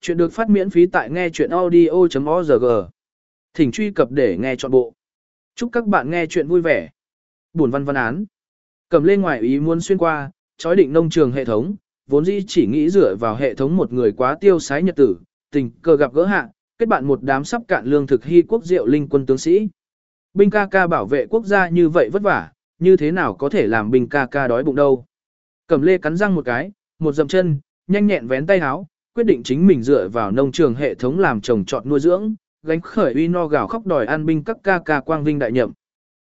Chuyện được phát miễn phí tại nghe chuyện audio.org. Thỉnh truy cập để nghe trọn bộ. Chúc các bạn nghe chuyện vui vẻ. Buồn văn văn án. Cầm lên ngoài ý muốn xuyên qua, chói định nông trường hệ thống, vốn dĩ chỉ nghĩ dựa vào hệ thống một người quá tiêu sái nhật tử, tình cờ gặp gỡ hạ, kết bạn một đám sắp cạn lương thực hy quốc diệu linh quân tướng sĩ. Binh ca ca bảo vệ quốc gia như vậy vất vả, như thế nào có thể làm binh ca ca đói bụng đâu. Cầm lê cắn răng một cái, một dầm chân, nhanh nhẹn vén tay háo, quyết định chính mình dựa vào nông trường hệ thống làm trồng trọt nuôi dưỡng, gánh khởi uy no gào khóc đòi an binh các ca ca quang vinh đại nhậm.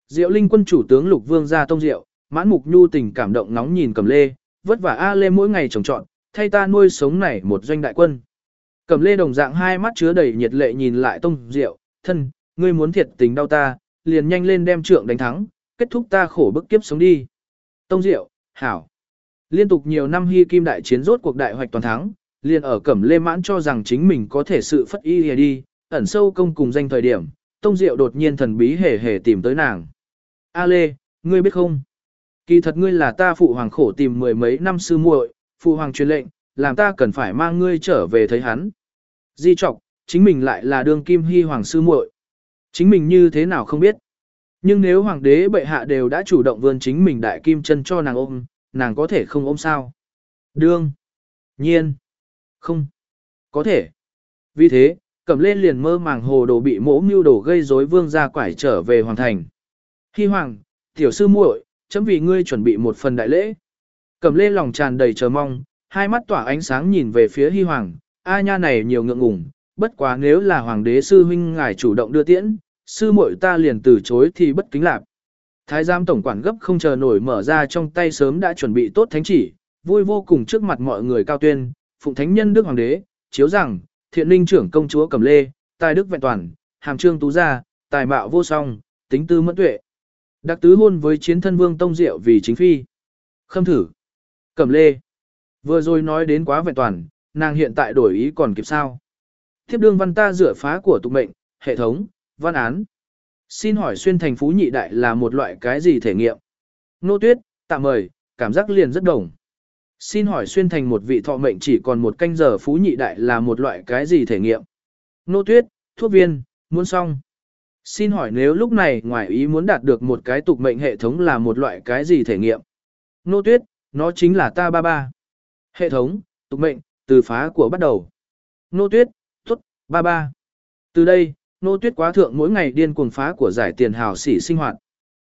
Diệu Linh quân chủ tướng Lục Vương gia tông diệu, mãn mục nhu tình cảm động nóng nhìn Cẩm Lê, vất vả a lê mỗi ngày trồng trọt, thay ta nuôi sống này một doanh đại quân. Cẩm Lê đồng dạng hai mắt chứa đầy nhiệt lệ nhìn lại tông diệu, thân, ngươi muốn thiệt tình đau ta, liền nhanh lên đem trượng đánh thắng, kết thúc ta khổ bức kiếp sống đi. Tông diệu, hảo. Liên tục nhiều năm hy kim đại chiến rốt cuộc đại hoạch toàn thắng, liền ở Cẩm Lê Mãn cho rằng chính mình có thể sự phất y hề đi, ẩn sâu công cùng danh thời điểm, Tông Diệu đột nhiên thần bí hề hề tìm tới nàng. A Lê, ngươi biết không? Kỳ thật ngươi là ta phụ hoàng khổ tìm mười mấy năm sư muội, phụ hoàng truyền lệnh, làm ta cần phải mang ngươi trở về thấy hắn. Di trọc, chính mình lại là đương kim hy hoàng sư muội. Chính mình như thế nào không biết. Nhưng nếu hoàng đế bệ hạ đều đã chủ động vươn chính mình đại kim chân cho nàng ôm, nàng có thể không ôm sao. Đương. Nhiên. Không. Có thể. Vì thế, cẩm lên liền mơ màng hồ đồ bị mỗ mưu đồ gây rối vương ra quải trở về hoàng thành. Hy hoàng, tiểu sư muội, chấm vì ngươi chuẩn bị một phần đại lễ. Cẩm lên lòng tràn đầy chờ mong, hai mắt tỏa ánh sáng nhìn về phía hy hoàng, a nha này nhiều ngượng ngùng, bất quá nếu là hoàng đế sư huynh ngài chủ động đưa tiễn, sư muội ta liền từ chối thì bất kính lạc. Thái giám tổng quản gấp không chờ nổi mở ra trong tay sớm đã chuẩn bị tốt thánh chỉ, vui vô cùng trước mặt mọi người cao tuyên, phụng thánh nhân đức hoàng đế, chiếu rằng, thiện ninh trưởng công chúa cầm lê, tài đức vẹn toàn, hàm trương tú gia, tài mạo vô song, tính tư mẫn tuệ. Đặc tứ hôn với chiến thân vương tông diệu vì chính phi. Khâm thử. Cẩm lê. Vừa rồi nói đến quá vẹn toàn, nàng hiện tại đổi ý còn kịp sao. Tiếp đương văn ta rửa phá của tục mệnh, hệ thống, văn án. Xin hỏi xuyên thành phú nhị đại là một loại cái gì thể nghiệm? Nô tuyết, tạm mời, cảm giác liền rất đồng. Xin hỏi xuyên thành một vị thọ mệnh chỉ còn một canh giờ phú nhị đại là một loại cái gì thể nghiệm? Nô tuyết, thuốc viên, muốn xong. Xin hỏi nếu lúc này ngoài ý muốn đạt được một cái tục mệnh hệ thống là một loại cái gì thể nghiệm? Nô tuyết, nó chính là ta ba ba. Hệ thống, tục mệnh, từ phá của bắt đầu. Nô tuyết, tốt, ba ba. Từ đây, nô tuyết quá thượng mỗi ngày điên cuồng phá của giải tiền hào sỉ sinh hoạt.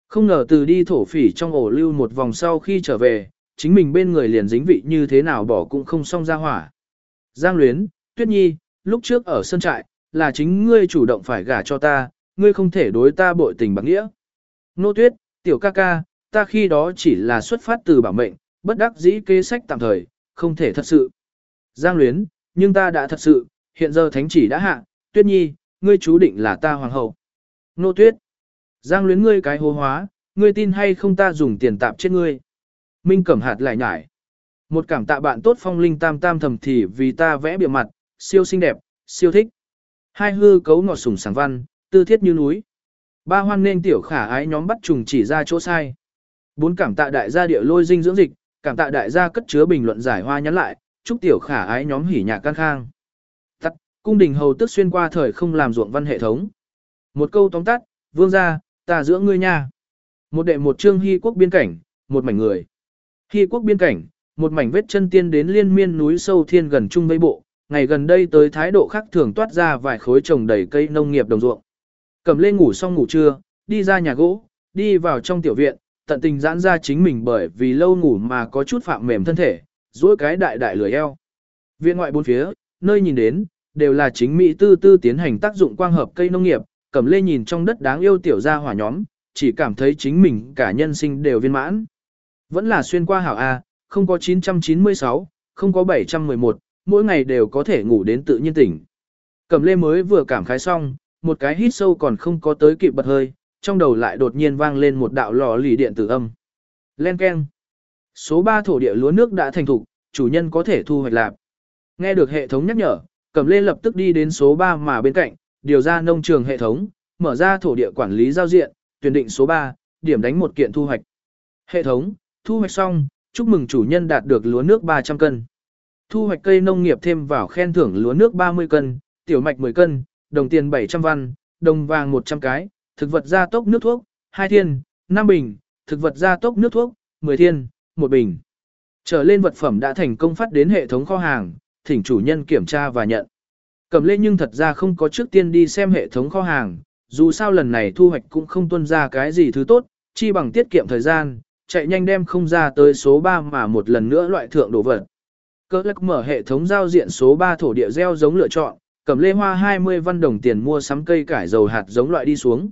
Không ngờ từ đi thổ phỉ trong ổ lưu một vòng sau khi trở về, chính mình bên người liền dính vị như thế nào bỏ cũng không xong ra hỏa. Giang luyến, tuyết nhi, lúc trước ở sân trại, là chính ngươi chủ động phải gả cho ta, ngươi không thể đối ta bội tình bằng nghĩa. Nô tuyết, tiểu ca ca, ta khi đó chỉ là xuất phát từ bảo mệnh, bất đắc dĩ kế sách tạm thời, không thể thật sự. Giang luyến, nhưng ta đã thật sự, hiện giờ thánh chỉ đã hạ, tuyết nhi, ngươi chú định là ta hoàng hậu. Nô tuyết, giang luyến ngươi cái hô hóa, ngươi tin hay không ta dùng tiền tạm chết ngươi. Minh cẩm hạt lại nhải. Một cảm tạ bạn tốt phong linh tam tam thầm thì vì ta vẽ bìa mặt, siêu xinh đẹp, siêu thích. Hai hư cấu ngọt sủng sáng văn, tư thiết như núi. Ba hoan nên tiểu khả ái nhóm bắt trùng chỉ ra chỗ sai. Bốn cảm tạ đại gia địa lôi dinh dưỡng dịch, cảm tạ đại gia cất chứa bình luận giải hoa nhắn lại, chúc tiểu khả ái nhóm hỉ nhạc can khang. Tắt, cung đình hầu tức xuyên qua thời không làm ruộng văn hệ thống. Một câu tóm tắt, vương gia, ta dưỡng ngươi nha. Một đệ một trương hy quốc biên cảnh, một mảnh người khi quốc biên cảnh, một mảnh vết chân tiên đến liên miên núi sâu thiên gần trung vây bộ, ngày gần đây tới thái độ khác thường toát ra vài khối trồng đầy cây nông nghiệp đồng ruộng. Cầm lên ngủ xong ngủ trưa, đi ra nhà gỗ, đi vào trong tiểu viện, tận tình giãn ra chính mình bởi vì lâu ngủ mà có chút phạm mềm thân thể, duỗi cái đại đại lười eo. Viện ngoại bốn phía, nơi nhìn đến, đều là chính Mỹ tư tư tiến hành tác dụng quang hợp cây nông nghiệp, cầm lê nhìn trong đất đáng yêu tiểu gia hỏa nhóm, chỉ cảm thấy chính mình cả nhân sinh đều viên mãn. Vẫn là xuyên qua hảo A, không có 996, không có 711, mỗi ngày đều có thể ngủ đến tự nhiên tỉnh. Cẩm lê mới vừa cảm khái xong, một cái hít sâu còn không có tới kịp bật hơi, trong đầu lại đột nhiên vang lên một đạo lò lì điện tử âm. Len keng. Số 3 thổ địa lúa nước đã thành thục, chủ nhân có thể thu hoạch lạp. Nghe được hệ thống nhắc nhở, Cẩm Lê lập tức đi đến số 3 mà bên cạnh, điều ra nông trường hệ thống, mở ra thổ địa quản lý giao diện, tuyển định số 3, điểm đánh một kiện thu hoạch. Hệ thống, thu hoạch xong, chúc mừng chủ nhân đạt được lúa nước 300 cân. Thu hoạch cây nông nghiệp thêm vào khen thưởng lúa nước 30 cân, tiểu mạch 10 cân, đồng tiền 700 văn, đồng vàng 100 cái, thực vật gia tốc nước thuốc, 2 thiên, 5 bình, thực vật gia tốc nước thuốc, 10 thiên, 1 bình. Trở lên vật phẩm đã thành công phát đến hệ thống kho hàng, thỉnh chủ nhân kiểm tra và nhận. Cầm lên nhưng thật ra không có trước tiên đi xem hệ thống kho hàng, dù sao lần này thu hoạch cũng không tuân ra cái gì thứ tốt, chi bằng tiết kiệm thời gian, chạy nhanh đem không ra tới số 3 mà một lần nữa loại thượng đồ vật. Cơ lắc mở hệ thống giao diện số 3 thổ địa gieo giống lựa chọn, cầm lê hoa 20 văn đồng tiền mua sắm cây cải dầu hạt giống loại đi xuống.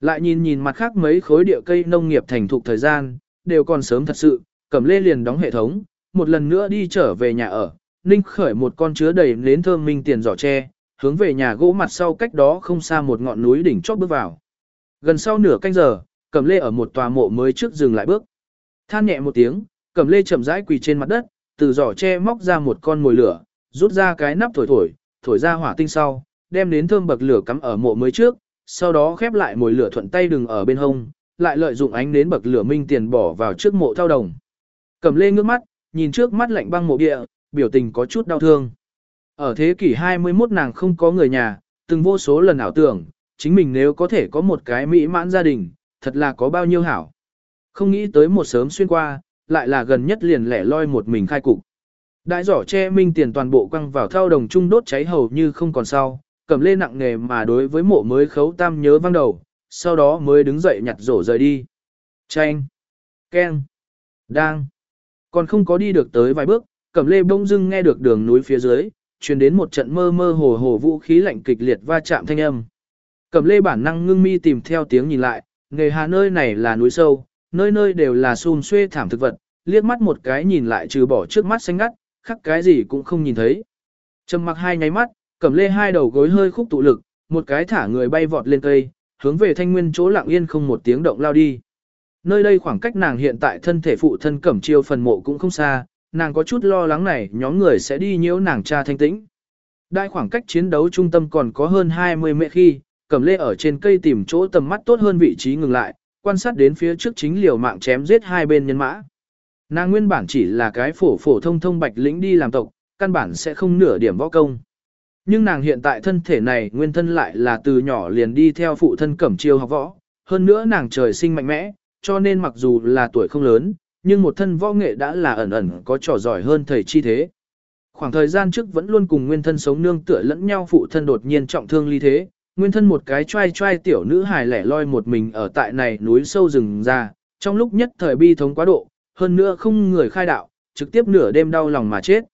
Lại nhìn nhìn mặt khác mấy khối địa cây nông nghiệp thành thục thời gian, đều còn sớm thật sự, cầm lê liền đóng hệ thống, một lần nữa đi trở về nhà ở, ninh khởi một con chứa đầy nến thơm minh tiền giỏ tre, hướng về nhà gỗ mặt sau cách đó không xa một ngọn núi đỉnh chót bước vào. Gần sau nửa canh giờ, Cẩm lê ở một tòa mộ mới trước dừng lại bước. Than nhẹ một tiếng, Cẩm lê chậm rãi quỳ trên mặt đất, từ giỏ tre móc ra một con mồi lửa, rút ra cái nắp thổi thổi, thổi ra hỏa tinh sau, đem đến thơm bậc lửa cắm ở mộ mới trước, sau đó khép lại mồi lửa thuận tay đừng ở bên hông, lại lợi dụng ánh đến bậc lửa minh tiền bỏ vào trước mộ thao đồng. Cẩm lê ngước mắt, nhìn trước mắt lạnh băng mộ địa, biểu tình có chút đau thương. Ở thế kỷ 21 nàng không có người nhà, từng vô số lần ảo tưởng, chính mình nếu có thể có một cái mỹ mãn gia đình, thật là có bao nhiêu hảo. Không nghĩ tới một sớm xuyên qua, lại là gần nhất liền lẻ loi một mình khai cục. Đại giỏ che minh tiền toàn bộ quăng vào thao đồng trung đốt cháy hầu như không còn sau, cầm lên nặng nghề mà đối với mộ mới khấu tam nhớ văng đầu, sau đó mới đứng dậy nhặt rổ rời đi. Chanh, keng, đang, còn không có đi được tới vài bước, cầm lê bông dưng nghe được đường núi phía dưới, truyền đến một trận mơ mơ hồ hồ vũ khí lạnh kịch liệt va chạm thanh âm. Cầm lê bản năng ngưng mi tìm theo tiếng nhìn lại, nghề hà nơi này là núi sâu, nơi nơi đều là xun xuê thảm thực vật, liếc mắt một cái nhìn lại trừ bỏ trước mắt xanh ngắt, khắc cái gì cũng không nhìn thấy. Trầm mặc hai nháy mắt, cầm lê hai đầu gối hơi khúc tụ lực, một cái thả người bay vọt lên cây, hướng về thanh nguyên chỗ lặng yên không một tiếng động lao đi. Nơi đây khoảng cách nàng hiện tại thân thể phụ thân cẩm chiêu phần mộ cũng không xa, nàng có chút lo lắng này nhóm người sẽ đi nhiễu nàng cha thanh tĩnh. Đại khoảng cách chiến đấu trung tâm còn có hơn 20 mẹ khi, cẩm lê ở trên cây tìm chỗ tầm mắt tốt hơn vị trí ngừng lại, quan sát đến phía trước chính liều mạng chém giết hai bên nhân mã. Nàng nguyên bản chỉ là cái phổ phổ thông thông bạch lĩnh đi làm tộc, căn bản sẽ không nửa điểm võ công. Nhưng nàng hiện tại thân thể này nguyên thân lại là từ nhỏ liền đi theo phụ thân cẩm chiêu học võ, hơn nữa nàng trời sinh mạnh mẽ, cho nên mặc dù là tuổi không lớn, nhưng một thân võ nghệ đã là ẩn ẩn có trò giỏi hơn thầy chi thế. Khoảng thời gian trước vẫn luôn cùng nguyên thân sống nương tựa lẫn nhau phụ thân đột nhiên trọng thương ly thế, nguyên thân một cái trai trai tiểu nữ hài lẻ loi một mình ở tại này núi sâu rừng ra, trong lúc nhất thời bi thống quá độ, hơn nữa không người khai đạo, trực tiếp nửa đêm đau lòng mà chết.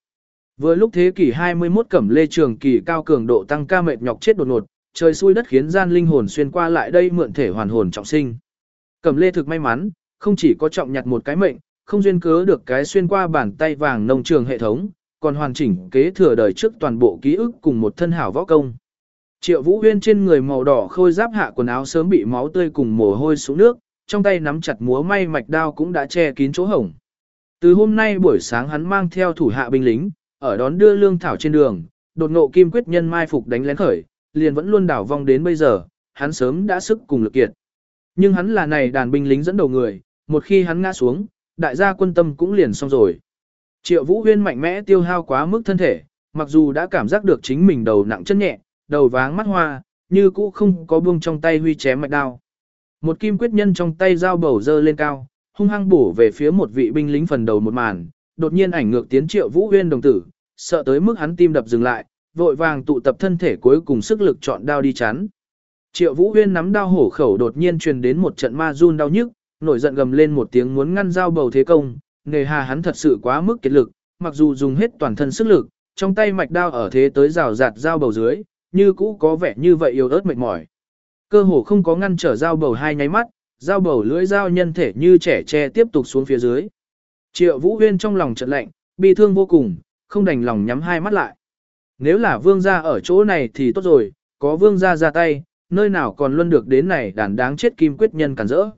Vừa lúc thế kỷ 21 cẩm lê trường kỳ cao cường độ tăng ca mệt nhọc chết đột ngột, trời xui đất khiến gian linh hồn xuyên qua lại đây mượn thể hoàn hồn trọng sinh. Cẩm lê thực may mắn, không chỉ có trọng nhặt một cái mệnh, không duyên cớ được cái xuyên qua bàn tay vàng nông trường hệ thống, còn hoàn chỉnh kế thừa đời trước toàn bộ ký ức cùng một thân hảo võ công. Triệu Vũ Huyên trên người màu đỏ khôi giáp hạ quần áo sớm bị máu tươi cùng mồ hôi xuống nước, trong tay nắm chặt múa may mạch đao cũng đã che kín chỗ hổng. Từ hôm nay buổi sáng hắn mang theo thủ hạ binh lính, ở đón đưa lương thảo trên đường, đột ngộ kim quyết nhân mai phục đánh lén khởi, liền vẫn luôn đảo vong đến bây giờ, hắn sớm đã sức cùng lực kiệt. Nhưng hắn là này đàn binh lính dẫn đầu người, một khi hắn ngã xuống, đại gia quân tâm cũng liền xong rồi. Triệu Vũ Huyên mạnh mẽ tiêu hao quá mức thân thể, mặc dù đã cảm giác được chính mình đầu nặng chân nhẹ, đầu váng mắt hoa, như cũ không có buông trong tay huy chém mạch đao. Một kim quyết nhân trong tay dao bầu dơ lên cao, hung hăng bổ về phía một vị binh lính phần đầu một màn, đột nhiên ảnh ngược tiến Triệu Vũ Huyên đồng tử, sợ tới mức hắn tim đập dừng lại, vội vàng tụ tập thân thể cuối cùng sức lực chọn đao đi chắn. Triệu Vũ Huyên nắm đao hổ khẩu đột nhiên truyền đến một trận ma run đau nhức, nổi giận gầm lên một tiếng muốn ngăn dao bầu thế công, nghề hà hắn thật sự quá mức kiệt lực, mặc dù dùng hết toàn thân sức lực, trong tay mạch đao ở thế tới rào rạt dao bầu dưới, như cũ có vẻ như vậy yếu ớt mệt mỏi. Cơ hồ không có ngăn trở dao bầu hai nháy mắt, dao bầu lưỡi dao nhân thể như trẻ tre tiếp tục xuống phía dưới. Triệu Vũ Huyên trong lòng trận lạnh, bi thương vô cùng, không đành lòng nhắm hai mắt lại. Nếu là vương gia ở chỗ này thì tốt rồi, có vương gia ra tay, nơi nào còn luôn được đến này đàn đáng chết kim quyết nhân cản rỡ.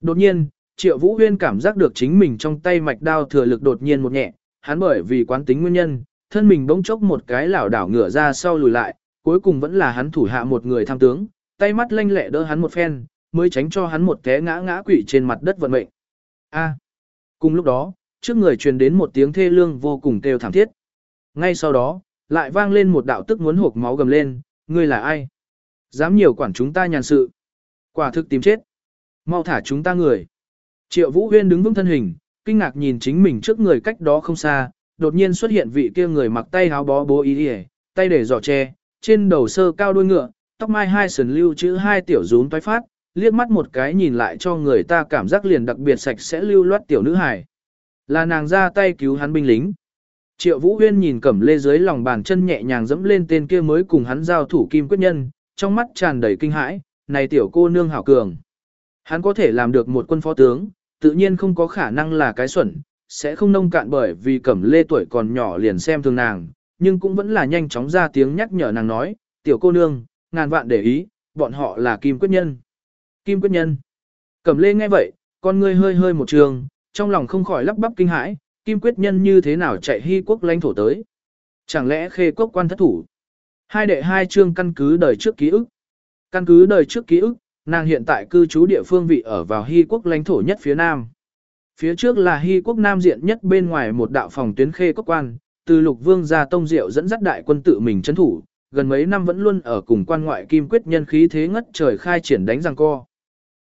Đột nhiên, Triệu Vũ Huyên cảm giác được chính mình trong tay mạch đao thừa lực đột nhiên một nhẹ, hắn bởi vì quán tính nguyên nhân, thân mình bỗng chốc một cái lảo đảo ngửa ra sau lùi lại, cuối cùng vẫn là hắn thủ hạ một người tham tướng, tay mắt lanh lẹ đỡ hắn một phen, mới tránh cho hắn một té ngã ngã quỵ trên mặt đất vận mệnh. A. Cùng lúc đó, trước người truyền đến một tiếng thê lương vô cùng kêu thảm thiết. Ngay sau đó, lại vang lên một đạo tức muốn hộp máu gầm lên, ngươi là ai? Dám nhiều quản chúng ta nhàn sự. Quả thực tìm chết. Mau thả chúng ta người. Triệu Vũ Huyên đứng vững thân hình, kinh ngạc nhìn chính mình trước người cách đó không xa, đột nhiên xuất hiện vị kia người mặc tay áo bó bố ý tay để giỏ tre, trên đầu sơ cao đuôi ngựa, tóc mai hai sườn lưu chữ hai tiểu rún toái phát, liếc mắt một cái nhìn lại cho người ta cảm giác liền đặc biệt sạch sẽ lưu loát tiểu nữ hài. Là nàng ra tay cứu hắn binh lính. Triệu Vũ Huyên nhìn cẩm lê dưới lòng bàn chân nhẹ nhàng dẫm lên tên kia mới cùng hắn giao thủ kim quyết nhân, trong mắt tràn đầy kinh hãi, này tiểu cô nương hảo cường. Hắn có thể làm được một quân phó tướng, tự nhiên không có khả năng là cái xuẩn, sẽ không nông cạn bởi vì cẩm lê tuổi còn nhỏ liền xem thường nàng, nhưng cũng vẫn là nhanh chóng ra tiếng nhắc nhở nàng nói, tiểu cô nương, ngàn vạn để ý, bọn họ là kim quyết nhân. Kim quyết nhân. Cẩm lê nghe vậy, con ngươi hơi hơi một trường, trong lòng không khỏi lắp bắp kinh hãi, kim quyết nhân như thế nào chạy hy quốc lãnh thổ tới. Chẳng lẽ khê quốc quan thất thủ. Hai đệ hai chương căn cứ đời trước ký ức. Căn cứ đời trước ký ức, nàng hiện tại cư trú địa phương vị ở vào hy quốc lãnh thổ nhất phía nam. Phía trước là hy quốc nam diện nhất bên ngoài một đạo phòng tuyến khê quốc quan, từ lục vương gia tông diệu dẫn dắt đại quân tự mình chấn thủ, gần mấy năm vẫn luôn ở cùng quan ngoại kim quyết nhân khí thế ngất trời khai triển đánh răng co.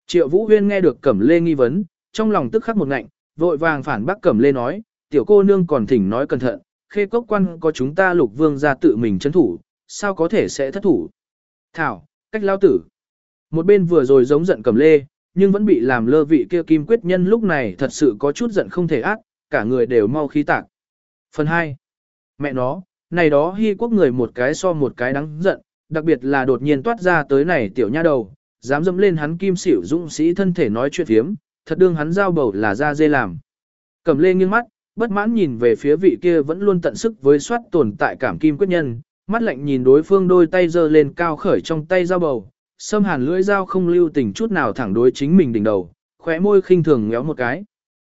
Triệu Vũ Huyên nghe được Cẩm Lê nghi vấn, trong lòng tức khắc một ngạnh, vội vàng phản bác Cẩm Lê nói, tiểu cô nương còn thỉnh nói cẩn thận, khê cốc quan có chúng ta lục vương gia tự mình chấn thủ, sao có thể sẽ thất thủ. Thảo, cách lao tử. Một bên vừa rồi giống giận Cẩm Lê, nhưng vẫn bị làm lơ vị kia kim quyết nhân lúc này thật sự có chút giận không thể ác, cả người đều mau khí tạc. Phần 2. Mẹ nó, này đó hy quốc người một cái so một cái đáng giận, đặc biệt là đột nhiên toát ra tới này tiểu nha đầu, dám dâm lên hắn kim xỉu dũng sĩ thân thể nói chuyện phiếm, thật đương hắn giao bầu là ra dê làm. Cầm lê nghiêng mắt, bất mãn nhìn về phía vị kia vẫn luôn tận sức với soát tồn tại cảm kim quyết nhân, mắt lạnh nhìn đối phương đôi tay giơ lên cao khởi trong tay giao bầu, xâm hàn lưỡi dao không lưu tình chút nào thẳng đối chính mình đỉnh đầu, khóe môi khinh thường ngéo một cái.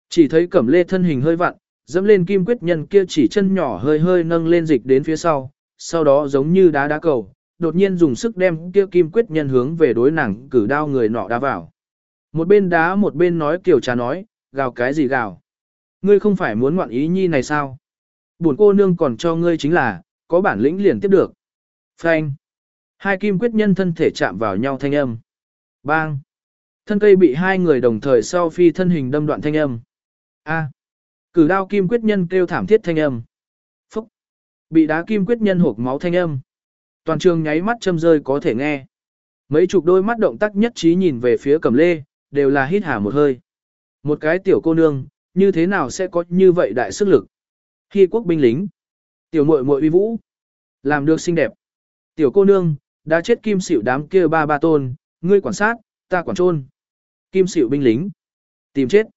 Chỉ thấy cẩm lê thân hình hơi vặn, dẫm lên kim quyết nhân kia chỉ chân nhỏ hơi hơi nâng lên dịch đến phía sau, sau đó giống như đá đá cầu, đột nhiên dùng sức đem kia kim quyết nhân hướng về đối nàng cử đao người nọ đá vào. Một bên đá một bên nói kiểu trà nói, gào cái gì gào. Ngươi không phải muốn ngoạn ý nhi này sao? Buồn cô nương còn cho ngươi chính là, có bản lĩnh liền tiếp được. Phanh. Hai kim quyết nhân thân thể chạm vào nhau thanh âm. Bang. Thân cây bị hai người đồng thời sau phi thân hình đâm đoạn thanh âm. A. Cử đao kim quyết nhân kêu thảm thiết thanh âm. Phúc. Bị đá kim quyết nhân hộp máu thanh âm. Toàn trường nháy mắt châm rơi có thể nghe. Mấy chục đôi mắt động tác nhất trí nhìn về phía cẩm lê, đều là hít hà một hơi. Một cái tiểu cô nương, như thế nào sẽ có như vậy đại sức lực? Khi quốc binh lính, tiểu muội muội uy vũ, làm được xinh đẹp. Tiểu cô nương, đã chết kim xỉu đám kia ba ba tôn, ngươi quản sát, ta quản trôn. Kim xỉu binh lính, tìm chết.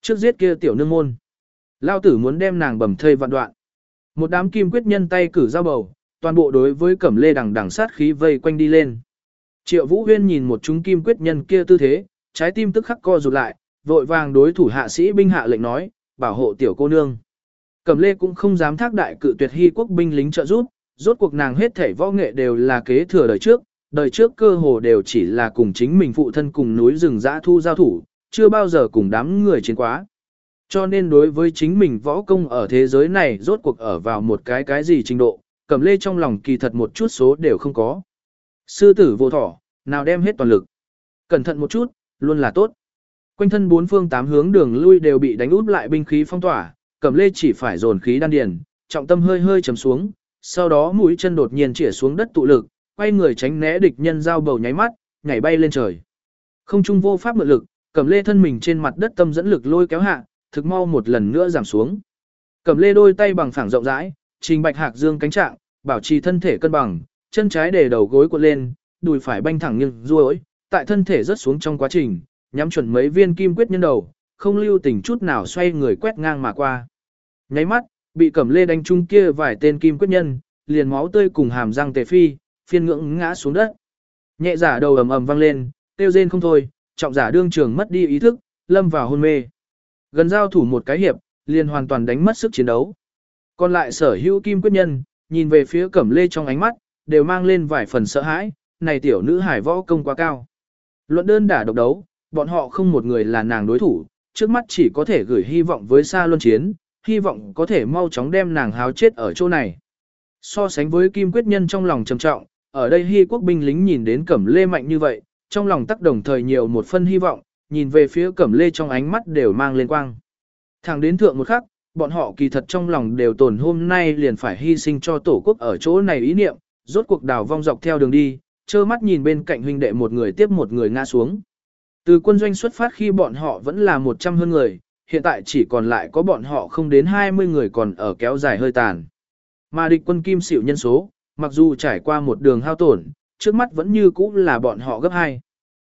Trước giết kia tiểu nương môn. Lao tử muốn đem nàng bầm thây vạn đoạn. Một đám kim quyết nhân tay cử dao bầu, toàn bộ đối với cẩm lê đằng đằng sát khí vây quanh đi lên. Triệu Vũ Huyên nhìn một chúng kim quyết nhân kia tư thế, trái tim tức khắc co rụt lại, vội vàng đối thủ hạ sĩ binh hạ lệnh nói, bảo hộ tiểu cô nương. Cẩm lê cũng không dám thác đại cự tuyệt hy quốc binh lính trợ giúp, rốt cuộc nàng hết thể võ nghệ đều là kế thừa đời trước, đời trước cơ hồ đều chỉ là cùng chính mình phụ thân cùng núi rừng dã thu giao thủ, chưa bao giờ cùng đám người chiến quá. Cho nên đối với chính mình võ công ở thế giới này rốt cuộc ở vào một cái cái gì trình độ, cầm lê trong lòng kỳ thật một chút số đều không có. Sư tử vô thỏ, nào đem hết toàn lực. Cẩn thận một chút, luôn là tốt. Quanh thân bốn phương tám hướng đường lui đều bị đánh út lại binh khí phong tỏa, cầm lê chỉ phải dồn khí đan điền, trọng tâm hơi hơi chấm xuống, sau đó mũi chân đột nhiên chĩa xuống đất tụ lực, quay người tránh né địch nhân giao bầu nháy mắt, nhảy bay lên trời. Không trung vô pháp mượn lực, cầm lê thân mình trên mặt đất tâm dẫn lực lôi kéo hạ, thực mau một lần nữa giảm xuống. Cầm lê đôi tay bằng phẳng rộng rãi, trình bạch hạc dương cánh trạng, bảo trì thân thể cân bằng, chân trái để đầu gối cuộn lên, đùi phải banh thẳng nghiêng duỗi, tại thân thể rớt xuống trong quá trình, nhắm chuẩn mấy viên kim quyết nhân đầu, không lưu tình chút nào xoay người quét ngang mà qua. Nháy mắt, bị cẩm lê đánh chung kia vài tên kim quyết nhân, liền máu tươi cùng hàm răng tề phi, phiên ngưỡng ngã xuống đất. Nhẹ giả đầu ầm ầm vang lên, tiêu rên không thôi, trọng giả đương trường mất đi ý thức, lâm vào hôn mê. Gần giao thủ một cái hiệp, liền hoàn toàn đánh mất sức chiến đấu. Còn lại sở hữu kim quyết nhân, nhìn về phía cẩm lê trong ánh mắt, đều mang lên vài phần sợ hãi, này tiểu nữ hải võ công quá cao. Luận đơn đả độc đấu, bọn họ không một người là nàng đối thủ, trước mắt chỉ có thể gửi hy vọng với xa luân chiến, hy vọng có thể mau chóng đem nàng háo chết ở chỗ này. So sánh với Kim Quyết Nhân trong lòng trầm trọng, ở đây Hy quốc binh lính nhìn đến Cẩm Lê mạnh như vậy, trong lòng tác đồng thời nhiều một phân hy vọng, nhìn về phía Cẩm Lê trong ánh mắt đều mang lên quang. Thẳng đến thượng một khắc, bọn họ kỳ thật trong lòng đều tồn hôm nay liền phải hy sinh cho tổ quốc ở chỗ này ý niệm, rốt cuộc đào vong dọc theo đường đi, trơ mắt nhìn bên cạnh huynh đệ một người tiếp một người ngã xuống. Từ quân doanh xuất phát khi bọn họ vẫn là 100 hơn người, hiện tại chỉ còn lại có bọn họ không đến 20 người còn ở kéo dài hơi tàn. Mà địch quân kim xỉu nhân số, mặc dù trải qua một đường hao tổn, trước mắt vẫn như cũ là bọn họ gấp hai.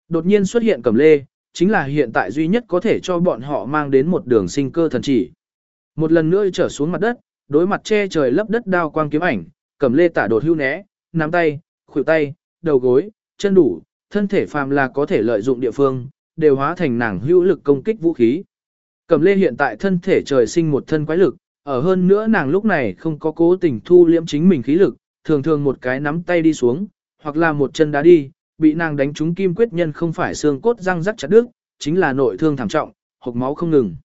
Đột nhiên xuất hiện cẩm lê, chính là hiện tại duy nhất có thể cho bọn họ mang đến một đường sinh cơ thần chỉ. Một lần nữa trở xuống mặt đất, đối mặt che trời lấp đất đao quang kiếm ảnh, cầm lê tả đột hưu né, nắm tay, khuỷu tay, đầu gối, chân đủ, thân thể phàm là có thể lợi dụng địa phương, đều hóa thành nàng hữu lực công kích vũ khí. cầm lê hiện tại thân thể trời sinh một thân quái lực, ở hơn nữa nàng lúc này không có cố tình thu liễm chính mình khí lực, thường thường một cái nắm tay đi xuống, hoặc là một chân đá đi, bị nàng đánh trúng kim quyết nhân không phải xương cốt răng rắc chặt đứt, chính là nội thương thảm trọng, hộc máu không ngừng.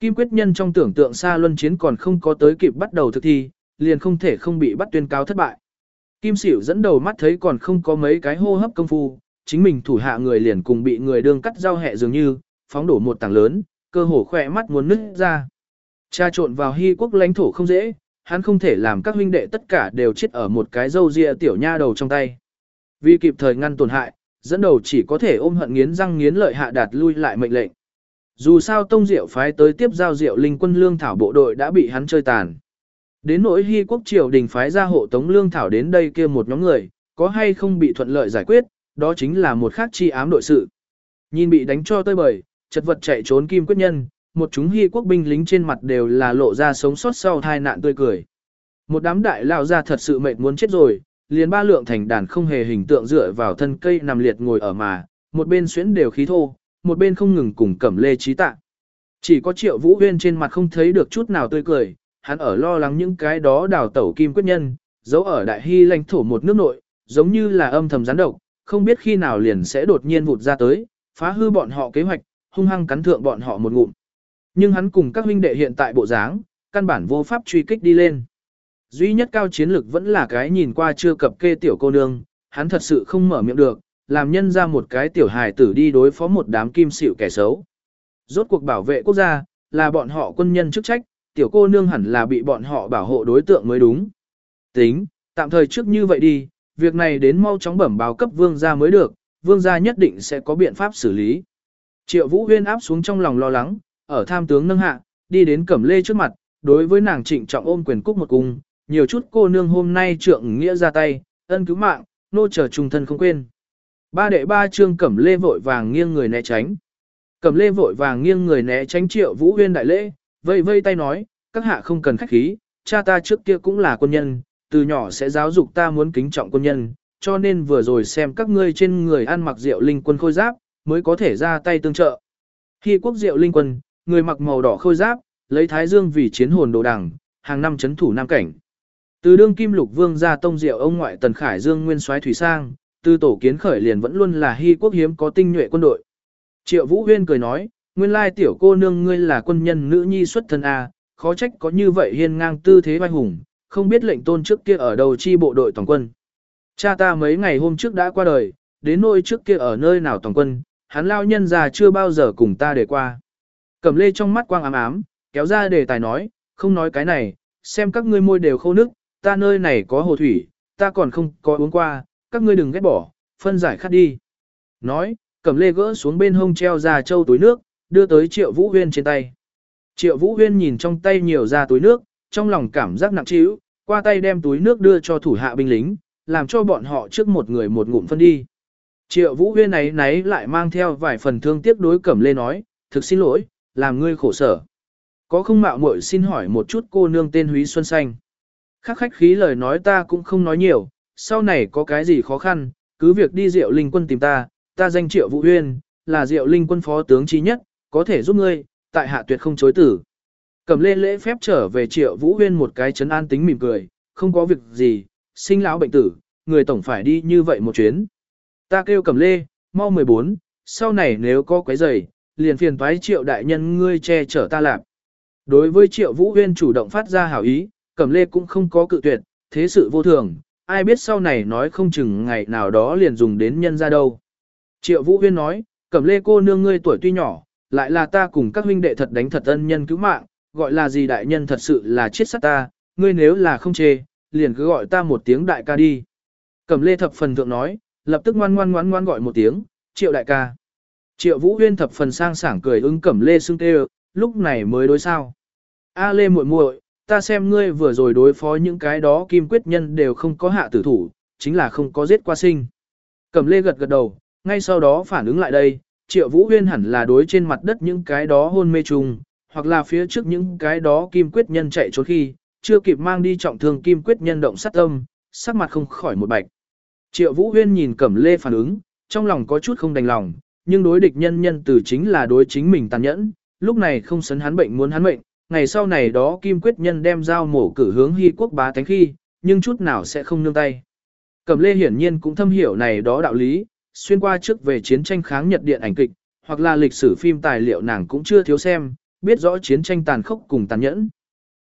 Kim quyết nhân trong tưởng tượng xa luân chiến còn không có tới kịp bắt đầu thực thi, liền không thể không bị bắt tuyên cáo thất bại. Kim xỉu dẫn đầu mắt thấy còn không có mấy cái hô hấp công phu, chính mình thủ hạ người liền cùng bị người đương cắt rau hẹ dường như, phóng đổ một tảng lớn, cơ hồ khỏe mắt muốn nứt ra. Cha trộn vào hy quốc lãnh thổ không dễ, hắn không thể làm các huynh đệ tất cả đều chết ở một cái dâu ria tiểu nha đầu trong tay. Vì kịp thời ngăn tổn hại, dẫn đầu chỉ có thể ôm hận nghiến răng nghiến lợi hạ đạt lui lại mệnh lệnh. Dù sao Tông Diệu phái tới tiếp giao Diệu Linh quân lương thảo bộ đội đã bị hắn chơi tàn. Đến nỗi Hy quốc triều đình phái ra hộ tống lương thảo đến đây kia một nhóm người, có hay không bị thuận lợi giải quyết, đó chính là một khác chi ám đội sự. Nhìn bị đánh cho tơi bời, chật vật chạy trốn kim quyết nhân, một chúng hy quốc binh lính trên mặt đều là lộ ra sống sót sau tai nạn tươi cười. Một đám đại lao ra thật sự mệt muốn chết rồi, liền ba lượng thành đàn không hề hình tượng dựa vào thân cây nằm liệt ngồi ở mà, một bên xuyến đều khí thô, một bên không ngừng cùng cẩm lê trí tạ. Chỉ có triệu vũ huyên trên mặt không thấy được chút nào tươi cười, hắn ở lo lắng những cái đó đào tẩu kim quyết nhân, giấu ở đại hy lãnh thổ một nước nội, giống như là âm thầm gián độc, không biết khi nào liền sẽ đột nhiên vụt ra tới, phá hư bọn họ kế hoạch, hung hăng cắn thượng bọn họ một ngụm. Nhưng hắn cùng các huynh đệ hiện tại bộ dáng, căn bản vô pháp truy kích đi lên. Duy nhất cao chiến lực vẫn là cái nhìn qua chưa cập kê tiểu cô nương, hắn thật sự không mở miệng được, làm nhân ra một cái tiểu hài tử đi đối phó một đám kim xịu kẻ xấu. Rốt cuộc bảo vệ quốc gia, là bọn họ quân nhân chức trách, tiểu cô nương hẳn là bị bọn họ bảo hộ đối tượng mới đúng. Tính, tạm thời trước như vậy đi, việc này đến mau chóng bẩm báo cấp vương gia mới được, vương gia nhất định sẽ có biện pháp xử lý. Triệu Vũ Huyên áp xuống trong lòng lo lắng, ở tham tướng nâng hạ, đi đến Cẩm Lê trước mặt, đối với nàng trịnh trọng ôm quyền cúc một cung, nhiều chút cô nương hôm nay trượng nghĩa ra tay, ân cứu mạng, nô chờ trùng thân không quên. Ba đệ ba trương Cẩm Lê vội vàng nghiêng người né tránh. Cẩm Lê vội vàng nghiêng người né tránh Triệu Vũ Huyên đại lễ, vây vây tay nói, các hạ không cần khách khí, cha ta trước kia cũng là quân nhân, từ nhỏ sẽ giáo dục ta muốn kính trọng quân nhân, cho nên vừa rồi xem các ngươi trên người ăn mặc rượu linh quân khôi giáp, mới có thể ra tay tương trợ. Khi quốc diệu linh quân, người mặc màu đỏ khôi giáp, lấy thái dương vì chiến hồn đồ đằng, hàng năm chấn thủ nam cảnh. Từ đương kim lục vương ra tông diệu ông ngoại tần khải dương nguyên soái thủy sang, từ tổ kiến khởi liền vẫn luôn là hy quốc hiếm có tinh nhuệ quân đội. Triệu Vũ Huyên cười nói, nguyên lai tiểu cô nương ngươi là quân nhân nữ nhi xuất thân A, khó trách có như vậy hiên ngang tư thế vai hùng, không biết lệnh tôn trước kia ở đầu chi bộ đội toàn quân. Cha ta mấy ngày hôm trước đã qua đời, đến nỗi trước kia ở nơi nào toàn quân, hắn lao nhân già chưa bao giờ cùng ta để qua. Cẩm lê trong mắt quang ám ám, kéo ra đề tài nói, không nói cái này, xem các ngươi môi đều khô nước, ta nơi này có hồ thủy, ta còn không có uống qua, các ngươi đừng ghét bỏ, phân giải khát đi. Nói, cầm lê gỡ xuống bên hông treo ra châu túi nước, đưa tới triệu vũ huyên trên tay. Triệu vũ huyên nhìn trong tay nhiều ra túi nước, trong lòng cảm giác nặng trĩu, qua tay đem túi nước đưa cho thủ hạ binh lính, làm cho bọn họ trước một người một ngụm phân đi. Triệu Vũ Huyên ấy nấy lại mang theo vài phần thương tiếc đối Cẩm Lê nói, thực xin lỗi, làm ngươi khổ sở. Có không mạo muội xin hỏi một chút cô nương tên Húy Xuân Xanh. Khắc khách khí lời nói ta cũng không nói nhiều, sau này có cái gì khó khăn, cứ việc đi Diệu Linh quân tìm ta, ta danh Triệu Vũ Huyên, là Diệu Linh quân phó tướng trí nhất, có thể giúp ngươi, tại hạ tuyệt không chối tử. Cẩm Lê lễ phép trở về Triệu Vũ Huyên một cái chấn an tính mỉm cười, không có việc gì, sinh lão bệnh tử, người tổng phải đi như vậy một chuyến. Ta kêu cầm lê, mau 14, sau này nếu có quấy rầy, liền phiền toái triệu đại nhân ngươi che chở ta làm. Đối với Triệu Vũ Huyên chủ động phát ra hảo ý, Cẩm Lê cũng không có cự tuyệt, thế sự vô thường, ai biết sau này nói không chừng ngày nào đó liền dùng đến nhân ra đâu. Triệu Vũ Huyên nói, Cẩm Lê cô nương ngươi tuổi tuy nhỏ, lại là ta cùng các huynh đệ thật đánh thật ân nhân cứu mạng, gọi là gì đại nhân thật sự là chết sát ta, ngươi nếu là không chê, liền cứ gọi ta một tiếng đại ca đi. Cẩm Lê thập phần thượng nói, lập tức ngoan ngoan ngoan ngoan gọi một tiếng, Triệu đại ca. Triệu Vũ Huyên thập phần sang sảng cười ứng Cẩm Lê xưng tê, lúc này mới đối sao. A Lê muội muội, ta xem ngươi vừa rồi đối phó những cái đó kim quyết nhân đều không có hạ tử thủ, chính là không có giết qua sinh. Cẩm Lê gật gật đầu, ngay sau đó phản ứng lại đây, Triệu Vũ Huyên hẳn là đối trên mặt đất những cái đó hôn mê trùng, hoặc là phía trước những cái đó kim quyết nhân chạy trốn khi, chưa kịp mang đi trọng thương kim quyết nhân động sát tâm, sắc mặt không khỏi một bạch. Triệu Vũ Huyên nhìn Cẩm Lê phản ứng, trong lòng có chút không đành lòng, nhưng đối địch nhân nhân từ chính là đối chính mình tàn nhẫn, lúc này không sấn hắn bệnh muốn hắn bệnh ngày sau này đó kim quyết nhân đem dao mổ cử hướng hy quốc bá thánh khi, nhưng chút nào sẽ không nương tay. Cẩm Lê hiển nhiên cũng thâm hiểu này đó đạo lý, xuyên qua trước về chiến tranh kháng Nhật điện ảnh kịch, hoặc là lịch sử phim tài liệu nàng cũng chưa thiếu xem, biết rõ chiến tranh tàn khốc cùng tàn nhẫn.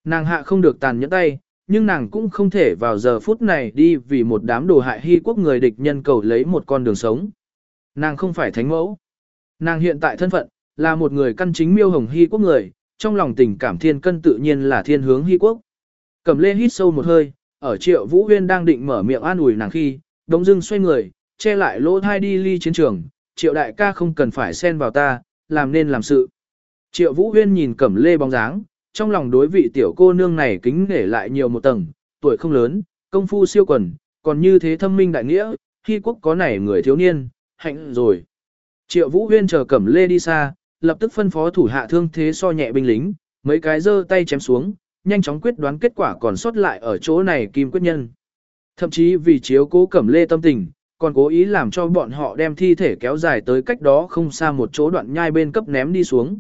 Nàng hạ không được tàn nhẫn tay, nhưng nàng cũng không thể vào giờ phút này đi vì một đám đồ hại hy quốc người địch nhân cầu lấy một con đường sống. Nàng không phải thánh mẫu. Nàng hiện tại thân phận, là một người căn chính miêu hồng hy quốc người, trong lòng tình cảm thiên cân tự nhiên là thiên hướng hy quốc. Cầm lê hít sâu một hơi, ở triệu vũ huyên đang định mở miệng an ủi nàng khi, đống dưng xoay người, che lại lỗ thai đi ly chiến trường, triệu đại ca không cần phải xen vào ta, làm nên làm sự. Triệu vũ huyên nhìn cẩm lê bóng dáng, trong lòng đối vị tiểu cô nương này kính nể lại nhiều một tầng, tuổi không lớn, công phu siêu quần, còn như thế thâm minh đại nghĩa, khi quốc có này người thiếu niên, hạnh rồi. Triệu Vũ Huyên chờ Cẩm Lê đi xa, lập tức phân phó thủ hạ thương thế so nhẹ binh lính, mấy cái giơ tay chém xuống, nhanh chóng quyết đoán kết quả còn sót lại ở chỗ này kim quyết nhân. Thậm chí vì chiếu cố Cẩm Lê tâm tình, còn cố ý làm cho bọn họ đem thi thể kéo dài tới cách đó không xa một chỗ đoạn nhai bên cấp ném đi xuống.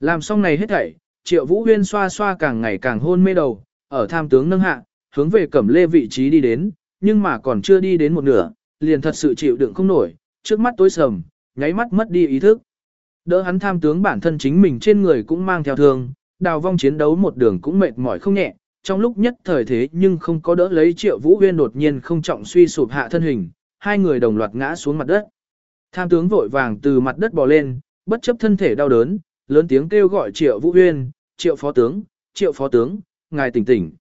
Làm xong này hết thảy, Triệu Vũ Huyên xoa xoa càng ngày càng hôn mê đầu, ở tham tướng nâng hạ, hướng về Cẩm Lê vị trí đi đến, nhưng mà còn chưa đi đến một nửa, liền thật sự chịu đựng không nổi, trước mắt tối sầm, nháy mắt mất đi ý thức. Đỡ hắn tham tướng bản thân chính mình trên người cũng mang theo thương, đào vong chiến đấu một đường cũng mệt mỏi không nhẹ, trong lúc nhất thời thế nhưng không có đỡ lấy triệu vũ huyên đột nhiên không trọng suy sụp hạ thân hình, hai người đồng loạt ngã xuống mặt đất. Tham tướng vội vàng từ mặt đất bò lên, bất chấp thân thể đau đớn, lớn tiếng kêu gọi triệu vũ huyên, triệu phó tướng, triệu phó tướng, ngài tỉnh tỉnh.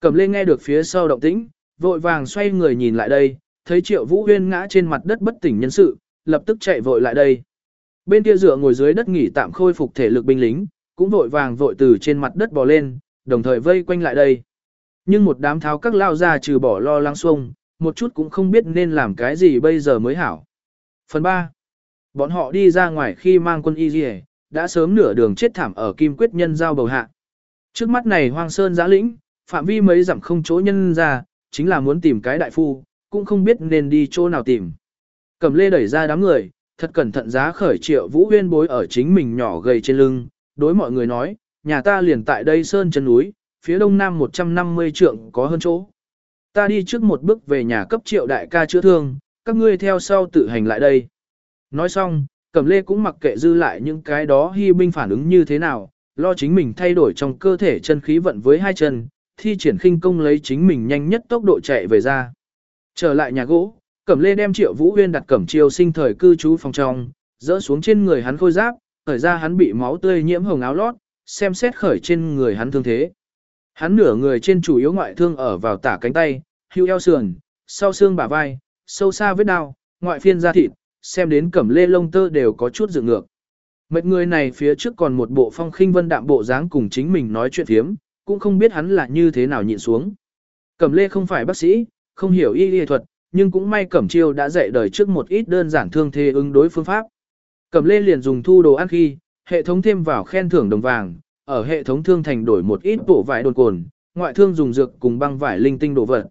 Cầm lên nghe được phía sau động tĩnh, vội vàng xoay người nhìn lại đây, thấy triệu vũ huyên ngã trên mặt đất bất tỉnh nhân sự, lập tức chạy vội lại đây. Bên kia dựa ngồi dưới đất nghỉ tạm khôi phục thể lực binh lính, cũng vội vàng vội từ trên mặt đất bò lên, đồng thời vây quanh lại đây. Nhưng một đám tháo các lao ra trừ bỏ lo lắng xuông, một chút cũng không biết nên làm cái gì bây giờ mới hảo. Phần 3. Bọn họ đi ra ngoài khi mang quân y dì đã sớm nửa đường chết thảm ở kim quyết nhân giao bầu hạ. Trước mắt này hoang sơn giã lĩnh, phạm vi mấy dặm không chỗ nhân ra, chính là muốn tìm cái đại phu, cũng không biết nên đi chỗ nào tìm. Cầm lê đẩy ra đám người, thật cẩn thận giá khởi triệu vũ huyên bối ở chính mình nhỏ gầy trên lưng, đối mọi người nói, nhà ta liền tại đây sơn chân núi, phía đông nam 150 trượng có hơn chỗ. Ta đi trước một bước về nhà cấp triệu đại ca chữa thương, các ngươi theo sau tự hành lại đây. Nói xong, Cẩm Lê cũng mặc kệ dư lại những cái đó hy binh phản ứng như thế nào, lo chính mình thay đổi trong cơ thể chân khí vận với hai chân, thi triển khinh công lấy chính mình nhanh nhất tốc độ chạy về ra. Trở lại nhà gỗ, Cẩm Lê đem Triệu Vũ Huyên đặt cẩm chiêu sinh thời cư trú phòng trong, dỡ xuống trên người hắn khôi giáp, khởi ra hắn bị máu tươi nhiễm hồng áo lót, xem xét khởi trên người hắn thương thế. Hắn nửa người trên chủ yếu ngoại thương ở vào tả cánh tay, hưu eo sườn, sau xương bả vai, sâu xa vết đau, ngoại phiên da thịt, xem đến Cẩm Lê lông tơ đều có chút dựng ngược. Mệt người này phía trước còn một bộ phong khinh vân đạm bộ dáng cùng chính mình nói chuyện thiếm, cũng không biết hắn là như thế nào nhịn xuống. Cẩm Lê không phải bác sĩ, không hiểu y y thuật, nhưng cũng may Cẩm Chiêu đã dạy đời trước một ít đơn giản thương thế ứng đối phương pháp. Cẩm Lê liền dùng thu đồ ăn khi, hệ thống thêm vào khen thưởng đồng vàng, ở hệ thống thương thành đổi một ít bộ vải đồn cồn, ngoại thương dùng dược cùng băng vải linh tinh đồ vật.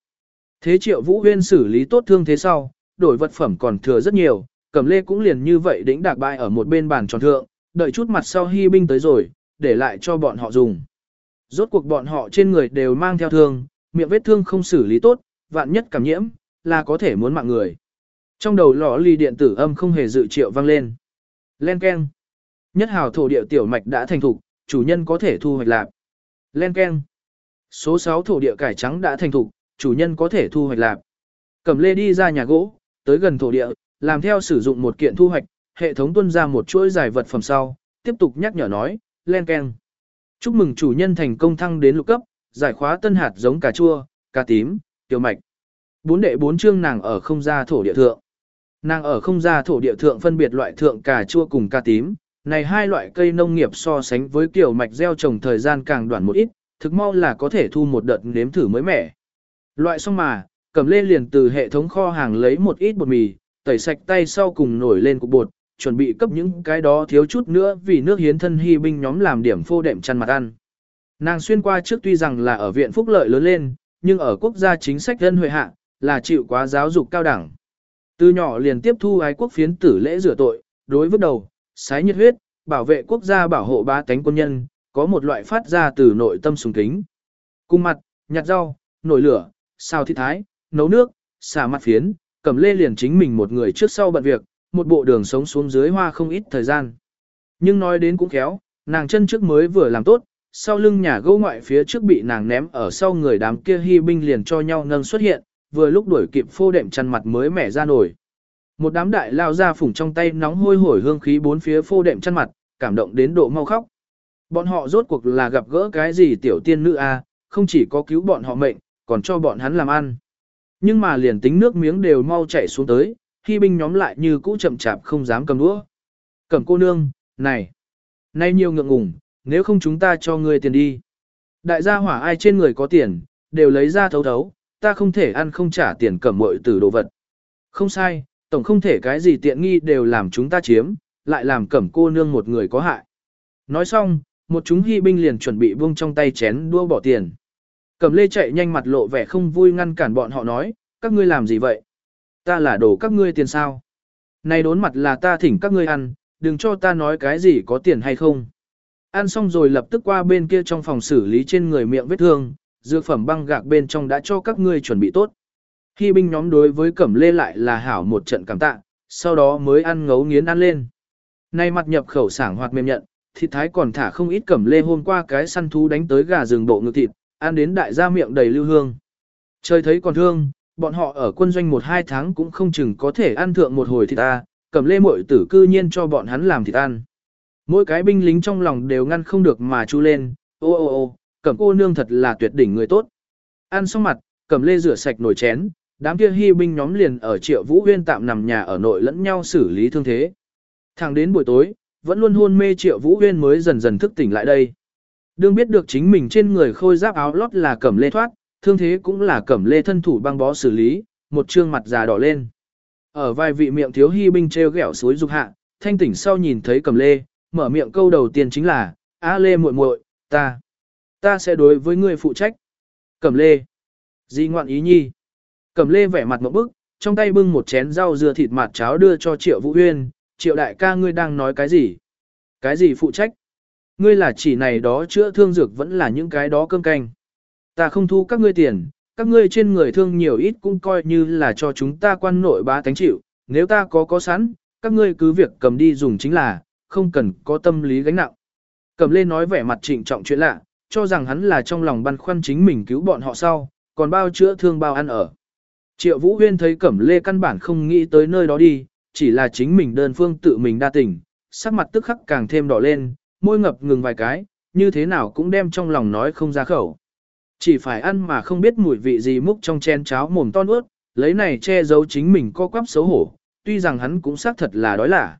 Thế Triệu Vũ Huyên xử lý tốt thương thế sau, đổi vật phẩm còn thừa rất nhiều, Cẩm Lê cũng liền như vậy đĩnh đạc bại ở một bên bàn tròn thượng, đợi chút mặt sau hy binh tới rồi, để lại cho bọn họ dùng. Rốt cuộc bọn họ trên người đều mang theo thương, miệng vết thương không xử lý tốt, vạn nhất cảm nhiễm, là có thể muốn mạng người. Trong đầu lò ly điện tử âm không hề dự triệu vang lên. Len keng. Nhất hào thổ địa tiểu mạch đã thành thục, chủ nhân có thể thu hoạch lạc. Len Ken. Số 6 thổ địa cải trắng đã thành thục, chủ nhân có thể thu hoạch lạc. Cẩm lê đi ra nhà gỗ, tới gần thổ địa, làm theo sử dụng một kiện thu hoạch, hệ thống tuân ra một chuỗi giải vật phẩm sau, tiếp tục nhắc nhở nói, Len Ken. Chúc mừng chủ nhân thành công thăng đến lục cấp, giải khóa tân hạt giống cà chua, cà tím, tiểu mạch. Bốn đệ bốn chương nàng ở không gia thổ địa thượng. Nàng ở không gia thổ địa thượng phân biệt loại thượng cà chua cùng cà tím, này hai loại cây nông nghiệp so sánh với kiểu mạch gieo trồng thời gian càng đoạn một ít, thực mau là có thể thu một đợt nếm thử mới mẻ. Loại xong mà, cầm lên liền từ hệ thống kho hàng lấy một ít bột mì, tẩy sạch tay sau cùng nổi lên cục bột, chuẩn bị cấp những cái đó thiếu chút nữa vì nước hiến thân hy binh nhóm làm điểm phô đệm chăn mặt ăn. Nàng xuyên qua trước tuy rằng là ở viện phúc lợi lớn lên, nhưng ở quốc gia chính sách dân huệ hạ, là chịu quá giáo dục cao đẳng. Từ nhỏ liền tiếp thu ái quốc phiến tử lễ rửa tội, đối với đầu, sái nhiệt huyết, bảo vệ quốc gia bảo hộ ba tánh quân nhân, có một loại phát ra từ nội tâm sùng kính. Cung mặt, nhặt rau, nổi lửa, xào thịt thái, nấu nước, xả mặt phiến, cầm lê liền chính mình một người trước sau bận việc, một bộ đường sống xuống dưới hoa không ít thời gian. Nhưng nói đến cũng khéo, nàng chân trước mới vừa làm tốt, sau lưng nhà gỗ ngoại phía trước bị nàng ném ở sau người đám kia hy binh liền cho nhau nâng xuất hiện, vừa lúc đuổi kịp phô đệm chăn mặt mới mẻ ra nổi. Một đám đại lao ra phủng trong tay nóng hôi hổi hương khí bốn phía phô đệm chăn mặt, cảm động đến độ mau khóc. Bọn họ rốt cuộc là gặp gỡ cái gì tiểu tiên nữ a, không chỉ có cứu bọn họ mệnh, còn cho bọn hắn làm ăn. Nhưng mà liền tính nước miếng đều mau chảy xuống tới, khi binh nhóm lại như cũ chậm chạp không dám cầm đũa. Cầm cô nương, này, nay nhiều ngượng ngùng, nếu không chúng ta cho ngươi tiền đi. Đại gia hỏa ai trên người có tiền, đều lấy ra thấu thấu, ta không thể ăn không trả tiền cầm mội từ đồ vật. Không sai, tổng không thể cái gì tiện nghi đều làm chúng ta chiếm, lại làm cẩm cô nương một người có hại. Nói xong, một chúng hy binh liền chuẩn bị buông trong tay chén đua bỏ tiền. Cẩm lê chạy nhanh mặt lộ vẻ không vui ngăn cản bọn họ nói, các ngươi làm gì vậy? Ta là đổ các ngươi tiền sao? Này đốn mặt là ta thỉnh các ngươi ăn, đừng cho ta nói cái gì có tiền hay không. Ăn xong rồi lập tức qua bên kia trong phòng xử lý trên người miệng vết thương, dược phẩm băng gạc bên trong đã cho các ngươi chuẩn bị tốt. Khi binh nhóm đối với cẩm lê lại là hảo một trận cảm tạ, sau đó mới ăn ngấu nghiến ăn lên. Nay mặt nhập khẩu sảng hoạt mềm nhận, thịt thái còn thả không ít cẩm lê hôm qua cái săn thú đánh tới gà rừng bộ ngực thịt, ăn đến đại gia miệng đầy lưu hương. Trời thấy còn thương, bọn họ ở quân doanh một hai tháng cũng không chừng có thể ăn thượng một hồi thịt ta, cẩm lê muội tử cư nhiên cho bọn hắn làm thịt ăn. Mỗi cái binh lính trong lòng đều ngăn không được mà chu lên, ô ô ô, cẩm cô nương thật là tuyệt đỉnh người tốt. Ăn xong mặt, cẩm lê rửa sạch nồi chén, đám kia hy binh nhóm liền ở triệu vũ huyên tạm nằm nhà ở nội lẫn nhau xử lý thương thế. Thẳng đến buổi tối, vẫn luôn hôn mê triệu vũ huyên mới dần dần thức tỉnh lại đây. Đương biết được chính mình trên người khôi giáp áo lót là cẩm lê thoát, thương thế cũng là cẩm lê thân thủ băng bó xử lý, một trương mặt già đỏ lên. Ở vài vị miệng thiếu hy binh treo gẹo suối dục hạ, thanh tỉnh sau nhìn thấy cẩm lê, mở miệng câu đầu tiên chính là, A lê muội muội, ta, ta sẽ đối với ngươi phụ trách. Cẩm lê, di ngoạn ý nhi. Cẩm lê vẻ mặt một bức, trong tay bưng một chén rau dưa thịt mặt cháo đưa cho triệu vũ huyên, triệu đại ca ngươi đang nói cái gì? Cái gì phụ trách? Ngươi là chỉ này đó chữa thương dược vẫn là những cái đó cơm canh. Ta không thu các ngươi tiền, các ngươi trên người thương nhiều ít cũng coi như là cho chúng ta quan nội bá tánh chịu, nếu ta có có sẵn, các ngươi cứ việc cầm đi dùng chính là, không cần có tâm lý gánh nặng. Cầm lên nói vẻ mặt trịnh trọng chuyện lạ, cho rằng hắn là trong lòng băn khoăn chính mình cứu bọn họ sau, còn bao chữa thương bao ăn ở. Triệu Vũ Huyên thấy Cẩm Lê căn bản không nghĩ tới nơi đó đi, chỉ là chính mình đơn phương tự mình đa tình, sắc mặt tức khắc càng thêm đỏ lên, môi ngập ngừng vài cái, như thế nào cũng đem trong lòng nói không ra khẩu. Chỉ phải ăn mà không biết mùi vị gì múc trong chén cháo mồm to nuốt, lấy này che giấu chính mình co quắp xấu hổ, tuy rằng hắn cũng xác thật là đói lả.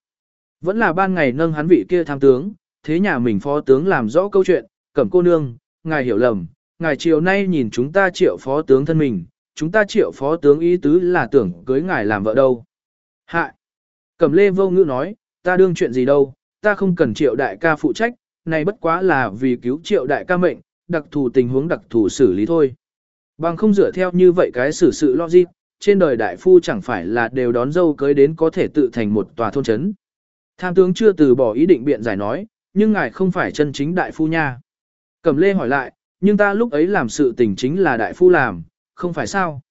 Vẫn là ban ngày nâng hắn vị kia tham tướng, thế nhà mình phó tướng làm rõ câu chuyện, cẩm cô nương, ngài hiểu lầm, ngài chiều nay nhìn chúng ta triệu phó tướng thân mình, chúng ta triệu phó tướng ý tứ là tưởng cưới ngài làm vợ đâu. Hạ! Cẩm lê vô ngữ nói, ta đương chuyện gì đâu, ta không cần triệu đại ca phụ trách, này bất quá là vì cứu triệu đại ca mệnh, đặc thù tình huống đặc thù xử lý thôi. Bằng không dựa theo như vậy cái xử sự logic, trên đời đại phu chẳng phải là đều đón dâu cưới đến có thể tự thành một tòa thôn chấn. Tham tướng chưa từ bỏ ý định biện giải nói, nhưng ngài không phải chân chính đại phu nha. Cẩm lê hỏi lại, nhưng ta lúc ấy làm sự tình chính là đại phu làm, không phải sao?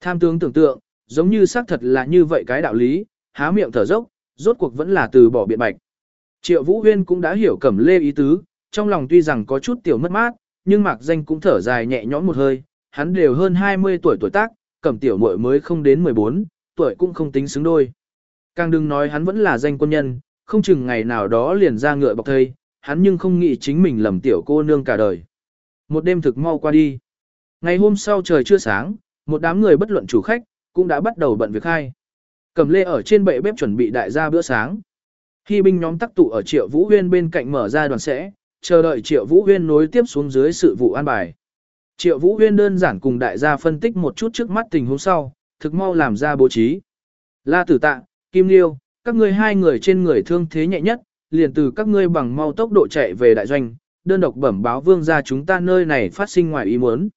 Tham tướng tưởng tượng, giống như xác thật là như vậy cái đạo lý, há miệng thở dốc, rốt cuộc vẫn là từ bỏ biện bạch. Triệu Vũ Huyên cũng đã hiểu Cẩm Lê ý tứ, trong lòng tuy rằng có chút tiểu mất mát, nhưng mạc danh cũng thở dài nhẹ nhõm một hơi, hắn đều hơn 20 tuổi tuổi tác, cẩm tiểu muội mới không đến 14, tuổi cũng không tính xứng đôi. Càng đừng nói hắn vẫn là danh quân nhân, không chừng ngày nào đó liền ra ngựa bọc thây, hắn nhưng không nghĩ chính mình lầm tiểu cô nương cả đời. Một đêm thực mau qua đi. Ngày hôm sau trời chưa sáng, một đám người bất luận chủ khách, cũng đã bắt đầu bận việc khai. Cầm lê ở trên bệ bếp chuẩn bị đại gia bữa sáng. Khi binh nhóm tắc tụ ở triệu vũ huyên bên cạnh mở ra đoàn sẽ, chờ đợi triệu vũ huyên nối tiếp xuống dưới sự vụ an bài. Triệu vũ huyên đơn giản cùng đại gia phân tích một chút trước mắt tình huống sau, thực mau làm ra bố trí. La tử tạ, Kim Liêu, các ngươi hai người trên người thương thế nhẹ nhất, liền từ các ngươi bằng mau tốc độ chạy về đại doanh, đơn độc bẩm báo vương gia chúng ta nơi này phát sinh ngoài ý muốn.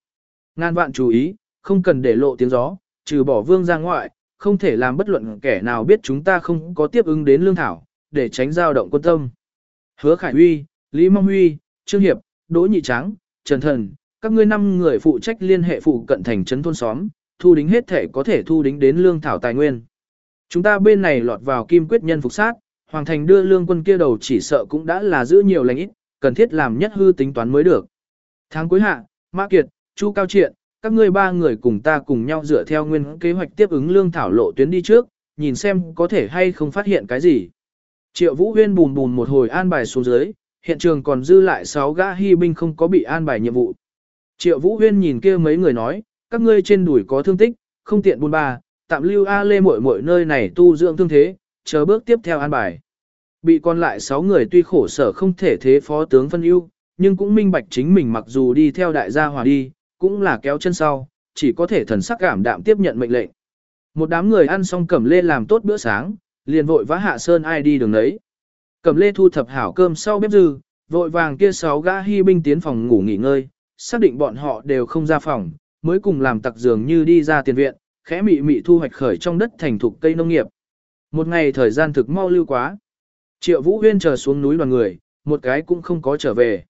Ngàn vạn chú ý, không cần để lộ tiếng gió, trừ bỏ vương gia ngoại, không thể làm bất luận kẻ nào biết chúng ta không có tiếp ứng đến lương thảo, để tránh dao động quân tâm. Hứa Khải Huy, Lý Mong Huy, Trương Hiệp, Đỗ Nhị Tráng, Trần Thần, các ngươi năm người phụ trách liên hệ phụ cận thành trấn thôn xóm, thu đính hết thể có thể thu đính đến lương thảo tài nguyên. Chúng ta bên này lọt vào kim quyết nhân phục sát, hoàng thành đưa lương quân kia đầu chỉ sợ cũng đã là giữ nhiều lành ít, cần thiết làm nhất hư tính toán mới được. Tháng cuối hạ, Mã Kiệt, Chu Cao Triện, các ngươi ba người cùng ta cùng nhau dựa theo nguyên kế hoạch tiếp ứng lương thảo lộ tuyến đi trước, nhìn xem có thể hay không phát hiện cái gì. Triệu Vũ Huyên bùn bùn một hồi an bài xuống dưới, hiện trường còn dư lại 6 gã hy binh không có bị an bài nhiệm vụ. Triệu Vũ Huyên nhìn kia mấy người nói, các ngươi trên đùi có thương tích, không tiện buôn ba, tạm lưu A Lê muội muội nơi này tu dưỡng thương thế, chờ bước tiếp theo an bài. Bị còn lại 6 người tuy khổ sở không thể thế phó tướng phân ưu, nhưng cũng minh bạch chính mình mặc dù đi theo đại gia hòa đi, cũng là kéo chân sau, chỉ có thể thần sắc cảm đạm tiếp nhận mệnh lệnh. Một đám người ăn xong cẩm lê làm tốt bữa sáng, liền vội vã hạ sơn ai đi đường đấy. Cẩm lê thu thập hảo cơm sau bếp dư, vội vàng kia sáu gã hy binh tiến phòng ngủ nghỉ ngơi, xác định bọn họ đều không ra phòng, mới cùng làm tặc dường như đi ra tiền viện, khẽ mị mị thu hoạch khởi trong đất thành thục cây nông nghiệp. Một ngày thời gian thực mau lưu quá. Triệu Vũ Huyên chờ xuống núi đoàn người, một cái cũng không có trở về.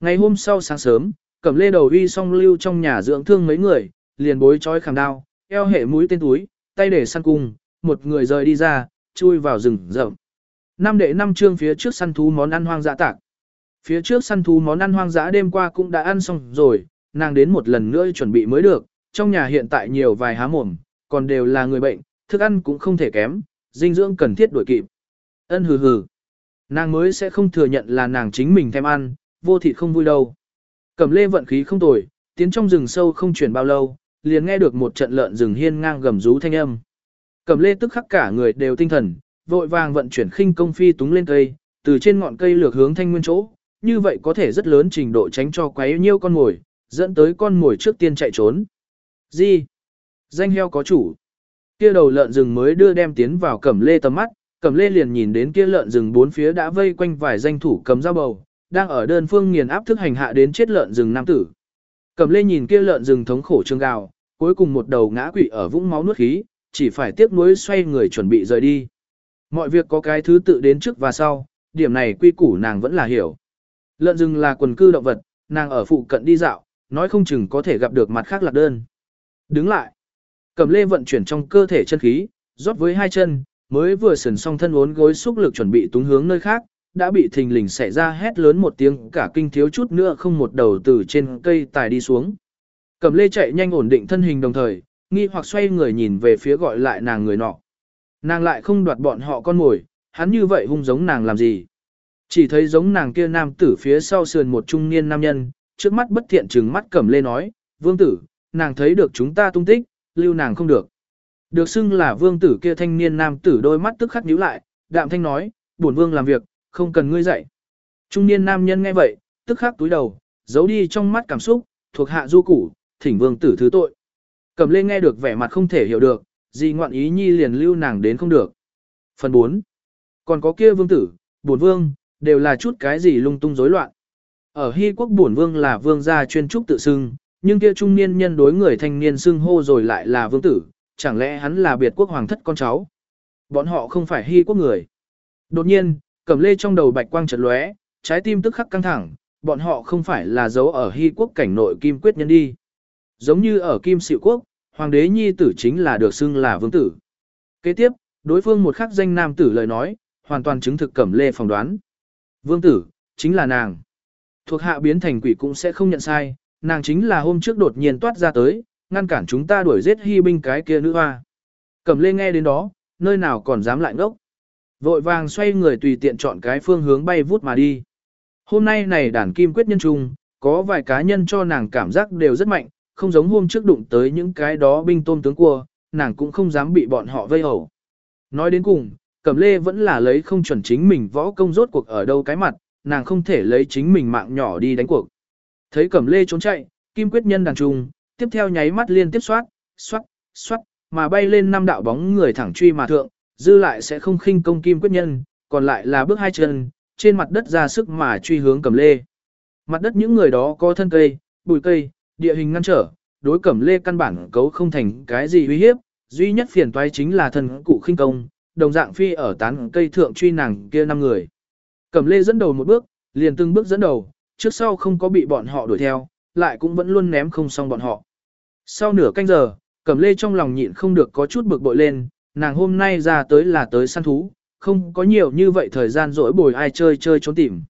Ngày hôm sau sáng sớm, cầm lê đầu uy song lưu trong nhà dưỡng thương mấy người, liền bối trói khảm đao, eo hệ mũi tên túi, tay để săn cung, một người rời đi ra, chui vào rừng rậm. Năm đệ năm trương phía trước săn thú món ăn hoang dã tạc. Phía trước săn thú món ăn hoang dã đêm qua cũng đã ăn xong rồi, nàng đến một lần nữa chuẩn bị mới được, trong nhà hiện tại nhiều vài há mồm, còn đều là người bệnh, thức ăn cũng không thể kém, dinh dưỡng cần thiết đổi kịp. Ân hừ hừ. Nàng mới sẽ không thừa nhận là nàng chính mình thèm ăn, vô thịt không vui đâu. Cẩm lê vận khí không tồi, tiến trong rừng sâu không chuyển bao lâu, liền nghe được một trận lợn rừng hiên ngang gầm rú thanh âm. Cẩm lê tức khắc cả người đều tinh thần, vội vàng vận chuyển khinh công phi túng lên cây, từ trên ngọn cây lược hướng thanh nguyên chỗ, như vậy có thể rất lớn trình độ tránh cho quấy nhiêu con mồi, dẫn tới con mồi trước tiên chạy trốn. Gì? Danh heo có chủ. Kia đầu lợn rừng mới đưa đem tiến vào cẩm lê tầm mắt, cẩm lê liền nhìn đến kia lợn rừng bốn phía đã vây quanh vài danh thủ cầm dao bầu, đang ở đơn phương nghiền áp thức hành hạ đến chết lợn rừng nam tử. Cẩm lê nhìn kia lợn rừng thống khổ trương gào, cuối cùng một đầu ngã quỵ ở vũng máu nuốt khí, chỉ phải tiếc nuối xoay người chuẩn bị rời đi. Mọi việc có cái thứ tự đến trước và sau, điểm này quy củ nàng vẫn là hiểu. Lợn rừng là quần cư động vật, nàng ở phụ cận đi dạo, nói không chừng có thể gặp được mặt khác lạc đơn. Đứng lại. Cẩm lê vận chuyển trong cơ thể chân khí, rót với hai chân, mới vừa sườn xong thân uốn gối xúc lực chuẩn bị túng hướng nơi khác, đã bị thình lình xảy ra hét lớn một tiếng cả kinh thiếu chút nữa không một đầu từ trên cây tài đi xuống. Cẩm lê chạy nhanh ổn định thân hình đồng thời, nghi hoặc xoay người nhìn về phía gọi lại nàng người nọ. Nàng lại không đoạt bọn họ con mồi, hắn như vậy hung giống nàng làm gì. Chỉ thấy giống nàng kia nam tử phía sau sườn một trung niên nam nhân, trước mắt bất thiện trừng mắt cẩm lê nói, vương tử, nàng thấy được chúng ta tung tích, lưu nàng không được. Được xưng là vương tử kia thanh niên nam tử đôi mắt tức khắc nhíu lại, đạm thanh nói, bổn vương làm việc, không cần ngươi dạy. Trung niên nam nhân nghe vậy, tức khắc túi đầu, giấu đi trong mắt cảm xúc, thuộc hạ du củ, thỉnh vương tử thứ tội. cầm lê nghe được vẻ mặt không thể hiểu được, gì ngoạn ý nhi liền lưu nàng đến không được. Phần 4. Còn có kia vương tử, bổn vương, đều là chút cái gì lung tung rối loạn. Ở Hy quốc bổn vương là vương gia chuyên trúc tự xưng, nhưng kia trung niên nhân đối người thanh niên xưng hô rồi lại là vương tử, chẳng lẽ hắn là biệt quốc hoàng thất con cháu. Bọn họ không phải Hy quốc người. Đột nhiên, Cẩm lê trong đầu bạch quang chợt lóe, trái tim tức khắc căng thẳng, bọn họ không phải là dấu ở hy quốc cảnh nội kim quyết nhân đi. Giống như ở kim Sịu quốc, hoàng đế nhi tử chính là được xưng là vương tử. Kế tiếp, đối phương một khắc danh nam tử lời nói, hoàn toàn chứng thực Cẩm lê phỏng đoán. Vương tử, chính là nàng. Thuộc hạ biến thành quỷ cũng sẽ không nhận sai, nàng chính là hôm trước đột nhiên toát ra tới, ngăn cản chúng ta đuổi giết hy binh cái kia nữ hoa. Cẩm lê nghe đến đó, nơi nào còn dám lại ngốc. Vội vàng xoay người tùy tiện chọn cái phương hướng bay vút mà đi. Hôm nay này đàn kim quyết nhân trung, có vài cá nhân cho nàng cảm giác đều rất mạnh, không giống hôm trước đụng tới những cái đó binh tôm tướng cua, nàng cũng không dám bị bọn họ vây hầu. Nói đến cùng, Cẩm Lê vẫn là lấy không chuẩn chính mình võ công rốt cuộc ở đâu cái mặt, nàng không thể lấy chính mình mạng nhỏ đi đánh cuộc. Thấy Cẩm Lê trốn chạy, Kim Quyết Nhân đàn trùng, tiếp theo nháy mắt liên tiếp xoát, xoát, xoát, mà bay lên năm đạo bóng người thẳng truy mà thượng, dư lại sẽ không khinh công Kim Quyết Nhân, còn lại là bước hai chân, trên mặt đất ra sức mà truy hướng Cẩm Lê. Mặt đất những người đó có thân cây, bụi cây, địa hình ngăn trở, đối Cẩm Lê căn bản cấu không thành cái gì uy hiếp, duy nhất phiền toái chính là thần cụ khinh công, đồng dạng phi ở tán cây thượng truy nàng kia năm người. Cẩm lê dẫn đầu một bước, liền từng bước dẫn đầu, trước sau không có bị bọn họ đuổi theo, lại cũng vẫn luôn ném không xong bọn họ. Sau nửa canh giờ, Cẩm lê trong lòng nhịn không được có chút bực bội lên, nàng hôm nay ra tới là tới săn thú, không có nhiều như vậy thời gian rỗi bồi ai chơi chơi trốn tìm.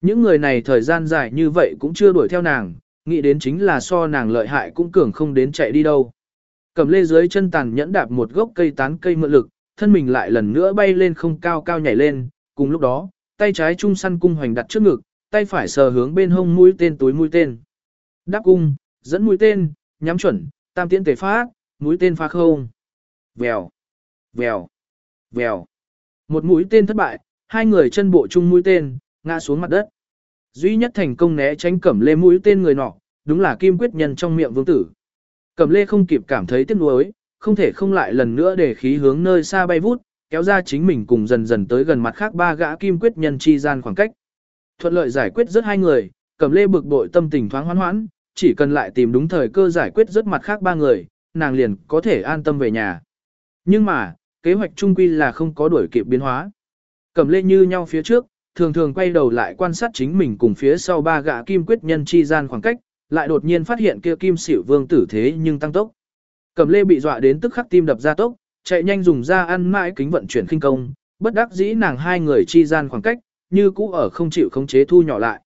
Những người này thời gian dài như vậy cũng chưa đuổi theo nàng, nghĩ đến chính là so nàng lợi hại cũng cường không đến chạy đi đâu. Cẩm lê dưới chân tàn nhẫn đạp một gốc cây tán cây mượn lực, thân mình lại lần nữa bay lên không cao cao nhảy lên, cùng lúc đó, tay trái trung săn cung hoành đặt trước ngực, tay phải sờ hướng bên hông mũi tên túi mũi tên. Đáp cung, dẫn mũi tên, nhắm chuẩn, tam tiễn tề phát, mũi tên phá không. Vèo, vèo, vèo. Một mũi tên thất bại, hai người chân bộ chung mũi tên, ngã xuống mặt đất. Duy nhất thành công né tránh cẩm lê mũi tên người nọ, đúng là kim quyết nhân trong miệng vương tử. Cẩm lê không kịp cảm thấy tiếc nuối, không thể không lại lần nữa để khí hướng nơi xa bay vút, kéo ra chính mình cùng dần dần tới gần mặt khác ba gã kim quyết nhân chi gian khoảng cách. Thuận lợi giải quyết rất hai người, Cẩm lê bực bội tâm tình thoáng hoan hoãn, chỉ cần lại tìm đúng thời cơ giải quyết rất mặt khác ba người, nàng liền có thể an tâm về nhà. Nhưng mà, kế hoạch trung quy là không có đuổi kịp biến hóa. Cẩm lê như nhau phía trước, thường thường quay đầu lại quan sát chính mình cùng phía sau ba gã kim quyết nhân chi gian khoảng cách, lại đột nhiên phát hiện kia kim xỉu vương tử thế nhưng tăng tốc. Cẩm lê bị dọa đến tức khắc tim đập ra tốc, chạy nhanh dùng ra ăn mãi kính vận chuyển khinh công, bất đắc dĩ nàng hai người chi gian khoảng cách, như cũ ở không chịu khống chế thu nhỏ lại.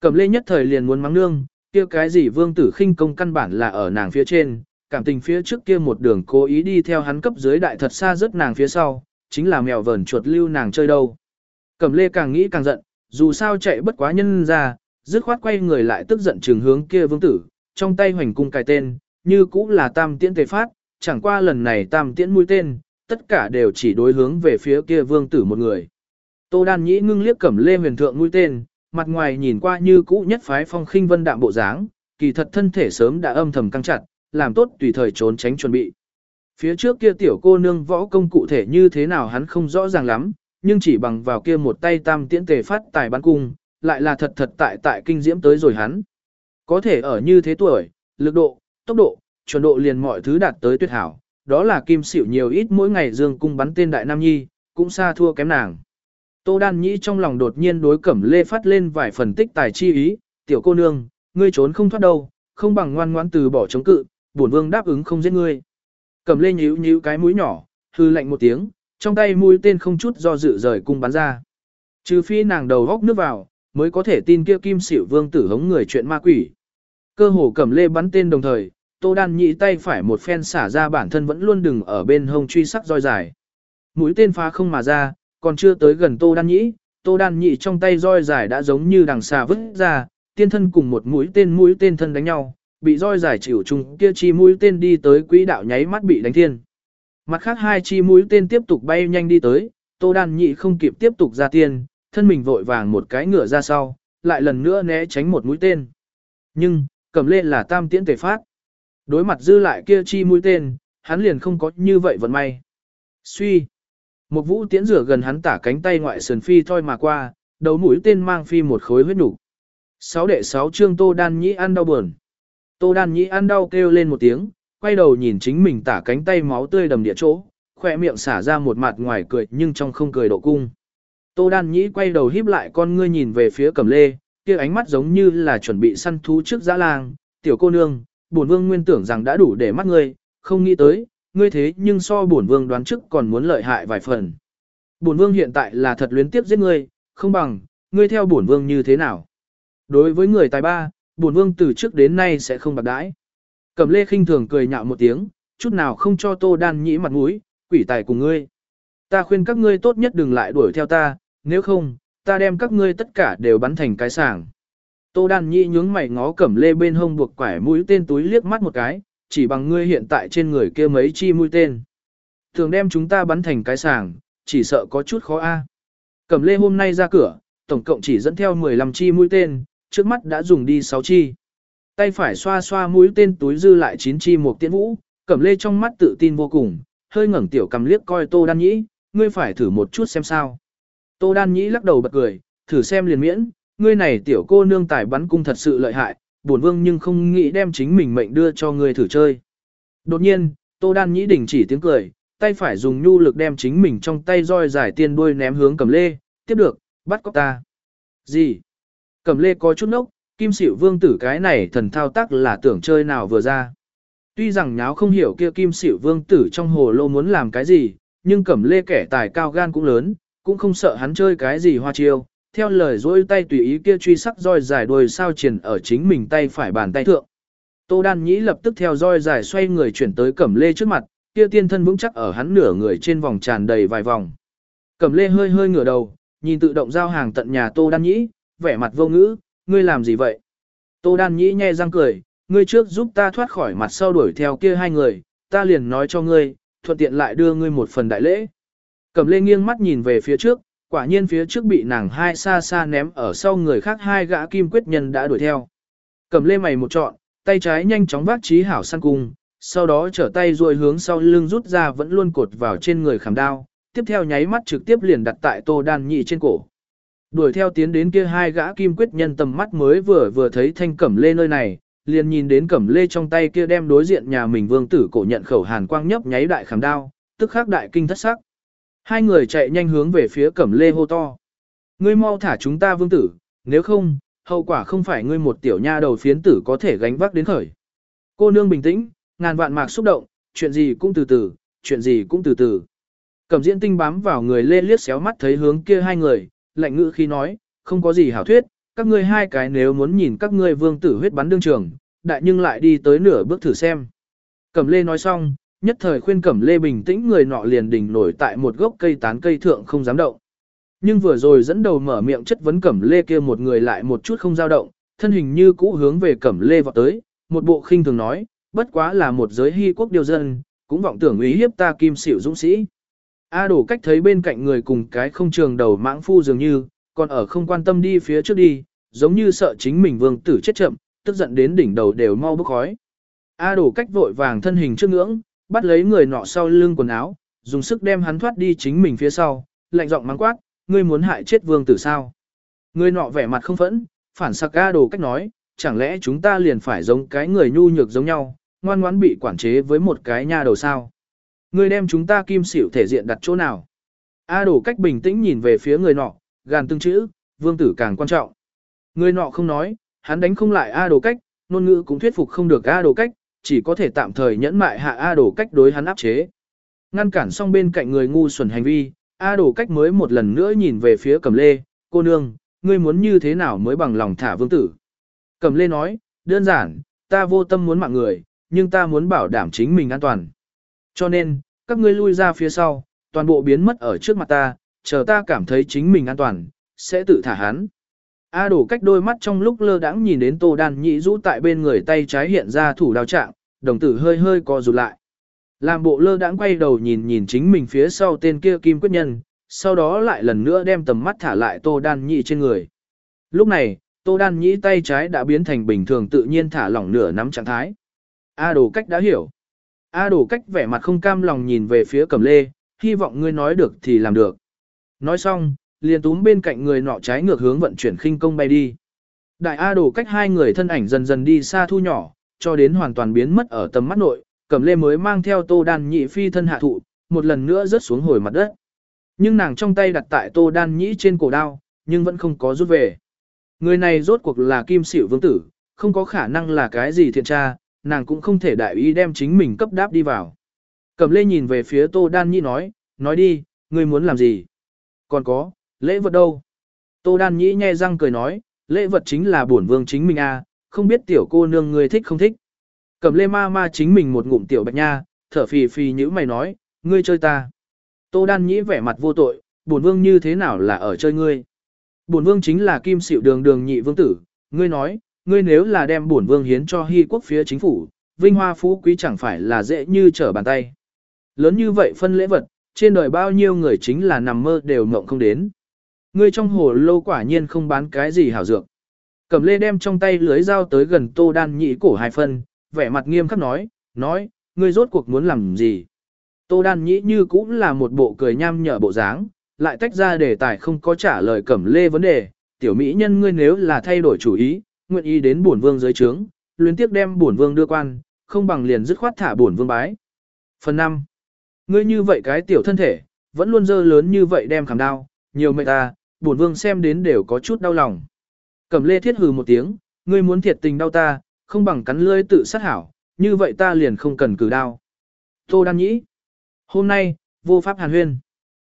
Cẩm lê nhất thời liền muốn mắng nương, kia cái gì vương tử khinh công căn bản là ở nàng phía trên, cảm tình phía trước kia một đường cố ý đi theo hắn cấp dưới đại thật xa rất nàng phía sau, chính là mèo vờn chuột lưu nàng chơi đâu. Cẩm lê càng nghĩ càng giận, dù sao chạy bất quá nhân ra, dứt khoát quay người lại tức giận trường hướng kia vương tử, trong tay hoành cung cài tên, như cũ là tam tiễn tề phát, chẳng qua lần này tam tiễn mũi tên, tất cả đều chỉ đối hướng về phía kia vương tử một người. Tô đan nhĩ ngưng liếc cẩm lê huyền thượng mũi tên, mặt ngoài nhìn qua như cũ nhất phái phong khinh vân đạm bộ dáng, kỳ thật thân thể sớm đã âm thầm căng chặt, làm tốt tùy thời trốn tránh chuẩn bị. Phía trước kia tiểu cô nương võ công cụ thể như thế nào hắn không rõ ràng lắm, nhưng chỉ bằng vào kia một tay tam tiễn tề phát tài bắn cung, lại là thật thật tại tại kinh diễm tới rồi hắn. Có thể ở như thế tuổi, lực độ, tốc độ, chuẩn độ liền mọi thứ đạt tới tuyệt hảo, đó là kim xỉu nhiều ít mỗi ngày dương cung bắn tên đại nam nhi, cũng xa thua kém nàng. Tô Đan Nhĩ trong lòng đột nhiên đối Cẩm Lê phát lên vài phần tích tài chi ý, tiểu cô nương, ngươi trốn không thoát đâu, không bằng ngoan ngoãn từ bỏ chống cự, bổn vương đáp ứng không giết ngươi. Cẩm Lê nhíu nhíu cái mũi nhỏ, hư lạnh một tiếng, trong tay mũi tên không chút do dự rời cung bắn ra. Trừ phi nàng đầu góc nước vào, mới có thể tin kia kim xỉu vương tử hống người chuyện ma quỷ. Cơ hồ Cẩm Lê bắn tên đồng thời, Tô Đan nhĩ tay phải một phen xả ra bản thân vẫn luôn đừng ở bên hông truy sắc roi dài. Mũi tên phá không mà ra, còn chưa tới gần Tô Đan nhị, Tô Đan nhị trong tay roi dài đã giống như đằng xà vứt ra, tiên thân cùng một mũi tên mũi tên thân đánh nhau, bị roi dài chịu chung kia chi mũi tên đi tới quỹ đạo nháy mắt bị đánh thiên. Mặt khác hai chi mũi tên tiếp tục bay nhanh đi tới, Tô Đan nhị không kịp tiếp tục ra tiên, thân mình vội vàng một cái ngựa ra sau, lại lần nữa né tránh một mũi tên. Nhưng, cầm lên là tam tiễn tề phát. Đối mặt dư lại kia chi mũi tên, hắn liền không có như vậy vận may. Suy. Một vũ tiễn rửa gần hắn tả cánh tay ngoại sườn phi thoi mà qua, đầu mũi tên mang phi một khối huyết nục. Sáu đệ sáu trương Tô Đan Nhĩ ăn đau buồn. Tô Đan Nhĩ ăn đau kêu lên một tiếng, quay đầu nhìn chính mình tả cánh tay máu tươi đầm địa chỗ, khỏe miệng xả ra một mặt ngoài cười nhưng trong không cười độ cung. Tô Đan Nhĩ quay đầu híp lại con ngươi nhìn về phía Cẩm Lê, kia ánh mắt giống như là chuẩn bị săn thú trước dã lang, "Tiểu cô nương, bổn vương nguyên tưởng rằng đã đủ để mắt ngươi, không nghĩ tới, ngươi thế nhưng so bổn vương đoán trước còn muốn lợi hại vài phần. Bổn vương hiện tại là thật luyến tiếp giết ngươi, không bằng, ngươi theo bổn vương như thế nào?" Đối với người tài ba, bổn vương từ trước đến nay sẽ không bạc đãi. Cẩm lê khinh thường cười nhạo một tiếng, chút nào không cho tô đan nhĩ mặt mũi, quỷ tài cùng ngươi. Ta khuyên các ngươi tốt nhất đừng lại đuổi theo ta, nếu không, ta đem các ngươi tất cả đều bắn thành cái sàng. Tô đan nhĩ nhướng mày ngó cẩm lê bên hông buộc quải mũi tên túi liếc mắt một cái, chỉ bằng ngươi hiện tại trên người kia mấy chi mũi tên. Thường đem chúng ta bắn thành cái sàng, chỉ sợ có chút khó a. Cẩm lê hôm nay ra cửa, tổng cộng chỉ dẫn theo 15 chi mũi tên, trước mắt đã dùng đi 6 chi. Tay phải xoa xoa mũi tên túi dư lại 9 chi một tiễn vũ, cẩm lê trong mắt tự tin vô cùng, hơi ngẩng tiểu cầm liếc coi tô đan nhĩ, ngươi phải thử một chút xem sao. Tô đan nhĩ lắc đầu bật cười, thử xem liền miễn, ngươi này tiểu cô nương tài bắn cung thật sự lợi hại, buồn vương nhưng không nghĩ đem chính mình mệnh đưa cho ngươi thử chơi. Đột nhiên, tô đan nhĩ đình chỉ tiếng cười, tay phải dùng nhu lực đem chính mình trong tay roi giải tiên đuôi ném hướng cầm lê, tiếp được, bắt cóc ta. Gì? Cầm lê có chút nốc, kim xỉu vương tử cái này thần thao tác là tưởng chơi nào vừa ra. Tuy rằng nháo không hiểu kia kim xỉu vương tử trong hồ lô muốn làm cái gì, nhưng cẩm lê kẻ tài cao gan cũng lớn, cũng không sợ hắn chơi cái gì hoa chiêu. Theo lời dối tay tùy ý kia truy sắc roi dài đuôi sao triển ở chính mình tay phải bàn tay thượng. Tô đan nhĩ lập tức theo roi dài xoay người chuyển tới cẩm lê trước mặt, kia tiên thân vững chắc ở hắn nửa người trên vòng tràn đầy vài vòng. Cẩm lê hơi hơi ngửa đầu, nhìn tự động giao hàng tận nhà tô đan nhĩ, vẻ mặt vô ngữ, ngươi làm gì vậy? Tô đan nhĩ nhe răng cười, ngươi trước giúp ta thoát khỏi mặt sau đuổi theo kia hai người, ta liền nói cho ngươi, thuận tiện lại đưa ngươi một phần đại lễ. Cẩm lê nghiêng mắt nhìn về phía trước, quả nhiên phía trước bị nàng hai xa xa ném ở sau người khác hai gã kim quyết nhân đã đuổi theo. cầm lê mày một trọn, tay trái nhanh chóng vác trí hảo săn cung, sau đó trở tay ruồi hướng sau lưng rút ra vẫn luôn cột vào trên người khảm đao, tiếp theo nháy mắt trực tiếp liền đặt tại tô đan nhị trên cổ. Đuổi theo tiến đến kia hai gã kim quyết nhân tầm mắt mới vừa vừa thấy thanh cẩm lê nơi này, liền nhìn đến cẩm lê trong tay kia đem đối diện nhà mình vương tử cổ nhận khẩu hàn quang nhấp nháy đại khảm đao, tức khắc đại kinh thất sắc. Hai người chạy nhanh hướng về phía cẩm lê hô to. Ngươi mau thả chúng ta vương tử, nếu không, hậu quả không phải ngươi một tiểu nha đầu phiến tử có thể gánh vác đến khởi. Cô nương bình tĩnh, ngàn vạn mạc xúc động, chuyện gì cũng từ từ, chuyện gì cũng từ từ. Cẩm diễn tinh bám vào người lê liếc xéo mắt thấy hướng kia hai người, lạnh ngữ khi nói, không có gì hảo thuyết, các ngươi hai cái nếu muốn nhìn các ngươi vương tử huyết bắn đương trường, đại nhưng lại đi tới nửa bước thử xem. Cẩm lê nói xong, nhất thời khuyên cẩm lê bình tĩnh người nọ liền đỉnh nổi tại một gốc cây tán cây thượng không dám động. Nhưng vừa rồi dẫn đầu mở miệng chất vấn cẩm lê kia một người lại một chút không dao động, thân hình như cũ hướng về cẩm lê vọt tới, một bộ khinh thường nói, bất quá là một giới hy quốc điều dân, cũng vọng tưởng ý hiếp ta kim xỉu dũng sĩ. A đổ cách thấy bên cạnh người cùng cái không trường đầu mãng phu dường như, còn ở không quan tâm đi phía trước đi, giống như sợ chính mình vương tử chết chậm, tức giận đến đỉnh đầu đều mau bốc khói. A đổ cách vội vàng thân hình trước ngưỡng, bắt lấy người nọ sau lưng quần áo, dùng sức đem hắn thoát đi chính mình phía sau, lạnh giọng mắng quát, ngươi muốn hại chết vương tử sao? Người nọ vẻ mặt không phẫn, phản sặc ga đồ cách nói, chẳng lẽ chúng ta liền phải giống cái người nhu nhược giống nhau, ngoan ngoãn bị quản chế với một cái nha đầu sao? Ngươi đem chúng ta kim xỉu thể diện đặt chỗ nào? A đổ cách bình tĩnh nhìn về phía người nọ, gàn tương chữ, vương tử càng quan trọng. Người nọ không nói, hắn đánh không lại A đồ cách, ngôn ngữ cũng thuyết phục không được A đồ cách, chỉ có thể tạm thời nhẫn mại hạ A đổ cách đối hắn áp chế. Ngăn cản xong bên cạnh người ngu xuẩn hành vi, A đổ cách mới một lần nữa nhìn về phía Cẩm Lê, cô nương, ngươi muốn như thế nào mới bằng lòng thả vương tử. Cẩm Lê nói, đơn giản, ta vô tâm muốn mạng người, nhưng ta muốn bảo đảm chính mình an toàn. Cho nên, các ngươi lui ra phía sau, toàn bộ biến mất ở trước mặt ta, chờ ta cảm thấy chính mình an toàn, sẽ tự thả hắn. A đổ cách đôi mắt trong lúc lơ đãng nhìn đến tô đan nhị rũ tại bên người tay trái hiện ra thủ đào trạng, đồng tử hơi hơi co rụt lại. Làm bộ lơ đãng quay đầu nhìn nhìn chính mình phía sau tên kia kim quyết nhân, sau đó lại lần nữa đem tầm mắt thả lại tô đan nhị trên người. Lúc này, tô đan nhị tay trái đã biến thành bình thường tự nhiên thả lỏng nửa nắm trạng thái. A Đồ cách đã hiểu. A Đồ cách vẻ mặt không cam lòng nhìn về phía cầm lê, hy vọng ngươi nói được thì làm được. Nói xong, liền túm bên cạnh người nọ trái ngược hướng vận chuyển khinh công bay đi. Đại A Đồ cách hai người thân ảnh dần dần đi xa thu nhỏ, cho đến hoàn toàn biến mất ở tầm mắt nội, Cẩm Lê mới mang theo Tô Đan Nhị phi thân hạ thụ, một lần nữa rớt xuống hồi mặt đất. Nhưng nàng trong tay đặt tại Tô Đan Nhĩ trên cổ đao, nhưng vẫn không có rút về. Người này rốt cuộc là Kim Sửu Vương tử, không có khả năng là cái gì thiện tra, nàng cũng không thể đại ý đem chính mình cấp đáp đi vào. Cẩm Lê nhìn về phía Tô Đan Nhĩ nói, nói đi, ngươi muốn làm gì? Còn có, lễ vật đâu? Tô Đan Nhĩ nhe răng cười nói, lễ vật chính là bổn vương chính mình a, không biết tiểu cô nương ngươi thích không thích. Cầm lê ma ma chính mình một ngụm tiểu bạch nha, thở phì phì như mày nói, ngươi chơi ta. Tô đan nhĩ vẻ mặt vô tội, bổn vương như thế nào là ở chơi ngươi. Bổn vương chính là kim xịu đường đường nhị vương tử, ngươi nói, ngươi nếu là đem bổn vương hiến cho hy quốc phía chính phủ, vinh hoa phú quý chẳng phải là dễ như trở bàn tay. Lớn như vậy phân lễ vật, trên đời bao nhiêu người chính là nằm mơ đều mộng không đến. Ngươi trong hồ lô quả nhiên không bán cái gì hảo dược. Cẩm lê đem trong tay lưới dao tới gần tô đan nhị cổ hai phân, vẻ mặt nghiêm khắc nói, nói, ngươi rốt cuộc muốn làm gì. Tô đan nhị như cũng là một bộ cười nham nhở bộ dáng, lại tách ra đề tài không có trả lời cẩm lê vấn đề, tiểu mỹ nhân ngươi nếu là thay đổi chủ ý, nguyện ý đến bổn vương dưới trướng, luyến tiếp đem bổn vương đưa quan, không bằng liền dứt khoát thả bổn vương bái. Phần 5. Ngươi như vậy cái tiểu thân thể, vẫn luôn dơ lớn như vậy đem khảm đau, nhiều mệt ta, bổn vương xem đến đều có chút đau lòng. Cẩm lê thiết hừ một tiếng, ngươi muốn thiệt tình đau ta, không bằng cắn lưỡi tự sát hảo, như vậy ta liền không cần cử đau. Tô Đan Nhĩ. Hôm nay, vô pháp hàn huyên.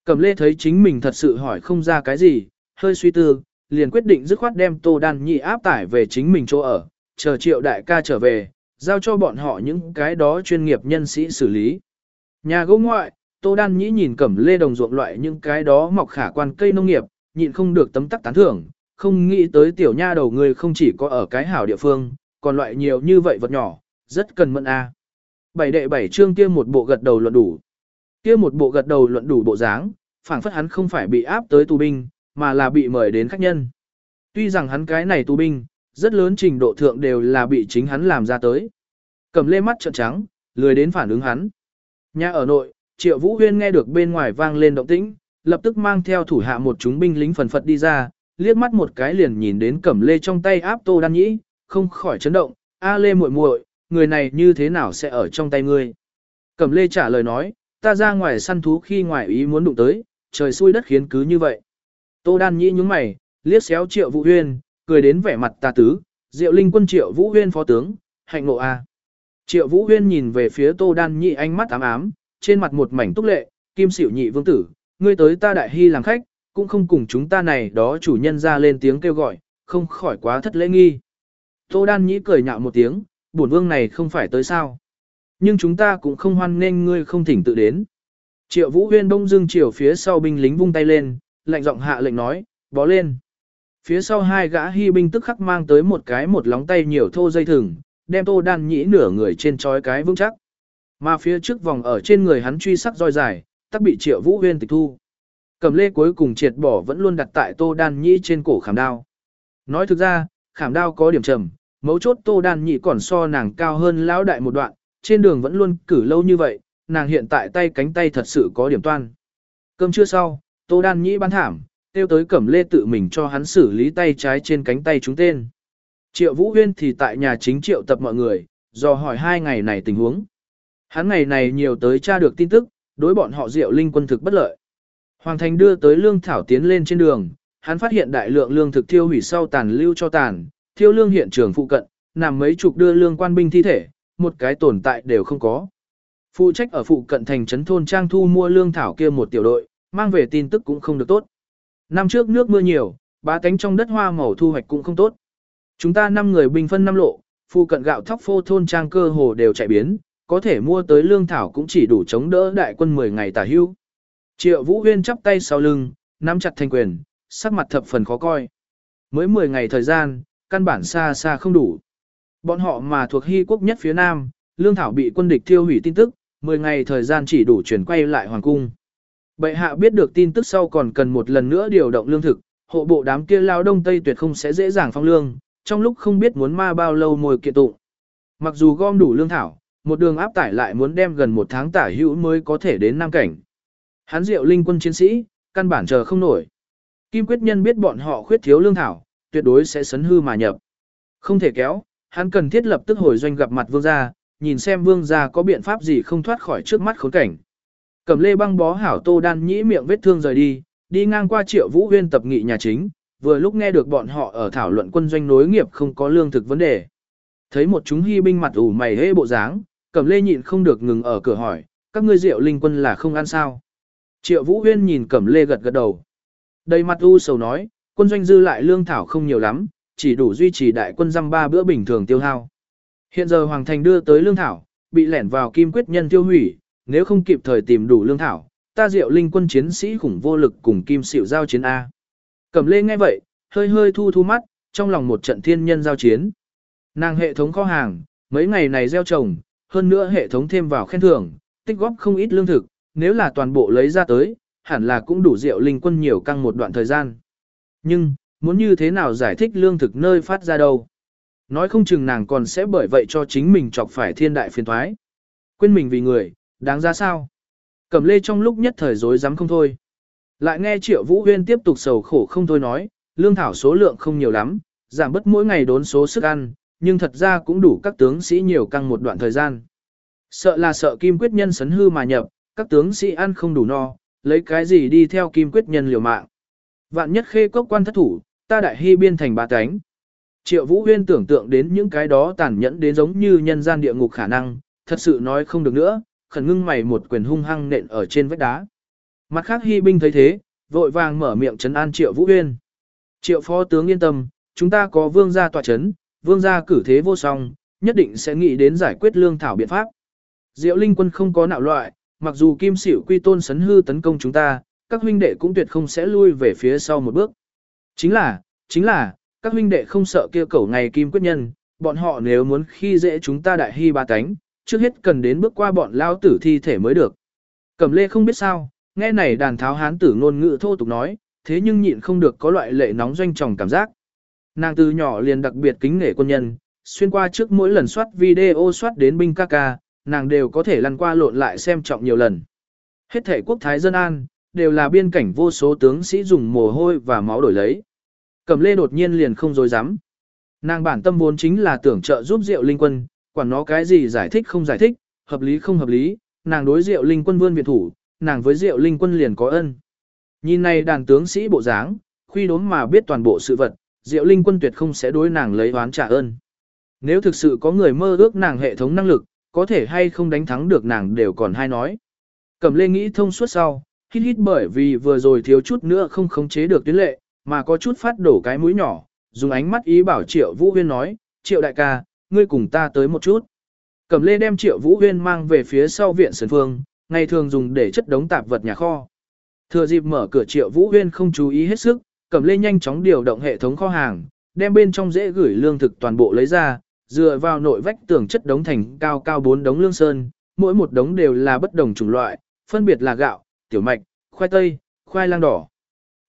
Cẩm lê thấy chính mình thật sự hỏi không ra cái gì, hơi suy tư, liền quyết định dứt khoát đem Tô Đan Nhĩ áp tải về chính mình chỗ ở, chờ triệu đại ca trở về, giao cho bọn họ những cái đó chuyên nghiệp nhân sĩ xử lý. Nhà gỗ ngoại, Tô Đan Nhĩ nhìn cẩm lê đồng ruộng loại những cái đó mọc khả quan cây nông nghiệp, nhịn không được tấm tắc tán thưởng, không nghĩ tới tiểu nha đầu người không chỉ có ở cái hảo địa phương, còn loại nhiều như vậy vật nhỏ, rất cần mẫn a. Bảy đệ bảy chương kia một bộ gật đầu luận đủ. Kia một bộ gật đầu luận đủ bộ dáng, phảng phất hắn không phải bị áp tới tù binh, mà là bị mời đến khách nhân. Tuy rằng hắn cái này tù binh, rất lớn trình độ thượng đều là bị chính hắn làm ra tới. Cầm lê mắt trợn trắng, lười đến phản ứng hắn. Nhà ở nội, Triệu Vũ Huyên nghe được bên ngoài vang lên động tĩnh, lập tức mang theo thủ hạ một chúng binh lính phần phật đi ra, liếc mắt một cái liền nhìn đến Cẩm Lê trong tay áp Tô Đan Nhĩ, không khỏi chấn động, "A Lê muội muội, người này như thế nào sẽ ở trong tay ngươi?" Cẩm Lê trả lời nói, "Ta ra ngoài săn thú khi ngoài ý muốn đụng tới, trời xui đất khiến cứ như vậy." Tô Đan Nhĩ nhúng mày, liếc xéo Triệu Vũ Huyên, cười đến vẻ mặt tà tứ, "Diệu Linh quân Triệu Vũ Huyên phó tướng, hạnh ngộ a." Triệu Vũ Huyên nhìn về phía Tô Đan Nhĩ ánh mắt ám ám, trên mặt một mảnh túc lệ, kim xỉu nhị vương tử, ngươi tới ta đại hy làm khách, cũng không cùng chúng ta này đó chủ nhân ra lên tiếng kêu gọi, không khỏi quá thất lễ nghi. Tô Đan Nhĩ cười nhạo một tiếng, bổn vương này không phải tới sao. Nhưng chúng ta cũng không hoan nên ngươi không thỉnh tự đến. Triệu Vũ Huyên đông dương chiều phía sau binh lính vung tay lên, lạnh giọng hạ lệnh nói, bó lên. Phía sau hai gã hy binh tức khắc mang tới một cái một lóng tay nhiều thô dây thừng, đem Tô Đan Nhĩ nửa người trên trói cái vững chắc. Mà phía trước vòng ở trên người hắn truy sắc roi dài, tắc bị Triệu Vũ Huyên tịch thu. Cầm lê cuối cùng triệt bỏ vẫn luôn đặt tại Tô Đan Nhĩ trên cổ khảm đao. Nói thực ra, khảm đao có điểm trầm, mấu chốt Tô Đan Nhĩ còn so nàng cao hơn lão đại một đoạn, trên đường vẫn luôn cử lâu như vậy, nàng hiện tại tay cánh tay thật sự có điểm toan. Cơm trưa sau, Tô Đan Nhĩ bán thảm, tiêu tới Cẩm Lê tự mình cho hắn xử lý tay trái trên cánh tay chúng tên. Triệu Vũ Huyên thì tại nhà chính triệu tập mọi người, do hỏi hai ngày này tình huống. Hắn ngày này nhiều tới tra được tin tức, đối bọn họ Diệu Linh quân thực bất lợi. Hoàng thành đưa tới lương thảo tiến lên trên đường, hắn phát hiện đại lượng lương thực thiêu hủy sau tàn lưu cho tàn, thiêu lương hiện trường phụ cận, nằm mấy chục đưa lương quan binh thi thể, một cái tồn tại đều không có. Phụ trách ở phụ cận thành trấn thôn trang thu mua lương thảo kia một tiểu đội, mang về tin tức cũng không được tốt. Năm trước nước mưa nhiều, bá tánh trong đất hoa màu thu hoạch cũng không tốt. Chúng ta năm người bình phân năm lộ, phụ cận gạo thóc phô thôn trang cơ hồ đều chạy biến, có thể mua tới lương thảo cũng chỉ đủ chống đỡ đại quân 10 ngày tả hưu. Triệu Vũ Huyên chắp tay sau lưng, nắm chặt thành quyền, sắc mặt thập phần khó coi. Mới 10 ngày thời gian, căn bản xa xa không đủ. Bọn họ mà thuộc hy quốc nhất phía nam, lương thảo bị quân địch tiêu hủy tin tức, 10 ngày thời gian chỉ đủ chuyển quay lại hoàng cung. Bệ hạ biết được tin tức sau còn cần một lần nữa điều động lương thực, hộ bộ đám kia lao đông tây tuyệt không sẽ dễ dàng phong lương, trong lúc không biết muốn ma bao lâu mồi kiện tụng. Mặc dù gom đủ lương thảo, một đường áp tải lại muốn đem gần một tháng tả hữu mới có thể đến Nam Cảnh. Hán diệu linh quân chiến sĩ, căn bản chờ không nổi. Kim quyết nhân biết bọn họ khuyết thiếu lương thảo, tuyệt đối sẽ sấn hư mà nhập. Không thể kéo, hắn cần thiết lập tức hồi doanh gặp mặt vương gia, nhìn xem vương gia có biện pháp gì không thoát khỏi trước mắt khốn cảnh. Cầm lê băng bó hảo tô đan nhĩ miệng vết thương rời đi, đi ngang qua triệu vũ huyên tập nghị nhà chính, vừa lúc nghe được bọn họ ở thảo luận quân doanh nối nghiệp không có lương thực vấn đề. Thấy một chúng hy binh mặt ủ mày hê bộ dáng, cầm lê nhịn không được ngừng ở cửa hỏi, các ngươi diệu linh quân là không ăn sao. Triệu Vũ Huyên nhìn Cẩm Lê gật gật đầu. Đầy mặt u sầu nói, quân doanh dư lại lương thảo không nhiều lắm, chỉ đủ duy trì đại quân dăm ba bữa bình thường tiêu hao. Hiện giờ Hoàng Thành đưa tới lương thảo, bị lẻn vào kim quyết nhân tiêu hủy, nếu không kịp thời tìm đủ lương thảo, ta diệu linh quân chiến sĩ khủng vô lực cùng kim xỉu giao chiến A. Cẩm lê nghe vậy, hơi hơi thu thu mắt, trong lòng một trận thiên nhân giao chiến. Nàng hệ thống kho hàng, mấy ngày này gieo trồng, hơn nữa hệ thống thêm vào khen thưởng, tích góp không ít lương thực, nếu là toàn bộ lấy ra tới, hẳn là cũng đủ diệu linh quân nhiều căng một đoạn thời gian. Nhưng, muốn như thế nào giải thích lương thực nơi phát ra đâu? Nói không chừng nàng còn sẽ bởi vậy cho chính mình chọc phải thiên đại phiền thoái. Quên mình vì người, đáng ra sao? Cẩm lê trong lúc nhất thời rối dám không thôi. Lại nghe triệu vũ huyên tiếp tục sầu khổ không thôi nói, lương thảo số lượng không nhiều lắm, giảm bớt mỗi ngày đốn số sức ăn, nhưng thật ra cũng đủ các tướng sĩ nhiều căng một đoạn thời gian. Sợ là sợ kim quyết nhân sấn hư mà nhập, các tướng sĩ ăn không đủ no, lấy cái gì đi theo kim quyết nhân liều mạng. Vạn nhất khê cốc quan thất thủ, ta đại hy biên thành ba cánh. Triệu Vũ Huyên tưởng tượng đến những cái đó tàn nhẫn đến giống như nhân gian địa ngục khả năng, thật sự nói không được nữa, khẩn ngưng mày một quyền hung hăng nện ở trên vách đá. Mặt khác hy binh thấy thế, vội vàng mở miệng trấn an Triệu Vũ Huyên. Triệu phó tướng yên tâm, chúng ta có vương gia tọa chấn, vương gia cử thế vô song, nhất định sẽ nghĩ đến giải quyết lương thảo biện pháp. Diệu Linh quân không có nạo loại, mặc dù kim xỉu quy tôn sấn hư tấn công chúng ta, các huynh đệ cũng tuyệt không sẽ lui về phía sau một bước. Chính là, chính là, các huynh đệ không sợ kia cẩu ngày kim quyết nhân, bọn họ nếu muốn khi dễ chúng ta đại hy ba cánh, trước hết cần đến bước qua bọn lao tử thi thể mới được. Cẩm lê không biết sao, nghe này đàn tháo hán tử ngôn ngữ thô tục nói, thế nhưng nhịn không được có loại lệ nóng doanh tròng cảm giác. Nàng từ nhỏ liền đặc biệt kính nể quân nhân, xuyên qua trước mỗi lần soát video soát đến binh ca ca, nàng đều có thể lăn qua lộn lại xem trọng nhiều lần. Hết thể quốc thái dân an, đều là biên cảnh vô số tướng sĩ dùng mồ hôi và máu đổi lấy. Cẩm lê đột nhiên liền không dối dám. Nàng bản tâm vốn chính là tưởng trợ giúp Diệu Linh Quân, quản nó cái gì giải thích không giải thích, hợp lý không hợp lý, nàng đối Diệu Linh Quân vươn việt thủ, nàng với Diệu Linh Quân liền có ân. Nhìn này đàn tướng sĩ bộ dáng, khuy đốn mà biết toàn bộ sự vật, Diệu Linh Quân tuyệt không sẽ đối nàng lấy oán trả ơn. Nếu thực sự có người mơ ước nàng hệ thống năng lực, có thể hay không đánh thắng được nàng đều còn hay nói. Cẩm lê nghĩ thông suốt sau, hít hít bởi vì vừa rồi thiếu chút nữa không khống chế được tuyến lệ, mà có chút phát đổ cái mũi nhỏ, dùng ánh mắt ý bảo Triệu Vũ Huyên nói, Triệu đại ca, ngươi cùng ta tới một chút. Cẩm lê đem Triệu Vũ Huyên mang về phía sau viện sân phương, ngày thường dùng để chất đống tạp vật nhà kho. Thừa dịp mở cửa Triệu Vũ Huyên không chú ý hết sức, Cẩm lê nhanh chóng điều động hệ thống kho hàng, đem bên trong dễ gửi lương thực toàn bộ lấy ra, dựa vào nội vách tường chất đống thành cao cao bốn đống lương sơn, mỗi một đống đều là bất đồng chủng loại, phân biệt là gạo, tiểu mạch, khoai tây, khoai lang đỏ.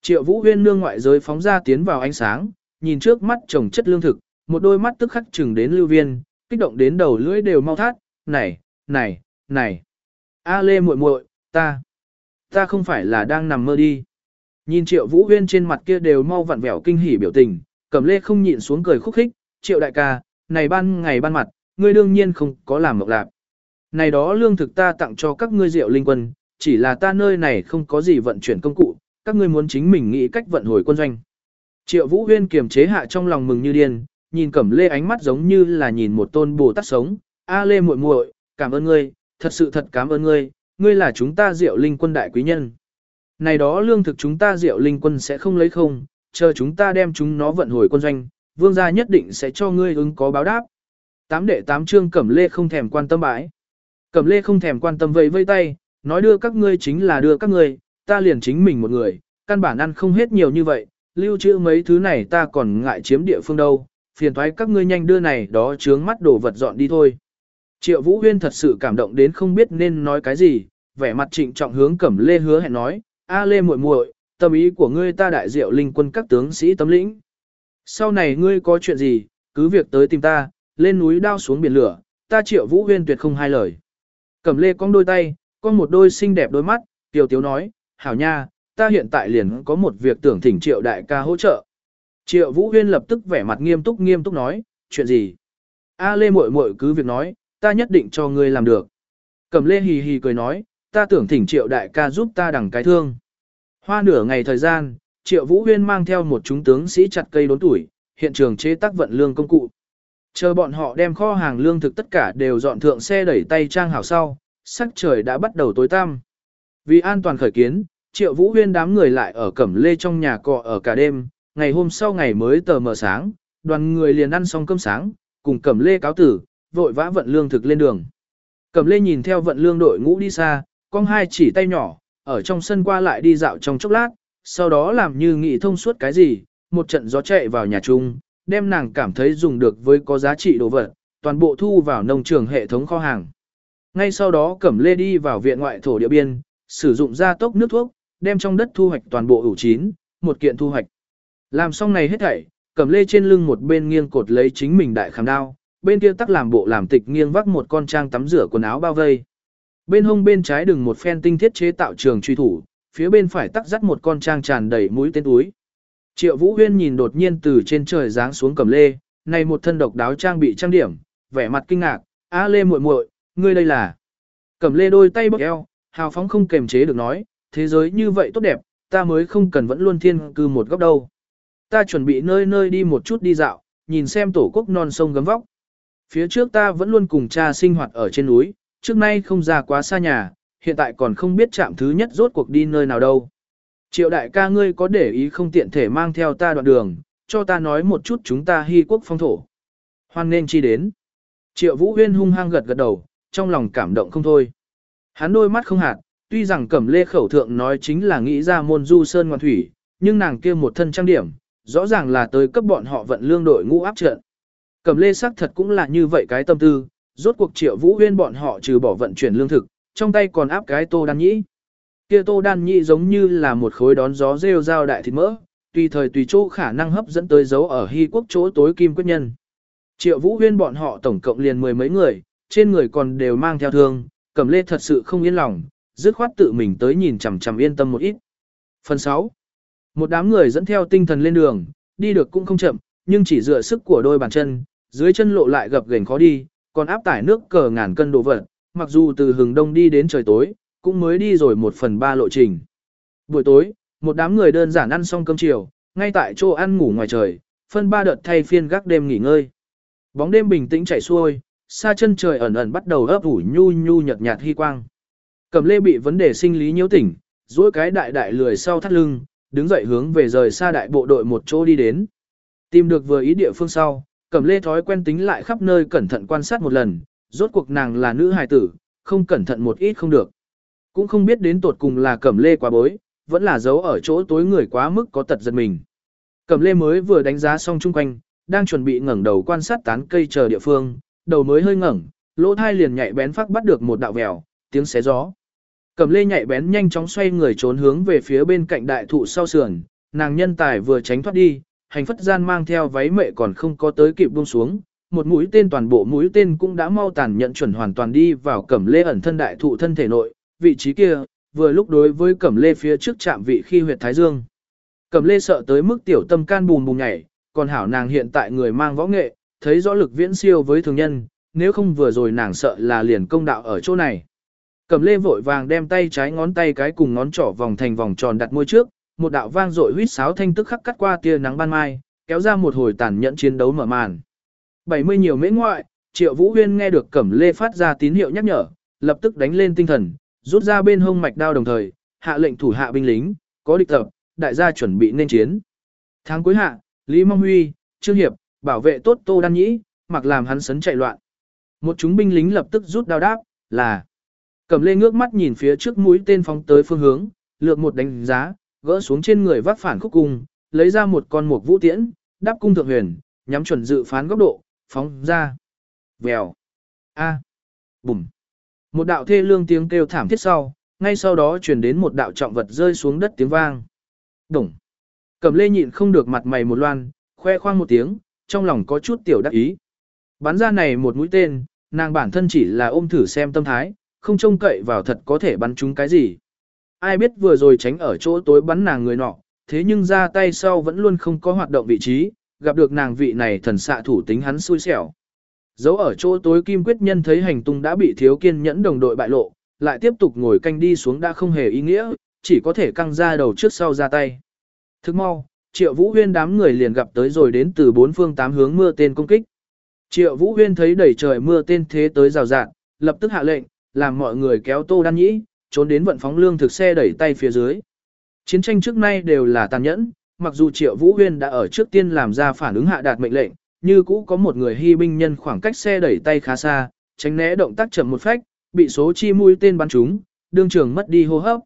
Triệu Vũ Huyên nương ngoại giới phóng ra tiến vào ánh sáng, nhìn trước mắt trồng chất lương thực, một đôi mắt tức khắc chừng đến lưu viên, kích động đến đầu lưỡi đều mau thắt, này, này, này. A lê muội muội, ta, ta không phải là đang nằm mơ đi. Nhìn triệu vũ huyên trên mặt kia đều mau vặn vẹo kinh hỉ biểu tình, cẩm lê không nhịn xuống cười khúc khích, triệu đại ca, này ban ngày ban mặt, ngươi đương nhiên không có làm mộc lạc. Này đó lương thực ta tặng cho các ngươi diệu linh quân, chỉ là ta nơi này không có gì vận chuyển công cụ, các ngươi muốn chính mình nghĩ cách vận hồi quân doanh. Triệu Vũ Huyên kiềm chế hạ trong lòng mừng như điên, nhìn Cẩm Lê ánh mắt giống như là nhìn một tôn Bồ Tát sống. A Lê muội muội, cảm ơn ngươi, thật sự thật cảm ơn ngươi, ngươi là chúng ta Diệu Linh quân đại quý nhân. Này đó lương thực chúng ta Diệu Linh quân sẽ không lấy không, chờ chúng ta đem chúng nó vận hồi quân doanh, vương gia nhất định sẽ cho ngươi ứng có báo đáp. Tám đệ tám trương Cẩm Lê không thèm quan tâm bãi. Cẩm Lê không thèm quan tâm vẫy vây tay, nói đưa các ngươi chính là đưa các ngươi, ta liền chính mình một người, căn bản ăn không hết nhiều như vậy, lưu trữ mấy thứ này ta còn ngại chiếm địa phương đâu, phiền thoái các ngươi nhanh đưa này đó chướng mắt đổ vật dọn đi thôi. Triệu Vũ Huyên thật sự cảm động đến không biết nên nói cái gì, vẻ mặt trịnh trọng hướng Cẩm Lê hứa hẹn nói, A Lê muội muội, tâm ý của ngươi ta đại diệu linh quân các tướng sĩ tấm lĩnh. Sau này ngươi có chuyện gì, cứ việc tới tìm ta, lên núi đao xuống biển lửa, ta Triệu Vũ Huyên tuyệt không hai lời. Cẩm Lê cong đôi tay, con một đôi xinh đẹp đôi mắt, tiểu tiếu nói, hảo nha, ta hiện tại liền có một việc tưởng thỉnh triệu đại ca hỗ trợ. Triệu Vũ Huyên lập tức vẻ mặt nghiêm túc nghiêm túc nói, chuyện gì? A Lê muội muội cứ việc nói, ta nhất định cho ngươi làm được. Cẩm Lê hì hì cười nói, ta tưởng thỉnh triệu đại ca giúp ta đằng cái thương. Hoa nửa ngày thời gian, triệu Vũ Huyên mang theo một chúng tướng sĩ chặt cây đốn tuổi, hiện trường chế tác vận lương công cụ. Chờ bọn họ đem kho hàng lương thực tất cả đều dọn thượng xe đẩy tay trang hảo sau, sắc trời đã bắt đầu tối tăm. Vì an toàn khởi kiến, triệu vũ huyên đám người lại ở cẩm lê trong nhà cọ ở cả đêm, ngày hôm sau ngày mới tờ mờ sáng, đoàn người liền ăn xong cơm sáng, cùng Cẩm Lê cáo tử, vội vã vận lương thực lên đường. Cẩm Lê nhìn theo vận lương đội ngũ đi xa, con hai chỉ tay nhỏ, ở trong sân qua lại đi dạo trong chốc lát, sau đó làm như nghĩ thông suốt cái gì, một trận gió chạy vào nhà chung, đem nàng cảm thấy dùng được với có giá trị đồ vật, toàn bộ thu vào nông trường hệ thống kho hàng. Ngay sau đó Cẩm Lê đi vào viện ngoại thổ địa biên, sử dụng gia tốc nước thuốc, đem trong đất thu hoạch toàn bộ ủ chín, một kiện thu hoạch. Làm xong này hết thảy, Cẩm Lê trên lưng một bên nghiêng cột lấy chính mình đại khảm đao, bên kia tắc làm bộ làm tịch nghiêng vác một con trang tắm rửa quần áo bao vây. Bên hông bên trái đừng một phen tinh thiết chế tạo trường truy thủ, phía bên phải tắc dắt một con trang tràn đầy mũi tên túi. Triệu Vũ Huyên nhìn đột nhiên từ trên trời giáng xuống Cẩm Lê, này một thân độc đáo trang bị trang điểm, vẻ mặt kinh ngạc, "A Lê muội muội, ngươi đây là?" Cẩm Lê đôi tay bóp eo, hào phóng không kềm chế được nói, "Thế giới như vậy tốt đẹp, ta mới không cần vẫn luôn thiên cư một góc đâu. Ta chuẩn bị nơi nơi đi một chút đi dạo, nhìn xem tổ quốc non sông gấm vóc. Phía trước ta vẫn luôn cùng cha sinh hoạt ở trên núi, trước nay không ra quá xa nhà, hiện tại còn không biết chạm thứ nhất rốt cuộc đi nơi nào đâu. Triệu đại ca ngươi có để ý không tiện thể mang theo ta đoạn đường, cho ta nói một chút chúng ta hy quốc phong thổ. Hoan nên chi đến. Triệu Vũ Huyên hung hăng gật gật đầu, trong lòng cảm động không thôi. Hắn đôi mắt không hạt, tuy rằng cẩm lê khẩu thượng nói chính là nghĩ ra môn du sơn ngoan thủy, nhưng nàng kia một thân trang điểm, rõ ràng là tới cấp bọn họ vận lương đội ngũ áp trận. Cẩm lê sắc thật cũng là như vậy cái tâm tư, rốt cuộc triệu vũ huyên bọn họ trừ bỏ vận chuyển lương thực, trong tay còn áp cái tô đan nhĩ. Kia tô đan nhĩ giống như là một khối đón gió rêu rao đại thịt mỡ, tùy thời tùy chỗ khả năng hấp dẫn tới dấu ở hy quốc chỗ tối kim quyết nhân. Triệu vũ huyên bọn họ tổng cộng liền mười mấy người, trên người còn đều mang theo thương, cẩm lê thật sự không yên lòng, dứt khoát tự mình tới nhìn chằm chằm yên tâm một ít. Phần 6. Một đám người dẫn theo tinh thần lên đường, đi được cũng không chậm, nhưng chỉ dựa sức của đôi bàn chân, dưới chân lộ lại gập ghềnh khó đi, còn áp tải nước cờ ngàn cân đồ vật, mặc dù từ hừng đông đi đến trời tối, cũng mới đi rồi một phần ba lộ trình. Buổi tối, một đám người đơn giản ăn xong cơm chiều, ngay tại chỗ ăn ngủ ngoài trời, phân ba đợt thay phiên gác đêm nghỉ ngơi. Bóng đêm bình tĩnh chảy xuôi, xa chân trời ẩn ẩn bắt đầu ấp ủ nhu nhu nhật nhạt hy quang. Cẩm lê bị vấn đề sinh lý nhiễu tỉnh, duỗi cái đại đại lười sau thắt lưng, đứng dậy hướng về rời xa đại bộ đội một chỗ đi đến. Tìm được vừa ý địa phương sau, Cẩm lê thói quen tính lại khắp nơi cẩn thận quan sát một lần, rốt cuộc nàng là nữ hài tử, không cẩn thận một ít không được. Cũng không biết đến tột cùng là Cẩm lê quá bối, vẫn là giấu ở chỗ tối người quá mức có tật giật mình. Cẩm lê mới vừa đánh giá xong chung quanh, đang chuẩn bị ngẩng đầu quan sát tán cây chờ địa phương, đầu mới hơi ngẩng, lỗ thai liền nhạy bén phát bắt được một đạo vèo, tiếng xé gió. Cẩm lê nhạy bén nhanh chóng xoay người trốn hướng về phía bên cạnh đại thụ sau sườn, nàng nhân tài vừa tránh thoát đi, hành phất gian mang theo váy mệ còn không có tới kịp buông xuống, một mũi tên toàn bộ mũi tên cũng đã mau tàn nhận chuẩn hoàn toàn đi vào cẩm lê ẩn thân đại thụ thân thể nội, vị trí kia, vừa lúc đối với cẩm lê phía trước chạm vị khi huyệt thái dương. Cẩm lê sợ tới mức tiểu tâm can bùm bùm nhảy, còn hảo nàng hiện tại người mang võ nghệ, thấy rõ lực viễn siêu với thường nhân, nếu không vừa rồi nàng sợ là liền công đạo ở chỗ này. Cẩm lê vội vàng đem tay trái ngón tay cái cùng ngón trỏ vòng thành vòng tròn đặt môi trước, một đạo vang dội huýt sáo thanh tức khắc cắt qua tia nắng ban mai, kéo ra một hồi tàn nhẫn chiến đấu mở màn. 70 nhiều mễ ngoại, Triệu Vũ Huyên nghe được Cẩm Lê phát ra tín hiệu nhắc nhở, lập tức đánh lên tinh thần, rút ra bên hông mạch đao đồng thời, hạ lệnh thủ hạ binh lính, có địch tập, đại gia chuẩn bị nên chiến. Tháng cuối hạ, Lý Mong Huy, Trương Hiệp, bảo vệ tốt Tô Đan Nhĩ, mặc làm hắn sấn chạy loạn. Một chúng binh lính lập tức rút đao đáp, là Cẩm Lê ngước mắt nhìn phía trước mũi tên phóng tới phương hướng, lược một đánh giá, gỡ xuống trên người vác phản khúc cung, lấy ra một con mục vũ tiễn, đáp cung thượng huyền, nhắm chuẩn dự phán góc độ, phóng ra. Vèo. A. Bùm. Một đạo thê lương tiếng kêu thảm thiết sau, ngay sau đó truyền đến một đạo trọng vật rơi xuống đất tiếng vang. Đồng. Cẩm lê nhịn không được mặt mày một loan, khoe khoang một tiếng, trong lòng có chút tiểu đắc ý. Bắn ra này một mũi tên, nàng bản thân chỉ là ôm thử xem tâm thái, không trông cậy vào thật có thể bắn trúng cái gì. Ai biết vừa rồi tránh ở chỗ tối bắn nàng người nọ, thế nhưng ra tay sau vẫn luôn không có hoạt động vị trí, gặp được nàng vị này thần xạ thủ tính hắn xui xẻo. Giấu ở chỗ tối Kim Quyết Nhân thấy hành tung đã bị thiếu kiên nhẫn đồng đội bại lộ, lại tiếp tục ngồi canh đi xuống đã không hề ý nghĩa, chỉ có thể căng ra đầu trước sau ra tay. Thức mau, Triệu Vũ Huyên đám người liền gặp tới rồi đến từ bốn phương tám hướng mưa tên công kích. Triệu Vũ Huyên thấy đầy trời mưa tên thế tới rào rạt, lập tức hạ lệnh, làm mọi người kéo Tô Đan Nhĩ, trốn đến vận phóng lương thực xe đẩy tay phía dưới. Chiến tranh trước nay đều là tàn nhẫn, mặc dù Triệu Vũ Huyên đã ở trước tiên làm ra phản ứng hạ đạt mệnh lệnh, như cũ có một người hy binh nhân khoảng cách xe đẩy tay khá xa, tránh né động tác chậm một phách, bị số chi mũi tên bắn trúng, đương trường mất đi hô hấp.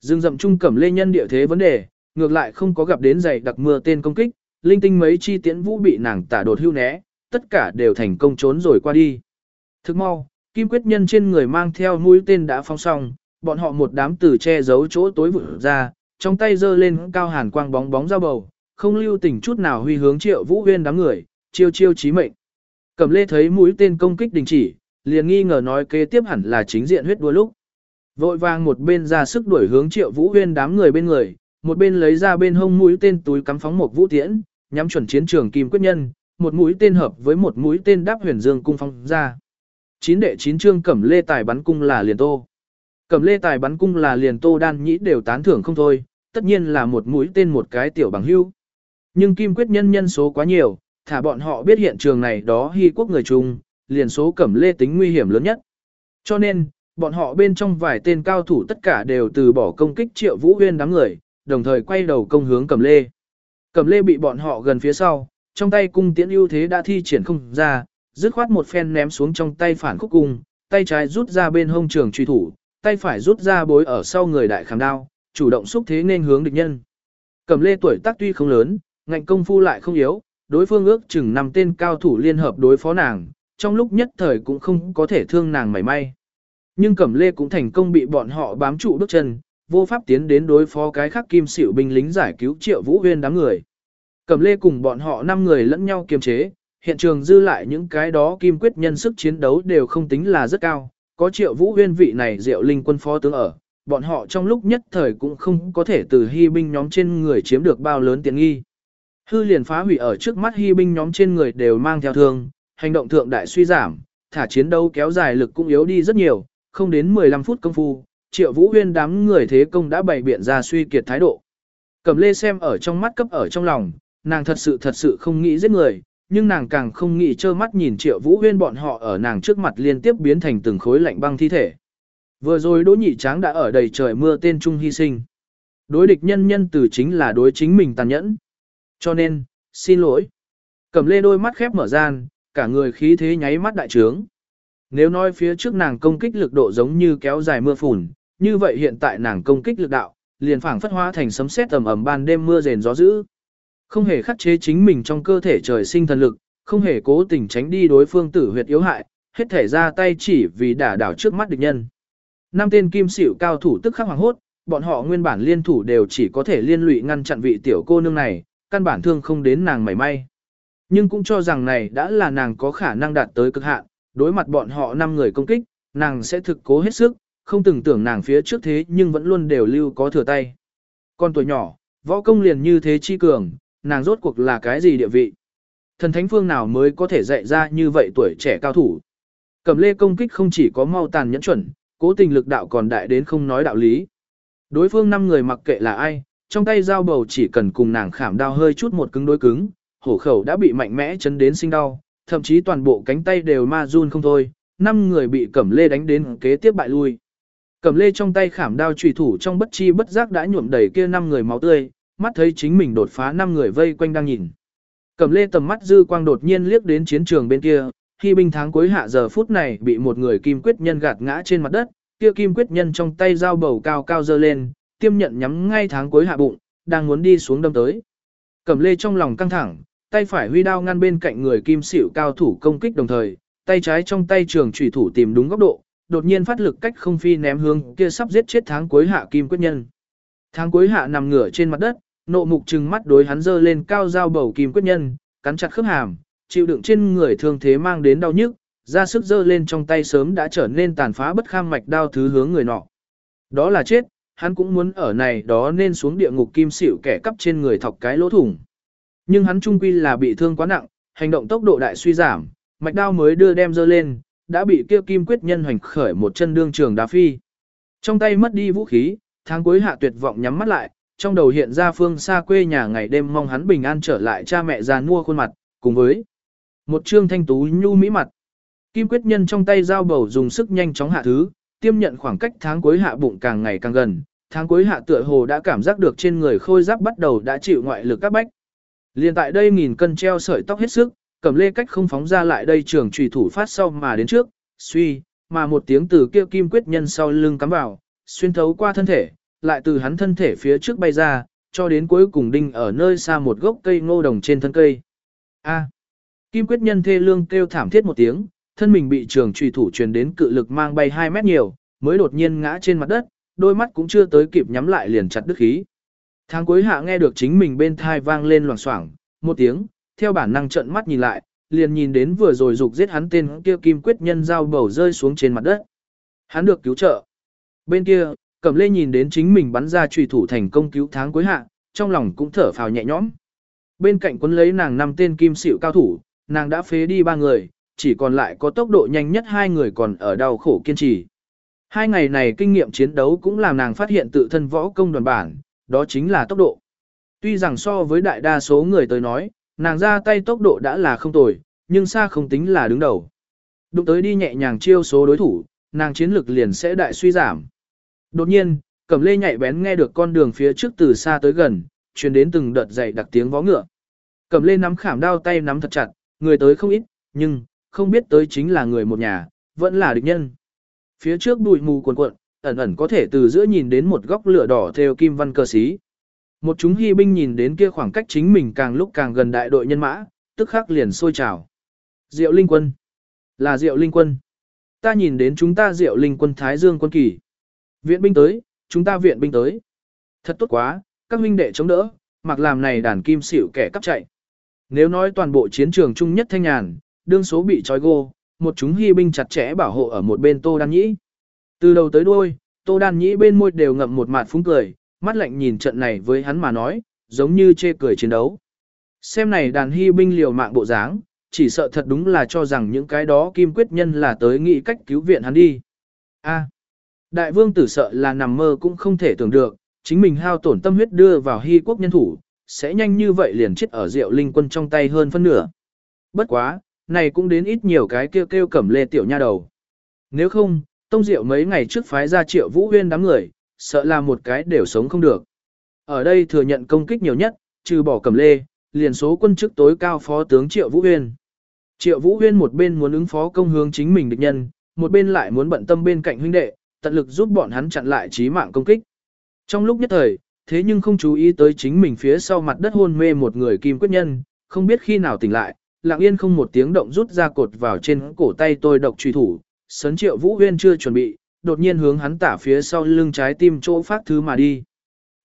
Dương dậm trung cẩm lê nhân địa thế vấn đề, ngược lại không có gặp đến dày đặc mưa tên công kích, linh tinh mấy chi tiễn vũ bị nàng tả đột hưu né, tất cả đều thành công trốn rồi qua đi. Thức mau, kim quyết nhân trên người mang theo mũi tên đã phong xong, bọn họ một đám tử che giấu chỗ tối vụt ra, trong tay giơ lên cao hàn quang bóng bóng dao bầu, không lưu tình chút nào huy hướng triệu vũ huyên đám người, chiêu chiêu chí mệnh. Cẩm lê thấy mũi tên công kích đình chỉ, liền nghi ngờ nói kế tiếp hẳn là chính diện huyết đua lúc. Vội vàng một bên ra sức đuổi hướng triệu vũ huyên đám người bên người, một bên lấy ra bên hông mũi tên túi cắm phóng một vũ tiễn, nhắm chuẩn chiến trường kim quyết nhân, một mũi tên hợp với một mũi tên đáp huyền dương cung phóng ra. Chín đệ chín trương cẩm lê tài bắn cung là liền tô. Cẩm lê tài bắn cung là liền tô đan nhĩ đều tán thưởng không thôi, tất nhiên là một mũi tên một cái tiểu bằng hưu. Nhưng kim quyết nhân nhân số quá nhiều, thả bọn họ biết hiện trường này đó hy quốc người chung, liền số cẩm lê tính nguy hiểm lớn nhất. Cho nên, bọn họ bên trong vài tên cao thủ tất cả đều từ bỏ công kích triệu vũ huyên đám người, đồng thời quay đầu công hướng cẩm lê. Cẩm lê bị bọn họ gần phía sau, trong tay cung tiễn ưu thế đã thi triển không ra, dứt khoát một phen ném xuống trong tay phản khúc cung, tay trái rút ra bên hông trường truy thủ, tay phải rút ra bối ở sau người đại khảm đao, chủ động xúc thế nên hướng địch nhân. Cẩm lê tuổi tác tuy không lớn, ngạnh công phu lại không yếu, đối phương ước chừng năm tên cao thủ liên hợp đối phó nàng, trong lúc nhất thời cũng không có thể thương nàng mảy may. Nhưng Cẩm Lê cũng thành công bị bọn họ bám trụ bước chân, vô pháp tiến đến đối phó cái khác kim xỉu binh lính giải cứu triệu vũ huyên đám người. Cẩm Lê cùng bọn họ 5 người lẫn nhau kiềm chế, hiện trường dư lại những cái đó kim quyết nhân sức chiến đấu đều không tính là rất cao, có triệu vũ huyên vị này diệu linh quân phó tướng ở, bọn họ trong lúc nhất thời cũng không có thể từ hy binh nhóm trên người chiếm được bao lớn tiện nghi. Hư liền phá hủy ở trước mắt hy binh nhóm trên người đều mang theo thương, hành động thượng đại suy giảm, thả chiến đấu kéo dài lực cũng yếu đi rất nhiều, không đến 15 phút công phu, triệu vũ huyên đám người thế công đã bày biện ra suy kiệt thái độ. Cầm lê xem ở trong mắt cấp ở trong lòng, nàng thật sự thật sự không nghĩ giết người, nhưng nàng càng không nghĩ trơ mắt nhìn triệu vũ huyên bọn họ ở nàng trước mặt liên tiếp biến thành từng khối lạnh băng thi thể. Vừa rồi đỗ nhị tráng đã ở đầy trời mưa tên trung hy sinh. Đối địch nhân nhân từ chính là đối chính mình tàn nhẫn. Cho nên, xin lỗi. Cầm lê đôi mắt khép mở gian, cả người khí thế nháy mắt đại trướng. Nếu nói phía trước nàng công kích lực độ giống như kéo dài mưa phùn, như vậy hiện tại nàng công kích lực đạo, liền phảng phất hóa thành sấm sét tầm ầm ban đêm mưa rền gió dữ. Không hề khắc chế chính mình trong cơ thể trời sinh thần lực, không hề cố tình tránh đi đối phương tử huyệt yếu hại, hết thể ra tay chỉ vì đả đảo trước mắt địch nhân. Năm tên kim xỉu cao thủ tức khắc hoàng hốt, bọn họ nguyên bản liên thủ đều chỉ có thể liên lụy ngăn chặn vị tiểu cô nương này, căn bản thương không đến nàng mảy may. Nhưng cũng cho rằng này đã là nàng có khả năng đạt tới cực hạn, đối mặt bọn họ năm người công kích, nàng sẽ thực cố hết sức, không từng tưởng nàng phía trước thế nhưng vẫn luôn đều lưu có thừa tay. Con tuổi nhỏ, võ công liền như thế chi cường, nàng rốt cuộc là cái gì địa vị? Thần thánh phương nào mới có thể dạy ra như vậy tuổi trẻ cao thủ? Cẩm lê công kích không chỉ có mau tàn nhẫn chuẩn, cố tình lực đạo còn đại đến không nói đạo lý. Đối phương năm người mặc kệ là ai, trong tay dao bầu chỉ cần cùng nàng khảm đao hơi chút một cứng đối cứng, hổ khẩu đã bị mạnh mẽ chấn đến sinh đau, thậm chí toàn bộ cánh tay đều ma run không thôi, năm người bị cẩm lê đánh đến kế tiếp bại lui. Cẩm lê trong tay khảm đao trùy thủ trong bất chi bất giác đã nhuộm đầy kia năm người máu tươi, mắt thấy chính mình đột phá năm người vây quanh đang nhìn. Cẩm lê tầm mắt dư quang đột nhiên liếc đến chiến trường bên kia, khi binh tháng cuối hạ giờ phút này bị một người kim quyết nhân gạt ngã trên mặt đất, kia kim quyết nhân trong tay dao bầu cao cao dơ lên, tiêm nhận nhắm ngay tháng cuối hạ bụng, đang muốn đi xuống đâm tới. Cẩm lê trong lòng căng thẳng, tay phải huy đao ngăn bên cạnh người kim xỉu cao thủ công kích đồng thời, tay trái trong tay trường chủy thủ tìm đúng góc độ, đột nhiên phát lực cách không phi ném hướng kia sắp giết chết tháng cuối hạ kim quyết nhân. Tháng cuối hạ nằm ngửa trên mặt đất, nộ mục trừng mắt đối hắn dơ lên cao dao bầu kim quyết nhân, cắn chặt khớp hàm, chịu đựng trên người thương thế mang đến đau nhức, ra sức dơ lên trong tay sớm đã trở nên tàn phá bất kham mạch đao thứ hướng người nọ. Đó là chết, hắn cũng muốn ở này đó nên xuống địa ngục kim xỉu kẻ cắp trên người thọc cái lỗ thủng. Nhưng hắn trung quy là bị thương quá nặng, hành động tốc độ đại suy giảm, mạch đao mới đưa đem dơ lên, đã bị kia kim quyết nhân hoành khởi một chân đương trường đá phi. Trong tay mất đi vũ khí, tháng cuối hạ tuyệt vọng nhắm mắt lại, trong đầu hiện ra phương xa quê nhà ngày đêm mong hắn bình an trở lại cha mẹ già mua khuôn mặt, cùng với một trương thanh tú nhu mỹ mặt. Kim quyết nhân trong tay dao bầu dùng sức nhanh chóng hạ thứ, tiêm nhận khoảng cách tháng cuối hạ bụng càng ngày càng gần, Tháng cuối hạ tựa hồ đã cảm giác được trên người khôi giáp bắt đầu đã chịu ngoại lực các bách. Liên tại đây nghìn cân treo sợi tóc hết sức, cầm lê cách không phóng ra lại đây trường trùy thủ phát sau mà đến trước, suy, mà một tiếng từ kia kim quyết nhân sau lưng cắm vào, xuyên thấu qua thân thể, lại từ hắn thân thể phía trước bay ra, cho đến cuối cùng đinh ở nơi xa một gốc cây ngô đồng trên thân cây. A. À. kim quyết nhân thê lương kêu thảm thiết một tiếng, thân mình bị trường trùy thủ truyền đến cự lực mang bay 2 mét nhiều, mới đột nhiên ngã trên mặt đất, đôi mắt cũng chưa tới kịp nhắm lại liền chặt đứt khí. Tháng cuối hạ nghe được chính mình bên thai vang lên loảng xoảng, một tiếng, theo bản năng trận mắt nhìn lại, liền nhìn đến vừa rồi dục giết hắn tên kia kim quyết nhân dao bầu rơi xuống trên mặt đất. Hắn được cứu trợ. Bên kia, Cẩm Lê nhìn đến chính mình bắn ra trùy thủ thành công cứu tháng cuối hạ, trong lòng cũng thở phào nhẹ nhõm. Bên cạnh quân lấy nàng năm tên kim xỉu cao thủ, nàng đã phế đi ba người, chỉ còn lại có tốc độ nhanh nhất hai người còn ở đau khổ kiên trì. Hai ngày này kinh nghiệm chiến đấu cũng làm nàng phát hiện tự thân võ công đoàn bản, đó chính là tốc độ. Tuy rằng so với đại đa số người tới nói, nàng ra tay tốc độ đã là không tồi, nhưng xa không tính là đứng đầu. Đụng tới đi nhẹ nhàng chiêu số đối thủ, nàng chiến lực liền sẽ đại suy giảm. Đột nhiên, Cẩm Lê nhạy bén nghe được con đường phía trước từ xa tới gần, truyền đến từng đợt dày đặc tiếng vó ngựa. Cẩm Lê nắm khảm đao tay nắm thật chặt, người tới không ít, nhưng không biết tới chính là người một nhà, vẫn là địch nhân. Phía trước bụi mù cuồn cuộn, ẩn ẩn có thể từ giữa nhìn đến một góc lửa đỏ theo kim văn cờ xí. Một chúng hy binh nhìn đến kia khoảng cách chính mình càng lúc càng gần đại đội nhân mã, tức khắc liền sôi trào. Diệu Linh quân. Là Diệu Linh quân. Ta nhìn đến chúng ta Diệu Linh quân Thái Dương quân kỳ. Viện binh tới, chúng ta viện binh tới. Thật tốt quá, các huynh đệ chống đỡ, mặc làm này đàn kim xỉu kẻ cắp chạy. Nếu nói toàn bộ chiến trường chung nhất thanh nhàn, đương số bị trói gô, một chúng hy binh chặt chẽ bảo hộ ở một bên Tô Đan Nhĩ. Từ đầu tới đuôi, Tô Đan Nhĩ bên môi đều ngậm một mạt phúng cười, mắt lạnh nhìn trận này với hắn mà nói, giống như chê cười chiến đấu. Xem này đàn hy binh liều mạng bộ dáng, chỉ sợ thật đúng là cho rằng những cái đó kim quyết nhân là tới nghĩ cách cứu viện hắn đi. A đại vương tử sợ là nằm mơ cũng không thể tưởng được, chính mình hao tổn tâm huyết đưa vào hy quốc nhân thủ, sẽ nhanh như vậy liền chết ở rượu linh quân trong tay hơn phân nửa. Bất quá, này cũng đến ít nhiều cái kêu kêu cẩm lê tiểu nha đầu. Nếu không, tông diệu mấy ngày trước phái ra triệu vũ huyên đám người, sợ là một cái đều sống không được. Ở đây thừa nhận công kích nhiều nhất, trừ bỏ cẩm lê, liền số quân chức tối cao phó tướng triệu vũ huyên. Triệu vũ huyên một bên muốn ứng phó công hướng chính mình địch nhân, một bên lại muốn bận tâm bên cạnh huynh đệ, tận lực giúp bọn hắn chặn lại chí mạng công kích. Trong lúc nhất thời, thế nhưng không chú ý tới chính mình phía sau mặt đất hôn mê một người kim quyết nhân, không biết khi nào tỉnh lại, lặng yên không một tiếng động rút ra cột vào trên cổ tay tôi độc truy thủ, sấn triệu vũ huyên chưa chuẩn bị, đột nhiên hướng hắn tả phía sau lưng trái tim chỗ phát thứ mà đi.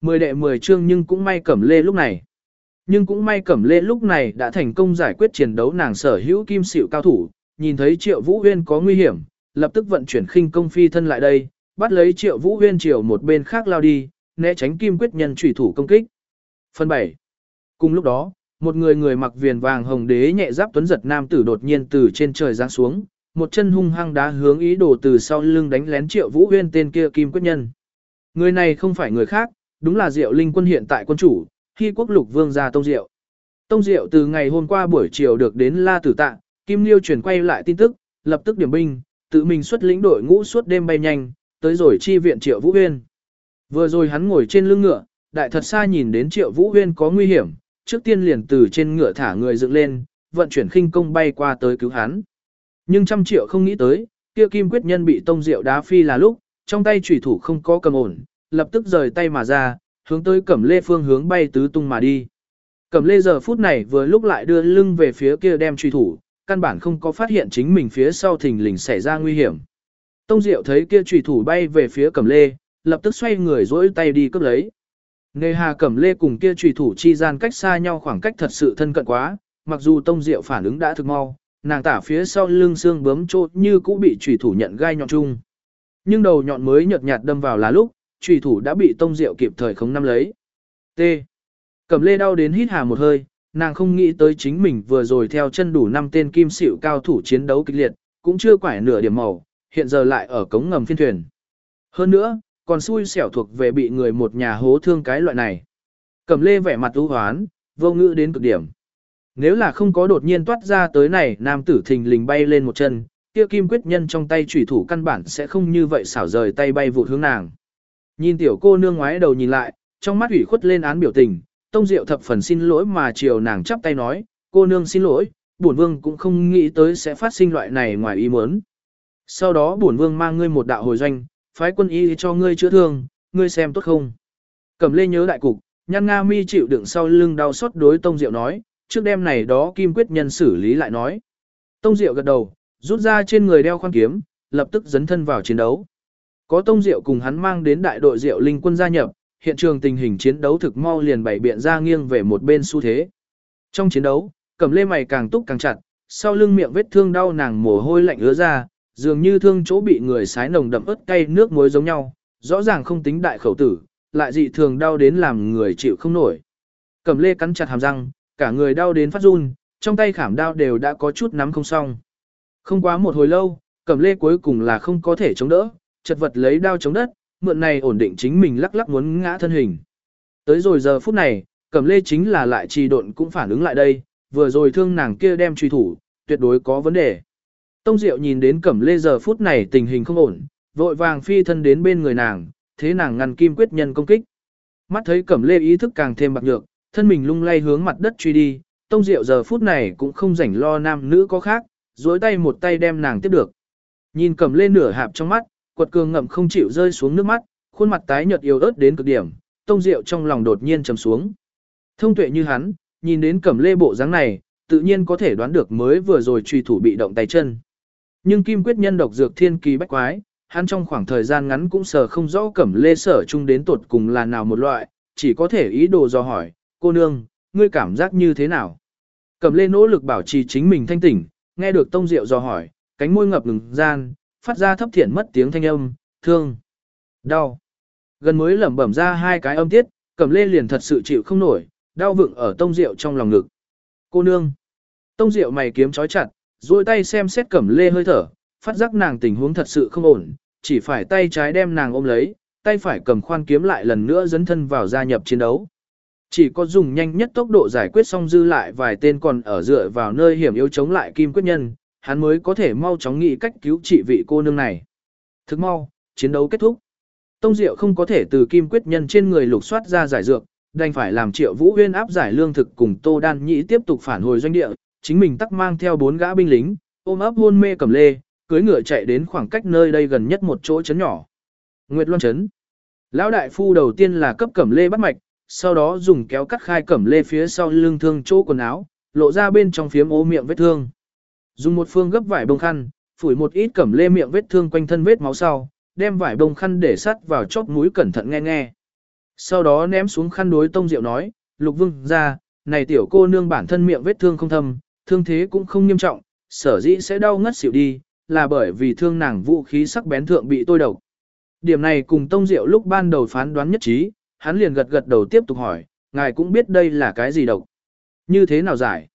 Mười đệ mười chương nhưng cũng may cẩm lê lúc này. Nhưng cũng may cẩm lê lúc này đã thành công giải quyết chiến đấu nàng sở hữu kim xịu cao thủ, nhìn thấy triệu vũ huyên có nguy hiểm, lập tức vận chuyển khinh công phi thân lại đây, bắt lấy triệu vũ huyên triều một bên khác lao đi, né tránh kim quyết nhân trùy thủ công kích. Phần 7. Cùng lúc đó, một người người mặc viền vàng hồng đế nhẹ giáp tuấn giật nam tử đột nhiên từ trên trời giáng xuống, một chân hung hăng đá hướng ý đồ từ sau lưng đánh lén triệu vũ huyên tên kia kim quyết nhân. Người này không phải người khác, đúng là Diệu Linh quân hiện tại quân chủ, khi quốc lục vương gia Tông Diệu. Tông Diệu từ ngày hôm qua buổi chiều được đến La Tử Tạ, Kim Liêu chuyển quay lại tin tức, lập tức điểm binh, tự mình xuất lĩnh đội ngũ suốt đêm bay nhanh, tới rồi chi viện Triệu Vũ Huyên. Vừa rồi hắn ngồi trên lưng ngựa, đại thật xa nhìn đến Triệu Vũ Huyên có nguy hiểm, trước tiên liền từ trên ngựa thả người dựng lên, vận chuyển khinh công bay qua tới cứu hắn. Nhưng trăm triệu không nghĩ tới, kia kim quyết nhân bị tông diệu đá phi là lúc, trong tay chủy thủ không có cầm ổn, lập tức rời tay mà ra, hướng tới cẩm lê phương hướng bay tứ tung mà đi. Cẩm lê giờ phút này vừa lúc lại đưa lưng về phía kia đem truy thủ, căn bản không có phát hiện chính mình phía sau thình lình xảy ra nguy hiểm. Tông Diệu thấy kia trùy thủ bay về phía Cẩm Lê, lập tức xoay người dỗi tay đi cướp lấy. Nề hà Cẩm Lê cùng kia trùy thủ chi gian cách xa nhau khoảng cách thật sự thân cận quá, mặc dù Tông Diệu phản ứng đã thực mau, nàng tả phía sau lưng xương bướm trốt như cũ bị trùy thủ nhận gai nhọn chung. Nhưng đầu nhọn mới nhợt nhạt đâm vào là lúc, trùy thủ đã bị Tông Diệu kịp thời không nắm lấy. T. Cẩm Lê đau đến hít hà một hơi, nàng không nghĩ tới chính mình vừa rồi theo chân đủ năm tên kim xỉu cao thủ chiến đấu kịch liệt, cũng chưa quải nửa điểm màu, hiện giờ lại ở cống ngầm phiên thuyền. Hơn nữa, còn xui xẻo thuộc về bị người một nhà hố thương cái loại này. Cẩm lê vẻ mặt ưu hoán, vô ngữ đến cực điểm. Nếu là không có đột nhiên toát ra tới này, nam tử thình lình bay lên một chân, kia kim quyết nhân trong tay chủy thủ căn bản sẽ không như vậy xảo rời tay bay vụ hướng nàng. Nhìn tiểu cô nương ngoái đầu nhìn lại, trong mắt ủy khuất lên án biểu tình, Tông Diệu thập phần xin lỗi mà chiều nàng chắp tay nói, cô nương xin lỗi, bổn vương cũng không nghĩ tới sẽ phát sinh loại này ngoài ý muốn. Sau đó bổn vương mang ngươi một đạo hồi doanh, phái quân y cho ngươi chữa thương, ngươi xem tốt không. Cẩm lê nhớ đại cục, nhăn nga mi chịu đựng sau lưng đau xót đối Tông Diệu nói, trước đêm này đó kim quyết nhân xử lý lại nói. Tông Diệu gật đầu, rút ra trên người đeo khoan kiếm, lập tức dấn thân vào chiến đấu. Có Tông Diệu cùng hắn mang đến đại đội Diệu Linh quân gia nhập, hiện trường tình hình chiến đấu thực mau liền bảy biện ra nghiêng về một bên xu thế. Trong chiến đấu, Cẩm Lê mày càng túc càng chặt, sau lưng miệng vết thương đau nàng mồ hôi lạnh ứa ra, dường như thương chỗ bị người sái nồng đậm ớt cay nước muối giống nhau, rõ ràng không tính đại khẩu tử, lại dị thường đau đến làm người chịu không nổi. Cẩm Lê cắn chặt hàm răng, cả người đau đến phát run, trong tay khảm đao đều đã có chút nắm không xong. Không quá một hồi lâu, Cẩm Lê cuối cùng là không có thể chống đỡ, chật vật lấy đao chống đất, mượn này ổn định chính mình lắc lắc muốn ngã thân hình. Tới rồi giờ phút này, Cẩm Lê chính là lại trì độn cũng phản ứng lại đây, vừa rồi thương nàng kia đem truy thủ, tuyệt đối có vấn đề. Tông Diệu nhìn đến Cẩm Lê giờ phút này tình hình không ổn, vội vàng phi thân đến bên người nàng, thế nàng ngăn kim quyết nhân công kích. Mắt thấy Cẩm Lê ý thức càng thêm bạc nhược, thân mình lung lay hướng mặt đất truy đi, Tông Diệu giờ phút này cũng không rảnh lo nam nữ có khác, duỗi tay một tay đem nàng tiếp được. Nhìn Cẩm Lê nửa hạp trong mắt, quật cường ngậm không chịu rơi xuống nước mắt, khuôn mặt tái nhợt yếu ớt đến cực điểm, Tông rượu trong lòng đột nhiên trầm xuống. Thông tuệ như hắn, nhìn đến Cẩm Lê bộ dáng này, tự nhiên có thể đoán được mới vừa rồi truy thủ bị động tay chân. Nhưng Kim Quyết nhân độc dược thiên kỳ bách quái, hắn trong khoảng thời gian ngắn cũng sờ không rõ Cẩm Lê sở chung đến tột cùng là nào một loại, chỉ có thể ý đồ do hỏi, cô nương, ngươi cảm giác như thế nào? Cẩm Lê nỗ lực bảo trì chính mình thanh tỉnh, nghe được Tông Diệu do hỏi, cánh môi ngập ngừng gian, phát ra thấp thiện mất tiếng thanh âm, thương, đau. Gần mới lẩm bẩm ra hai cái âm tiết, Cẩm Lê liền thật sự chịu không nổi, đau vựng ở Tông Diệu trong lòng ngực. Cô nương. Tông Diệu mày kiếm chói chặt, duỗi tay xem xét Cẩm Lê hơi thở, phát giác nàng tình huống thật sự không ổn, chỉ phải tay trái đem nàng ôm lấy, tay phải cầm khoan kiếm lại lần nữa dấn thân vào gia nhập chiến đấu. Chỉ có dùng nhanh nhất tốc độ giải quyết xong dư lại vài tên còn ở dựa vào nơi hiểm yếu chống lại kim quyết nhân, hắn mới có thể mau chóng nghĩ cách cứu trị vị cô nương này. Thức mau, chiến đấu kết thúc. Tông Diệu không có thể từ kim quyết nhân trên người lục soát ra giải dược, đành phải làm triệu vũ huyên áp giải lương thực cùng Tô Đan Nhĩ tiếp tục phản hồi doanh địa, chính mình tắc mang theo bốn gã binh lính, ôm ấp hôn mê cầm lê, cưới ngựa chạy đến khoảng cách nơi đây gần nhất một chỗ trấn nhỏ. Nguyệt Loan Trấn Lão đại phu đầu tiên là cấp cẩm lê bắt mạch, sau đó dùng kéo cắt khai cẩm lê phía sau lưng thương chỗ quần áo, lộ ra bên trong phiếm ố miệng vết thương. Dùng một phương gấp vải bông khăn, phủi một ít cẩm lê miệng vết thương quanh thân vết máu sau, đem vải bông khăn để sắt vào chóp mũi cẩn thận nghe nghe. Sau đó ném xuống khăn đối tông diệu nói, lục vương ra, này tiểu cô nương bản thân miệng vết thương không thâm, thương thế cũng không nghiêm trọng, sở dĩ sẽ đau ngất xỉu đi, là bởi vì thương nàng vũ khí sắc bén thượng bị tôi độc. Điểm này cùng tông diệu lúc ban đầu phán đoán nhất trí, hắn liền gật gật đầu tiếp tục hỏi, ngài cũng biết đây là cái gì độc. Như thế nào giải?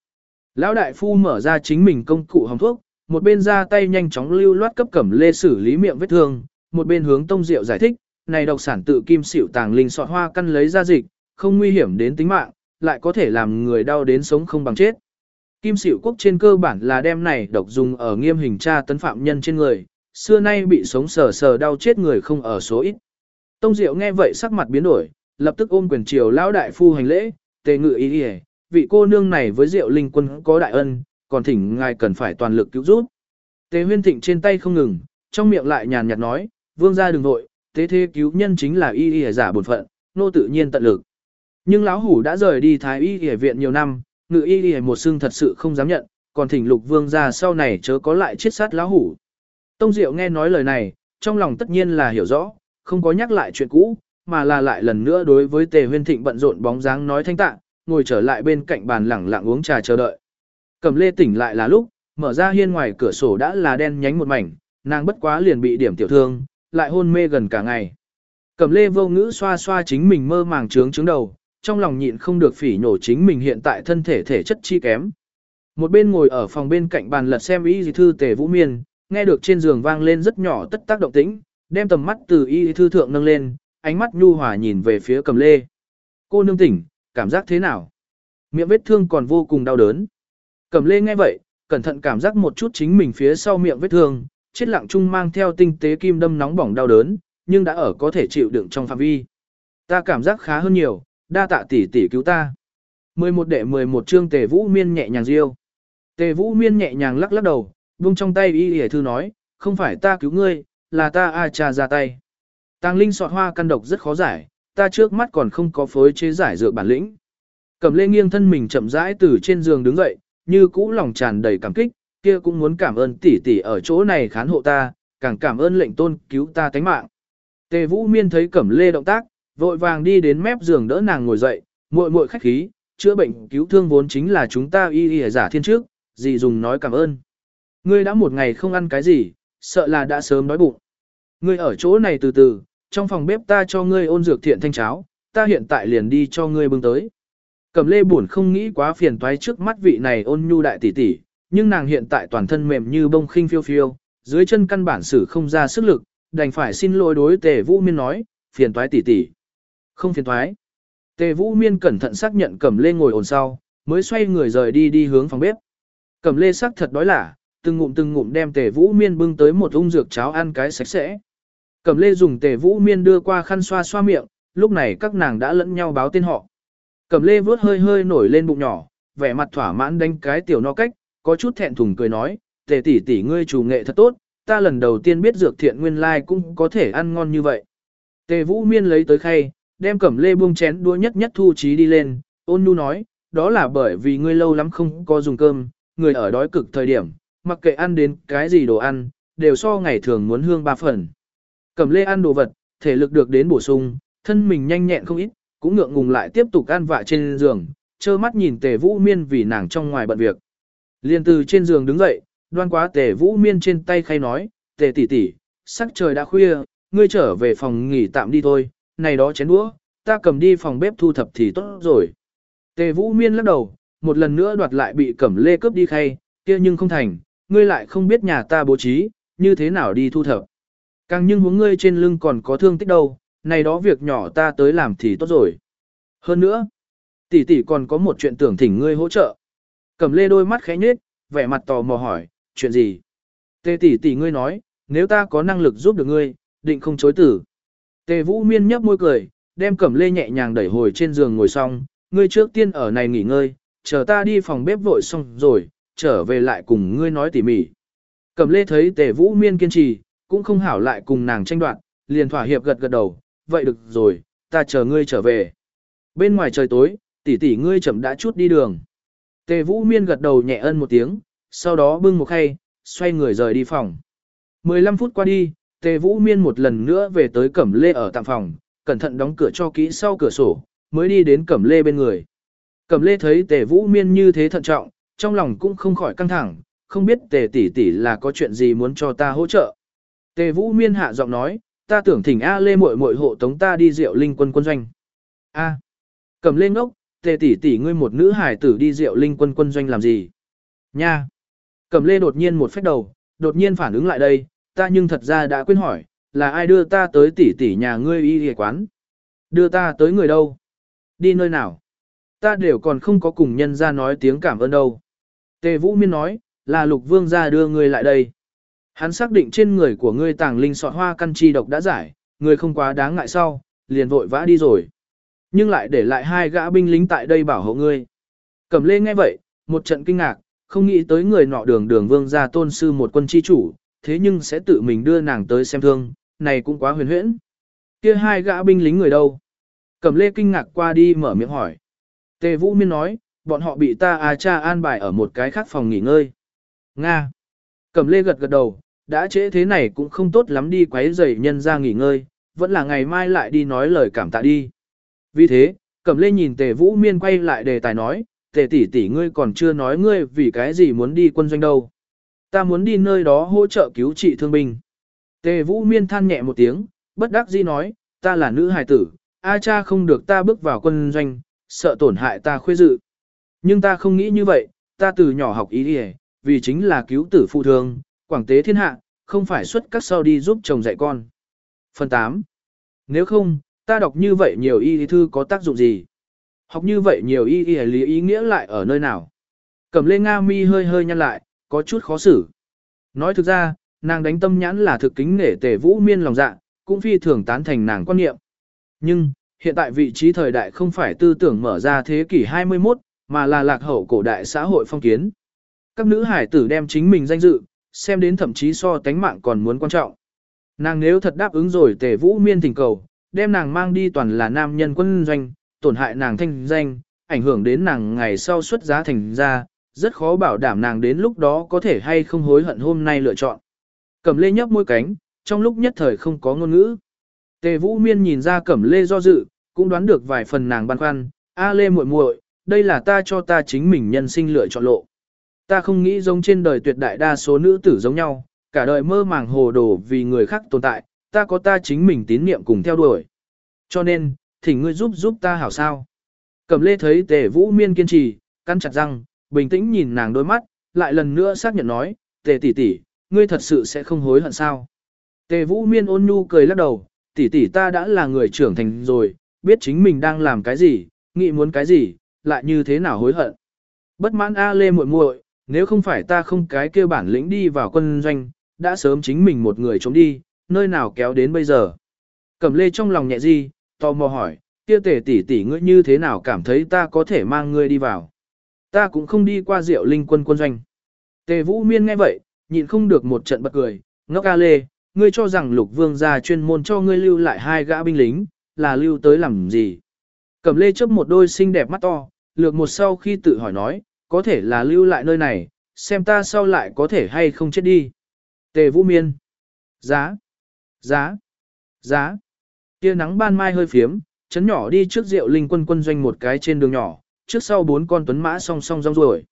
Lão đại phu mở ra chính mình công cụ hồng thuốc, một bên ra tay nhanh chóng lưu loát cấp cẩm lê xử lý miệng vết thương, một bên hướng tông diệu giải thích, này độc sản tự kim xỉu tàng linh sọt hoa căn lấy ra dịch, không nguy hiểm đến tính mạng, lại có thể làm người đau đến sống không bằng chết. Kim xỉu quốc trên cơ bản là đem này độc dùng ở nghiêm hình tra tấn phạm nhân trên người, xưa nay bị sống sờ sờ đau chết người không ở số ít. Tông Diệu nghe vậy sắc mặt biến đổi, lập tức ôm quyền triều lão đại phu hành lễ, tề ngự ý đi vị cô nương này với Diệu Linh quân có đại ân, còn thỉnh ngài cần phải toàn lực cứu giúp. Tề huyên thịnh trên tay không ngừng, trong miệng lại nhàn nhạt nói, vương gia đừng nội, tế thế cứu nhân chính là y y giả bổn phận, nô tự nhiên tận lực. Nhưng lão hủ đã rời đi thái y y viện nhiều năm, ngự y y một xương thật sự không dám nhận, còn thỉnh lục vương gia sau này chớ có lại chết sát lão hủ. Tông Diệu nghe nói lời này, trong lòng tất nhiên là hiểu rõ, không có nhắc lại chuyện cũ, mà là lại lần nữa đối với Tề Huyên Thịnh bận rộn bóng dáng nói thanh tạ, ngồi trở lại bên cạnh bàn lẳng lặng uống trà chờ đợi. Cẩm lê tỉnh lại là lúc, mở ra hiên ngoài cửa sổ đã là đen nhánh một mảnh, nàng bất quá liền bị điểm tiểu thương, lại hôn mê gần cả ngày. Cẩm lê vô ngữ xoa xoa chính mình mơ màng trướng trướng đầu, trong lòng nhịn không được phỉ nhổ chính mình hiện tại thân thể thể chất chi kém. Một bên ngồi ở phòng bên cạnh bàn lật xem ý gì thư tề vũ miên, nghe được trên giường vang lên rất nhỏ tất tác động tĩnh, đem tầm mắt từ y thư thượng nâng lên, ánh mắt nhu hòa nhìn về phía Cẩm lê. Cô nương tỉnh, cảm giác thế nào? Miệng vết thương còn vô cùng đau đớn. Cầm lê nghe vậy, cẩn thận cảm giác một chút chính mình phía sau miệng vết thương, chết lặng chung mang theo tinh tế kim đâm nóng bỏng đau đớn, nhưng đã ở có thể chịu đựng trong phạm vi. Ta cảm giác khá hơn nhiều, đa tạ tỷ tỷ cứu ta. 11 đệ 11 chương Tề Vũ Miên nhẹ nhàng riêu. Tề Vũ Miên nhẹ nhàng lắc lắc đầu, buông trong tay y y thư nói, không phải ta cứu ngươi, là ta a cha ra tay. Tàng linh sọt hoa căn độc rất khó giải, ta trước mắt còn không có phối chế giải dược bản lĩnh. Cẩm lê nghiêng thân mình chậm rãi từ trên giường đứng dậy, như cũ lòng tràn đầy cảm kích, kia cũng muốn cảm ơn tỷ tỷ ở chỗ này khán hộ ta, càng cảm ơn lệnh tôn cứu ta tánh mạng. Tề Vũ Miên thấy Cẩm Lê động tác, vội vàng đi đến mép giường đỡ nàng ngồi dậy, muội muội khách khí, chữa bệnh cứu thương vốn chính là chúng ta y y giả thiên trước, gì dùng nói cảm ơn. Ngươi đã một ngày không ăn cái gì, sợ là đã sớm đói bụng. Ngươi ở chỗ này từ từ, trong phòng bếp ta cho ngươi ôn dược thiện thanh cháo, ta hiện tại liền đi cho ngươi bưng tới. Cẩm lê buồn không nghĩ quá phiền toái trước mắt vị này ôn nhu đại tỷ tỷ, nhưng nàng hiện tại toàn thân mềm như bông khinh phiêu phiêu, dưới chân căn bản sử không ra sức lực, đành phải xin lỗi đối tề vũ miên nói, phiền toái tỷ tỷ. Không phiền toái. Tề vũ miên cẩn thận xác nhận cẩm lê ngồi ổn sau, mới xoay người rời đi đi hướng phòng bếp. Cẩm lê sắc thật đói lả, từng ngụm từng ngụm đem tề vũ miên bưng tới một ung dược cháo ăn cái sạch sẽ. Cẩm lê dùng tề vũ miên đưa qua khăn xoa xoa miệng, lúc này các nàng đã lẫn nhau báo tên họ. Cẩm lê vớt hơi hơi nổi lên bụng nhỏ, vẻ mặt thỏa mãn đánh cái tiểu no cách, có chút thẹn thùng cười nói, tề tỷ tỷ ngươi chủ nghệ thật tốt, ta lần đầu tiên biết dược thiện nguyên lai cũng có thể ăn ngon như vậy. Tề vũ miên lấy tới khay, đem cẩm lê buông chén đua nhất nhất thu trí đi lên, ôn nhu nói, đó là bởi vì ngươi lâu lắm không có dùng cơm, người ở đói cực thời điểm, mặc kệ ăn đến cái gì đồ ăn, đều so ngày thường muốn hương ba phần. Cẩm lê ăn đồ vật, thể lực được đến bổ sung, thân mình nhanh nhẹn không ít, cũng ngượng ngùng lại tiếp tục ăn vạ trên giường, trơ mắt nhìn tề vũ miên vì nàng trong ngoài bận việc. Liên từ trên giường đứng dậy, đoan quá tề vũ miên trên tay khay nói, tề tỷ tỷ, sắc trời đã khuya, ngươi trở về phòng nghỉ tạm đi thôi, này đó chén đũa, ta cầm đi phòng bếp thu thập thì tốt rồi. Tề vũ miên lắc đầu, một lần nữa đoạt lại bị cẩm lê cướp đi khay, kia nhưng không thành, ngươi lại không biết nhà ta bố trí, như thế nào đi thu thập. Càng nhưng huống ngươi trên lưng còn có thương tích đâu, này đó việc nhỏ ta tới làm thì tốt rồi. Hơn nữa, tỷ tỷ còn có một chuyện tưởng thỉnh ngươi hỗ trợ. Cẩm lê đôi mắt khẽ nhếch, vẻ mặt tò mò hỏi, chuyện gì? Tề tỷ tỷ ngươi nói, nếu ta có năng lực giúp được ngươi, định không chối tử. Tề vũ miên nhấp môi cười, đem cẩm lê nhẹ nhàng đẩy hồi trên giường ngồi xong, ngươi trước tiên ở này nghỉ ngơi, chờ ta đi phòng bếp vội xong rồi, trở về lại cùng ngươi nói tỉ mỉ. Cẩm lê thấy tề vũ miên kiên trì, cũng không hảo lại cùng nàng tranh đoạt, liền thỏa hiệp gật gật đầu, vậy được rồi, ta chờ ngươi trở về. Bên ngoài trời tối, tỷ tỷ ngươi chậm đã chút đi đường. Tề Vũ Miên gật đầu nhẹ ân một tiếng, sau đó bưng một khay, xoay người rời đi phòng. 15 phút qua đi, Tề Vũ Miên một lần nữa về tới Cẩm Lê ở tạm phòng, cẩn thận đóng cửa cho kỹ sau cửa sổ, mới đi đến Cẩm Lê bên người. Cẩm Lê thấy Tề Vũ Miên như thế thận trọng, trong lòng cũng không khỏi căng thẳng, không biết Tề tỷ tỷ là có chuyện gì muốn cho ta hỗ trợ. Tề Vũ Miên hạ giọng nói, ta tưởng thỉnh A Lê muội muội hộ tống ta đi rượu linh quân quân doanh. A. Cầm lên ngốc, tề tỷ tỷ ngươi một nữ hải tử đi rượu linh quân quân doanh làm gì? Nha. Cầm lê đột nhiên một phách đầu, đột nhiên phản ứng lại đây, ta nhưng thật ra đã quên hỏi, là ai đưa ta tới tỷ tỷ nhà ngươi y y quán? Đưa ta tới người đâu? Đi nơi nào? Ta đều còn không có cùng nhân ra nói tiếng cảm ơn đâu. Tề Vũ Miên nói, là lục vương gia đưa ngươi lại đây. Hắn xác định trên người của ngươi tàng linh sọt hoa căn chi độc đã giải, người không quá đáng ngại sau, liền vội vã đi rồi. Nhưng lại để lại hai gã binh lính tại đây bảo hộ ngươi. Cẩm lê nghe vậy, một trận kinh ngạc, không nghĩ tới người nọ đường đường vương gia tôn sư một quân chi chủ, thế nhưng sẽ tự mình đưa nàng tới xem thương, này cũng quá huyền huyễn. Kia hai gã binh lính người đâu? Cẩm lê kinh ngạc qua đi mở miệng hỏi. Tề Vũ Miên nói, bọn họ bị ta à cha an bài ở một cái khác phòng nghỉ ngơi. Nga. Cẩm lê gật gật đầu, đã trễ thế này cũng không tốt lắm đi quấy rầy nhân ra nghỉ ngơi, vẫn là ngày mai lại đi nói lời cảm tạ đi. Vì thế, Cẩm Lê nhìn Tề Vũ Miên quay lại đề tài nói, Tề tỷ tỷ ngươi còn chưa nói ngươi vì cái gì muốn đi quân doanh đâu. Ta muốn đi nơi đó hỗ trợ cứu trị thương binh. Tề Vũ Miên than nhẹ một tiếng, bất đắc dĩ nói, ta là nữ hài tử, A cha không được ta bước vào quân doanh, sợ tổn hại ta khuê dự. Nhưng ta không nghĩ như vậy, ta từ nhỏ học ý đi vì chính là cứu tử phụ thương, quảng tế thiên hạ, không phải xuất các sau đi giúp chồng dạy con. Phần 8. Nếu không, ta đọc như vậy nhiều y thư có tác dụng gì? Học như vậy nhiều y y lý ý nghĩa lại ở nơi nào? Cầm lê Nga mi hơi hơi nhăn lại, có chút khó xử. Nói thực ra, nàng đánh tâm nhãn là thực kính nể tề vũ miên lòng dạ, cũng phi thường tán thành nàng quan niệm. Nhưng, hiện tại vị trí thời đại không phải tư tưởng mở ra thế kỷ 21, mà là lạc hậu cổ đại xã hội phong kiến. Các nữ hải tử đem chính mình danh dự, xem đến thậm chí so tánh mạng còn muốn quan trọng. Nàng nếu thật đáp ứng rồi tề vũ miên tình cầu, đem nàng mang đi toàn là nam nhân quân doanh, tổn hại nàng thanh danh, ảnh hưởng đến nàng ngày sau xuất giá thành ra, rất khó bảo đảm nàng đến lúc đó có thể hay không hối hận hôm nay lựa chọn. Cẩm lê nhấp môi cánh, trong lúc nhất thời không có ngôn ngữ. Tề vũ miên nhìn ra cẩm lê do dự, cũng đoán được vài phần nàng băn khoăn, a lê muội muội, đây là ta cho ta chính mình nhân sinh lựa chọn lộ. Ta không nghĩ giống trên đời tuyệt đại đa số nữ tử giống nhau, cả đời mơ màng hồ đồ vì người khác tồn tại, ta có ta chính mình tín niệm cùng theo đuổi. Cho nên, thỉnh ngươi giúp giúp ta hảo sao. Cẩm lê thấy tề vũ miên kiên trì, căn chặt răng, bình tĩnh nhìn nàng đôi mắt, lại lần nữa xác nhận nói, tề tỷ tỷ, ngươi thật sự sẽ không hối hận sao. Tề vũ miên ôn nhu cười lắc đầu, tỷ tỷ ta đã là người trưởng thành rồi, biết chính mình đang làm cái gì, nghĩ muốn cái gì, lại như thế nào hối hận. Bất mãn A Lê muội muội, nếu không phải ta không cái kia bản lĩnh đi vào quân doanh, đã sớm chính mình một người trốn đi, nơi nào kéo đến bây giờ. Cẩm Lê trong lòng nhẹ di, tò mò hỏi, kia tể tỷ tỷ ngươi như thế nào cảm thấy ta có thể mang ngươi đi vào. Ta cũng không đi qua diệu linh quân quân doanh. Tề Vũ Miên nghe vậy, nhịn không được một trận bật cười, ngốc A Lê, ngươi cho rằng lục vương gia chuyên môn cho ngươi lưu lại hai gã binh lính, là lưu tới làm gì. Cẩm Lê chớp một đôi xinh đẹp mắt to, lược một sau khi tự hỏi nói, có thể là lưu lại nơi này, xem ta sau lại có thể hay không chết đi. Tề Vũ Miên. Giá. Giá. Giá. Tia nắng ban mai hơi phiếm, chấn nhỏ đi trước rượu linh quân quân doanh một cái trên đường nhỏ, trước sau bốn con tuấn mã song song rong ruổi.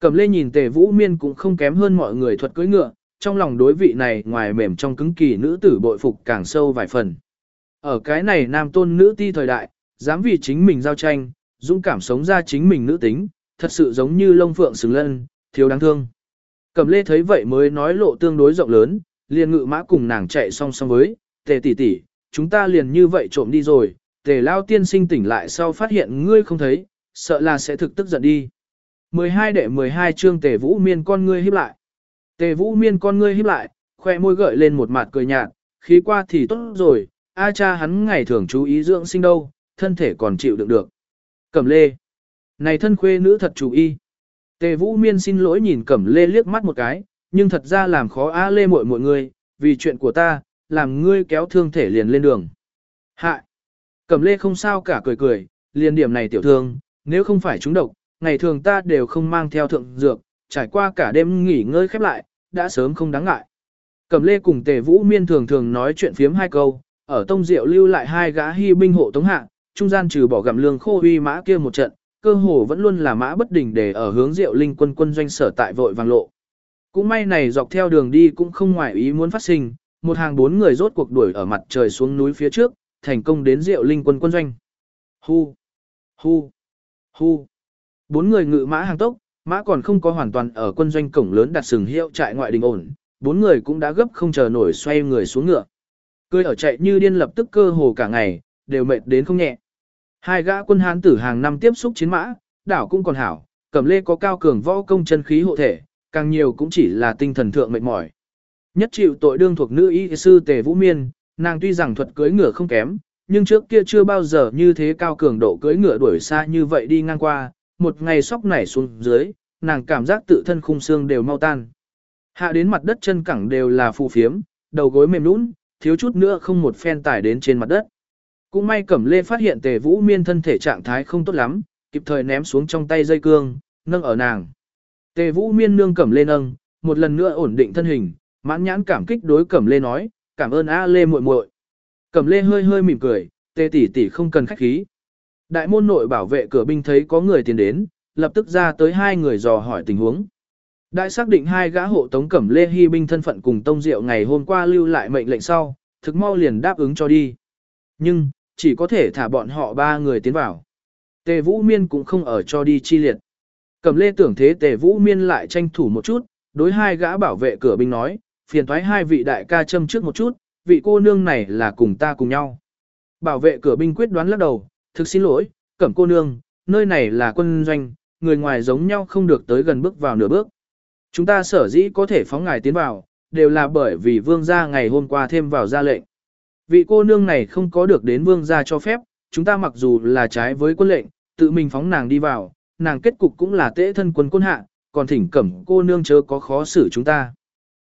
Cẩm lê nhìn tề vũ miên cũng không kém hơn mọi người thuật cưỡi ngựa, trong lòng đối vị này ngoài mềm trong cứng kỳ nữ tử bội phục càng sâu vài phần. Ở cái này nam tôn nữ ti thời đại, dám vì chính mình giao tranh, dũng cảm sống ra chính mình nữ tính, thật sự giống như lông phượng xứng lân, thiếu đáng thương. Cẩm lê thấy vậy mới nói lộ tương đối rộng lớn, liền ngự mã cùng nàng chạy song song với, tề tỷ tỷ, chúng ta liền như vậy trộm đi rồi, tề lao tiên sinh tỉnh lại sau phát hiện ngươi không thấy, sợ là sẽ thực tức giận đi. 12 đệ 12 chương tề vũ miên con ngươi híp lại. Tề vũ miên con ngươi híp lại, khoe môi gợi lên một mặt cười nhạt, khí qua thì tốt rồi, a cha hắn ngày thường chú ý dưỡng sinh đâu, thân thể còn chịu đựng được. Cẩm lê. Này thân khuê nữ thật chủ y Tề vũ miên xin lỗi nhìn cẩm lê liếc mắt một cái, nhưng thật ra làm khó á lê muội mọi người, vì chuyện của ta, làm ngươi kéo thương thể liền lên đường. Hạ! Cẩm lê không sao cả cười cười, liền điểm này tiểu thương, nếu không phải chúng độc, ngày thường ta đều không mang theo thượng dược, trải qua cả đêm nghỉ ngơi khép lại, đã sớm không đáng ngại. Cẩm lê cùng tề vũ miên thường thường nói chuyện phiếm hai câu, ở tông diệu lưu lại hai gã hy binh hộ tống hạ, trung gian trừ bỏ gặm lương khô huy mã kia một trận, cơ hồ vẫn luôn là mã bất đình để ở hướng diệu linh quân quân doanh sở tại vội vàng lộ. Cũng may này dọc theo đường đi cũng không ngoại ý muốn phát sinh, một hàng bốn người rốt cuộc đuổi ở mặt trời xuống núi phía trước, thành công đến Diệu Linh quân quân doanh. Hu, hu, hu. Bốn người ngự mã hàng tốc, mã còn không có hoàn toàn ở quân doanh cổng lớn đặt sừng hiệu trại ngoại đình ổn, bốn người cũng đã gấp không chờ nổi xoay người xuống ngựa. Cười ở chạy như điên lập tức cơ hồ cả ngày, đều mệt đến không nhẹ. Hai gã quân hán tử hàng năm tiếp xúc chiến mã, đảo cũng còn hảo, cẩm lê có cao cường võ công chân khí hộ thể, càng nhiều cũng chỉ là tinh thần thượng mệt mỏi. Nhất chịu tội đương thuộc nữ y sư Tề Vũ Miên, nàng tuy rằng thuật cưỡi ngựa không kém, nhưng trước kia chưa bao giờ như thế cao cường độ cưỡi ngựa đuổi xa như vậy đi ngang qua, một ngày sóc nảy xuống dưới, nàng cảm giác tự thân khung xương đều mau tan. Hạ đến mặt đất chân cẳng đều là phù phiếm, đầu gối mềm nũng, thiếu chút nữa không một phen tải đến trên mặt đất. Cũng may Cẩm Lê phát hiện Tề Vũ Miên thân thể trạng thái không tốt lắm, kịp thời ném xuống trong tay dây cương, nâng ở nàng. Tề Vũ Miên nương Cẩm Lê nâng, một lần nữa ổn định thân hình, Mãn nhãn cảm kích đối Cẩm Lê nói, cảm ơn A Lê muội muội. Cẩm Lê hơi hơi mỉm cười, tề tỷ tỷ không cần khách khí. Đại môn nội bảo vệ cửa binh thấy có người tiến đến, lập tức ra tới hai người dò hỏi tình huống. Đại xác định hai gã hộ tống Cẩm Lê hy binh thân phận cùng Tông Diệu ngày hôm qua lưu lại mệnh lệnh sau, thực mau liền đáp ứng cho đi. Nhưng, chỉ có thể thả bọn họ ba người tiến vào. Tề Vũ Miên cũng không ở cho đi chi liệt. Cẩm Lê tưởng thế Tề Vũ Miên lại tranh thủ một chút, đối hai gã bảo vệ cửa binh nói, phiền thoái hai vị đại ca châm trước một chút, vị cô nương này là cùng ta cùng nhau. Bảo vệ cửa binh quyết đoán lắc đầu, thực xin lỗi, cẩm cô nương, nơi này là quân doanh, người ngoài giống nhau không được tới gần bước vào nửa bước. Chúng ta sở dĩ có thể phóng ngài tiến vào, đều là bởi vì vương gia ngày hôm qua thêm vào ra lệnh vị cô nương này không có được đến vương gia cho phép, chúng ta mặc dù là trái với quân lệnh, tự mình phóng nàng đi vào, nàng kết cục cũng là tễ thân quân quân hạ, còn thỉnh cẩm cô nương chớ có khó xử chúng ta.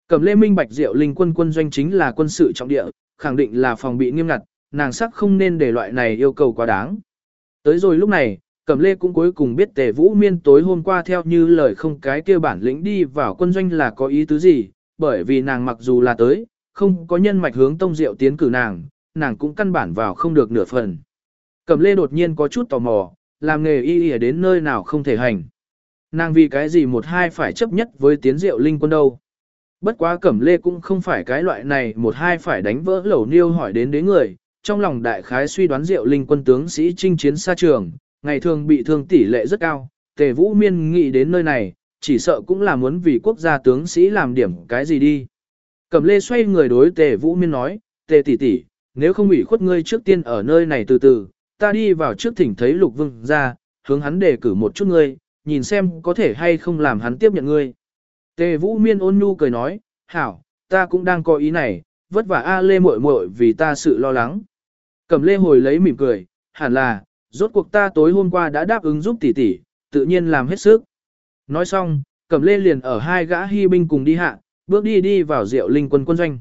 Cẩm lê minh bạch diệu linh quân quân doanh chính là quân sự trọng địa, khẳng định là phòng bị nghiêm ngặt, nàng sắc không nên để loại này yêu cầu quá đáng. Tới rồi lúc này, Cẩm lê cũng cuối cùng biết tề vũ miên tối hôm qua theo như lời không cái kia bản lĩnh đi vào quân doanh là có ý tứ gì, bởi vì nàng mặc dù là tới, không có nhân mạch hướng tông diệu tiến cử nàng, nàng cũng căn bản vào không được nửa phần. Cẩm lê đột nhiên có chút tò mò, làm nghề y y đến nơi nào không thể hành. Nàng vì cái gì một hai phải chấp nhất với tiến diệu linh quân đâu. Bất quá cẩm lê cũng không phải cái loại này một hai phải đánh vỡ lẩu niêu hỏi đến đế người, trong lòng đại khái suy đoán diệu linh quân tướng sĩ chinh chiến xa trường, ngày thường bị thương tỷ lệ rất cao, tề vũ miên nghĩ đến nơi này, chỉ sợ cũng là muốn vì quốc gia tướng sĩ làm điểm cái gì đi. Cẩm lê xoay người đối tề vũ miên nói, tề tỷ tỷ, nếu không ủy khuất ngươi trước tiên ở nơi này từ từ, ta đi vào trước thỉnh thấy lục vương ra, hướng hắn đề cử một chút ngươi, nhìn xem có thể hay không làm hắn tiếp nhận ngươi. Tề Vũ Miên ôn nhu cười nói, hảo, ta cũng đang có ý này, vất vả A Lê muội muội vì ta sự lo lắng. Cẩm Lê hồi lấy mỉm cười, hẳn là, rốt cuộc ta tối hôm qua đã đáp ứng giúp tỷ tỷ, tự nhiên làm hết sức. Nói xong, Cẩm Lê liền ở hai gã hy binh cùng đi hạ, bước đi đi vào Diệu Linh quân quân doanh.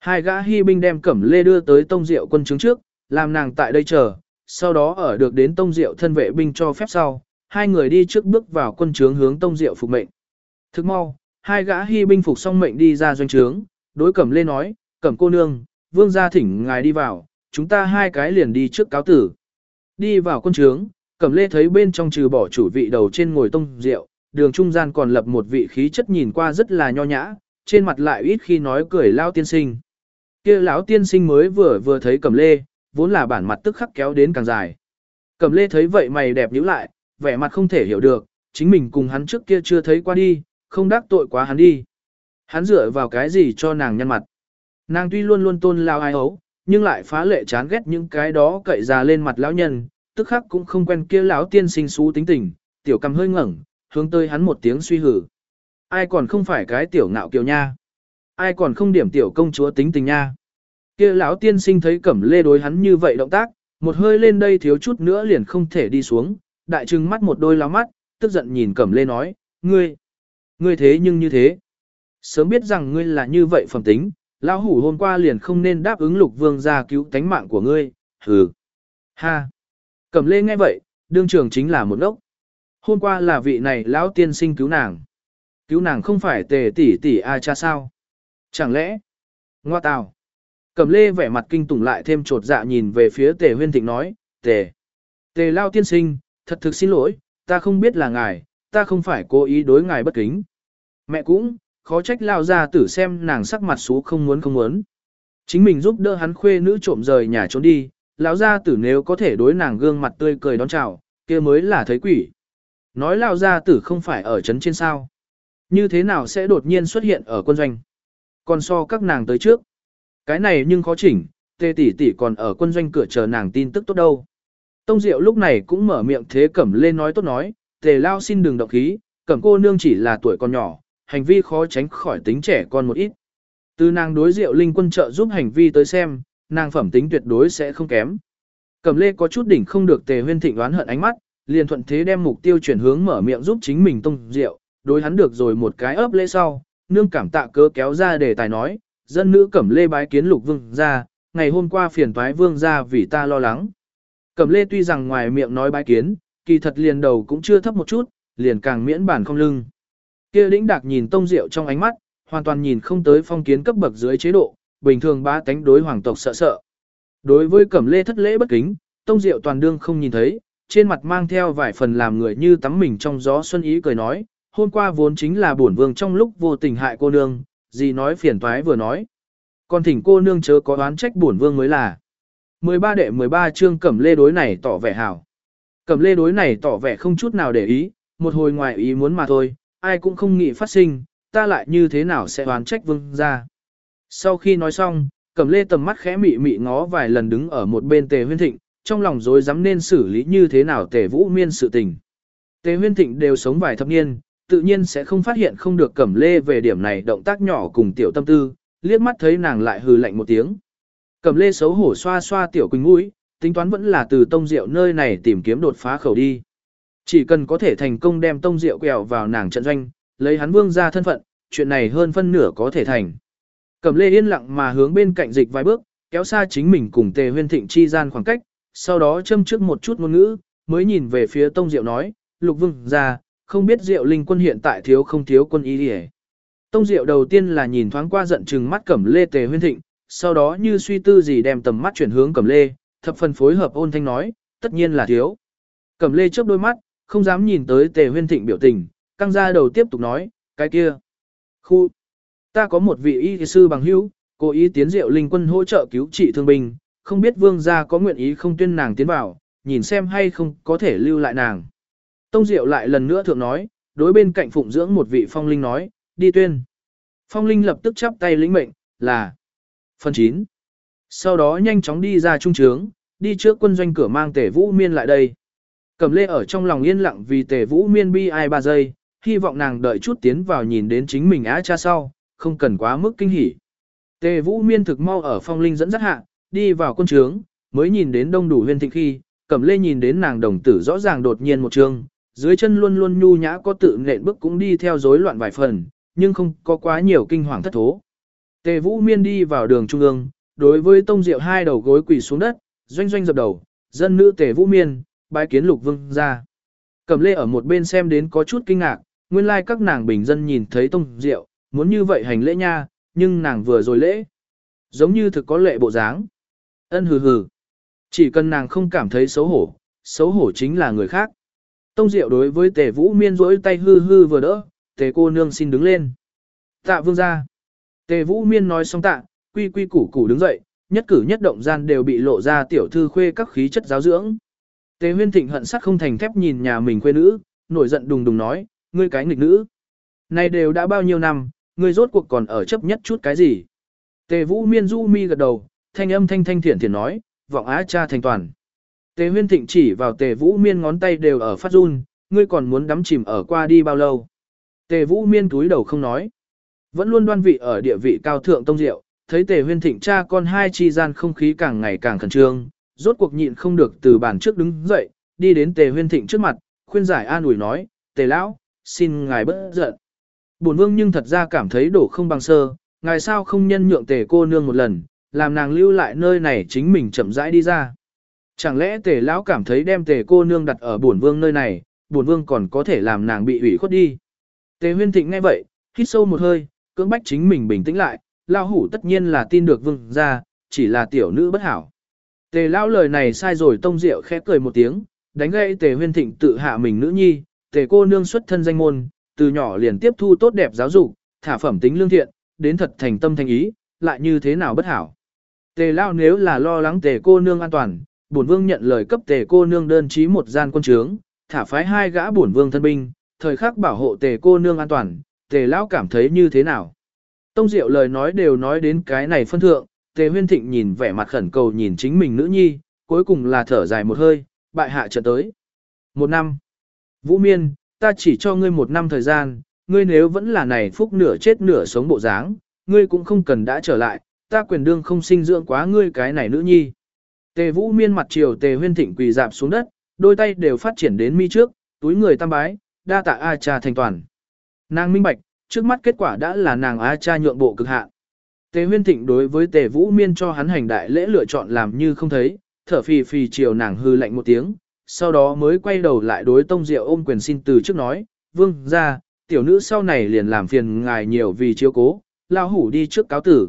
Hai gã hy binh đem Cẩm Lê đưa tới Tông Diệu quân chứng trước, làm nàng tại đây chờ, sau đó ở được đến Tông Diệu thân vệ binh cho phép sau, hai người đi trước bước vào quân trướng hướng Tông Diệu phục mệnh. Thức mau, hai gã hy binh phục xong mệnh đi ra doanh trướng, đối Cẩm Lê nói, Cẩm cô nương, vương gia thỉnh ngài đi vào, chúng ta hai cái liền đi trước cáo tử. Đi vào quân trướng, Cẩm Lê thấy bên trong trừ bỏ chủ vị đầu trên ngồi Tông Diệu, đường trung gian còn lập một vị khí chất nhìn qua rất là nho nhã, trên mặt lại ít khi nói cười lao tiên sinh. kia lão tiên sinh mới vừa vừa thấy Cẩm Lê, vốn là bản mặt tức khắc kéo đến càng dài. Cẩm lê thấy vậy mày đẹp nhíu lại, vẻ mặt không thể hiểu được, chính mình cùng hắn trước kia chưa thấy qua đi, không đắc tội quá hắn đi. Hắn dựa vào cái gì cho nàng nhân mặt. Nàng tuy luôn luôn tôn lao ai ấu, nhưng lại phá lệ chán ghét những cái đó cậy ra lên mặt lão nhân, tức khắc cũng không quen kia lão tiên sinh xú tính tình, tiểu cầm hơi ngẩng, hướng tới hắn một tiếng suy hử. Ai còn không phải cái tiểu ngạo kiều nha? Ai còn không điểm tiểu công chúa tính tình nha? kia lão tiên sinh thấy cẩm lê đối hắn như vậy động tác, một hơi lên đây thiếu chút nữa liền không thể đi xuống, đại trừng mắt một đôi lá mắt, tức giận nhìn cẩm lê nói, ngươi, ngươi thế nhưng như thế. Sớm biết rằng ngươi là như vậy phẩm tính, lão hủ hôm qua liền không nên đáp ứng lục vương ra cứu tánh mạng của ngươi, hừ. Ha. Cẩm lê nghe vậy, đương trường chính là một ốc. Hôm qua là vị này lão tiên sinh cứu nàng. Cứu nàng không phải tề tỷ tỷ a cha sao? Chẳng lẽ? Ngoa tào. Cẩm lê vẻ mặt kinh tủng lại thêm trột dạ nhìn về phía tề huyên thịnh nói, tề, tề lao tiên sinh, thật thực xin lỗi, ta không biết là ngài, ta không phải cố ý đối ngài bất kính. Mẹ cũng, khó trách lao ra tử xem nàng sắc mặt xú không muốn không muốn. Chính mình giúp đỡ hắn khuê nữ trộm rời nhà trốn đi, lão gia tử nếu có thể đối nàng gương mặt tươi cười đón chào, kia mới là thấy quỷ. Nói lão gia tử không phải ở trấn trên sao. Như thế nào sẽ đột nhiên xuất hiện ở quân doanh? Còn so các nàng tới trước. Cái này nhưng khó chỉnh, tê tỷ tỷ còn ở quân doanh cửa chờ nàng tin tức tốt đâu. Tông Diệu lúc này cũng mở miệng thế cẩm lên nói tốt nói, tề lao xin đừng động khí, cẩm cô nương chỉ là tuổi còn nhỏ, hành vi khó tránh khỏi tính trẻ con một ít. Từ nàng đối Diệu linh quân trợ giúp hành vi tới xem, nàng phẩm tính tuyệt đối sẽ không kém. Cẩm lê có chút đỉnh không được tề huyên thịnh đoán hận ánh mắt, liền thuận thế đem mục tiêu chuyển hướng mở miệng giúp chính mình tông Diệu, đối hắn được rồi một cái ấp lễ sau, nương cảm tạ cớ kéo ra để tài nói, dân nữ cẩm lê bái kiến lục vương ra, ngày hôm qua phiền toái vương ra vì ta lo lắng. Cẩm lê tuy rằng ngoài miệng nói bái kiến, kỳ thật liền đầu cũng chưa thấp một chút, liền càng miễn bản không lưng. kia lĩnh đạc nhìn tông diệu trong ánh mắt, hoàn toàn nhìn không tới phong kiến cấp bậc dưới chế độ, bình thường ba tánh đối hoàng tộc sợ sợ. Đối với cẩm lê thất lễ bất kính, tông diệu toàn đương không nhìn thấy, trên mặt mang theo vài phần làm người như tắm mình trong gió xuân ý cười nói, hôm qua vốn chính là bổn vương trong lúc vô tình hại cô nương, gì nói phiền toái vừa nói. Còn thỉnh cô nương chớ có đoán trách bổn vương mới là. 13 đệ 13 chương cẩm lê đối này tỏ vẻ hảo. Cẩm lê đối này tỏ vẻ không chút nào để ý, một hồi ngoài ý muốn mà thôi, ai cũng không nghĩ phát sinh, ta lại như thế nào sẽ đoán trách vương ra. Sau khi nói xong, cẩm lê tầm mắt khẽ mị mị ngó vài lần đứng ở một bên tề huyên thịnh, trong lòng dối dám nên xử lý như thế nào tề vũ miên sự tình. Tề huyên thịnh đều sống vài thập niên, tự nhiên sẽ không phát hiện không được cẩm lê về điểm này động tác nhỏ cùng tiểu tâm tư, liếc mắt thấy nàng lại hừ lạnh một tiếng. Cẩm lê xấu hổ xoa xoa tiểu quỳnh mũi, tính toán vẫn là từ tông diệu nơi này tìm kiếm đột phá khẩu đi. Chỉ cần có thể thành công đem tông diệu quẹo vào nàng trận doanh, lấy hắn vương ra thân phận, chuyện này hơn phân nửa có thể thành. Cẩm lê yên lặng mà hướng bên cạnh dịch vài bước, kéo xa chính mình cùng tề huyên thịnh chi gian khoảng cách, sau đó châm trước một chút ngôn ngữ, mới nhìn về phía tông diệu nói, lục vương ra, không biết diệu linh quân hiện tại thiếu không thiếu quân ý đi Tông diệu đầu tiên là nhìn thoáng qua giận chừng mắt cẩm lê tề huyên thịnh, sau đó như suy tư gì đem tầm mắt chuyển hướng cẩm lê, thập phần phối hợp ôn thanh nói, tất nhiên là thiếu. Cẩm lê chớp đôi mắt, không dám nhìn tới tề huyên thịnh biểu tình, căng ra đầu tiếp tục nói, cái kia. Khu, ta có một vị y sư bằng hữu, cố ý tiến diệu linh quân hỗ trợ cứu trị thương binh, không biết vương gia có nguyện ý không tuyên nàng tiến vào, nhìn xem hay không có thể lưu lại nàng. Tông diệu lại lần nữa thượng nói, đối bên cạnh phụng dưỡng một vị phong linh nói, đi tuyên. Phong linh lập tức chắp tay lĩnh mệnh, là phần 9. Sau đó nhanh chóng đi ra trung trướng, đi trước quân doanh cửa mang tể vũ miên lại đây. Cầm lê ở trong lòng yên lặng vì tề vũ miên bi ai ba giây, hy vọng nàng đợi chút tiến vào nhìn đến chính mình á cha sau, không cần quá mức kinh hỉ. Tề vũ miên thực mau ở phong linh dẫn dắt hạ, đi vào quân trướng, mới nhìn đến đông đủ huyên thịnh khi, cầm lê nhìn đến nàng đồng tử rõ ràng đột nhiên một trường, dưới chân luôn luôn nhu nhã có tự nện bước cũng đi theo rối loạn vài phần, nhưng không có quá nhiều kinh hoàng thất thố. Tề vũ miên đi vào đường trung ương, đối với tông diệu hai đầu gối quỳ xuống đất, doanh doanh dập đầu, dân nữ tề vũ miên, bái kiến lục vương ra. Cẩm lê ở một bên xem đến có chút kinh ngạc, nguyên lai like các nàng bình dân nhìn thấy tông diệu, muốn như vậy hành lễ nha, nhưng nàng vừa rồi lễ. Giống như thực có lệ bộ dáng. Ân hừ hừ. Chỉ cần nàng không cảm thấy xấu hổ, xấu hổ chính là người khác. Tông diệu đối với tề vũ miên rỗi tay hư hư vừa đỡ, tề cô nương xin đứng lên. Tạ vương ra. Tề vũ miên nói xong tạ, quy quy củ củ đứng dậy, nhất cử nhất động gian đều bị lộ ra tiểu thư khuê các khí chất giáo dưỡng. Tề huyên thịnh hận sắc không thành thép nhìn nhà mình khuê nữ, nổi giận đùng đùng nói, ngươi cái nghịch nữ. Này đều đã bao nhiêu năm, ngươi rốt cuộc còn ở chấp nhất chút cái gì. Tề vũ miên du mi gật đầu, thanh âm thanh thanh thiện thiện nói, vọng á cha thành toàn. Tề huyên thịnh chỉ vào tề vũ miên ngón tay đều ở phát run, ngươi còn muốn đắm chìm ở qua đi bao lâu. Tề vũ miên túi đầu không nói. Vẫn luôn đoan vị ở địa vị cao thượng tông diệu, thấy tề huyên thịnh cha con hai chi gian không khí càng ngày càng khẩn trương, rốt cuộc nhịn không được từ bàn trước đứng dậy, đi đến tề huyên thịnh trước mặt, khuyên giải an ủi nói, tề lão, xin ngài bớt giận. Bổn vương nhưng thật ra cảm thấy đổ không bằng sơ, ngài sao không nhân nhượng tề cô nương một lần, làm nàng lưu lại nơi này chính mình chậm rãi đi ra. Chẳng lẽ tề lão cảm thấy đem tề cô nương đặt ở bổn vương nơi này, bổn vương còn có thể làm nàng bị ủy khuất đi. Tề huyên thịnh nghe vậy, hít sâu một hơi, cưỡng bách chính mình bình tĩnh lại, lao hủ tất nhiên là tin được vương ra, chỉ là tiểu nữ bất hảo. Tề lão lời này sai rồi tông diệu khẽ cười một tiếng, đánh gãy tề huyên thịnh tự hạ mình nữ nhi, tề cô nương xuất thân danh môn, từ nhỏ liền tiếp thu tốt đẹp giáo dục, thả phẩm tính lương thiện, đến thật thành tâm thành ý, lại như thế nào bất hảo. Tề lão nếu là lo lắng tề cô nương an toàn, bổn vương nhận lời cấp tề cô nương đơn chí một gian quân trướng, thả phái hai gã bổn vương thân binh, thời khắc bảo hộ tề cô nương an toàn, tề lão cảm thấy như thế nào. Tông Diệu lời nói đều nói đến cái này phân thượng, Tề Huyên Thịnh nhìn vẻ mặt khẩn cầu nhìn chính mình nữ nhi, cuối cùng là thở dài một hơi, bại hạ trận tới. Một năm. Vũ Miên, ta chỉ cho ngươi một năm thời gian, ngươi nếu vẫn là này phúc nửa chết nửa sống bộ dáng, ngươi cũng không cần đã trở lại, ta quyền đương không sinh dưỡng quá ngươi cái này nữ nhi. Tề Vũ Miên mặt chiều Tề Huyên Thịnh quỳ dạp xuống đất, đôi tay đều phát triển đến mi trước, túi người tam bái, đa tạ A cha thành toàn. Nàng minh bạch, trước mắt kết quả đã là nàng A cha nhượng bộ cực hạn. Tề huyên thịnh đối với tề vũ miên cho hắn hành đại lễ lựa chọn làm như không thấy, thở phì phì chiều nàng hư lạnh một tiếng, sau đó mới quay đầu lại đối tông diệu ôm quyền xin từ trước nói, vương ra, tiểu nữ sau này liền làm phiền ngài nhiều vì chiếu cố, lao hủ đi trước cáo tử.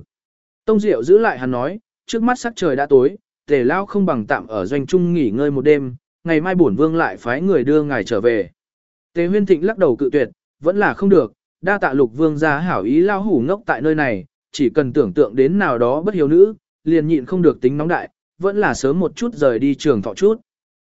Tông diệu giữ lại hắn nói, trước mắt sắc trời đã tối, tề lao không bằng tạm ở doanh trung nghỉ ngơi một đêm, ngày mai bổn vương lại phái người đưa ngài trở về. Tề huyên thịnh lắc đầu cự tuyệt, vẫn là không được, đa tạ lục vương ra hảo ý lao hủ ngốc tại nơi này, chỉ cần tưởng tượng đến nào đó bất hiếu nữ, liền nhịn không được tính nóng đại, vẫn là sớm một chút rời đi trường thọ chút.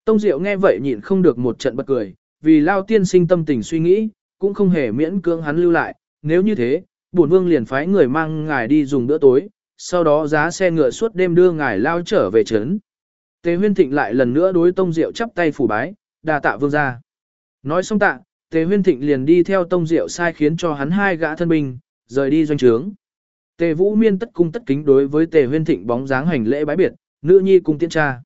Tông Diệu nghe vậy nhịn không được một trận bật cười, vì Lao tiên sinh tâm tình suy nghĩ, cũng không hề miễn cưỡng hắn lưu lại, nếu như thế, bổn vương liền phái người mang ngài đi dùng bữa tối, sau đó giá xe ngựa suốt đêm đưa ngài Lao trở về trấn. Tề huyên thịnh lại lần nữa đối Tông Diệu chắp tay phủ bái, đà tạ vương ra. Nói xong tạ, Tề huyên thịnh liền đi theo Tông Diệu sai khiến cho hắn hai gã thân binh, rời đi doanh trướng. Tề Vũ Miên tất cung tất kính đối với Tề Huyên Thịnh bóng dáng hành lễ bái biệt, nữ nhi cùng tiên cha.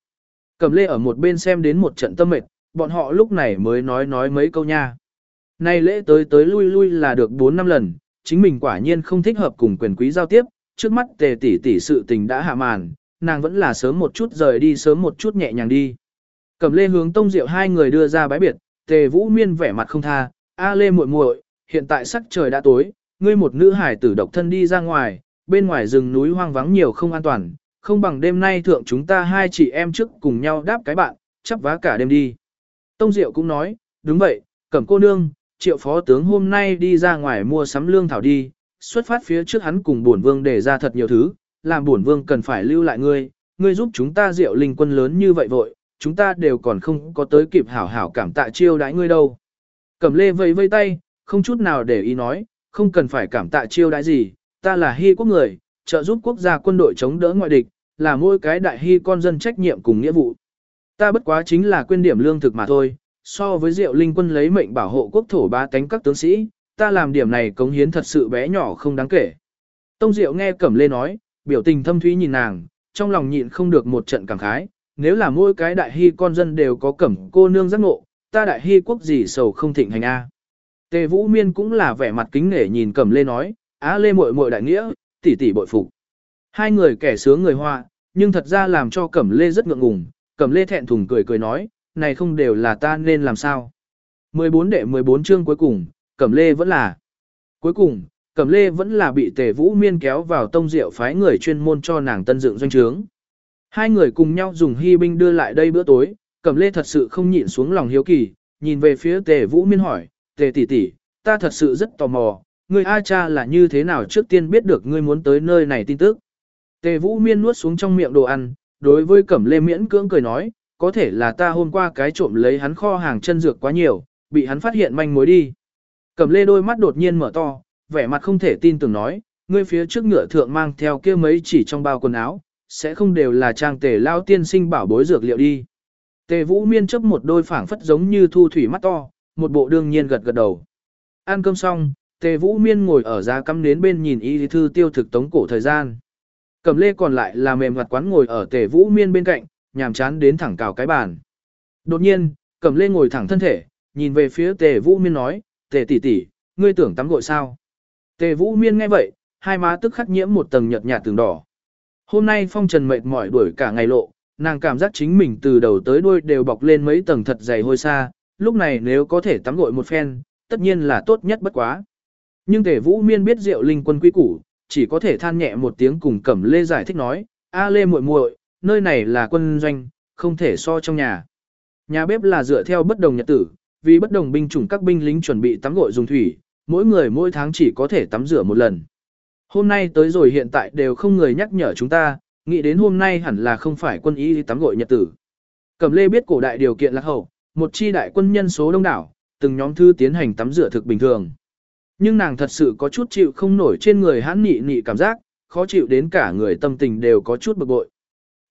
Cẩm Lê ở một bên xem đến một trận tâm mệt, bọn họ lúc này mới nói nói mấy câu nha. Này lễ tới tới lui lui là được 4 năm lần, chính mình quả nhiên không thích hợp cùng quyền quý giao tiếp, trước mắt Tề tỷ tỷ sự tình đã hạ màn, nàng vẫn là sớm một chút rời đi sớm một chút nhẹ nhàng đi. Cẩm Lê hướng Tông Diệu hai người đưa ra bái biệt, Tề Vũ Miên vẻ mặt không tha, "A Lê muội muội, hiện tại sắc trời đã tối, ngươi một nữ hải tử độc thân đi ra ngoài, bên ngoài rừng núi hoang vắng nhiều không an toàn, không bằng đêm nay thượng chúng ta hai chị em trước cùng nhau đáp cái bạn, chắp vá cả đêm đi." Tông Diệu cũng nói, "Đúng vậy, Cẩm cô nương, Triệu phó tướng hôm nay đi ra ngoài mua sắm lương thảo đi." Xuất phát phía trước hắn cùng bổn vương để ra thật nhiều thứ, làm bổn vương cần phải lưu lại ngươi, ngươi giúp chúng ta Diệu Linh quân lớn như vậy vội, chúng ta đều còn không có tới kịp hảo hảo cảm tạ chiêu đãi ngươi đâu. Cẩm lê vây vây tay, không chút nào để ý nói, không cần phải cảm tạ chiêu đãi gì, ta là hy quốc người, trợ giúp quốc gia quân đội chống đỡ ngoại địch, là mỗi cái đại hy con dân trách nhiệm cùng nghĩa vụ. Ta bất quá chính là quên điểm lương thực mà thôi, so với diệu linh quân lấy mệnh bảo hộ quốc thổ ba tánh các tướng sĩ, ta làm điểm này cống hiến thật sự bé nhỏ không đáng kể. Tông Diệu nghe Cẩm Lê nói, biểu tình thâm thúy nhìn nàng, trong lòng nhịn không được một trận cảm khái, nếu là mỗi cái đại hy con dân đều có cẩm cô nương giác ngộ, ta đại hy quốc gì sầu không thịnh hành a. Tề Vũ Miên cũng là vẻ mặt kính nể nhìn Cẩm Lê nói, "Á Lê muội muội đại nghĩa, tỷ tỷ bội phục." Hai người kẻ sướng người hoa, nhưng thật ra làm cho Cẩm Lê rất ngượng ngùng, Cẩm Lê thẹn thùng cười cười nói, "Này không đều là ta nên làm sao?" 14 đệ 14 chương cuối cùng, Cẩm Lê vẫn là. Cuối cùng, Cẩm Lê vẫn là bị Tề Vũ Miên kéo vào tông diệu phái người chuyên môn cho nàng tân dựng doanh trướng. Hai người cùng nhau dùng hy binh đưa lại đây bữa tối, Cẩm Lê thật sự không nhịn xuống lòng hiếu kỳ, nhìn về phía Tề Vũ Miên hỏi, Tề tỷ tỷ, ta thật sự rất tò mò, người A cha là như thế nào trước tiên biết được ngươi muốn tới nơi này tin tức. Tề Vũ Miên nuốt xuống trong miệng đồ ăn, đối với Cẩm Lê miễn cưỡng cười nói, có thể là ta hôm qua cái trộm lấy hắn kho hàng chân dược quá nhiều, bị hắn phát hiện manh mối đi. Cẩm Lê đôi mắt đột nhiên mở to, vẻ mặt không thể tin tưởng nói, ngươi phía trước ngựa thượng mang theo kia mấy chỉ trong bao quần áo, sẽ không đều là trang tề lao tiên sinh bảo bối dược liệu đi. Tề vũ miên chấp một đôi phảng phất giống như thu thủy mắt to, một bộ đương nhiên gật gật đầu. Ăn cơm xong, tề vũ miên ngồi ở giá cắm nến bên nhìn y thư tiêu thực tống cổ thời gian. Cẩm lê còn lại là mềm mặt quán ngồi ở tề vũ miên bên cạnh, nhàm chán đến thẳng cào cái bàn. Đột nhiên, Cẩm lê ngồi thẳng thân thể, nhìn về phía tề vũ miên nói, tề tỷ tỷ, ngươi tưởng tắm gội sao? Tề vũ miên nghe vậy, hai má tức khắc nhiễm một tầng nhợt nhạt tường đỏ. Hôm nay phong trần mệt mỏi đuổi cả ngày lộ, nàng cảm giác chính mình từ đầu tới đuôi đều bọc lên mấy tầng thật dày hôi xa, lúc này nếu có thể tắm gội một phen, tất nhiên là tốt nhất bất quá. Nhưng tề vũ miên biết rượu linh quân quy củ, chỉ có thể than nhẹ một tiếng cùng cẩm lê giải thích nói, a lê muội muội, nơi này là quân doanh, không thể so trong nhà. Nhà bếp là dựa theo bất đồng nhật tử, vì bất đồng binh chủng các binh lính chuẩn bị tắm gội dùng thủy, mỗi người mỗi tháng chỉ có thể tắm rửa một lần. Hôm nay tới rồi hiện tại đều không người nhắc nhở chúng ta, nghĩ đến hôm nay hẳn là không phải quân y tắm gội nhật tử. Cẩm lê biết cổ đại điều kiện lạc hậu, một chi đại quân nhân số đông đảo, từng nhóm thư tiến hành tắm rửa thực bình thường. Nhưng nàng thật sự có chút chịu không nổi trên người hãn nị nị cảm giác, khó chịu đến cả người tâm tình đều có chút bực bội.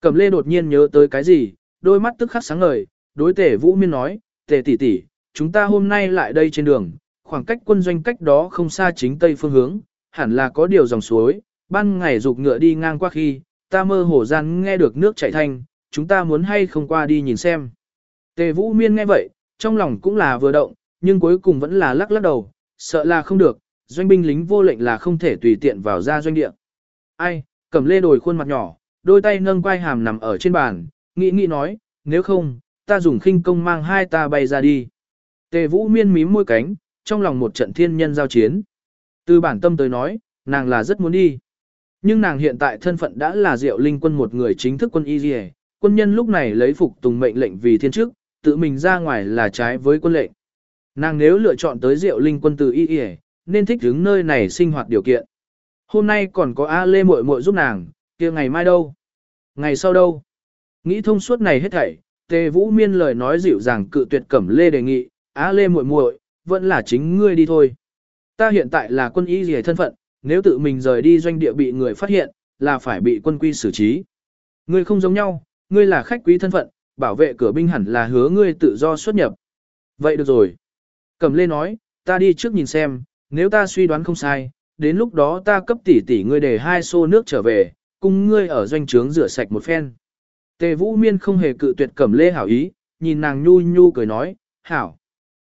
Cẩm lê đột nhiên nhớ tới cái gì, đôi mắt tức khắc sáng ngời, đối tể vũ miên nói, tể tỷ tỷ, chúng ta hôm nay lại đây trên đường, khoảng cách quân doanh cách đó không xa chính tây phương hướng, hẳn là có điều dòng suối, ban ngày dục ngựa đi ngang qua khi, ta mơ hồ gian nghe được nước chảy thanh, chúng ta muốn hay không qua đi nhìn xem. Tề Vũ Miên nghe vậy, trong lòng cũng là vừa động, nhưng cuối cùng vẫn là lắc lắc đầu, sợ là không được, doanh binh lính vô lệnh là không thể tùy tiện vào ra doanh địa. Ai, cầm lê đồi khuôn mặt nhỏ, đôi tay nâng quai hàm nằm ở trên bàn, nghĩ nghĩ nói, nếu không, ta dùng khinh công mang hai ta bay ra đi. Tề Vũ Miên mím môi cánh, trong lòng một trận thiên nhân giao chiến. Từ bản tâm tới nói, nàng là rất muốn đi. Nhưng nàng hiện tại thân phận đã là diệu linh quân một người chính thức quân y dì quân nhân lúc này lấy phục tùng mệnh lệnh vì thiên chức, tự mình ra ngoài là trái với quân lệnh. Nàng nếu lựa chọn tới diệu linh quân từ y dì nên thích đứng nơi này sinh hoạt điều kiện. Hôm nay còn có A Lê muội muội giúp nàng, kia ngày mai đâu? Ngày sau đâu? Nghĩ thông suốt này hết thảy, Tề Vũ Miên lời nói dịu dàng cự tuyệt Cẩm Lê đề nghị, Á Lê muội muội, vẫn là chính ngươi đi thôi." Ta hiện tại là quân y gì thân phận, nếu tự mình rời đi doanh địa bị người phát hiện, là phải bị quân quy xử trí. Ngươi không giống nhau, ngươi là khách quý thân phận, bảo vệ cửa binh hẳn là hứa ngươi tự do xuất nhập. Vậy được rồi. Cẩm lê nói, ta đi trước nhìn xem, nếu ta suy đoán không sai, đến lúc đó ta cấp tỷ tỷ ngươi để hai xô nước trở về, cùng ngươi ở doanh trướng rửa sạch một phen. Tề Vũ Miên không hề cự tuyệt Cẩm Lê hảo ý, nhìn nàng nhu nhu cười nói, hảo.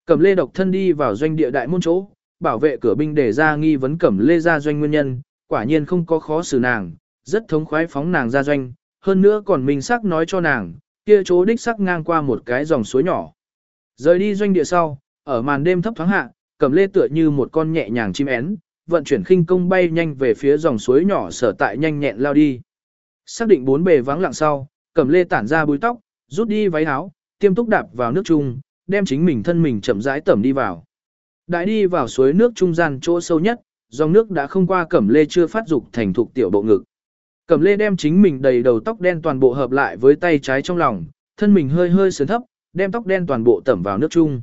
Cẩm Lê độc thân đi vào doanh địa đại môn chỗ, bảo vệ cửa binh để ra nghi vấn Cẩm Lê ra doanh nguyên nhân, quả nhiên không có khó xử nàng, rất thống khoái phóng nàng ra doanh, hơn nữa còn minh sắc nói cho nàng, kia chỗ đích sắc ngang qua một cái dòng suối nhỏ. Rời đi doanh địa sau, ở màn đêm thấp thoáng hạ, Cẩm Lê tựa như một con nhẹ nhàng chim én, vận chuyển khinh công bay nhanh về phía dòng suối nhỏ sở tại nhanh nhẹn lao đi. Xác định bốn bề vắng lặng sau, Cẩm Lê tản ra búi tóc, rút đi váy áo, tiêm túc đạp vào nước chung, đem chính mình thân mình chậm rãi tẩm đi vào. Đại đi vào suối nước trung gian chỗ sâu nhất, dòng nước đã không qua Cẩm Lê chưa phát dục thành thục tiểu bộ ngực. Cẩm Lê đem chính mình đầy đầu tóc đen toàn bộ hợp lại với tay trái trong lòng, thân mình hơi hơi sườn thấp, đem tóc đen toàn bộ tẩm vào nước chung.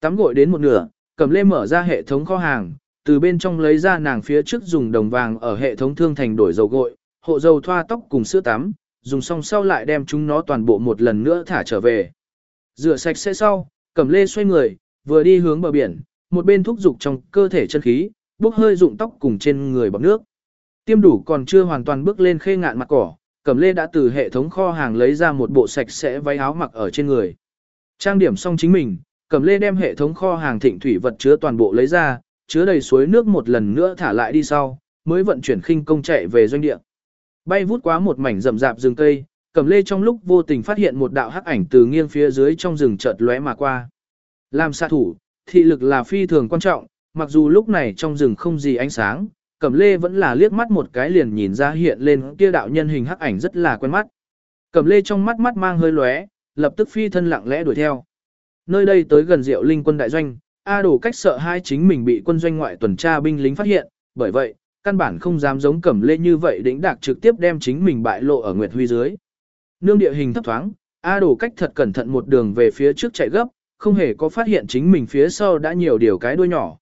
Tắm gội đến một nửa, Cẩm Lê mở ra hệ thống kho hàng, từ bên trong lấy ra nàng phía trước dùng đồng vàng ở hệ thống thương thành đổi dầu gội, hộ dầu thoa tóc cùng sữa tắm, dùng xong sau lại đem chúng nó toàn bộ một lần nữa thả trở về. Rửa sạch sẽ sau, Cẩm Lê xoay người, vừa đi hướng bờ biển, một bên thúc dục trong cơ thể chân khí, bốc hơi dụng tóc cùng trên người bọc nước. Tiêm đủ còn chưa hoàn toàn bước lên khê ngạn mặt cỏ, Cẩm Lê đã từ hệ thống kho hàng lấy ra một bộ sạch sẽ váy áo mặc ở trên người. Trang điểm xong chính mình, Cẩm Lê đem hệ thống kho hàng thịnh thủy vật chứa toàn bộ lấy ra, chứa đầy suối nước một lần nữa thả lại đi sau, mới vận chuyển khinh công chạy về doanh địa. Bay vút quá một mảnh rậm rạp rừng cây, Cẩm Lê trong lúc vô tình phát hiện một đạo hắc ảnh từ nghiêng phía dưới trong rừng chợt lóe mà qua. Làm xạ thủ, thị lực là phi thường quan trọng, mặc dù lúc này trong rừng không gì ánh sáng, Cẩm Lê vẫn là liếc mắt một cái liền nhìn ra hiện lên kia đạo nhân hình hắc ảnh rất là quen mắt. Cẩm Lê trong mắt mắt mang hơi lóe, lập tức phi thân lặng lẽ đuổi theo. Nơi đây tới gần Diệu Linh quân đại doanh, A Đồ cách sợ hai chính mình bị quân doanh ngoại tuần tra binh lính phát hiện, bởi vậy, căn bản không dám giống Cẩm Lê như vậy đĩnh đạc trực tiếp đem chính mình bại lộ ở Nguyệt Huy dưới. Nương địa hình thấp thoáng, A Đồ cách thật cẩn thận một đường về phía trước chạy gấp, không hề có phát hiện chính mình phía sau đã nhiều điều cái đuôi nhỏ.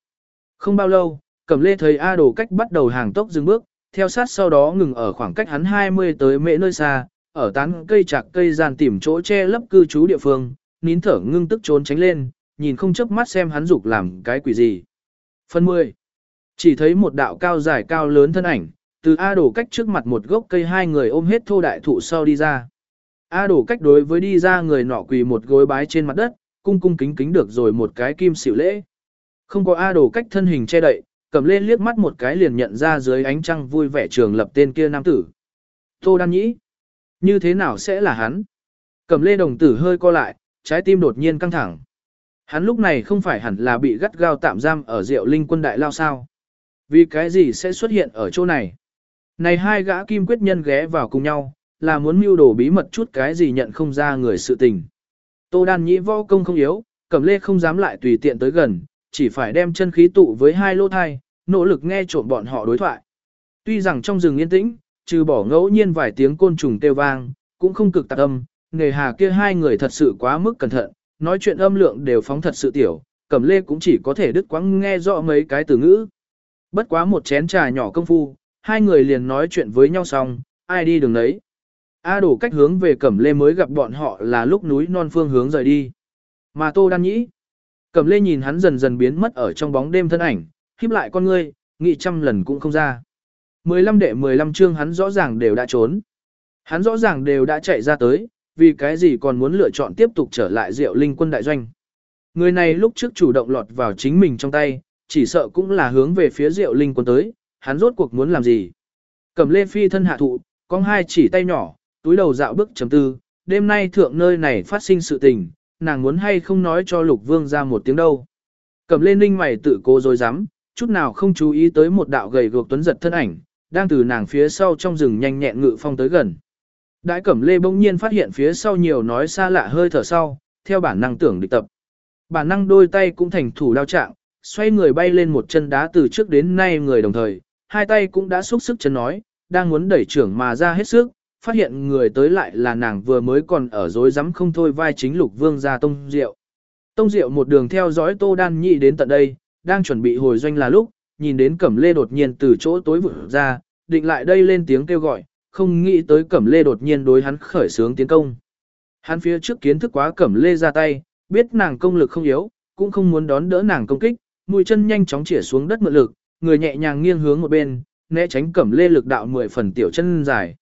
Không bao lâu, Cẩm Lê thấy A Đồ cách bắt đầu hàng tốc dừng bước, theo sát sau đó ngừng ở khoảng cách hắn 20 tới mễ nơi xa, ở tán cây chạc cây gian tìm chỗ che lấp cư trú địa phương, nín thở ngưng tức trốn tránh lên, nhìn không chớp mắt xem hắn dục làm cái quỷ gì. Phần 10. Chỉ thấy một đạo cao dài cao lớn thân ảnh, từ A đổ cách trước mặt một gốc cây hai người ôm hết thô đại thụ sau đi ra. A đổ cách đối với đi ra người nọ quỳ một gối bái trên mặt đất, cung cung kính kính được rồi một cái kim xỉu lễ. Không có A đổ cách thân hình che đậy, cầm lên liếc mắt một cái liền nhận ra dưới ánh trăng vui vẻ trường lập tên kia nam tử. Tô Đan Nhĩ. Như thế nào sẽ là hắn? Cầm lê đồng tử hơi co lại, trái tim đột nhiên căng thẳng. Hắn lúc này không phải hẳn là bị gắt gao tạm giam ở Diệu Linh quân đại lao sao? Vì cái gì sẽ xuất hiện ở chỗ này? Này hai gã kim quyết nhân ghé vào cùng nhau, là muốn mưu đồ bí mật chút cái gì nhận không ra người sự tình. Tô đan nhĩ võ công không yếu, cẩm lê không dám lại tùy tiện tới gần, chỉ phải đem chân khí tụ với hai lô thai, nỗ lực nghe trộm bọn họ đối thoại. Tuy rằng trong rừng yên tĩnh, trừ bỏ ngẫu nhiên vài tiếng côn trùng kêu vang, cũng không cực tạc âm, nghề hà kia hai người thật sự quá mức cẩn thận, nói chuyện âm lượng đều phóng thật sự tiểu, cẩm lê cũng chỉ có thể đứt quãng nghe rõ mấy cái từ ngữ. Bất quá một chén trà nhỏ công phu, hai người liền nói chuyện với nhau xong, ai đi đường đấy. A đổ cách hướng về cẩm lê mới gặp bọn họ là lúc núi non phương hướng rời đi. Mà tô đan nhĩ. Cẩm lê nhìn hắn dần dần biến mất ở trong bóng đêm thân ảnh, khiếp lại con ngươi, nghĩ trăm lần cũng không ra. 15 đệ 15 chương hắn rõ ràng đều đã trốn. Hắn rõ ràng đều đã chạy ra tới, vì cái gì còn muốn lựa chọn tiếp tục trở lại Diệu Linh quân đại doanh. Người này lúc trước chủ động lọt vào chính mình trong tay, chỉ sợ cũng là hướng về phía Diệu Linh quân tới, hắn rốt cuộc muốn làm gì. Cẩm lê phi thân hạ thụ, con hai chỉ tay nhỏ, túi đầu dạo bước chấm tư, đêm nay thượng nơi này phát sinh sự tình, nàng muốn hay không nói cho lục vương ra một tiếng đâu. Cầm lên ninh mày tự cố dối rắm chút nào không chú ý tới một đạo gầy gộc tuấn giật thân ảnh, đang từ nàng phía sau trong rừng nhanh nhẹn ngự phong tới gần. Đại cẩm lê bỗng nhiên phát hiện phía sau nhiều nói xa lạ hơi thở sau, theo bản năng tưởng địch tập. Bản năng đôi tay cũng thành thủ đao trạng, xoay người bay lên một chân đá từ trước đến nay người đồng thời, hai tay cũng đã xúc sức chân nói, đang muốn đẩy trưởng mà ra hết sức, phát hiện người tới lại là nàng vừa mới còn ở dối rắm không thôi vai chính lục vương gia tông diệu. Tông diệu một đường theo dõi tô đan nhị đến tận đây, đang chuẩn bị hồi doanh là lúc, nhìn đến cẩm lê đột nhiên từ chỗ tối vụt ra, định lại đây lên tiếng kêu gọi, không nghĩ tới Cẩm Lê đột nhiên đối hắn khởi sướng tiến công. Hắn phía trước kiến thức quá Cẩm Lê ra tay, biết nàng công lực không yếu, cũng không muốn đón đỡ nàng công kích, mũi chân nhanh chóng chĩa xuống đất mượn lực, người nhẹ nhàng nghiêng hướng một bên, né tránh cẩm lê lực đạo mười phần tiểu chân dài.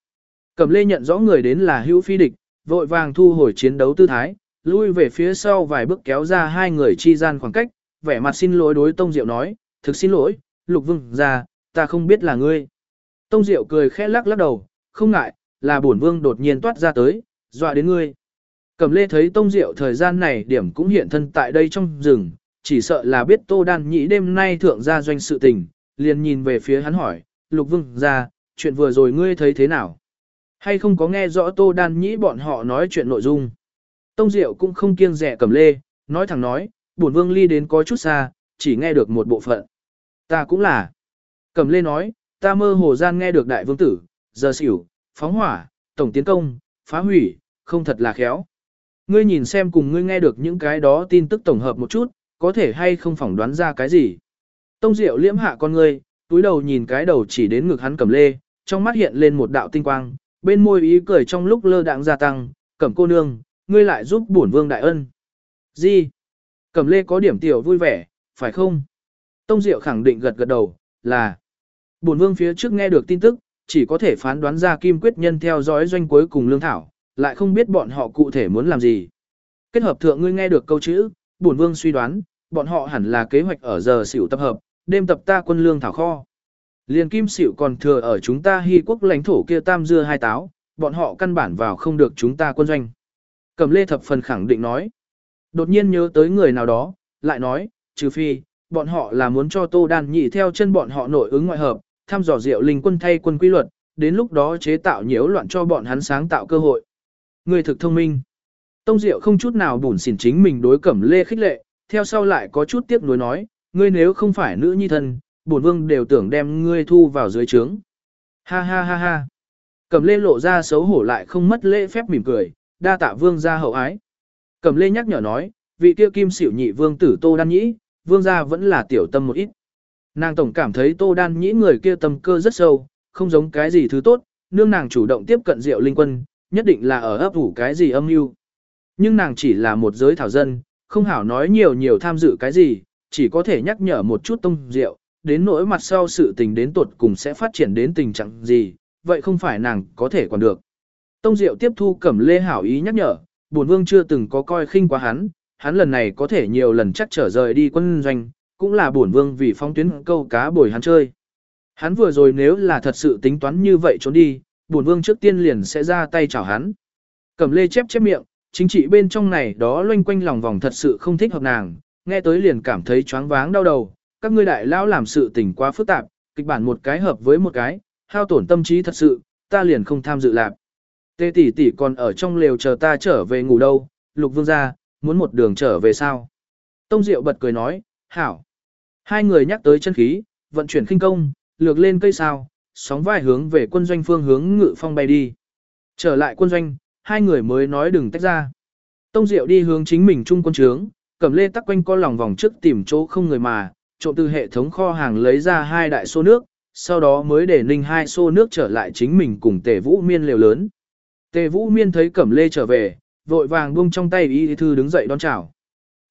Cẩm lê nhận rõ người đến là hữu phi địch, vội vàng thu hồi chiến đấu tư thái, lui về phía sau vài bước kéo ra hai người chi gian khoảng cách, vẻ mặt xin lỗi đối Tông Diệu nói, thực xin lỗi, lục vương ra, ta không biết là ngươi. Tông Diệu cười khẽ lắc lắc đầu, không ngại, là bổn vương đột nhiên toát ra tới, dọa đến ngươi. Cẩm lê thấy Tông Diệu thời gian này điểm cũng hiện thân tại đây trong rừng, chỉ sợ là biết Tô Đan Nhĩ đêm nay thượng ra doanh sự tình, liền nhìn về phía hắn hỏi, Lục Vương ra, chuyện vừa rồi ngươi thấy thế nào? Hay không có nghe rõ Tô Đan Nhĩ bọn họ nói chuyện nội dung? Tông Diệu cũng không kiêng rẻ cầm lê, nói thẳng nói, bổn vương ly đến có chút xa, chỉ nghe được một bộ phận. Ta cũng là. cầm lê nói, ta mơ hồ gian nghe được đại vương tử, giờ xỉu, phóng hỏa, tổng tiến công, phá hủy, không thật là khéo. Ngươi nhìn xem cùng ngươi nghe được những cái đó tin tức tổng hợp một chút, có thể hay không phỏng đoán ra cái gì. Tông Diệu liễm hạ con ngươi, túi đầu nhìn cái đầu chỉ đến ngực hắn cầm lê, trong mắt hiện lên một đạo tinh quang, bên môi ý cười trong lúc lơ đãng gia tăng, cẩm cô nương, ngươi lại giúp bổn vương đại ân. Gì? Cẩm lê có điểm tiểu vui vẻ, phải không? Tông Diệu khẳng định gật gật đầu, là bổn vương phía trước nghe được tin tức, chỉ có thể phán đoán ra kim quyết nhân theo dõi doanh cuối cùng lương thảo, lại không biết bọn họ cụ thể muốn làm gì. Kết hợp thượng ngươi nghe được câu chữ, bổn vương suy đoán, bọn họ hẳn là kế hoạch ở giờ xỉu tập hợp, đêm tập ta quân lương thảo kho. Liền kim xỉu còn thừa ở chúng ta hy quốc lãnh thổ kia tam dưa hai táo, bọn họ căn bản vào không được chúng ta quân doanh. Cầm lê thập phần khẳng định nói. Đột nhiên nhớ tới người nào đó, lại nói, trừ phi, bọn họ là muốn cho tô đan nhị theo chân bọn họ nội ứng ngoại hợp, thăm dò diệu linh quân thay quân quy luật, đến lúc đó chế tạo nhiễu loạn cho bọn hắn sáng tạo cơ hội. Người thực thông minh. Tông Diệu không chút nào bùn xỉn chính mình đối cẩm lê khích lệ, theo sau lại có chút tiếc nuối nói, ngươi nếu không phải nữ nhi thân, bổn vương đều tưởng đem ngươi thu vào dưới trướng. Ha ha ha ha. Cẩm lê lộ ra xấu hổ lại không mất lễ phép mỉm cười, đa tạ vương gia hậu ái. Cẩm lê nhắc nhở nói, vị kia kim xỉu nhị vương tử tô đan nhĩ, vương gia vẫn là tiểu tâm một ít. Nàng tổng cảm thấy tô đan nhĩ người kia tâm cơ rất sâu, không giống cái gì thứ tốt, nương nàng chủ động tiếp cận diệu linh quân, nhất định là ở ấp ủ cái gì âm mưu. Nhưng nàng chỉ là một giới thảo dân, không hảo nói nhiều nhiều tham dự cái gì, chỉ có thể nhắc nhở một chút tông diệu, đến nỗi mặt sau sự tình đến tuột cùng sẽ phát triển đến tình trạng gì, vậy không phải nàng có thể còn được. Tông diệu tiếp thu cẩm lê hảo ý nhắc nhở, bổn vương chưa từng có coi khinh quá hắn, hắn lần này có thể nhiều lần chắc trở rời đi quân doanh, cũng là bổn vương vì phong tuyến câu cá bồi hắn chơi. Hắn vừa rồi nếu là thật sự tính toán như vậy trốn đi, bổn vương trước tiên liền sẽ ra tay chảo hắn. Cẩm lê chép chép miệng, chính trị bên trong này đó loanh quanh lòng vòng thật sự không thích hợp nàng, nghe tới liền cảm thấy choáng váng đau đầu, các ngươi đại lão làm sự tình quá phức tạp, kịch bản một cái hợp với một cái, hao tổn tâm trí thật sự, ta liền không tham dự lạc. Tê tỷ tỷ còn ở trong lều chờ ta trở về ngủ đâu, lục vương gia, muốn một đường trở về sao? Tông Diệu bật cười nói, hảo. Hai người nhắc tới chân khí, vận chuyển khinh công, lược lên cây sao, sóng vai hướng về quân doanh phương hướng ngự phong bay đi. Trở lại quân doanh, hai người mới nói đừng tách ra. Tông Diệu đi hướng chính mình trung quân trướng, cầm lê tắc quanh co lòng vòng trước tìm chỗ không người mà, trộm từ hệ thống kho hàng lấy ra hai đại xô nước, sau đó mới để ninh hai xô nước trở lại chính mình cùng tề vũ miên liều lớn. Tề vũ miên thấy cẩm lê trở về, vội vàng buông trong tay y thư đứng dậy đón chào.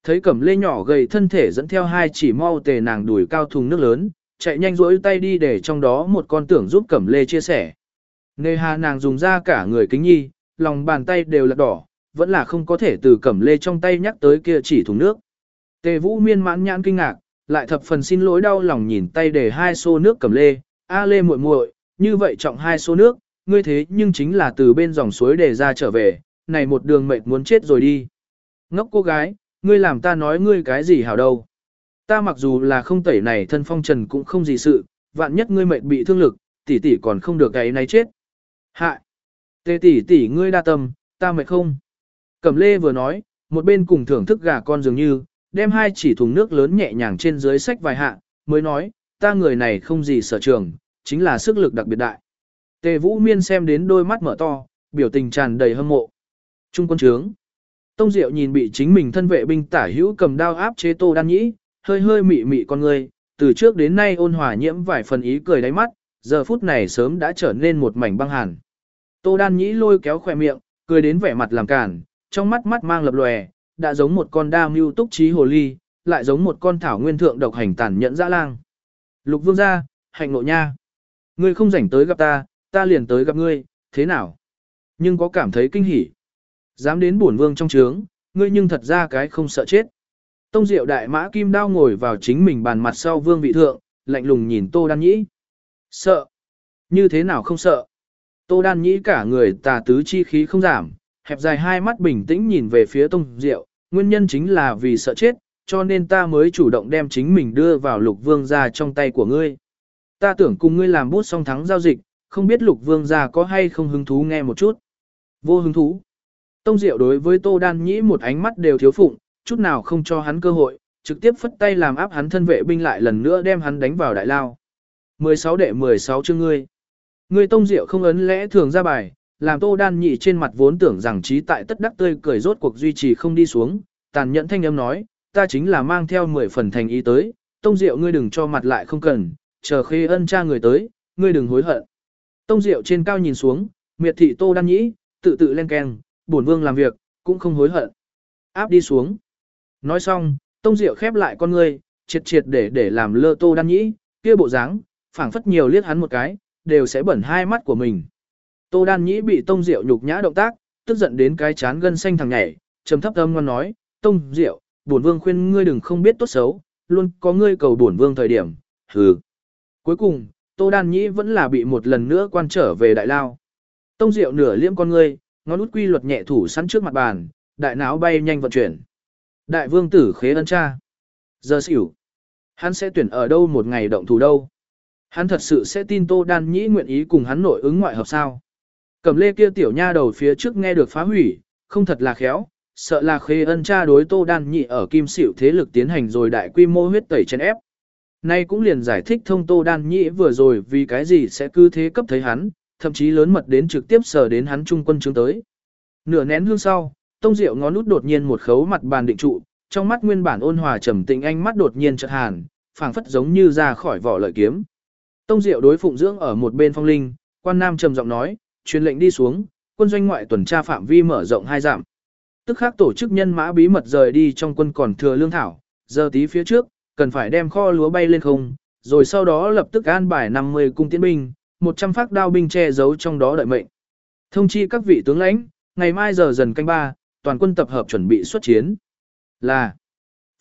Thấy cẩm lê nhỏ gầy thân thể dẫn theo hai chỉ mau tề nàng đuổi cao thùng nước lớn, chạy nhanh rỗi tay đi để trong đó một con tưởng giúp cẩm lê chia sẻ. Nề hà nàng dùng ra cả người kính nhi, lòng bàn tay đều là đỏ, vẫn là không có thể từ cẩm lê trong tay nhắc tới kia chỉ thùng nước. Tề vũ miên mãn nhãn kinh ngạc, lại thập phần xin lỗi đau lòng nhìn tay để hai xô nước cầm lê, a lê muội muội, như vậy trọng hai xô nước, ngươi thế nhưng chính là từ bên dòng suối để ra trở về, này một đường mệt muốn chết rồi đi. Ngốc cô gái, ngươi làm ta nói ngươi cái gì hảo đâu. Ta mặc dù là không tẩy này thân phong trần cũng không gì sự, vạn nhất ngươi mệt bị thương lực, tỷ tỷ còn không được cái này chết. Hại! Tê tỷ tỷ ngươi đa tâm, ta mệt không? Cẩm lê vừa nói, một bên cùng thưởng thức gà con dường như, đem hai chỉ thùng nước lớn nhẹ nhàng trên dưới sách vài hạ, mới nói, ta người này không gì sở trường, chính là sức lực đặc biệt đại. Tề vũ miên xem đến đôi mắt mở to, biểu tình tràn đầy hâm mộ. Trung quân trướng. Tông Diệu nhìn bị chính mình thân vệ binh tả hữu cầm đao áp chế tô đan nhĩ, hơi hơi mị mị con người, từ trước đến nay ôn hòa nhiễm vài phần ý cười đáy mắt, giờ phút này sớm đã trở nên một mảnh băng hàn. Tô đan nhĩ lôi kéo khỏe miệng, cười đến vẻ mặt làm cản, trong mắt mắt mang lập lòe, đã giống một con đa mưu túc trí hồ ly, lại giống một con thảo nguyên thượng độc hành tàn nhẫn dã lang. Lục vương gia, hạnh nộ nha. Ngươi không rảnh tới gặp ta, ta liền tới gặp ngươi, thế nào? Nhưng có cảm thấy kinh hỉ. Dám đến bổn vương trong trướng, ngươi nhưng thật ra cái không sợ chết. Tông diệu đại mã kim đao ngồi vào chính mình bàn mặt sau vương vị thượng, lạnh lùng nhìn tô đan nhĩ. Sợ. Như thế nào không sợ? Tô đan nhĩ cả người tà tứ chi khí không giảm, hẹp dài hai mắt bình tĩnh nhìn về phía tông diệu, nguyên nhân chính là vì sợ chết, cho nên ta mới chủ động đem chính mình đưa vào lục vương ra trong tay của ngươi. Ta tưởng cùng ngươi làm bút song thắng giao dịch, không biết lục vương ra có hay không hứng thú nghe một chút. Vô hứng thú. Tông Diệu đối với Tô Đan Nhĩ một ánh mắt đều thiếu phụng, chút nào không cho hắn cơ hội, trực tiếp phất tay làm áp hắn thân vệ binh lại lần nữa đem hắn đánh vào đại lao. 16 đệ 16 chương ngươi. Ngươi Tông Diệu không ấn lẽ thường ra bài, làm Tô Đan nhị trên mặt vốn tưởng rằng trí tại tất đắc tươi cười rốt cuộc duy trì không đi xuống, tàn nhẫn thanh âm nói, ta chính là mang theo 10 phần thành ý tới, Tông Diệu ngươi đừng cho mặt lại không cần, chờ khi ân cha người tới, ngươi đừng hối hận. Tông Diệu trên cao nhìn xuống, miệt thị Tô Đan Nhĩ, tự tự len keng, bổn vương làm việc, cũng không hối hận. Áp đi xuống. Nói xong, Tông Diệu khép lại con ngươi, triệt triệt để để làm lơ Tô Đan Nhĩ, kia bộ dáng, phảng phất nhiều liếc hắn một cái, đều sẽ bẩn hai mắt của mình. Tô Đan Nhĩ bị Tông Diệu nhục nhã động tác, tức giận đến cái chán gân xanh thằng nhảy, trầm thấp âm ngon nói, Tông Diệu, bổn vương khuyên ngươi đừng không biết tốt xấu, luôn có ngươi cầu bổn vương thời điểm, hừ. Cuối cùng, Tô Đan Nhĩ vẫn là bị một lần nữa quan trở về đại lao. Tông Diệu nửa liễm con ngươi, ngón út quy luật nhẹ thủ sẵn trước mặt bàn, đại não bay nhanh vận chuyển. Đại vương tử khế ân cha. Giờ xỉu. Hắn sẽ tuyển ở đâu một ngày động thủ đâu. Hắn thật sự sẽ tin Tô Đan Nhĩ nguyện ý cùng hắn nội ứng ngoại hợp sao. Cẩm lê kia tiểu nha đầu phía trước nghe được phá hủy, không thật là khéo, sợ là khê ân cha đối Tô Đan nhị ở kim xỉu thế lực tiến hành rồi đại quy mô huyết tẩy chèn ép. Nay cũng liền giải thích thông Tô Đan nhị vừa rồi vì cái gì sẽ cứ thế cấp thấy hắn, thậm chí lớn mật đến trực tiếp sờ đến hắn trung quân chứng tới. Nửa nén hương sau, Tông Diệu ngón út đột nhiên một khấu mặt bàn định trụ, trong mắt nguyên bản ôn hòa trầm tĩnh anh mắt đột nhiên chợt hàn, phảng phất giống như ra khỏi vỏ lợi kiếm. Tông Diệu đối phụng dưỡng ở một bên phong linh, quan nam trầm giọng nói, truyền lệnh đi xuống, quân doanh ngoại tuần tra phạm vi mở rộng hai giảm. Tức khắc tổ chức nhân mã bí mật rời đi trong quân còn thừa lương thảo, giờ tí phía trước, cần phải đem kho lúa bay lên không, rồi sau đó lập tức an bài 50 cung tiến binh, 100 phát đao binh che giấu trong đó đợi mệnh. Thông chi các vị tướng lãnh, ngày mai giờ dần canh ba, toàn quân tập hợp chuẩn bị xuất chiến. Là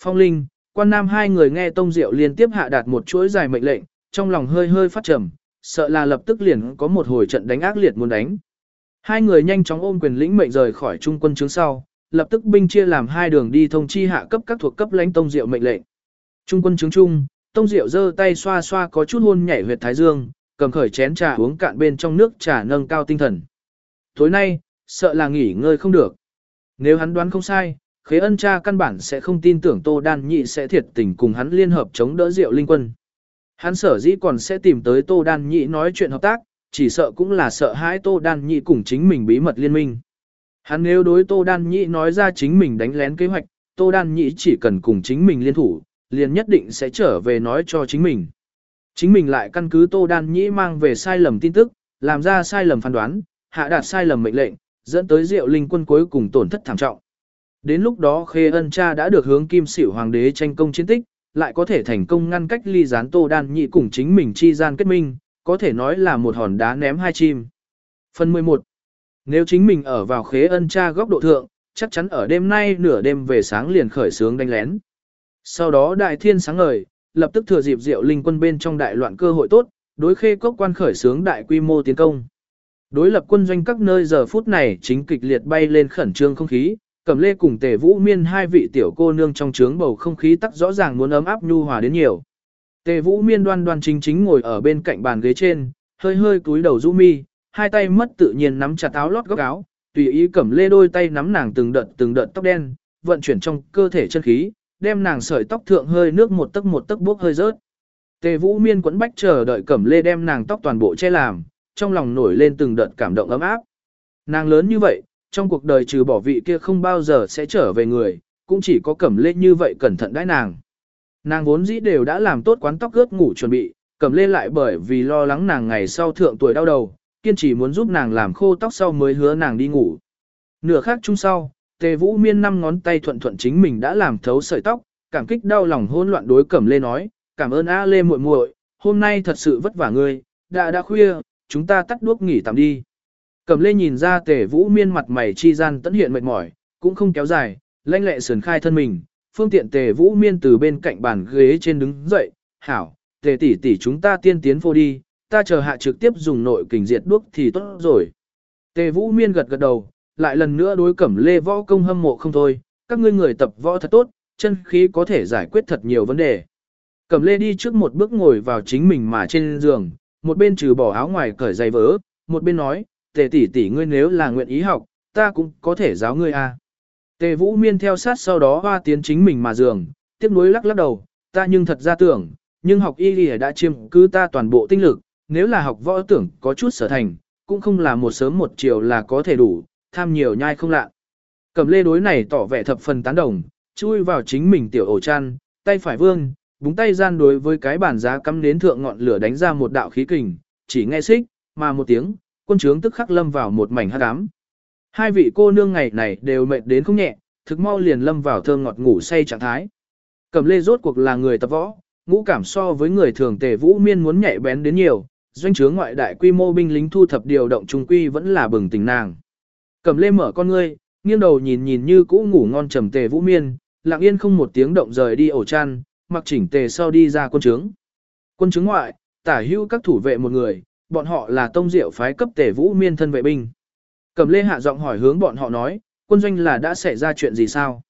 Phong Linh, quan nam hai người nghe Tông Diệu liên tiếp hạ đạt một chuỗi dài mệnh lệnh, trong lòng hơi hơi phát trầm, sợ là lập tức liền có một hồi trận đánh ác liệt muốn đánh. Hai người nhanh chóng ôm quyền lĩnh mệnh rời khỏi trung quân chứng sau, lập tức binh chia làm hai đường đi thông chi hạ cấp các thuộc cấp lãnh Tông Diệu mệnh lệnh. Trung quân chứng trung, Tông Diệu giơ tay xoa xoa có chút hôn nhảy huyệt thái dương, cầm khởi chén trà uống cạn bên trong nước trà nâng cao tinh thần. Tối nay, sợ là nghỉ ngơi không được. Nếu hắn đoán không sai, khế ân cha căn bản sẽ không tin tưởng Tô Đan Nhị sẽ thiệt tình cùng hắn liên hợp chống đỡ Diệu Linh Quân. Hắn sở dĩ còn sẽ tìm tới Tô Đan Nhị nói chuyện hợp tác, chỉ sợ cũng là sợ hãi Tô Đan Nhị cùng chính mình bí mật liên minh. Hắn nếu đối Tô Đan Nhị nói ra chính mình đánh lén kế hoạch, Tô Đan Nhị chỉ cần cùng chính mình liên thủ, liền nhất định sẽ trở về nói cho chính mình. Chính mình lại căn cứ Tô Đan Nhĩ mang về sai lầm tin tức, làm ra sai lầm phán đoán, hạ đạt sai lầm mệnh lệnh, dẫn tới Diệu Linh quân cuối cùng tổn thất thảm trọng. Đến lúc đó Khê Ân Cha đã được hướng Kim Sửu Hoàng đế tranh công chiến tích, lại có thể thành công ngăn cách ly gián Tô Đan nhị cùng chính mình chi gian kết minh, có thể nói là một hòn đá ném hai chim. Phần 11. Nếu chính mình ở vào Khế Ân Cha góc độ thượng, chắc chắn ở đêm nay nửa đêm về sáng liền khởi sướng đánh lén. Sau đó đại thiên sáng ngời, lập tức thừa dịp Diệu Linh quân bên trong đại loạn cơ hội tốt, đối khê cốc quan khởi sướng đại quy mô tiến công. Đối lập quân doanh các nơi giờ phút này chính kịch liệt bay lên khẩn trương không khí, Cẩm Lê cùng Tề Vũ Miên hai vị tiểu cô nương trong trướng bầu không khí tắc rõ ràng muốn ấm áp nhu hòa đến nhiều. Tề Vũ Miên đoan đoan chính chính ngồi ở bên cạnh bàn ghế trên, hơi hơi cúi đầu rũ mi, hai tay mất tự nhiên nắm chặt áo lót góc áo, tùy ý Cẩm Lê đôi tay nắm nàng từng đợt từng đợt tóc đen, vận chuyển trong cơ thể chân khí, đem nàng sợi tóc thượng hơi nước một tấc một tấc bốc hơi rớt. Tề Vũ Miên quấn bách chờ đợi Cẩm Lê đem nàng tóc toàn bộ che làm, trong lòng nổi lên từng đợt cảm động ấm áp. Nàng lớn như vậy, trong cuộc đời trừ bỏ vị kia không bao giờ sẽ trở về người, cũng chỉ có Cẩm Lê như vậy cẩn thận đãi nàng. Nàng vốn dĩ đều đã làm tốt quán tóc ướt ngủ chuẩn bị, Cẩm Lê lại bởi vì lo lắng nàng ngày sau thượng tuổi đau đầu, kiên trì muốn giúp nàng làm khô tóc sau mới hứa nàng đi ngủ. Nửa khác chung sau, Tề Vũ Miên năm ngón tay thuận thuận chính mình đã làm thấu sợi tóc, cảm kích đau lòng hỗn loạn đối Cẩm Lê nói, "Cảm ơn A Lê muội muội, hôm nay thật sự vất vả ngươi, đã đã khuya, chúng ta tắt đuốc nghỉ tạm đi. Cẩm lê nhìn ra tề vũ miên mặt mày chi gian tẫn hiện mệt mỏi, cũng không kéo dài, lanh lẹ sườn khai thân mình, phương tiện tề vũ miên từ bên cạnh bàn ghế trên đứng dậy, hảo, tề tỷ tỷ chúng ta tiên tiến vô đi, ta chờ hạ trực tiếp dùng nội kình diệt đuốc thì tốt rồi. Tề vũ miên gật gật đầu, lại lần nữa đối cẩm lê võ công hâm mộ không thôi, các ngươi người tập võ thật tốt, chân khí có thể giải quyết thật nhiều vấn đề. Cẩm lê đi trước một bước ngồi vào chính mình mà trên giường, một bên trừ bỏ áo ngoài cởi giày vỡ, một bên nói, tề tỷ tỷ ngươi nếu là nguyện ý học, ta cũng có thể giáo ngươi a. À. Tề vũ miên theo sát sau đó hoa tiến chính mình mà giường, tiếp nối lắc lắc đầu, ta nhưng thật ra tưởng, nhưng học y lìa đã chiếm cứ ta toàn bộ tinh lực, nếu là học võ tưởng có chút sở thành, cũng không là một sớm một chiều là có thể đủ, tham nhiều nhai không lạ. Cầm lê đối này tỏ vẻ thập phần tán đồng, chui vào chính mình tiểu ổ chăn, tay phải vương, búng tay gian đối với cái bản giá cắm đến thượng ngọn lửa đánh ra một đạo khí kình, chỉ nghe xích, mà một tiếng, quân trướng tức khắc lâm vào một mảnh hắc ám. Hai vị cô nương ngày này đều mệt đến không nhẹ, thực mau liền lâm vào thơm ngọt ngủ say trạng thái. Cầm lê rốt cuộc là người tập võ, ngũ cảm so với người thường tề vũ miên muốn nhạy bén đến nhiều, doanh chướng ngoại đại quy mô binh lính thu thập điều động trung quy vẫn là bừng tỉnh nàng. Cầm lê mở con ngươi, nghiêng đầu nhìn nhìn như cũ ngủ ngon trầm tề vũ miên, lặng yên không một tiếng động rời đi ổ chăn, mặc chỉnh tề sau đi ra quân trướng. Quân trướng ngoại, tả hưu các thủ vệ một người, bọn họ là tông diệu phái cấp Tể vũ miên thân vệ binh. Cẩm lê hạ giọng hỏi hướng bọn họ nói, quân doanh là đã xảy ra chuyện gì sao?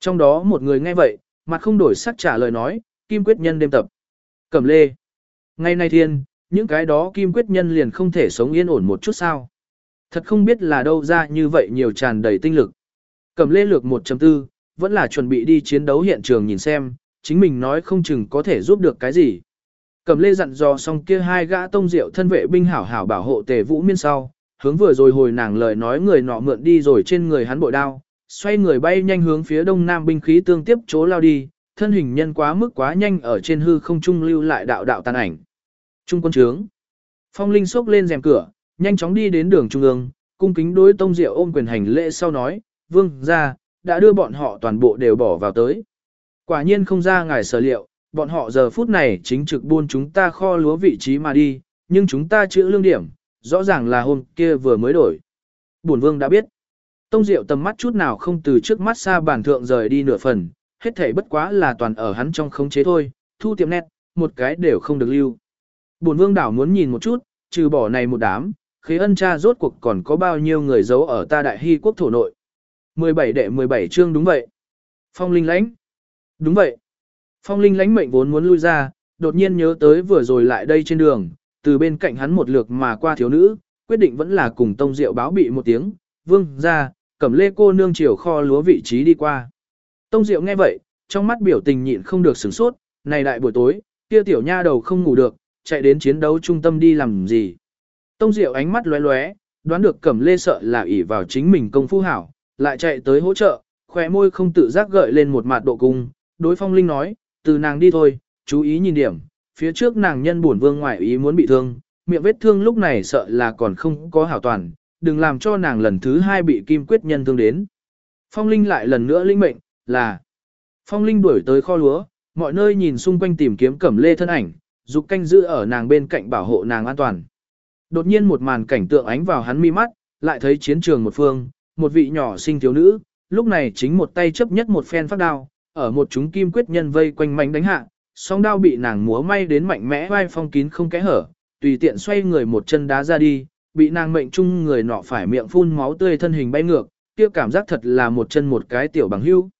Trong đó một người nghe vậy, mặt không đổi sắc trả lời nói, kim quyết nhân đêm tập. Cẩm lê. Ngày nay thiên, những cái đó kim quyết nhân liền không thể sống yên ổn một chút sao. Thật không biết là đâu ra như vậy nhiều tràn đầy tinh lực. Cẩm lê lược 1.4, vẫn là chuẩn bị đi chiến đấu hiện trường nhìn xem, chính mình nói không chừng có thể giúp được cái gì. Cầm lê dặn dò xong kia hai gã tông diệu thân vệ binh hảo hảo bảo hộ tề vũ miên sau, hướng vừa rồi hồi nàng lời nói người nọ mượn đi rồi trên người hắn bội đao, xoay người bay nhanh hướng phía đông nam binh khí tương tiếp chỗ lao đi, thân hình nhân quá mức quá nhanh ở trên hư không trung lưu lại đạo đạo tàn ảnh. Trung quân trướng. Phong Linh xốc lên rèm cửa, nhanh chóng đi đến đường trung ương, cung kính đối Tông Diệu ôm quyền hành lễ sau nói, "Vương gia, đã đưa bọn họ toàn bộ đều bỏ vào tới." Quả nhiên không ra ngài sở liệu, bọn họ giờ phút này chính trực buôn chúng ta kho lúa vị trí mà đi, nhưng chúng ta chữa lương điểm, rõ ràng là hôm kia vừa mới đổi. Bổn vương đã biết. Tông Diệu tầm mắt chút nào không từ trước mắt xa bản thượng rời đi nửa phần, hết thảy bất quá là toàn ở hắn trong khống chế thôi, thu tiệm nét, một cái đều không được lưu. Bổn vương đảo muốn nhìn một chút, trừ bỏ này một đám, khế ân cha rốt cuộc còn có bao nhiêu người giấu ở ta đại hy quốc thổ nội. 17 đệ 17 chương đúng vậy. Phong linh lãnh. Đúng vậy. Phong linh lãnh mệnh vốn muốn lui ra, đột nhiên nhớ tới vừa rồi lại đây trên đường, từ bên cạnh hắn một lượt mà qua thiếu nữ, quyết định vẫn là cùng tông diệu báo bị một tiếng, vương ra, cẩm lê cô nương chiều kho lúa vị trí đi qua. Tông diệu nghe vậy, trong mắt biểu tình nhịn không được sửng sốt, này đại buổi tối, kia tiểu nha đầu không ngủ được, chạy đến chiến đấu trung tâm đi làm gì. Tông diệu ánh mắt lóe lóe, đoán được cẩm lê sợ là ỷ vào chính mình công phu hảo, lại chạy tới hỗ trợ, khóe môi không tự giác gợi lên một mặt độ cung, đối phong linh nói, từ nàng đi thôi, chú ý nhìn điểm, phía trước nàng nhân buồn vương ngoại ý muốn bị thương, miệng vết thương lúc này sợ là còn không có hảo toàn, đừng làm cho nàng lần thứ hai bị kim quyết nhân thương đến. Phong Linh lại lần nữa linh mệnh, là Phong Linh đuổi tới kho lúa, mọi nơi nhìn xung quanh tìm kiếm cẩm lê thân ảnh, dục canh giữ ở nàng bên cạnh bảo hộ nàng an toàn. Đột nhiên một màn cảnh tượng ánh vào hắn mi mắt, lại thấy chiến trường một phương, một vị nhỏ sinh thiếu nữ, lúc này chính một tay chấp nhất một phen phát đao, ở một chúng kim quyết nhân vây quanh mạnh đánh hạ, song đao bị nàng múa may đến mạnh mẽ vai phong kín không kẽ hở, tùy tiện xoay người một chân đá ra đi, bị nàng mệnh chung người nọ phải miệng phun máu tươi thân hình bay ngược, kia cảm giác thật là một chân một cái tiểu bằng hưu.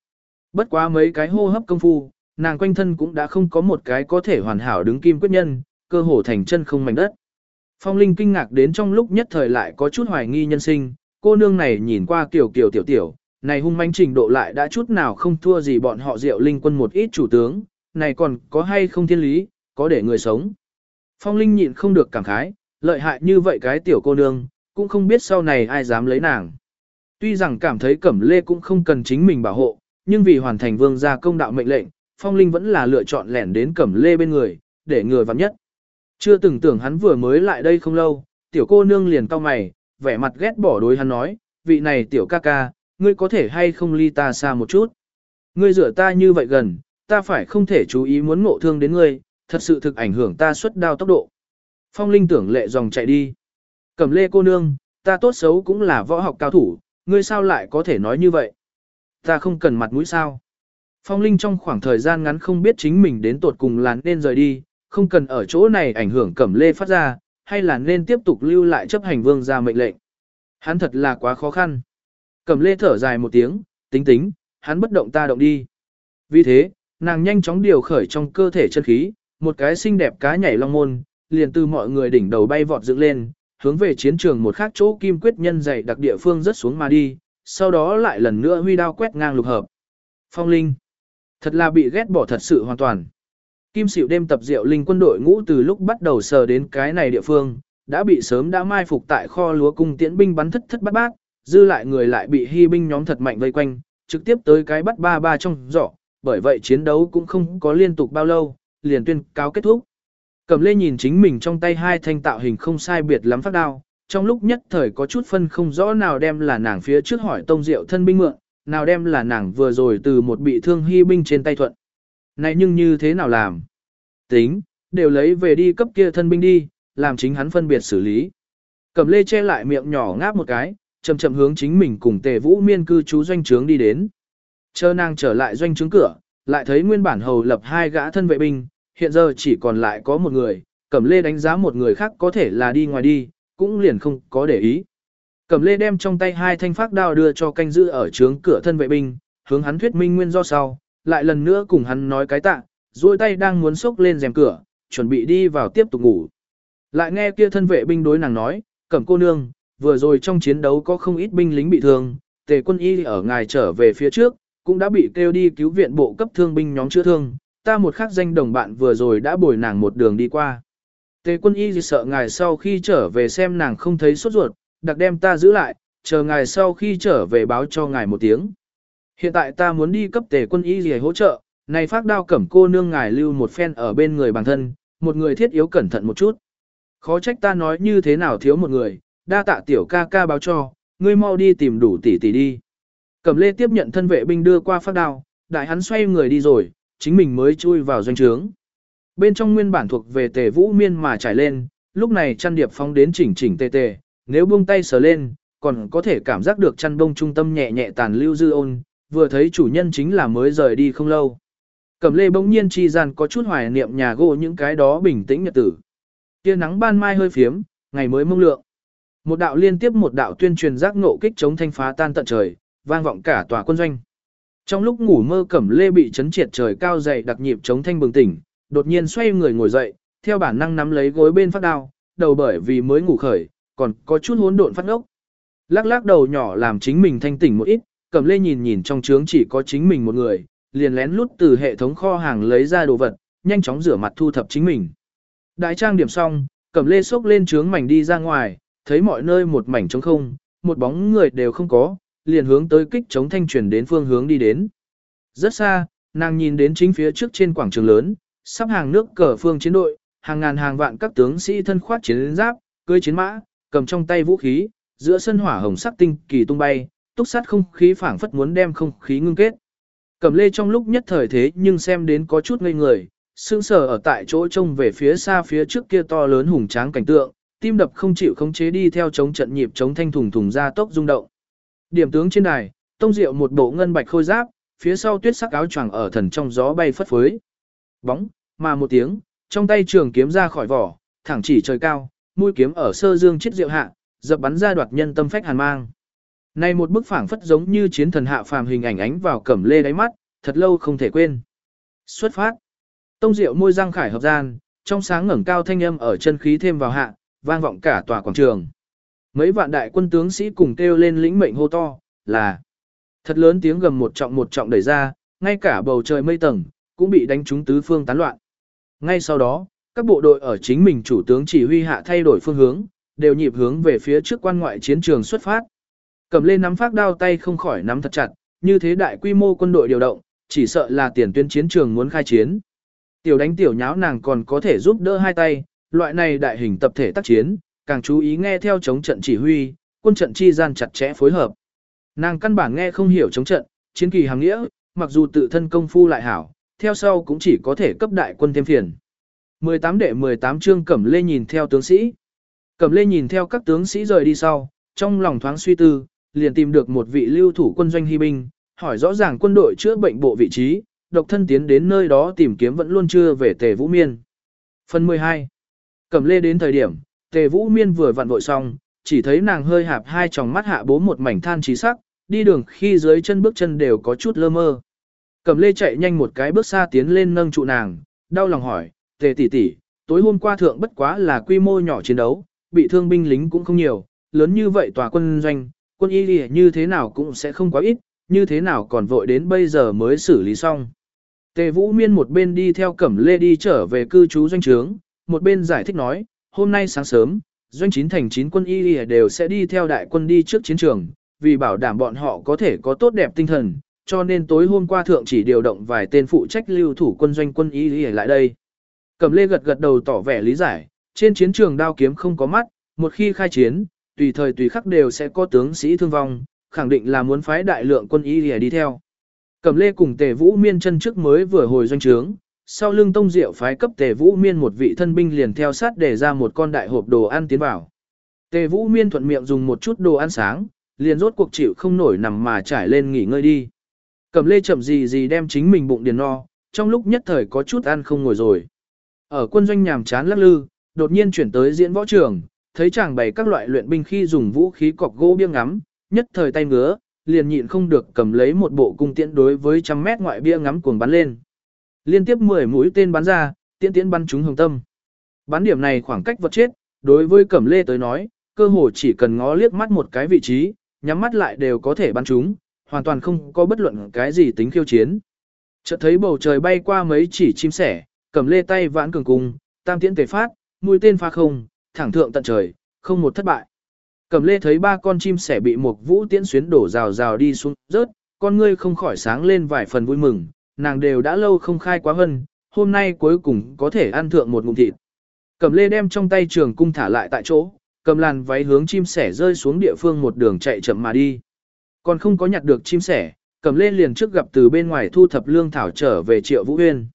Bất quá mấy cái hô hấp công phu, nàng quanh thân cũng đã không có một cái có thể hoàn hảo đứng kim quyết nhân, cơ hồ thành chân không mảnh đất. Phong Linh kinh ngạc đến trong lúc nhất thời lại có chút hoài nghi nhân sinh, cô nương này nhìn qua kiểu kiểu tiểu tiểu, này hung manh trình độ lại đã chút nào không thua gì bọn họ diệu linh quân một ít chủ tướng, này còn có hay không thiên lý, có để người sống. Phong Linh nhịn không được cảm khái, lợi hại như vậy cái tiểu cô nương, cũng không biết sau này ai dám lấy nàng. Tuy rằng cảm thấy Cẩm Lê cũng không cần chính mình bảo hộ, nhưng vì hoàn thành vương gia công đạo mệnh lệnh, Phong Linh vẫn là lựa chọn lẻn đến Cẩm Lê bên người, để người vặn nhất. Chưa từng tưởng hắn vừa mới lại đây không lâu, tiểu cô nương liền cau mày, vẻ mặt ghét bỏ đối hắn nói, vị này tiểu ca ca, ngươi có thể hay không ly ta xa một chút. Ngươi rửa ta như vậy gần, ta phải không thể chú ý muốn ngộ thương đến ngươi, thật sự thực ảnh hưởng ta xuất đao tốc độ. Phong Linh tưởng lệ dòng chạy đi. Cẩm lê cô nương, ta tốt xấu cũng là võ học cao thủ, ngươi sao lại có thể nói như vậy? Ta không cần mặt mũi sao? Phong Linh trong khoảng thời gian ngắn không biết chính mình đến tột cùng là nên rời đi, không cần ở chỗ này ảnh hưởng cẩm lê phát ra, hay là nên tiếp tục lưu lại chấp hành vương ra mệnh lệnh. Hắn thật là quá khó khăn. Cẩm lê thở dài một tiếng, tính tính, hắn bất động ta động đi. Vì thế, nàng nhanh chóng điều khởi trong cơ thể chân khí, một cái xinh đẹp cá nhảy long môn, liền từ mọi người đỉnh đầu bay vọt dựng lên, hướng về chiến trường một khác chỗ kim quyết nhân dày đặc địa phương rất xuống mà đi, sau đó lại lần nữa huy đao quét ngang lục hợp. Phong Linh, thật là bị ghét bỏ thật sự hoàn toàn. Kim Sửu đêm tập Diệu Linh quân đội ngũ từ lúc bắt đầu sờ đến cái này địa phương, đã bị sớm đã mai phục tại kho lúa cung tiễn binh bắn thất thất bát bát, dư lại người lại bị hy binh nhóm thật mạnh vây quanh, trực tiếp tới cái bắt ba ba trong giỏ, bởi vậy chiến đấu cũng không có liên tục bao lâu, liền tuyên cáo kết thúc. Cẩm lê nhìn chính mình trong tay hai thanh tạo hình không sai biệt lắm phát đao, trong lúc nhất thời có chút phân không rõ nào đem là nàng phía trước hỏi tông diệu thân binh mượn, nào đem là nàng vừa rồi từ một bị thương hy binh trên tay thuận. Này nhưng như thế nào làm? Tính, đều lấy về đi cấp kia thân binh đi, làm chính hắn phân biệt xử lý. Cẩm lê che lại miệng nhỏ ngáp một cái, chậm chậm hướng chính mình cùng tề vũ miên cư trú doanh trướng đi đến. Chờ nàng trở lại doanh trướng cửa, lại thấy nguyên bản hầu lập hai gã thân vệ binh, hiện giờ chỉ còn lại có một người, Cẩm Lê đánh giá một người khác có thể là đi ngoài đi, cũng liền không có để ý. Cẩm Lê đem trong tay hai thanh phát đao đưa cho canh giữ ở trướng cửa thân vệ binh, hướng hắn thuyết minh nguyên do sau, lại lần nữa cùng hắn nói cái tạ, duỗi tay đang muốn xốc lên rèm cửa, chuẩn bị đi vào tiếp tục ngủ. Lại nghe kia thân vệ binh đối nàng nói, Cẩm cô nương, vừa rồi trong chiến đấu có không ít binh lính bị thương, tề quân y ở ngài trở về phía trước, cũng đã bị kêu đi cứu viện bộ cấp thương binh nhóm chữa thương, ta một khắc danh đồng bạn vừa rồi đã bồi nàng một đường đi qua. Tề quân y sợ ngài sau khi trở về xem nàng không thấy sốt ruột, đặc đem ta giữ lại, chờ ngài sau khi trở về báo cho ngài một tiếng. Hiện tại ta muốn đi cấp tề quân y gì hỗ trợ, này phát đao cẩm cô nương ngài lưu một phen ở bên người bản thân, một người thiết yếu cẩn thận một chút. Khó trách ta nói như thế nào thiếu một người, đa tạ tiểu ca ca báo cho, ngươi mau đi tìm đủ tỷ tỷ đi. Cẩm lê tiếp nhận thân vệ binh đưa qua phát đao, đại hắn xoay người đi rồi, chính mình mới chui vào doanh trướng. Bên trong nguyên bản thuộc về tề vũ miên mà trải lên, lúc này chăn điệp phóng đến chỉnh chỉnh tề tề, nếu buông tay sờ lên, còn có thể cảm giác được chăn bông trung tâm nhẹ nhẹ tàn lưu dư ôn, vừa thấy chủ nhân chính là mới rời đi không lâu. Cẩm lê bỗng nhiên chi gian có chút hoài niệm nhà gỗ những cái đó bình tĩnh nhật tử. Tia nắng ban mai hơi phiếm, ngày mới mông lượng. Một đạo liên tiếp một đạo tuyên truyền giác ngộ kích chống thanh phá tan tận trời, vang vọng cả tòa quân doanh. Trong lúc ngủ mơ Cẩm Lê bị chấn triệt trời cao dày đặc nhịp chống thanh bừng tỉnh, đột nhiên xoay người ngồi dậy, theo bản năng nắm lấy gối bên phát đao, đầu bởi vì mới ngủ khởi, còn có chút hỗn độn phát ốc. Lắc lắc đầu nhỏ làm chính mình thanh tỉnh một ít, Cẩm Lê nhìn nhìn trong trướng chỉ có chính mình một người, liền lén lút từ hệ thống kho hàng lấy ra đồ vật, nhanh chóng rửa mặt thu thập chính mình. Đại trang điểm xong, Cẩm Lê xốc lên trướng mảnh đi ra ngoài, thấy mọi nơi một mảnh trống không, một bóng người đều không có, liền hướng tới kích chống thanh truyền đến phương hướng đi đến. Rất xa, nàng nhìn đến chính phía trước trên quảng trường lớn, sắp hàng nước cờ phương chiến đội, hàng ngàn hàng vạn các tướng sĩ thân khoát chiến giáp, cưỡi chiến mã, cầm trong tay vũ khí, giữa sân hỏa hồng sắc tinh kỳ tung bay, túc sát không khí phảng phất muốn đem không khí ngưng kết. Cầm lê trong lúc nhất thời thế nhưng xem đến có chút ngây người, sững sờ ở tại chỗ trông về phía xa phía trước kia to lớn hùng tráng cảnh tượng, tim đập không chịu khống chế đi theo chống trận nhịp chống thanh thùng thùng ra tốc rung động. Điểm tướng trên đài, tông diệu một bộ ngân bạch khôi giáp, phía sau tuyết sắc áo choàng ở thần trong gió bay phất phới. Bóng, mà một tiếng, trong tay trường kiếm ra khỏi vỏ, thẳng chỉ trời cao, mũi kiếm ở sơ dương chết diệu hạ, dập bắn ra đoạt nhân tâm phách hàn mang. Này một bức phảng phất giống như chiến thần hạ phàm hình ảnh ánh vào cẩm lê đáy mắt, thật lâu không thể quên. Xuất phát. Tông diệu môi răng khải hợp gian, trong sáng ngẩng cao thanh âm ở chân khí thêm vào hạ, vang vọng cả tòa quảng trường. Mấy vạn đại quân tướng sĩ cùng kêu lên lĩnh mệnh hô to, là thật lớn tiếng gầm một trọng một trọng đẩy ra, ngay cả bầu trời mây tầng, cũng bị đánh trúng tứ phương tán loạn. Ngay sau đó, các bộ đội ở chính mình chủ tướng chỉ huy hạ thay đổi phương hướng, đều nhịp hướng về phía trước quan ngoại chiến trường xuất phát. Cầm lên nắm phát đao tay không khỏi nắm thật chặt, như thế đại quy mô quân đội điều động, chỉ sợ là tiền tuyến chiến trường muốn khai chiến. Tiểu đánh tiểu nháo nàng còn có thể giúp đỡ hai tay, loại này đại hình tập thể tác chiến, càng chú ý nghe theo chống trận chỉ huy, quân trận chi gian chặt chẽ phối hợp. Nàng căn bản nghe không hiểu chống trận, chiến kỳ hàng nghĩa, mặc dù tự thân công phu lại hảo, theo sau cũng chỉ có thể cấp đại quân thêm phiền. 18 đệ 18 chương Cẩm Lê nhìn theo tướng sĩ. Cẩm Lê nhìn theo các tướng sĩ rời đi sau, trong lòng thoáng suy tư, liền tìm được một vị lưu thủ quân doanh hy binh, hỏi rõ ràng quân đội chữa bệnh bộ vị trí, độc thân tiến đến nơi đó tìm kiếm vẫn luôn chưa về Tề Vũ Miên. Phần 12 Cẩm Lê đến thời điểm, Tề Vũ Miên vừa vặn vội xong, chỉ thấy nàng hơi hạp hai tròng mắt hạ bố một mảnh than trí sắc, đi đường khi dưới chân bước chân đều có chút lơ mơ. Cẩm Lê chạy nhanh một cái bước xa tiến lên nâng trụ nàng, đau lòng hỏi, Tề tỷ tỷ, tối hôm qua thượng bất quá là quy mô nhỏ chiến đấu, bị thương binh lính cũng không nhiều, lớn như vậy tòa quân doanh, quân y như thế nào cũng sẽ không quá ít, như thế nào còn vội đến bây giờ mới xử lý xong. Tề Vũ Miên một bên đi theo Cẩm Lê đi trở về cư trú doanh trướng, một bên giải thích nói, hôm nay sáng sớm, doanh chín thành chín quân y đều sẽ đi theo đại quân đi trước chiến trường, vì bảo đảm bọn họ có thể có tốt đẹp tinh thần, cho nên tối hôm qua thượng chỉ điều động vài tên phụ trách lưu thủ quân doanh quân y lại đây. Cẩm Lê gật gật đầu tỏ vẻ lý giải, trên chiến trường đao kiếm không có mắt, một khi khai chiến, tùy thời tùy khắc đều sẽ có tướng sĩ thương vong, khẳng định là muốn phái đại lượng quân y đi theo. Cẩm Lê cùng Tề Vũ Miên chân trước mới vừa hồi doanh trướng, sau lưng Tông Diệu phái cấp Tề Vũ Miên một vị thân binh liền theo sát để ra một con đại hộp đồ ăn tiến vào. Tề Vũ Miên thuận miệng dùng một chút đồ ăn sáng, liền rốt cuộc chịu không nổi nằm mà trải lên nghỉ ngơi đi. Cầm Lê chậm gì gì đem chính mình bụng điền no, trong lúc nhất thời có chút ăn không ngồi rồi. Ở quân doanh nhàm chán lắc lư, đột nhiên chuyển tới diễn võ trường, thấy chàng bày các loại luyện binh khi dùng vũ khí cọc gỗ bia ngắm, nhất thời tay ngứa, liền nhịn không được cầm lấy một bộ cung tiễn đối với trăm mét ngoại bia ngắm cuồng bắn lên. Liên tiếp 10 mũi tên bắn ra, tiễn tiễn bắn trúng hồng tâm. Bắn điểm này khoảng cách vật chết, đối với Cẩm Lê tới nói, cơ hồ chỉ cần ngó liếc mắt một cái vị trí, nhắm mắt lại đều có thể bắn trúng, hoàn toàn không có bất luận cái gì tính khiêu chiến. Chợt thấy bầu trời bay qua mấy chỉ chim sẻ, Cẩm Lê tay vãn cường cung, tam tiễn tề phát, mũi tên pha không, thẳng thượng tận trời, không một thất bại. Cẩm lê thấy ba con chim sẻ bị một vũ tiễn xuyến đổ rào rào đi xuống rớt, con ngươi không khỏi sáng lên vài phần vui mừng, nàng đều đã lâu không khai quá hân, hôm nay cuối cùng có thể ăn thượng một ngụm thịt. Cẩm lê đem trong tay trường cung thả lại tại chỗ, cầm làn váy hướng chim sẻ rơi xuống địa phương một đường chạy chậm mà đi. Còn không có nhặt được chim sẻ, Cẩm lê liền trước gặp từ bên ngoài thu thập lương thảo trở về triệu vũ huyên.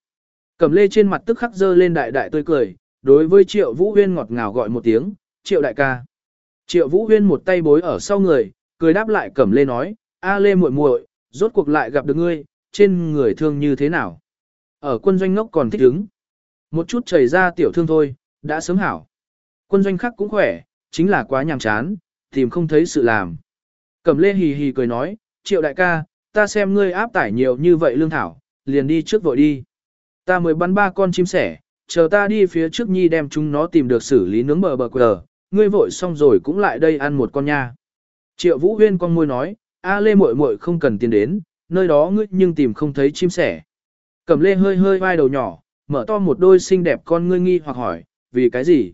Cẩm lê trên mặt tức khắc dơ lên đại đại tươi cười, đối với triệu vũ huyên ngọt ngào gọi một tiếng, triệu đại ca. Triệu Vũ Huyên một tay bối ở sau người, cười đáp lại cẩm lê nói, a lê muội muội, rốt cuộc lại gặp được ngươi, trên người thương như thế nào? Ở quân doanh ngốc còn thích ứng. Một chút chảy ra tiểu thương thôi, đã sớm hảo. Quân doanh khác cũng khỏe, chính là quá nhàm chán, tìm không thấy sự làm. Cẩm lê hì hì cười nói, triệu đại ca, ta xem ngươi áp tải nhiều như vậy lương thảo, liền đi trước vội đi. Ta mới bắn ba con chim sẻ, chờ ta đi phía trước nhi đem chúng nó tìm được xử lý nướng bờ bờ quờ, ngươi vội xong rồi cũng lại đây ăn một con nha. Triệu Vũ Huyên con môi nói, a lê muội muội không cần tiền đến, nơi đó ngươi nhưng tìm không thấy chim sẻ. Cẩm lê hơi hơi vai đầu nhỏ, mở to một đôi xinh đẹp con ngươi nghi hoặc hỏi, vì cái gì?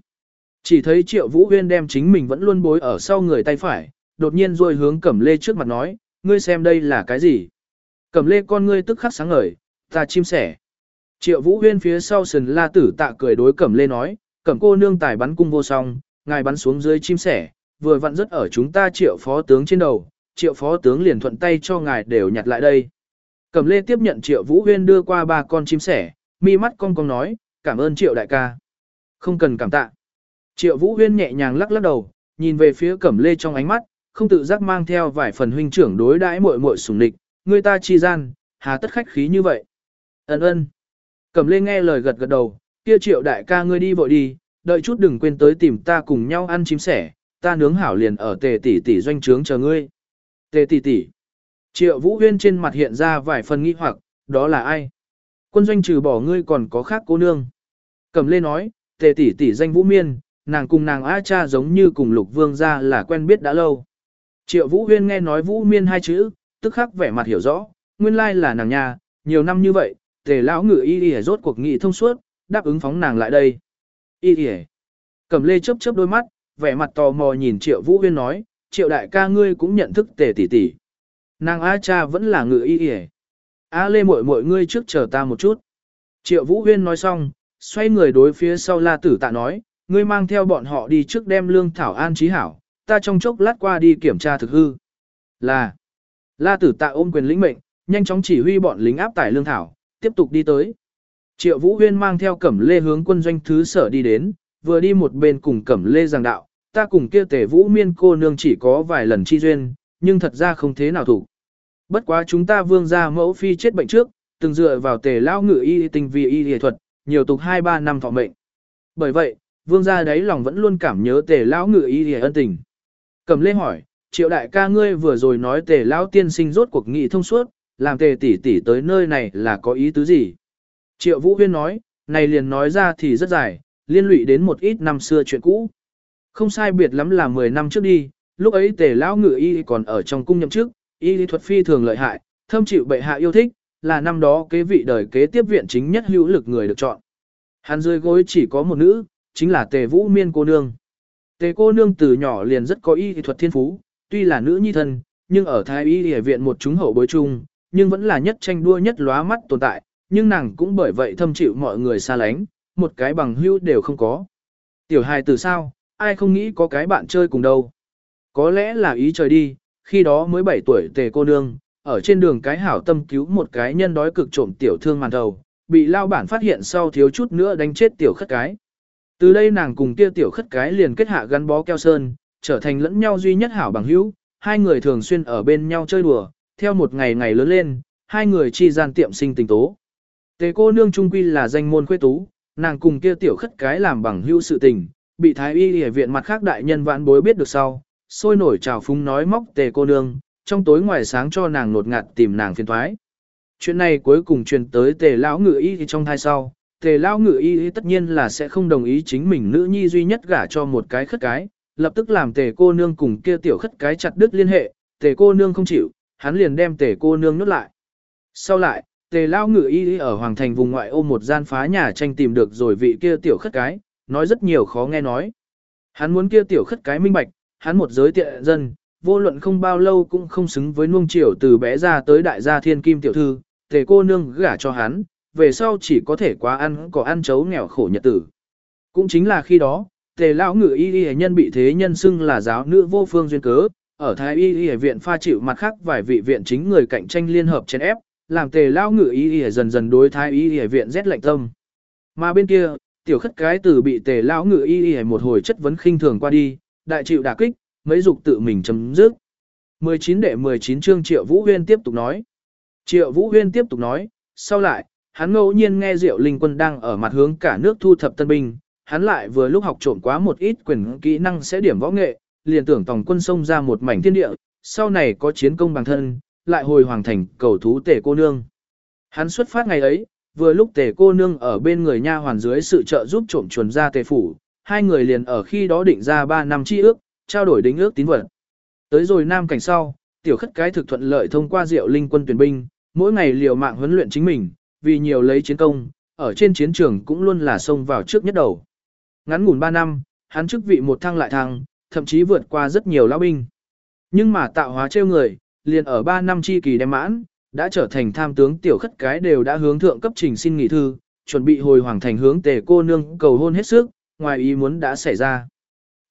Chỉ thấy Triệu Vũ Huyên đem chính mình vẫn luôn bối ở sau người tay phải, đột nhiên rồi hướng Cẩm lê trước mặt nói, ngươi xem đây là cái gì? Cẩm lê con ngươi tức khắc sáng ngời, ta chim sẻ. Triệu Vũ Huyên phía sau sần la tử tạ cười đối Cẩm lê nói, Cẩm cô nương tài bắn cung vô song, ngài bắn xuống dưới chim sẻ, vừa vặn rất ở chúng ta triệu phó tướng trên đầu, triệu phó tướng liền thuận tay cho ngài đều nhặt lại đây. Cẩm lê tiếp nhận triệu vũ huyên đưa qua ba con chim sẻ, mi mắt cong cong nói, cảm ơn triệu đại ca. Không cần cảm tạ. Triệu vũ huyên nhẹ nhàng lắc lắc đầu, nhìn về phía cẩm lê trong ánh mắt, không tự giác mang theo vài phần huynh trưởng đối đãi muội muội sủng nịch, người ta chi gian, hà tất khách khí như vậy. Ấn ơn. Cẩm lê nghe lời gật gật đầu, kia triệu đại ca ngươi đi vội đi, đợi chút đừng quên tới tìm ta cùng nhau ăn chim sẻ, ta nướng hảo liền ở tề tỷ tỷ doanh trướng chờ ngươi. Tề tỷ tỷ. Triệu Vũ Huyên trên mặt hiện ra vài phần nghi hoặc, đó là ai? Quân doanh trừ bỏ ngươi còn có khác cô nương. Cầm lê nói, tề tỷ tỷ danh Vũ Miên, nàng cùng nàng A cha giống như cùng lục vương gia là quen biết đã lâu. Triệu Vũ Huyên nghe nói Vũ Miên hai chữ, tức khắc vẻ mặt hiểu rõ, nguyên lai là nàng nhà, nhiều năm như vậy, tề lão ngự y y rốt cuộc nghị thông suốt, đáp ứng phóng nàng lại đây. Y y Cầm lê chớp chớp đôi mắt, vẻ mặt tò mò nhìn triệu vũ huyên nói, triệu đại ca ngươi cũng nhận thức tề tỷ tỷ. Nàng A cha vẫn là ngự y kìa. A lê muội muội ngươi trước chờ ta một chút. Triệu vũ huyên nói xong, xoay người đối phía sau la tử tạ nói, ngươi mang theo bọn họ đi trước đem lương thảo an trí hảo, ta trong chốc lát qua đi kiểm tra thực hư. Là, la tử tạ ôm quyền lĩnh mệnh, nhanh chóng chỉ huy bọn lính áp tải lương thảo, tiếp tục đi tới. Triệu Vũ Huyên mang theo Cẩm Lê hướng quân doanh thứ sở đi đến, vừa đi một bên cùng Cẩm Lê giảng đạo, ta cùng kia tề Vũ Miên cô nương chỉ có vài lần chi duyên, nhưng thật ra không thế nào thủ. Bất quá chúng ta vương gia mẫu phi chết bệnh trước, từng dựa vào tề lao ngự y tình vi y y thuật, nhiều tục 2-3 năm thọ mệnh. Bởi vậy, vương gia đấy lòng vẫn luôn cảm nhớ tề lão ngự y y ân tình. Cầm Lê hỏi, triệu đại ca ngươi vừa rồi nói tề lão tiên sinh rốt cuộc nghị thông suốt, làm tề tỷ tỷ tới nơi này là có ý tứ gì? Triệu Vũ Huyên nói, này liền nói ra thì rất dài, liên lụy đến một ít năm xưa chuyện cũ. Không sai biệt lắm là 10 năm trước đi, lúc ấy tề lão ngự y còn ở trong cung nhậm chức, y lý thuật phi thường lợi hại, thâm chịu bệ hạ yêu thích, là năm đó kế vị đời kế tiếp viện chính nhất hữu lực người được chọn. Hắn dưới gối chỉ có một nữ, chính là tề vũ miên cô nương. Tề cô nương từ nhỏ liền rất có y thuật thiên phú, tuy là nữ nhi thân, nhưng ở thái y y viện một chúng hậu bối chung, nhưng vẫn là nhất tranh đua nhất lóa mắt tồn tại, nhưng nàng cũng bởi vậy thâm chịu mọi người xa lánh, một cái bằng hữu đều không có. Tiểu hài từ sao, ai không nghĩ có cái bạn chơi cùng đâu. Có lẽ là ý trời đi, khi đó mới 7 tuổi tề cô nương, ở trên đường cái hảo tâm cứu một cái nhân đói cực trộm tiểu thương màn đầu, bị lao bản phát hiện sau thiếu chút nữa đánh chết tiểu khất cái. Từ đây nàng cùng kia tiểu khất cái liền kết hạ gắn bó keo sơn, trở thành lẫn nhau duy nhất hảo bằng hữu, hai người thường xuyên ở bên nhau chơi đùa, theo một ngày ngày lớn lên, hai người chi gian tiệm sinh tình tố. Tề cô nương trung quy là danh môn khuê tú, nàng cùng kia tiểu khất cái làm bằng hữu sự tình, bị thái y y viện mặt khác đại nhân vãn bối biết được sau, sôi nổi trào phúng nói móc tề cô nương, trong tối ngoài sáng cho nàng nột ngạt tìm nàng phiền thoái. Chuyện này cuối cùng truyền tới tề lão ngự y trong thai sau, tề lão ngự y tất nhiên là sẽ không đồng ý chính mình nữ nhi duy nhất gả cho một cái khất cái, lập tức làm tề cô nương cùng kia tiểu khất cái chặt đứt liên hệ, tề cô nương không chịu, hắn liền đem tề cô nương nuốt lại. Sau lại, tề lão ngự y ở hoàng thành vùng ngoại ô một gian phá nhà tranh tìm được rồi vị kia tiểu khất cái, nói rất nhiều khó nghe nói. Hắn muốn kia tiểu khất cái minh bạch, hắn một giới tiện dân, vô luận không bao lâu cũng không xứng với nuông chiều từ bé ra tới đại gia thiên kim tiểu thư, tề cô nương gả cho hắn, về sau chỉ có thể quá ăn có ăn chấu nghèo khổ nhật tử. Cũng chính là khi đó, tề lão ngự y y nhân bị thế nhân xưng là giáo nữ vô phương duyên cớ, ở thái y y viện pha chịu mặt khác vài vị viện chính người cạnh tranh liên hợp chèn ép, làm tề lão ngự y y dần dần đối thái y y viện rét lạnh tâm. Mà bên kia, tiểu khất cái từ bị tề lão ngự y y một hồi chất vấn khinh thường qua đi, đại chịu đả kích, mấy dục tự mình chấm dứt. 19 đệ 19 chương Triệu Vũ Huyên tiếp tục nói. Triệu Vũ Huyên tiếp tục nói, sau lại, hắn ngẫu nhiên nghe Diệu Linh Quân đang ở mặt hướng cả nước thu thập tân binh, hắn lại vừa lúc học trộm quá một ít quyền kỹ năng sẽ điểm võ nghệ, liền tưởng tổng quân sông ra một mảnh thiên địa, sau này có chiến công bằng thân, lại hồi hoàng thành cầu thú tể cô nương. Hắn xuất phát ngày ấy, vừa lúc tề cô nương ở bên người nha hoàn dưới sự trợ giúp trộm chuồn ra tề phủ, hai người liền ở khi đó định ra 3 năm chi ước, trao đổi đính ước tín vật. Tới rồi nam cảnh sau, tiểu khất cái thực thuận lợi thông qua diệu linh quân tuyển binh, mỗi ngày liều mạng huấn luyện chính mình, vì nhiều lấy chiến công, ở trên chiến trường cũng luôn là xông vào trước nhất đầu. Ngắn ngủn 3 năm, hắn chức vị một thăng lại thăng, thậm chí vượt qua rất nhiều lão binh. Nhưng mà tạo hóa trêu người, liền ở 3 năm chi kỳ đem mãn, đã trở thành tham tướng tiểu khất cái đều đã hướng thượng cấp trình xin nghỉ thư, chuẩn bị hồi hoàng thành hướng tề cô nương cầu hôn hết sức, ngoài ý muốn đã xảy ra.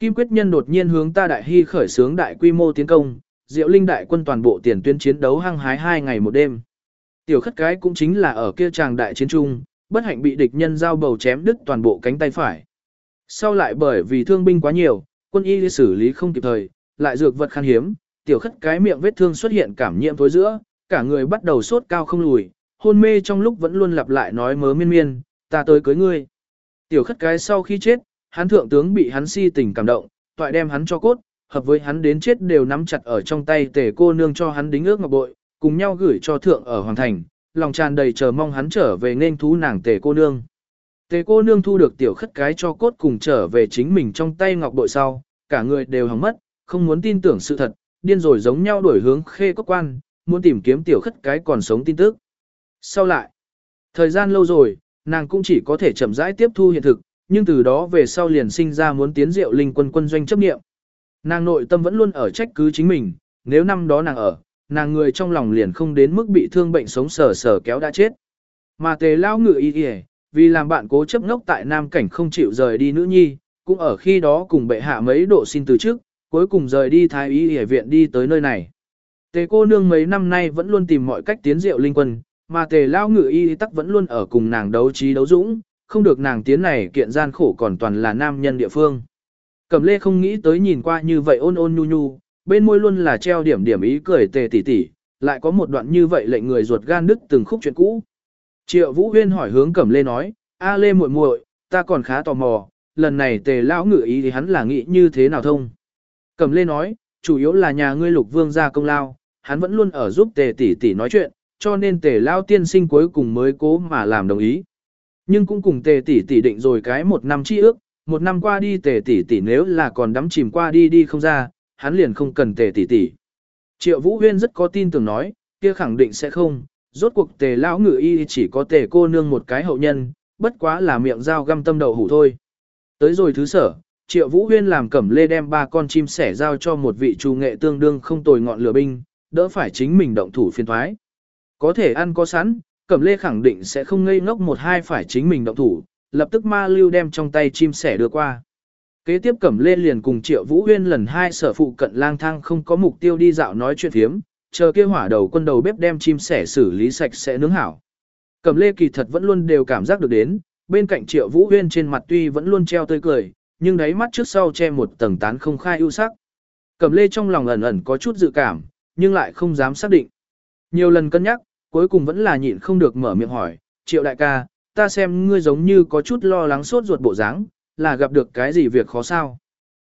Kim quyết nhân đột nhiên hướng ta đại hy khởi xướng đại quy mô tiến công, diệu linh đại quân toàn bộ tiền tuyến chiến đấu hăng hái hai ngày một đêm. Tiểu khất cái cũng chính là ở kia tràng đại chiến trung, bất hạnh bị địch nhân giao bầu chém đứt toàn bộ cánh tay phải. Sau lại bởi vì thương binh quá nhiều, quân y xử lý không kịp thời, lại dược vật khan hiếm, tiểu khất cái miệng vết thương xuất hiện cảm nhiễm thối giữa, cả người bắt đầu sốt cao không lùi, hôn mê trong lúc vẫn luôn lặp lại nói mớ miên miên, ta tới cưới ngươi. Tiểu khất cái sau khi chết, hắn thượng tướng bị hắn si tình cảm động, toại đem hắn cho cốt, hợp với hắn đến chết đều nắm chặt ở trong tay tề cô nương cho hắn đính ước ngọc bội, cùng nhau gửi cho thượng ở hoàng thành, lòng tràn đầy chờ mong hắn trở về nên thú nàng tề cô nương. Tề cô nương thu được tiểu khất cái cho cốt cùng trở về chính mình trong tay ngọc bội sau, cả người đều hỏng mất, không muốn tin tưởng sự thật, điên rồi giống nhau đổi hướng khê cốc quan, muốn tìm kiếm tiểu khất cái còn sống tin tức. Sau lại, thời gian lâu rồi, nàng cũng chỉ có thể chậm rãi tiếp thu hiện thực, nhưng từ đó về sau liền sinh ra muốn tiến diệu linh quân quân doanh chấp nghiệm. Nàng nội tâm vẫn luôn ở trách cứ chính mình, nếu năm đó nàng ở, nàng người trong lòng liền không đến mức bị thương bệnh sống sờ sờ kéo đã chết. Mà tề lao ngự y y, vì làm bạn cố chấp ngốc tại nam cảnh không chịu rời đi nữ nhi, cũng ở khi đó cùng bệ hạ mấy độ xin từ trước, cuối cùng rời đi thái y y viện đi tới nơi này. Tề cô nương mấy năm nay vẫn luôn tìm mọi cách tiến diệu linh quân, mà tề lao ngự y tắc vẫn luôn ở cùng nàng đấu trí đấu dũng, không được nàng tiến này kiện gian khổ còn toàn là nam nhân địa phương. Cẩm lê không nghĩ tới nhìn qua như vậy ôn ôn nhu nhu, bên môi luôn là treo điểm điểm ý cười tề tỉ tỉ, lại có một đoạn như vậy lệnh người ruột gan đứt từng khúc chuyện cũ. Triệu Vũ Huyên hỏi hướng Cẩm lê nói, a lê muội muội, ta còn khá tò mò, lần này tề lão ngự ý thì hắn là nghĩ như thế nào thông. Cẩm lê nói, chủ yếu là nhà ngươi lục vương gia công lao, hắn vẫn luôn ở giúp tề tỷ tỷ nói chuyện, cho nên tề lao tiên sinh cuối cùng mới cố mà làm đồng ý. Nhưng cũng cùng tề tỷ tỷ định rồi cái một năm chi ước, một năm qua đi tề tỷ tỷ nếu là còn đắm chìm qua đi đi không ra, hắn liền không cần tề tỷ tỷ. Triệu Vũ Huyên rất có tin tưởng nói, kia khẳng định sẽ không, rốt cuộc tề lão ngự y chỉ có tề cô nương một cái hậu nhân, bất quá là miệng dao găm tâm đầu hủ thôi. Tới rồi thứ sở, Triệu Vũ Huyên làm cẩm lê đem ba con chim sẻ giao cho một vị trù nghệ tương đương không tồi ngọn lửa binh, đỡ phải chính mình động thủ phiên thoái. Có thể ăn có sẵn, cẩm lê khẳng định sẽ không ngây ngốc một hai phải chính mình động thủ, lập tức ma lưu đem trong tay chim sẻ đưa qua. Kế tiếp cẩm lê liền cùng Triệu Vũ Huyên lần hai sở phụ cận lang thang không có mục tiêu đi dạo nói chuyện thiếm, chờ kia hỏa đầu quân đầu bếp đem chim sẻ xử lý sạch sẽ nướng hảo. Cẩm lê kỳ thật vẫn luôn đều cảm giác được đến, bên cạnh Triệu Vũ Huyên trên mặt tuy vẫn luôn treo tươi cười, nhưng đáy mắt trước sau che một tầng tán không khai ưu sắc. Cẩm lê trong lòng ẩn ẩn có chút dự cảm, nhưng lại không dám xác định. Nhiều lần cân nhắc, cuối cùng vẫn là nhịn không được mở miệng hỏi, triệu đại ca, ta xem ngươi giống như có chút lo lắng sốt ruột bộ dáng, là gặp được cái gì việc khó sao.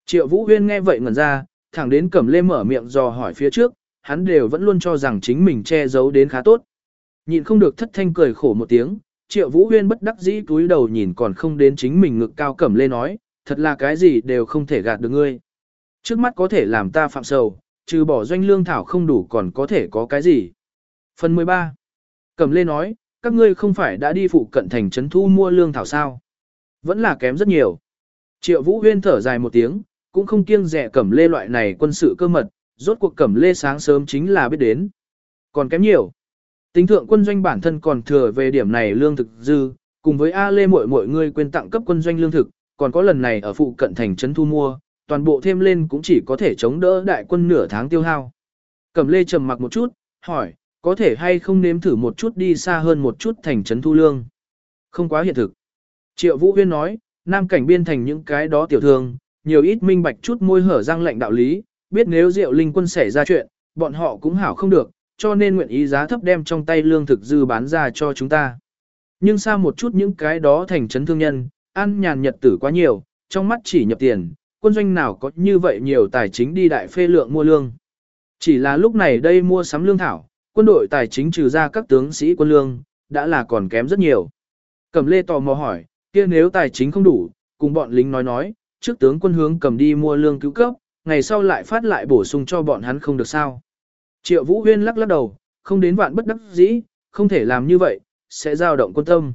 Triệu Vũ Huyên nghe vậy ngẩn ra, thẳng đến cẩm lê mở miệng dò hỏi phía trước, hắn đều vẫn luôn cho rằng chính mình che giấu đến khá tốt. Nhịn không được thất thanh cười khổ một tiếng, Triệu Vũ Huyên bất đắc dĩ túi đầu nhìn còn không đến chính mình ngực cao cẩm lê nói, thật là cái gì đều không thể gạt được ngươi. Trước mắt có thể làm ta phạm sầu, trừ bỏ doanh lương thảo không đủ còn có thể có cái gì. Phần 13. Cẩm lê nói, các ngươi không phải đã đi phụ cận thành trấn thu mua lương thảo sao. Vẫn là kém rất nhiều. Triệu Vũ Huyên thở dài một tiếng, cũng không kiêng rẻ cẩm lê loại này quân sự cơ mật, rốt cuộc cẩm lê sáng sớm chính là biết đến. Còn kém nhiều. Tính thượng quân doanh bản thân còn thừa về điểm này lương thực dư, cùng với A Lê muội muội người quên tặng cấp quân doanh lương thực, còn có lần này ở phụ cận thành trấn thu mua, toàn bộ thêm lên cũng chỉ có thể chống đỡ đại quân nửa tháng tiêu hao. Cẩm Lê trầm mặc một chút, hỏi, có thể hay không nếm thử một chút đi xa hơn một chút thành trấn thu lương. Không quá hiện thực. Triệu Vũ Huyên nói, nam cảnh biên thành những cái đó tiểu thương, nhiều ít minh bạch chút môi hở răng lệnh đạo lý, biết nếu Diệu Linh quân xảy ra chuyện, bọn họ cũng hảo không được, cho nên nguyện ý giá thấp đem trong tay lương thực dư bán ra cho chúng ta. Nhưng xa một chút những cái đó thành trấn thương nhân, ăn nhàn nhật tử quá nhiều, trong mắt chỉ nhập tiền, quân doanh nào có như vậy nhiều tài chính đi đại phê lượng mua lương. Chỉ là lúc này đây mua sắm lương thảo, quân đội tài chính trừ ra các tướng sĩ quân lương, đã là còn kém rất nhiều. Cẩm lê tò mò hỏi, kia nếu tài chính không đủ, cùng bọn lính nói nói, trước tướng quân hướng cầm đi mua lương cứu cấp, ngày sau lại phát lại bổ sung cho bọn hắn không được sao. Triệu Vũ Huyên lắc lắc đầu, không đến vạn bất đắc dĩ, không thể làm như vậy, sẽ giao động quân tâm.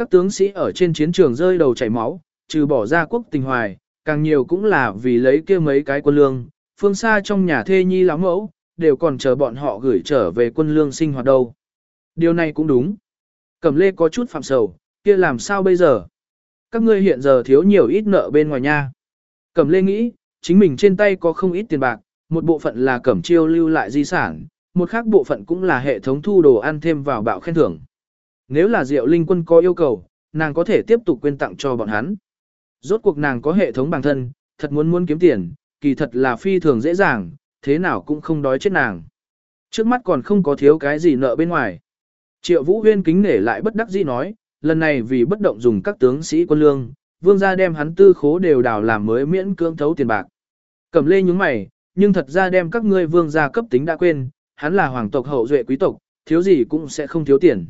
Các tướng sĩ ở trên chiến trường rơi đầu chảy máu, trừ bỏ ra quốc tình hoài, càng nhiều cũng là vì lấy kia mấy cái quân lương, phương xa trong nhà thê nhi lắm mẫu, đều còn chờ bọn họ gửi trở về quân lương sinh hoạt đâu. Điều này cũng đúng. Cẩm lê có chút phạm sầu, kia làm sao bây giờ? Các ngươi hiện giờ thiếu nhiều ít nợ bên ngoài nha. Cẩm lê nghĩ, chính mình trên tay có không ít tiền bạc, một bộ phận là cẩm chiêu lưu lại di sản, một khác bộ phận cũng là hệ thống thu đồ ăn thêm vào bạo khen thưởng. Nếu là Diệu Linh quân có yêu cầu, nàng có thể tiếp tục quyên tặng cho bọn hắn. Rốt cuộc nàng có hệ thống bản thân, thật muốn muốn kiếm tiền, kỳ thật là phi thường dễ dàng, thế nào cũng không đói chết nàng. Trước mắt còn không có thiếu cái gì nợ bên ngoài. Triệu Vũ Huyên kính nể lại bất đắc dĩ nói, lần này vì bất động dùng các tướng sĩ quân lương, vương gia đem hắn tư khố đều đào làm mới miễn cưỡng thấu tiền bạc. Cẩm lê nhúng mày, nhưng thật ra đem các ngươi vương gia cấp tính đã quên, hắn là hoàng tộc hậu duệ quý tộc, thiếu gì cũng sẽ không thiếu tiền.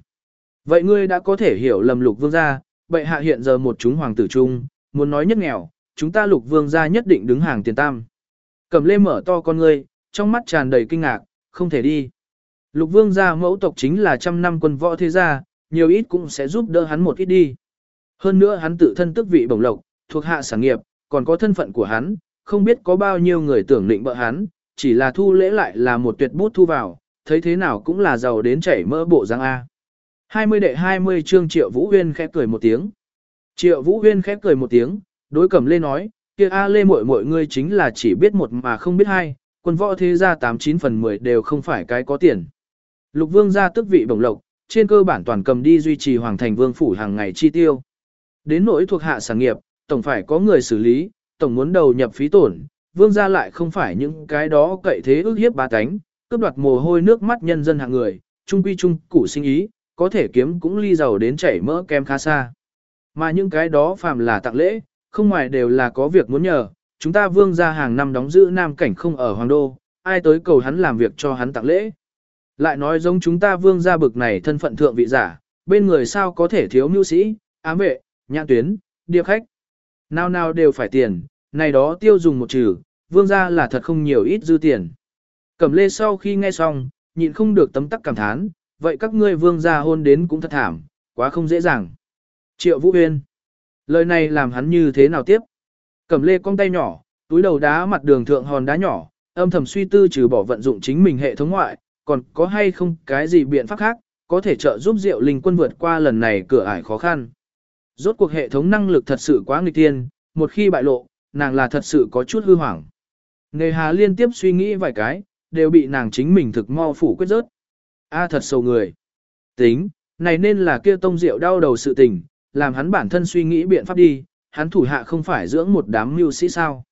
Vậy ngươi đã có thể hiểu lầm lục vương gia, bệ hạ hiện giờ một chúng hoàng tử chung, muốn nói nhất nghèo, chúng ta lục vương gia nhất định đứng hàng tiền tam. Cẩm lê mở to con ngươi, trong mắt tràn đầy kinh ngạc, không thể đi. Lục vương gia mẫu tộc chính là trăm năm quân võ thế gia, nhiều ít cũng sẽ giúp đỡ hắn một ít đi. Hơn nữa hắn tự thân tức vị bổng lộc, thuộc hạ sản nghiệp, còn có thân phận của hắn, không biết có bao nhiêu người tưởng định bợ hắn, chỉ là thu lễ lại là một tuyệt bút thu vào, thấy thế nào cũng là giàu đến chảy mỡ bộ răng A. 20 đệ 20 chương Triệu Vũ Huyên khẽ cười một tiếng. Triệu Vũ Huyên khẽ cười một tiếng, đối cẩm lê nói, kia A lê muội muội ngươi chính là chỉ biết một mà không biết hai, quân võ thế gia 89 phần 10 đều không phải cái có tiền. Lục vương gia tức vị bổng lộc, trên cơ bản toàn cầm đi duy trì hoàng thành vương phủ hàng ngày chi tiêu. Đến nỗi thuộc hạ sản nghiệp, tổng phải có người xử lý, tổng muốn đầu nhập phí tổn, vương gia lại không phải những cái đó cậy thế ước hiếp ba cánh, cướp đoạt mồ hôi nước mắt nhân dân hạng người, trung quy trung củ sinh ý, có thể kiếm cũng ly giàu đến chảy mỡ kem khá xa. Mà những cái đó phàm là tặng lễ, không ngoài đều là có việc muốn nhờ, chúng ta vương gia hàng năm đóng giữ nam cảnh không ở hoàng đô, ai tới cầu hắn làm việc cho hắn tặng lễ. Lại nói giống chúng ta vương gia bực này thân phận thượng vị giả, bên người sao có thể thiếu mưu sĩ, ám vệ, nhãn tuyến, điệp khách. Nào nào đều phải tiền, này đó tiêu dùng một trừ, vương gia là thật không nhiều ít dư tiền. Cẩm lê sau khi nghe xong, nhịn không được tấm tắc cảm thán, vậy các ngươi vương gia hôn đến cũng thật thảm, quá không dễ dàng. Triệu Vũ Huyên. Lời này làm hắn như thế nào tiếp? Cẩm lê cong tay nhỏ, túi đầu đá mặt đường thượng hòn đá nhỏ, âm thầm suy tư trừ bỏ vận dụng chính mình hệ thống ngoại, còn có hay không cái gì biện pháp khác, có thể trợ giúp Diệu Linh quân vượt qua lần này cửa ải khó khăn. Rốt cuộc hệ thống năng lực thật sự quá nghịch tiên, một khi bại lộ, nàng là thật sự có chút hư hoảng. Nề hà liên tiếp suy nghĩ vài cái, đều bị nàng chính mình thực mo phủ quyết rớt. A thật sâu người. Tính, này nên là kia tông diệu đau đầu sự tình, làm hắn bản thân suy nghĩ biện pháp đi, hắn thủ hạ không phải dưỡng một đám mưu sĩ sao.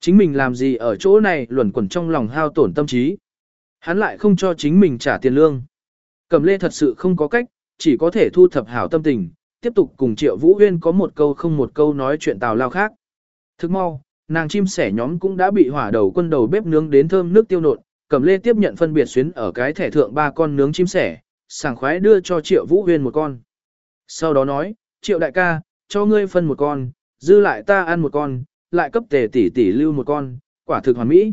Chính mình làm gì ở chỗ này luẩn quẩn trong lòng hao tổn tâm trí. Hắn lại không cho chính mình trả tiền lương. Cầm lê thật sự không có cách, chỉ có thể thu thập hảo tâm tình, tiếp tục cùng Triệu Vũ Huyên có một câu không một câu nói chuyện tào lao khác. Thức mau, nàng chim sẻ nhóm cũng đã bị hỏa đầu quân đầu bếp nướng đến thơm nước tiêu nộn, Cẩm Lê tiếp nhận phân biệt xuyến ở cái thẻ thượng ba con nướng chim sẻ, sảng khoái đưa cho Triệu Vũ Huyên một con. Sau đó nói, Triệu đại ca, cho ngươi phân một con, dư lại ta ăn một con, lại cấp tề tỷ tỷ lưu một con, quả thực hoàn mỹ.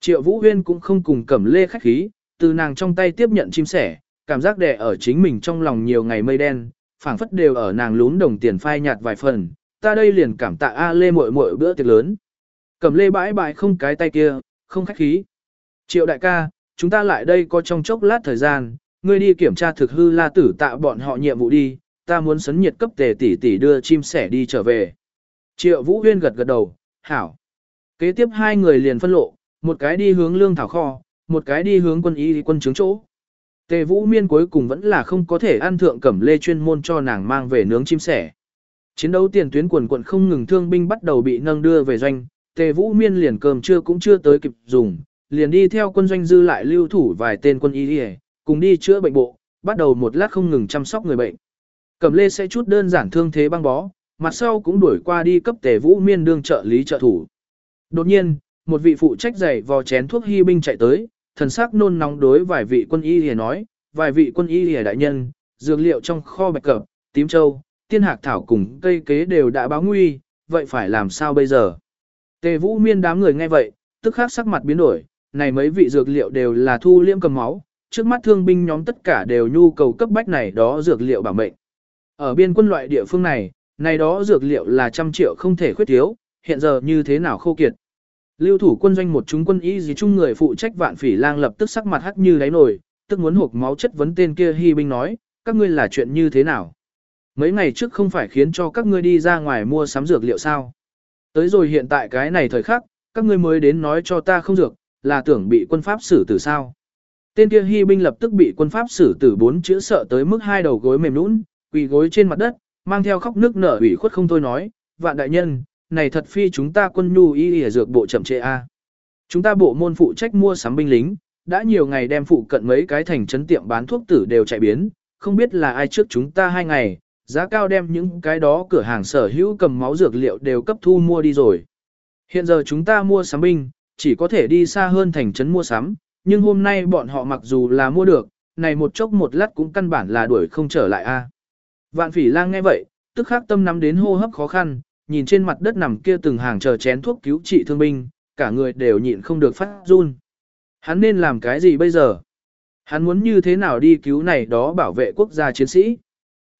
Triệu Vũ Huyên cũng không cùng Cẩm Lê khách khí, từ nàng trong tay tiếp nhận chim sẻ, cảm giác đè ở chính mình trong lòng nhiều ngày mây đen, phảng phất đều ở nàng lún đồng tiền phai nhạt vài phần, ta đây liền cảm tạ A Lê muội muội bữa tiệc lớn. Cẩm Lê bãi bãi không cái tay kia, không khách khí. Triệu đại ca, chúng ta lại đây có trong chốc lát thời gian, ngươi đi kiểm tra thực hư la tử tạ bọn họ nhiệm vụ đi, ta muốn sấn nhiệt cấp tề tỷ tỷ đưa chim sẻ đi trở về. Triệu Vũ Huyên gật gật đầu, hảo. Kế tiếp hai người liền phân lộ, một cái đi hướng lương thảo kho, một cái đi hướng quân y quân trướng chỗ. Tề Vũ Miên cuối cùng vẫn là không có thể ăn thượng cẩm lê chuyên môn cho nàng mang về nướng chim sẻ. Chiến đấu tiền tuyến quần quận không ngừng thương binh bắt đầu bị nâng đưa về doanh, Tề Vũ Miên liền cơm trưa cũng chưa tới kịp dùng, liền đi theo quân doanh dư lại lưu thủ vài tên quân y đi cùng đi chữa bệnh bộ, bắt đầu một lát không ngừng chăm sóc người bệnh. Cẩm lê sẽ chút đơn giản thương thế băng bó, mặt sau cũng đuổi qua đi cấp tề vũ miên đương trợ lý trợ thủ. Đột nhiên, một vị phụ trách giày vò chén thuốc hy binh chạy tới, thần sắc nôn nóng đối vài vị quân y lìa nói, vài vị quân y lìa đại nhân, dược liệu trong kho bạch cẩm tím châu, tiên hạc thảo cùng cây kế đều đã báo nguy, vậy phải làm sao bây giờ? Tề vũ miên đám người nghe vậy, tức khắc sắc mặt biến đổi, này mấy vị dược liệu đều là thu liêm cầm máu, trước mắt thương binh nhóm tất cả đều nhu cầu cấp bách này đó dược liệu bảo mệnh. Ở biên quân loại địa phương này, này đó dược liệu là trăm triệu không thể khuyết thiếu, hiện giờ như thế nào khô kiệt. Lưu thủ quân doanh một chúng quân y gì chung người phụ trách vạn phỉ lang lập tức sắc mặt hắt như đáy nồi, tức muốn hộp máu chất vấn tên kia hy binh nói, các ngươi là chuyện như thế nào? Mấy ngày trước không phải khiến cho các ngươi đi ra ngoài mua sắm dược liệu sao? Tới rồi hiện tại cái này thời khắc, các ngươi mới đến nói cho ta không dược, là tưởng bị quân pháp xử tử sao. Tên kia hy binh lập tức bị quân pháp xử tử bốn chữ sợ tới mức hai đầu gối mềm nũng, quỳ gối trên mặt đất, mang theo khóc nước nở ủy khuất không thôi nói, vạn đại nhân, này thật phi chúng ta quân nhu y y dược bộ chậm trễ a. Chúng ta bộ môn phụ trách mua sắm binh lính, đã nhiều ngày đem phụ cận mấy cái thành trấn tiệm bán thuốc tử đều chạy biến, không biết là ai trước chúng ta hai ngày, giá cao đem những cái đó cửa hàng sở hữu cầm máu dược liệu đều cấp thu mua đi rồi. Hiện giờ chúng ta mua sắm binh, chỉ có thể đi xa hơn thành trấn mua sắm, nhưng hôm nay bọn họ mặc dù là mua được, này một chốc một lát cũng căn bản là đuổi không trở lại a. À. Vạn phỉ lang nghe vậy, tức khắc tâm nắm đến hô hấp khó khăn, nhìn trên mặt đất nằm kia từng hàng chờ chén thuốc cứu trị thương binh, cả người đều nhịn không được phát run. Hắn nên làm cái gì bây giờ? Hắn muốn như thế nào đi cứu này đó bảo vệ quốc gia chiến sĩ?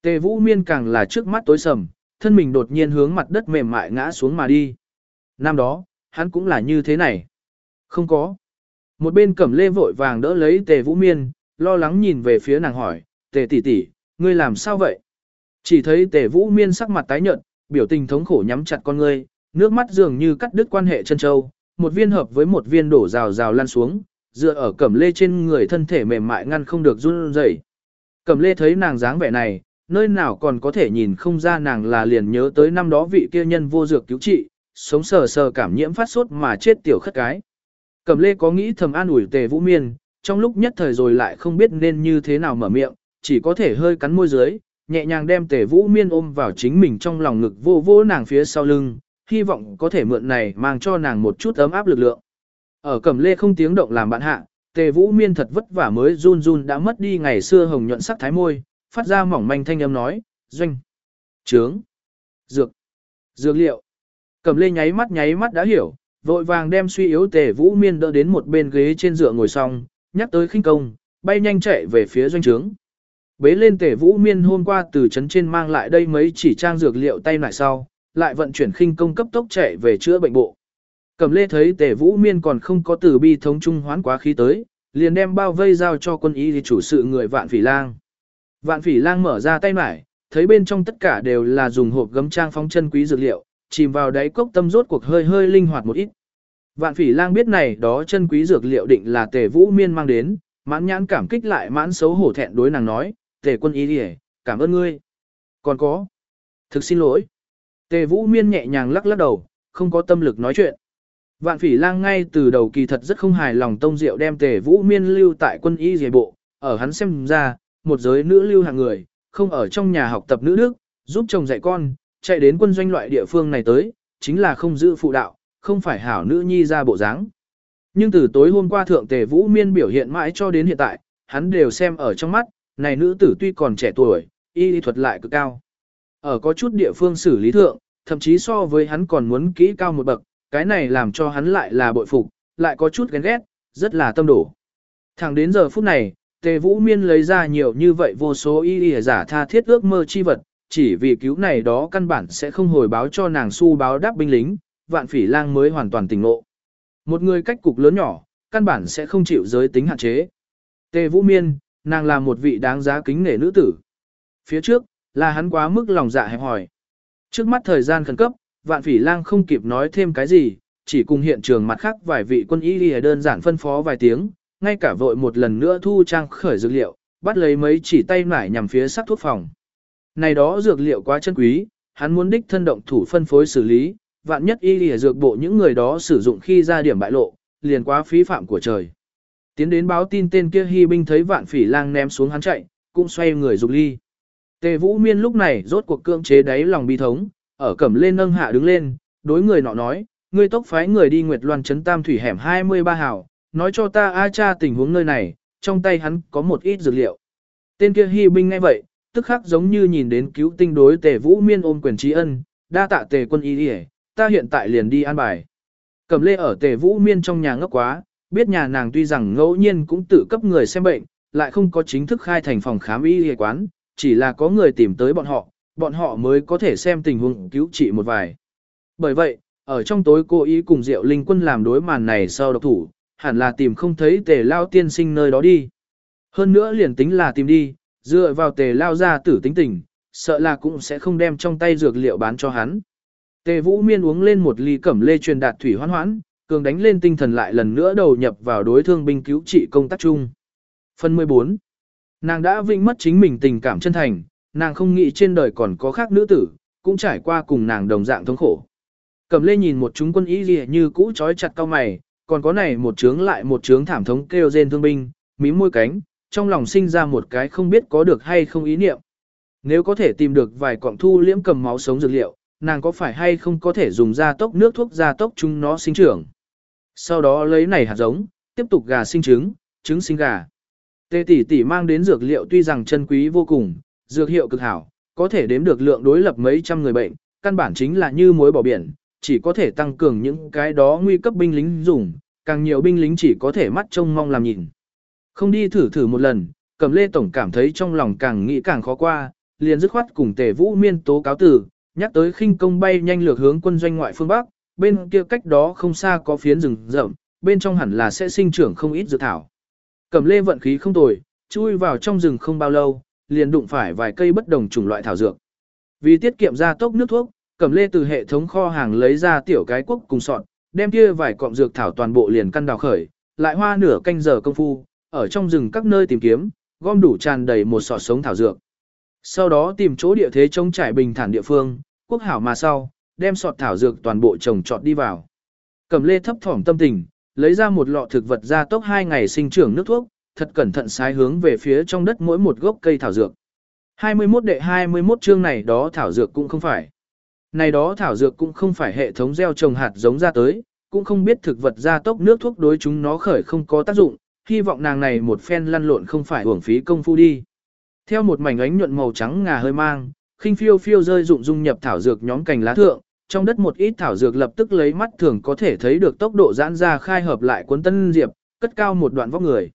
Tề vũ miên càng là trước mắt tối sầm, thân mình đột nhiên hướng mặt đất mềm mại ngã xuống mà đi. Năm đó, hắn cũng là như thế này. Không có. Một bên cẩm lê vội vàng đỡ lấy tề vũ miên, lo lắng nhìn về phía nàng hỏi, tề tỷ tỷ, ngươi làm sao vậy? Chỉ thấy tề vũ miên sắc mặt tái nhợt, biểu tình thống khổ nhắm chặt con ngươi, nước mắt dường như cắt đứt quan hệ chân châu, một viên hợp với một viên đổ rào rào lan xuống, dựa ở cẩm lê trên người thân thể mềm mại ngăn không được run rẩy. Cẩm lê thấy nàng dáng vẻ này, nơi nào còn có thể nhìn không ra nàng là liền nhớ tới năm đó vị kia nhân vô dược cứu trị, sống sờ sờ cảm nhiễm phát sốt mà chết tiểu khất cái. Cẩm lê có nghĩ thầm an ủi tề vũ miên, trong lúc nhất thời rồi lại không biết nên như thế nào mở miệng, chỉ có thể hơi cắn môi dưới, nhẹ nhàng đem tề vũ miên ôm vào chính mình trong lòng ngực vô vô nàng phía sau lưng, hy vọng có thể mượn này mang cho nàng một chút ấm áp lực lượng. Ở cẩm lê không tiếng động làm bạn hạ, tề vũ miên thật vất vả mới run run đã mất đi ngày xưa hồng nhuận sắc thái môi, phát ra mỏng manh thanh âm nói, doanh, trướng, dược, dược liệu. Cẩm lê nháy mắt nháy mắt đã hiểu, vội vàng đem suy yếu tề vũ miên đỡ đến một bên ghế trên dựa ngồi xong, nhắc tới khinh công, bay nhanh chạy về phía doanh trướng. Bế lên tề vũ miên hôm qua từ trấn trên mang lại đây mấy chỉ trang dược liệu tay lại sau, lại vận chuyển khinh công cấp tốc chạy về chữa bệnh bộ. Cẩm lê thấy tề vũ miên còn không có từ bi thống trung hoán quá khí tới, liền đem bao vây giao cho quân y thì chủ sự người vạn phỉ lang. Vạn phỉ lang mở ra tay mải, thấy bên trong tất cả đều là dùng hộp gấm trang phóng chân quý dược liệu, chìm vào đáy cốc tâm rốt cuộc hơi hơi linh hoạt một ít. Vạn phỉ lang biết này đó chân quý dược liệu định là tề vũ miên mang đến, mãn nhãn cảm kích lại mãn xấu hổ thẹn đối nàng nói, tề quân y đi cảm ơn ngươi. Còn có. Thực xin lỗi. Tề vũ miên nhẹ nhàng lắc lắc đầu, không có tâm lực nói chuyện. Vạn phỉ lang ngay từ đầu kỳ thật rất không hài lòng tông diệu đem tề vũ miên lưu tại quân y dề bộ, ở hắn xem ra, một giới nữ lưu hàng người, không ở trong nhà học tập nữ đức, giúp chồng dạy con, chạy đến quân doanh loại địa phương này tới, chính là không giữ phụ đạo, không phải hảo nữ nhi ra bộ dáng. Nhưng từ tối hôm qua thượng tề vũ miên biểu hiện mãi cho đến hiện tại, hắn đều xem ở trong mắt, này nữ tử tuy còn trẻ tuổi, y lý thuật lại cực cao. Ở có chút địa phương xử lý thượng, thậm chí so với hắn còn muốn kỹ cao một bậc, cái này làm cho hắn lại là bội phục, lại có chút ghen ghét, rất là tâm đổ. Thẳng đến giờ phút này, Tề Vũ Miên lấy ra nhiều như vậy vô số y y giả tha thiết ước mơ chi vật, chỉ vì cứu này đó căn bản sẽ không hồi báo cho nàng su báo đáp binh lính, vạn phỉ lang mới hoàn toàn tỉnh ngộ. Một người cách cục lớn nhỏ, căn bản sẽ không chịu giới tính hạn chế. Tề Vũ Miên, nàng là một vị đáng giá kính nể nữ tử. Phía trước, là hắn quá mức lòng dạ hẹp hỏi. Trước mắt thời gian khẩn cấp, vạn phỉ lang không kịp nói thêm cái gì, chỉ cùng hiện trường mặt khác vài vị quân y đi đơn giản phân phó vài tiếng, ngay cả vội một lần nữa thu trang khởi dược liệu, bắt lấy mấy chỉ tay nải nhằm phía sắc thuốc phòng. Này đó dược liệu quá chân quý, hắn muốn đích thân động thủ phân phối xử lý, vạn nhất y lìa dược bộ những người đó sử dụng khi ra điểm bại lộ, liền quá phí phạm của trời. Tiến đến báo tin tên kia hy binh thấy vạn phỉ lang ném xuống hắn chạy, cũng xoay người dục ly. Tề vũ miên lúc này rốt cuộc cưỡng chế đáy lòng bi thống, ở cẩm lên nâng hạ đứng lên, đối người nọ nói, ngươi tốc phái người đi Nguyệt Loan trấn Tam Thủy hẻm 23 hào, nói cho ta a cha tình huống nơi này, trong tay hắn có một ít dược liệu. Tên kia hy binh ngay vậy, tức khắc giống như nhìn đến cứu tinh đối tề vũ miên ôm quyền trí ân, đa tạ tề quân y đi ta hiện tại liền đi an bài. Cẩm lê ở tề vũ miên trong nhà ngốc quá, biết nhà nàng tuy rằng ngẫu nhiên cũng tự cấp người xem bệnh, lại không có chính thức khai thành phòng khám y y quán, chỉ là có người tìm tới bọn họ, bọn họ mới có thể xem tình huống cứu trị một vài. Bởi vậy, ở trong tối cô ý cùng Diệu Linh Quân làm đối màn này sau độc thủ, hẳn là tìm không thấy tề lao tiên sinh nơi đó đi. Hơn nữa liền tính là tìm đi, dựa vào tề lao ra tử tính tình, sợ là cũng sẽ không đem trong tay dược liệu bán cho hắn. Tề Vũ Miên uống lên một ly cẩm lê truyền đạt thủy hoan hoãn, cường đánh lên tinh thần lại lần nữa đầu nhập vào đối thương binh cứu trị công tác chung. Phần 14. Nàng đã vinh mất chính mình tình cảm chân thành, nàng không nghĩ trên đời còn có khác nữ tử, cũng trải qua cùng nàng đồng dạng thống khổ. Cẩm lê nhìn một chúng quân ý gì như cũ trói chặt cao mày, còn có này một trướng lại một trướng thảm thống kêu rên thương binh, mím môi cánh, trong lòng sinh ra một cái không biết có được hay không ý niệm. Nếu có thể tìm được vài cọng thu liễm cầm máu sống dược liệu, nàng có phải hay không có thể dùng gia tốc nước thuốc gia tốc chúng nó sinh trưởng. Sau đó lấy này hạt giống, tiếp tục gà sinh trứng, trứng sinh gà. Tê tỷ tỷ mang đến dược liệu tuy rằng chân quý vô cùng, dược hiệu cực hảo, có thể đếm được lượng đối lập mấy trăm người bệnh, căn bản chính là như muối bỏ biển, chỉ có thể tăng cường những cái đó nguy cấp binh lính dùng, càng nhiều binh lính chỉ có thể mắt trông mong làm nhìn. Không đi thử thử một lần, cầm lê tổng cảm thấy trong lòng càng nghĩ càng khó qua, liền dứt khoát cùng tề vũ miên tố cáo tử, nhắc tới khinh công bay nhanh lược hướng quân doanh ngoại phương Bắc, bên kia cách đó không xa có phiến rừng rậm, bên trong hẳn là sẽ sinh trưởng không ít dược thảo. Cầm lê vận khí không tồi, chui vào trong rừng không bao lâu, liền đụng phải vài cây bất đồng chủng loại thảo dược. Vì tiết kiệm ra tốc nước thuốc, Cẩm Lê từ hệ thống kho hàng lấy ra tiểu cái quốc cùng sọt, đem kia vài cọng dược thảo toàn bộ liền căn đào khởi, lại hoa nửa canh giờ công phu, ở trong rừng các nơi tìm kiếm, gom đủ tràn đầy một sọt sống thảo dược. Sau đó tìm chỗ địa thế trông trải bình thản địa phương, quốc hảo mà sau, đem sọt thảo dược toàn bộ trồng trọt đi vào. Cầm lê thấp thỏm tâm tình, lấy ra một lọ thực vật ra tốc hai ngày sinh trưởng nước thuốc, thật cẩn thận sai hướng về phía trong đất mỗi một gốc cây thảo dược. 21 đệ 21 chương này đó thảo dược cũng không phải. Này đó thảo dược cũng không phải hệ thống gieo trồng hạt giống ra tới, cũng không biết thực vật ra tốc nước thuốc đối chúng nó khởi không có tác dụng, hy vọng nàng này một phen lăn lộn không phải uổng phí công phu đi. Theo một mảnh ánh nhuận màu trắng ngà hơi mang, khinh phiêu phiêu rơi dụng dung nhập thảo dược nhóm cành lá thượng, trong đất một ít thảo dược lập tức lấy mắt thường có thể thấy được tốc độ giãn ra khai hợp lại cuốn tân diệp, cất cao một đoạn vóc người.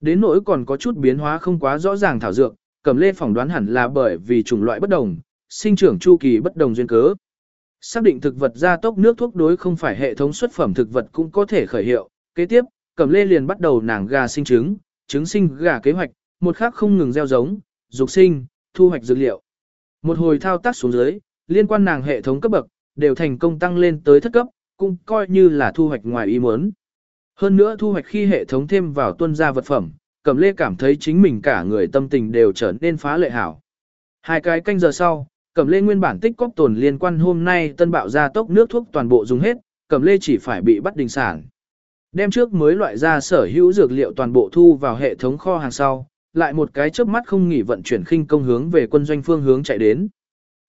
Đến nỗi còn có chút biến hóa không quá rõ ràng thảo dược, Cẩm Lê phỏng đoán hẳn là bởi vì chủng loại bất đồng, sinh trưởng chu kỳ bất đồng duyên cớ. Xác định thực vật gia tốc nước thuốc đối không phải hệ thống xuất phẩm thực vật cũng có thể khởi hiệu. Kế tiếp, Cẩm Lê liền bắt đầu nàng gà sinh trứng, trứng sinh gà kế hoạch, một khác không ngừng gieo giống, dục sinh, thu hoạch dược liệu. Một hồi thao tác xuống dưới, liên quan nàng hệ thống cấp bậc, đều thành công tăng lên tới thất cấp, cũng coi như là thu hoạch ngoài ý muốn. Hơn nữa thu hoạch khi hệ thống thêm vào tuân gia vật phẩm, Cẩm Lê cảm thấy chính mình cả người tâm tình đều trở nên phá lệ hảo. Hai cái canh giờ sau, Cẩm Lê nguyên bản tích cóp tồn liên quan hôm nay tân bạo ra tốc nước thuốc toàn bộ dùng hết, Cẩm Lê chỉ phải bị bắt đình sản. Đem trước mới loại ra sở hữu dược liệu toàn bộ thu vào hệ thống kho hàng sau, lại một cái chớp mắt không nghỉ vận chuyển khinh công hướng về quân doanh phương hướng chạy đến.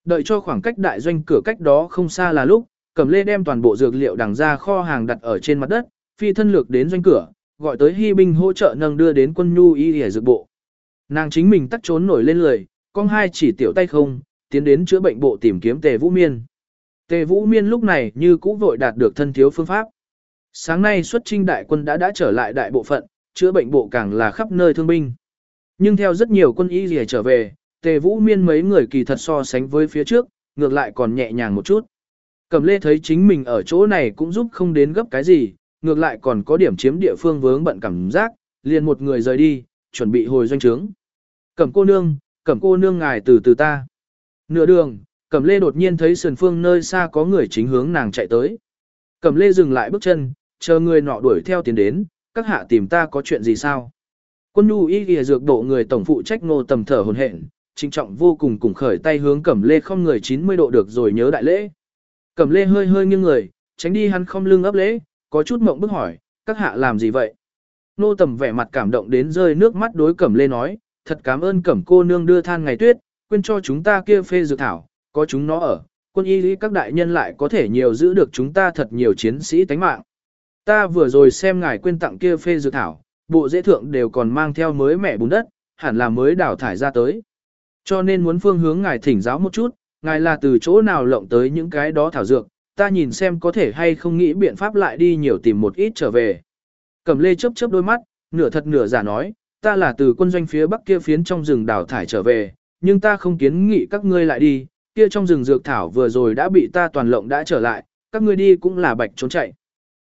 Đợi cho khoảng cách đại doanh cửa cách đó không xa là lúc, Cẩm Lê đem toàn bộ dược liệu đằng ra kho hàng đặt ở trên mặt đất, phi thân lược đến doanh cửa, gọi tới hy binh hỗ trợ nâng đưa đến quân nhu y y dược bộ. Nàng chính mình tắt trốn nổi lên lười, con hai chỉ tiểu tay không, tiến đến chữa bệnh bộ tìm kiếm Tề Vũ Miên. Tề Vũ Miên lúc này như cũ vội đạt được thân thiếu phương pháp. Sáng nay xuất trinh đại quân đã đã trở lại đại bộ phận, chữa bệnh bộ càng là khắp nơi thương binh. Nhưng theo rất nhiều quân y rìa trở về, Tề Vũ Miên mấy người kỳ thật so sánh với phía trước, ngược lại còn nhẹ nhàng một chút. Cẩm Lê thấy chính mình ở chỗ này cũng giúp không đến gấp cái gì, ngược lại còn có điểm chiếm địa phương vướng bận cảm giác, liền một người rời đi, chuẩn bị hồi doanh trướng. Cẩm cô nương, cẩm cô nương ngài từ từ ta. Nửa đường, cẩm lê đột nhiên thấy sườn phương nơi xa có người chính hướng nàng chạy tới. Cẩm lê dừng lại bước chân, chờ người nọ đuổi theo tiến đến, các hạ tìm ta có chuyện gì sao? Quân nhu y ghi dược độ người tổng phụ trách ngô tầm thở hồn hển, trinh trọng vô cùng cùng khởi tay hướng cẩm lê không người 90 độ được rồi nhớ đại lễ. Cẩm lê hơi hơi nghiêng người, tránh đi hắn không lưng ấp lễ, có chút mộng bức hỏi, các hạ làm gì vậy? Nô tầm vẻ mặt cảm động đến rơi nước mắt đối cẩm lê nói, thật cảm ơn cẩm cô nương đưa than ngày tuyết, quên cho chúng ta kia phê dược thảo, có chúng nó ở, quân y lý các đại nhân lại có thể nhiều giữ được chúng ta thật nhiều chiến sĩ tánh mạng. Ta vừa rồi xem ngài quên tặng kia phê dược thảo, bộ dễ thượng đều còn mang theo mới mẻ bùn đất, hẳn là mới đào thải ra tới. Cho nên muốn phương hướng ngài thỉnh giáo một chút, ngài là từ chỗ nào lộng tới những cái đó thảo dược, ta nhìn xem có thể hay không nghĩ biện pháp lại đi nhiều tìm một ít trở về. Cẩm lê chớp chớp đôi mắt, nửa thật nửa giả nói, ta là từ quân doanh phía bắc kia phiến trong rừng đào thải trở về, nhưng ta không kiến nghị các ngươi lại đi, kia trong rừng dược thảo vừa rồi đã bị ta toàn lộng đã trở lại, các ngươi đi cũng là bạch trốn chạy.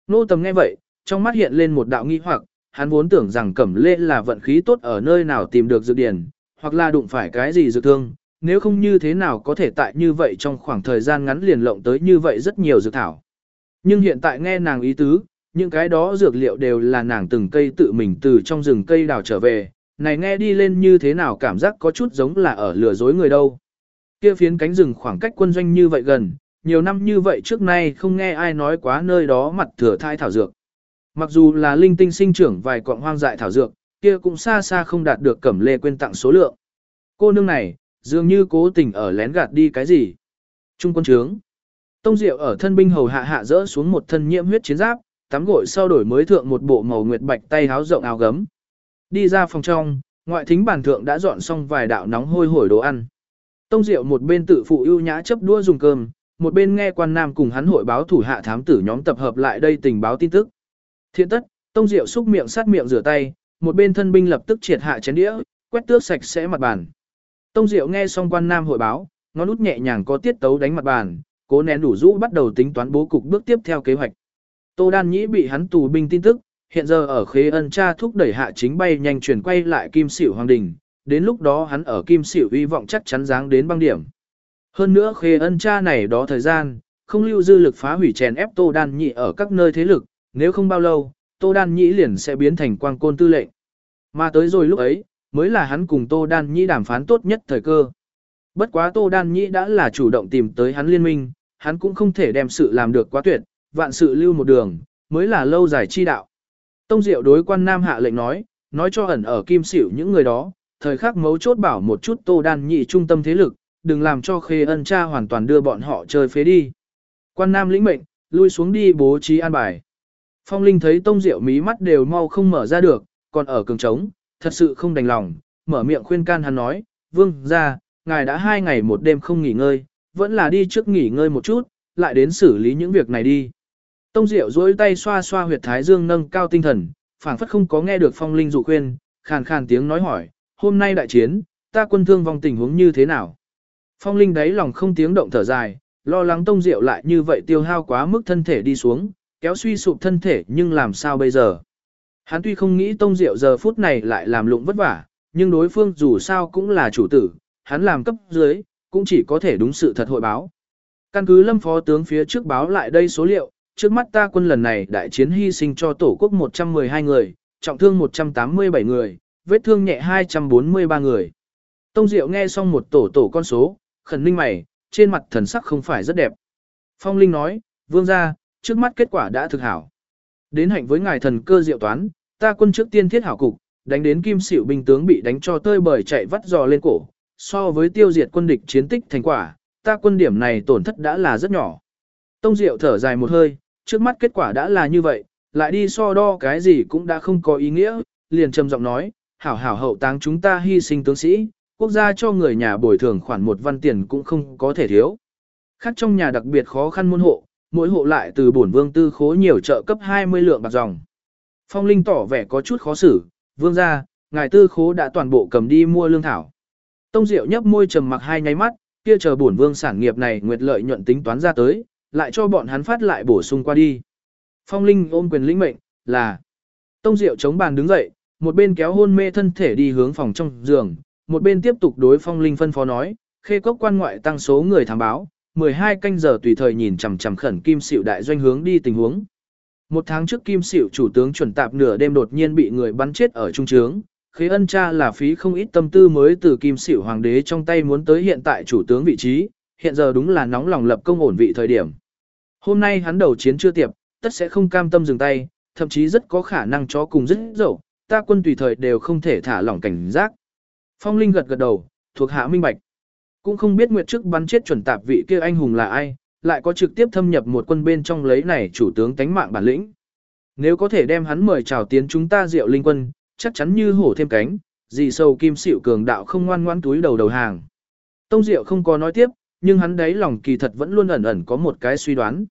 Nô tầm nghe vậy, trong mắt hiện lên một đạo nghi hoặc, hắn vốn tưởng rằng cẩm lê là vận khí tốt ở nơi nào tìm được dược điển, hoặc là đụng phải cái gì dược thương, nếu không như thế nào có thể tại như vậy trong khoảng thời gian ngắn liền lộng tới như vậy rất nhiều dược thảo. Nhưng hiện tại nghe nàng ý tứ, những cái đó dược liệu đều là nàng từng cây tự mình từ trong rừng cây đào trở về, này nghe đi lên như thế nào cảm giác có chút giống là ở lừa dối người đâu. Kia phiến cánh rừng khoảng cách quân doanh như vậy gần, nhiều năm như vậy trước nay không nghe ai nói quá nơi đó mặt thừa thai thảo dược. Mặc dù là linh tinh sinh trưởng vài quạng hoang dại thảo dược, kia cũng xa xa không đạt được cẩm lê quên tặng số lượng. Cô nương này, dường như cố tình ở lén gạt đi cái gì. Trung quân trướng. Tông Diệu ở thân binh hầu hạ hạ rỡ xuống một thân nhiễm huyết chiến giáp, tắm gội sau đổi mới thượng một bộ màu nguyệt bạch tay háo rộng áo gấm. Đi ra phòng trong, ngoại thính bàn thượng đã dọn xong vài đạo nóng hôi hổi đồ ăn. Tông Diệu một bên tự phụ ưu nhã chấp đua dùng cơm, một bên nghe quan nam cùng hắn hội báo thủ hạ thám tử nhóm tập hợp lại đây tình báo tin tức. Thiện tất, Tông Diệu xúc miệng sát miệng rửa tay, một bên thân binh lập tức triệt hạ chén đĩa, quét tước sạch sẽ mặt bàn. Tông Diệu nghe xong quan nam hội báo, ngón út nhẹ nhàng có tiết tấu đánh mặt bàn, cố nén đủ rũ bắt đầu tính toán bố cục bước tiếp theo kế hoạch. Tô Đan Nhĩ bị hắn tù binh tin tức, hiện giờ ở khế ân cha thúc đẩy hạ chính bay nhanh chuyển quay lại kim xỉu hoàng đình, đến lúc đó hắn ở kim xỉu hy vọng chắc chắn dáng đến băng điểm. Hơn nữa khê ân cha này đó thời gian, không lưu dư lực phá hủy chèn ép Tô Đan nhị ở các nơi thế lực, nếu không bao lâu, Tô Đan Nhĩ liền sẽ biến thành quang côn tư lệnh. Mà tới rồi lúc ấy, mới là hắn cùng Tô Đan Nhĩ đàm phán tốt nhất thời cơ. Bất quá Tô Đan Nhĩ đã là chủ động tìm tới hắn liên minh, hắn cũng không thể đem sự làm được quá tuyệt, vạn sự lưu một đường, mới là lâu dài chi đạo. Tông Diệu đối quan Nam hạ lệnh nói, nói cho ẩn ở kim xỉu những người đó, thời khắc mấu chốt bảo một chút Tô Đan Nhĩ trung tâm thế lực, đừng làm cho khê ân cha hoàn toàn đưa bọn họ chơi phế đi. Quan Nam lĩnh mệnh, lui xuống đi bố trí an bài. Phong Linh thấy Tông Diệu mí mắt đều mau không mở ra được, còn ở cường trống, thật sự không đành lòng, mở miệng khuyên can hắn nói, vương ra, ngài đã hai ngày một đêm không nghỉ ngơi, vẫn là đi trước nghỉ ngơi một chút, lại đến xử lý những việc này đi. Tông Diệu duỗi tay xoa xoa huyệt thái dương nâng cao tinh thần, phảng phất không có nghe được Phong Linh dụ khuyên, khàn khàn tiếng nói hỏi, hôm nay đại chiến, ta quân thương vong tình huống như thế nào? Phong Linh đáy lòng không tiếng động thở dài, lo lắng Tông Diệu lại như vậy tiêu hao quá mức thân thể đi xuống, kéo suy sụp thân thể nhưng làm sao bây giờ? Hắn tuy không nghĩ Tông Diệu giờ phút này lại làm lụng vất vả, nhưng đối phương dù sao cũng là chủ tử, hắn làm cấp dưới, cũng chỉ có thể đúng sự thật hội báo. Căn cứ lâm phó tướng phía trước báo lại đây số liệu, trước mắt ta quân lần này đại chiến hy sinh cho tổ quốc 112 người, trọng thương 187 người, vết thương nhẹ 243 người. Tông Diệu nghe xong một tổ tổ con số, khẩn ninh mày, trên mặt thần sắc không phải rất đẹp. Phong Linh nói, vương ra, trước mắt kết quả đã thực hảo. Đến hạnh với ngài thần cơ diệu toán, ta quân trước tiên thiết hảo cục, đánh đến kim xỉu binh tướng bị đánh cho tơi bời chạy vắt giò lên cổ. So với tiêu diệt quân địch chiến tích thành quả, ta quân điểm này tổn thất đã là rất nhỏ. Tông Diệu thở dài một hơi, trước mắt kết quả đã là như vậy, lại đi so đo cái gì cũng đã không có ý nghĩa, liền trầm giọng nói, hảo hảo hậu táng chúng ta hy sinh tướng sĩ, quốc gia cho người nhà bồi thường khoản một văn tiền cũng không có thể thiếu. Khác trong nhà đặc biệt khó khăn môn hộ, mỗi hộ lại từ bổn vương tư khố nhiều trợ cấp 20 lượng bạc dòng. Phong Linh tỏ vẻ có chút khó xử, vương gia, ngài tư khố đã toàn bộ cầm đi mua lương thảo. Tông Diệu nhấp môi trầm mặc hai nháy mắt, kia chờ bổn vương sản nghiệp này nguyệt lợi nhuận tính toán ra tới, lại cho bọn hắn phát lại bổ sung qua đi. Phong Linh ôm quyền lĩnh mệnh, là. Tông Diệu chống bàn đứng dậy, một bên kéo hôn mê thân thể đi hướng phòng trong giường, một bên tiếp tục đối Phong Linh phân phó nói, khê cốc quan ngoại tăng số người thám báo, 12 canh giờ tùy thời nhìn chằm chằm khẩn kim xỉu đại doanh hướng đi tình huống. Một tháng trước kim xỉu chủ tướng chuẩn tạp nửa đêm đột nhiên bị người bắn chết ở trung trướng, khế ân cha là phí không ít tâm tư mới từ kim xỉu hoàng đế trong tay muốn tới hiện tại chủ tướng vị trí, hiện giờ đúng là nóng lòng lập công ổn vị thời điểm. Hôm nay hắn đầu chiến chưa tiệp, tất sẽ không cam tâm dừng tay, thậm chí rất có khả năng chó cùng rất dậu, ta quân tùy thời đều không thể thả lỏng cảnh giác. Phong Linh gật gật đầu, thuộc hạ minh bạch. Cũng không biết Nguyệt trước bắn chết chuẩn tạp vị kia anh hùng là ai, lại có trực tiếp thâm nhập một quân bên trong lấy này chủ tướng tánh mạng bản lĩnh. Nếu có thể đem hắn mời chào tiến chúng ta diệu linh quân, chắc chắn như hổ thêm cánh, gì sâu kim xịu cường đạo không ngoan ngoan túi đầu đầu hàng. Tông Diệu không có nói tiếp, nhưng hắn đấy lòng kỳ thật vẫn luôn ẩn ẩn có một cái suy đoán.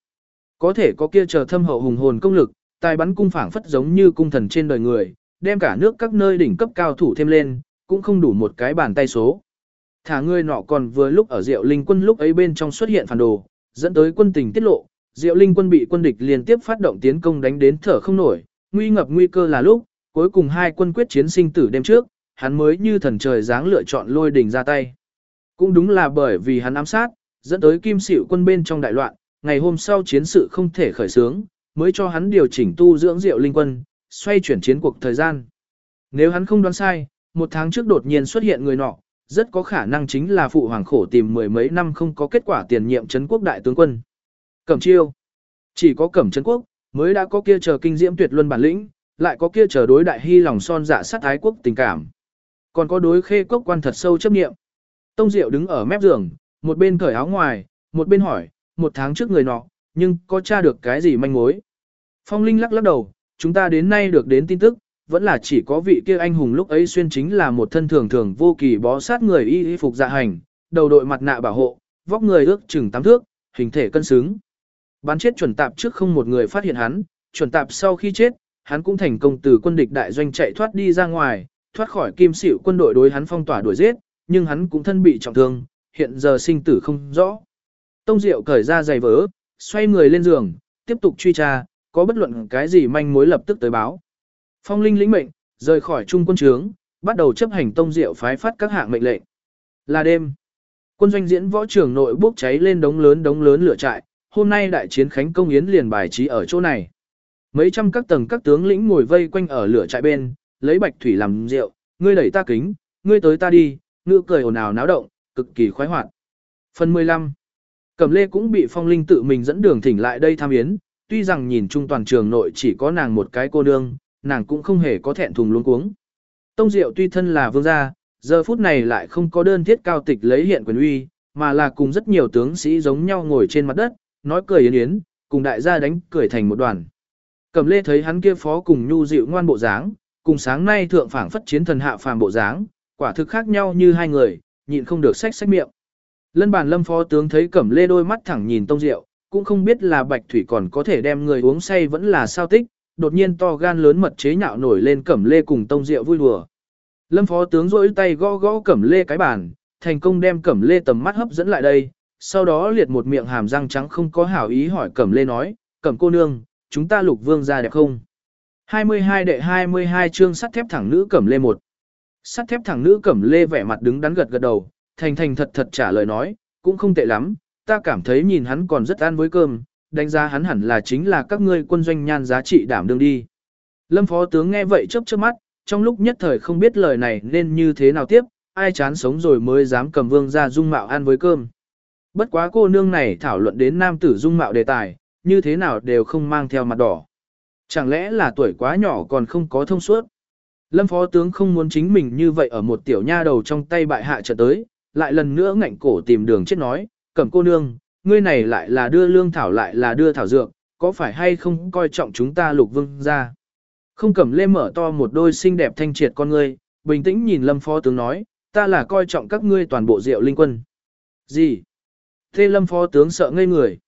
Có thể có kia chờ thâm hậu hùng hồn công lực, tài bắn cung phảng phất giống như cung thần trên đời người, đem cả nước các nơi đỉnh cấp cao thủ thêm lên, cũng không đủ một cái bàn tay số. Thả ngươi nọ còn vừa lúc ở Diệu Linh quân lúc ấy bên trong xuất hiện phản đồ, dẫn tới quân tình tiết lộ, Diệu Linh quân bị quân địch liên tiếp phát động tiến công đánh đến thở không nổi, nguy ngập nguy cơ là lúc, cuối cùng hai quân quyết chiến sinh tử đêm trước, hắn mới như thần trời dáng lựa chọn lôi đỉnh ra tay. Cũng đúng là bởi vì hắn ám sát, dẫn tới kim xỉu quân bên trong đại loạn, ngày hôm sau chiến sự không thể khởi xướng, mới cho hắn điều chỉnh tu dưỡng Diệu Linh quân, xoay chuyển chiến cuộc thời gian. Nếu hắn không đoán sai, một tháng trước đột nhiên xuất hiện người nọ, rất có khả năng chính là phụ hoàng khổ tìm mười mấy năm không có kết quả tiền nhiệm Trấn quốc đại tướng quân. Cẩm chiêu. Chỉ có Cẩm Trấn quốc, mới đã có kia chờ kinh diễm tuyệt luân bản lĩnh, lại có kia chờ đối đại hy lòng son dạ sát thái quốc tình cảm. Còn có đối khê quốc quan thật sâu chấp nghiệm. Tông Diệu đứng ở mép giường, một bên cởi áo ngoài, một bên hỏi, một tháng trước người nọ, nhưng có tra được cái gì manh mối. Phong Linh lắc lắc đầu, chúng ta đến nay được đến tin tức, vẫn là chỉ có vị kia anh hùng lúc ấy xuyên chính là một thân thường thường vô kỳ bó sát người y y phục dạ hành, đầu đội mặt nạ bảo hộ, vóc người ước chừng tám thước, hình thể cân xứng. Bắn chết chuẩn tạp trước không một người phát hiện hắn, chuẩn tạp sau khi chết, hắn cũng thành công từ quân địch đại doanh chạy thoát đi ra ngoài, thoát khỏi kim xỉu quân đội đối hắn phong tỏa đuổi giết, nhưng hắn cũng thân bị trọng thương, hiện giờ sinh tử không rõ. Tông Diệu cởi ra giày vỡ, xoay người lên giường, tiếp tục truy tra, có bất luận cái gì manh mối lập tức tới báo. Phong Linh lĩnh mệnh, rời khỏi trung quân trướng, bắt đầu chấp hành tông diệu phái phát các hạng mệnh lệnh. Là đêm. Quân doanh diễn võ trường nội bốc cháy lên đống lớn đống lớn lửa trại, hôm nay đại chiến khánh công yến liền bài trí ở chỗ này. Mấy trăm các tầng các tướng lĩnh ngồi vây quanh ở lửa trại bên, lấy bạch thủy làm rượu, ngươi đẩy ta kính, ngươi tới ta đi, ngựa cười ồn ào náo động, cực kỳ khoái hoạt. Phần 15 Cẩm lê cũng bị phong linh tự mình dẫn đường thỉnh lại đây tham yến, tuy rằng nhìn chung toàn trường nội chỉ có nàng một cái cô nương, nàng cũng không hề có thẹn thùng luống cuống. Tông Diệu tuy thân là vương gia, giờ phút này lại không có đơn thiết cao tịch lấy hiện quyền uy, mà là cùng rất nhiều tướng sĩ giống nhau ngồi trên mặt đất, nói cười yến yến, cùng đại gia đánh cười thành một đoàn. Cẩm lê thấy hắn kia phó cùng nhu dịu ngoan bộ dáng, cùng sáng nay thượng phảng phất chiến thần hạ phàm bộ dáng, quả thực khác nhau như hai người, nhịn không được sách sách miệng. Lân bàn lâm phó tướng thấy cẩm lê đôi mắt thẳng nhìn tông diệu, cũng không biết là bạch thủy còn có thể đem người uống say vẫn là sao tích, đột nhiên to gan lớn mật chế nhạo nổi lên cẩm lê cùng tông diệu vui đùa. Lâm phó tướng rỗi tay gõ gõ cẩm lê cái bàn, thành công đem cẩm lê tầm mắt hấp dẫn lại đây, sau đó liệt một miệng hàm răng trắng không có hảo ý hỏi cẩm lê nói, cẩm cô nương, chúng ta lục vương ra đẹp không? 22 đệ 22 chương sắt thép thẳng nữ cẩm lê một. Sắt thép thẳng nữ cẩm lê vẻ mặt đứng đắn gật gật đầu, thành thành thật thật trả lời nói, cũng không tệ lắm, ta cảm thấy nhìn hắn còn rất ăn với cơm, đánh giá hắn hẳn là chính là các ngươi quân doanh nhan giá trị đảm đương đi. Lâm phó tướng nghe vậy chớp chớp mắt, trong lúc nhất thời không biết lời này nên như thế nào tiếp, ai chán sống rồi mới dám cầm vương ra dung mạo ăn với cơm. Bất quá cô nương này thảo luận đến nam tử dung mạo đề tài, như thế nào đều không mang theo mặt đỏ. Chẳng lẽ là tuổi quá nhỏ còn không có thông suốt? Lâm phó tướng không muốn chính mình như vậy ở một tiểu nha đầu trong tay bại hạ trở tới, lại lần nữa ngạnh cổ tìm đường chết nói, cẩm cô nương, ngươi này lại là đưa lương thảo lại là đưa thảo dược, có phải hay không coi trọng chúng ta lục vương ra? Không cầm lê mở to một đôi xinh đẹp thanh triệt con ngươi, bình tĩnh nhìn lâm phó tướng nói, ta là coi trọng các ngươi toàn bộ rượu linh quân. Gì? Thế lâm phó tướng sợ ngây người.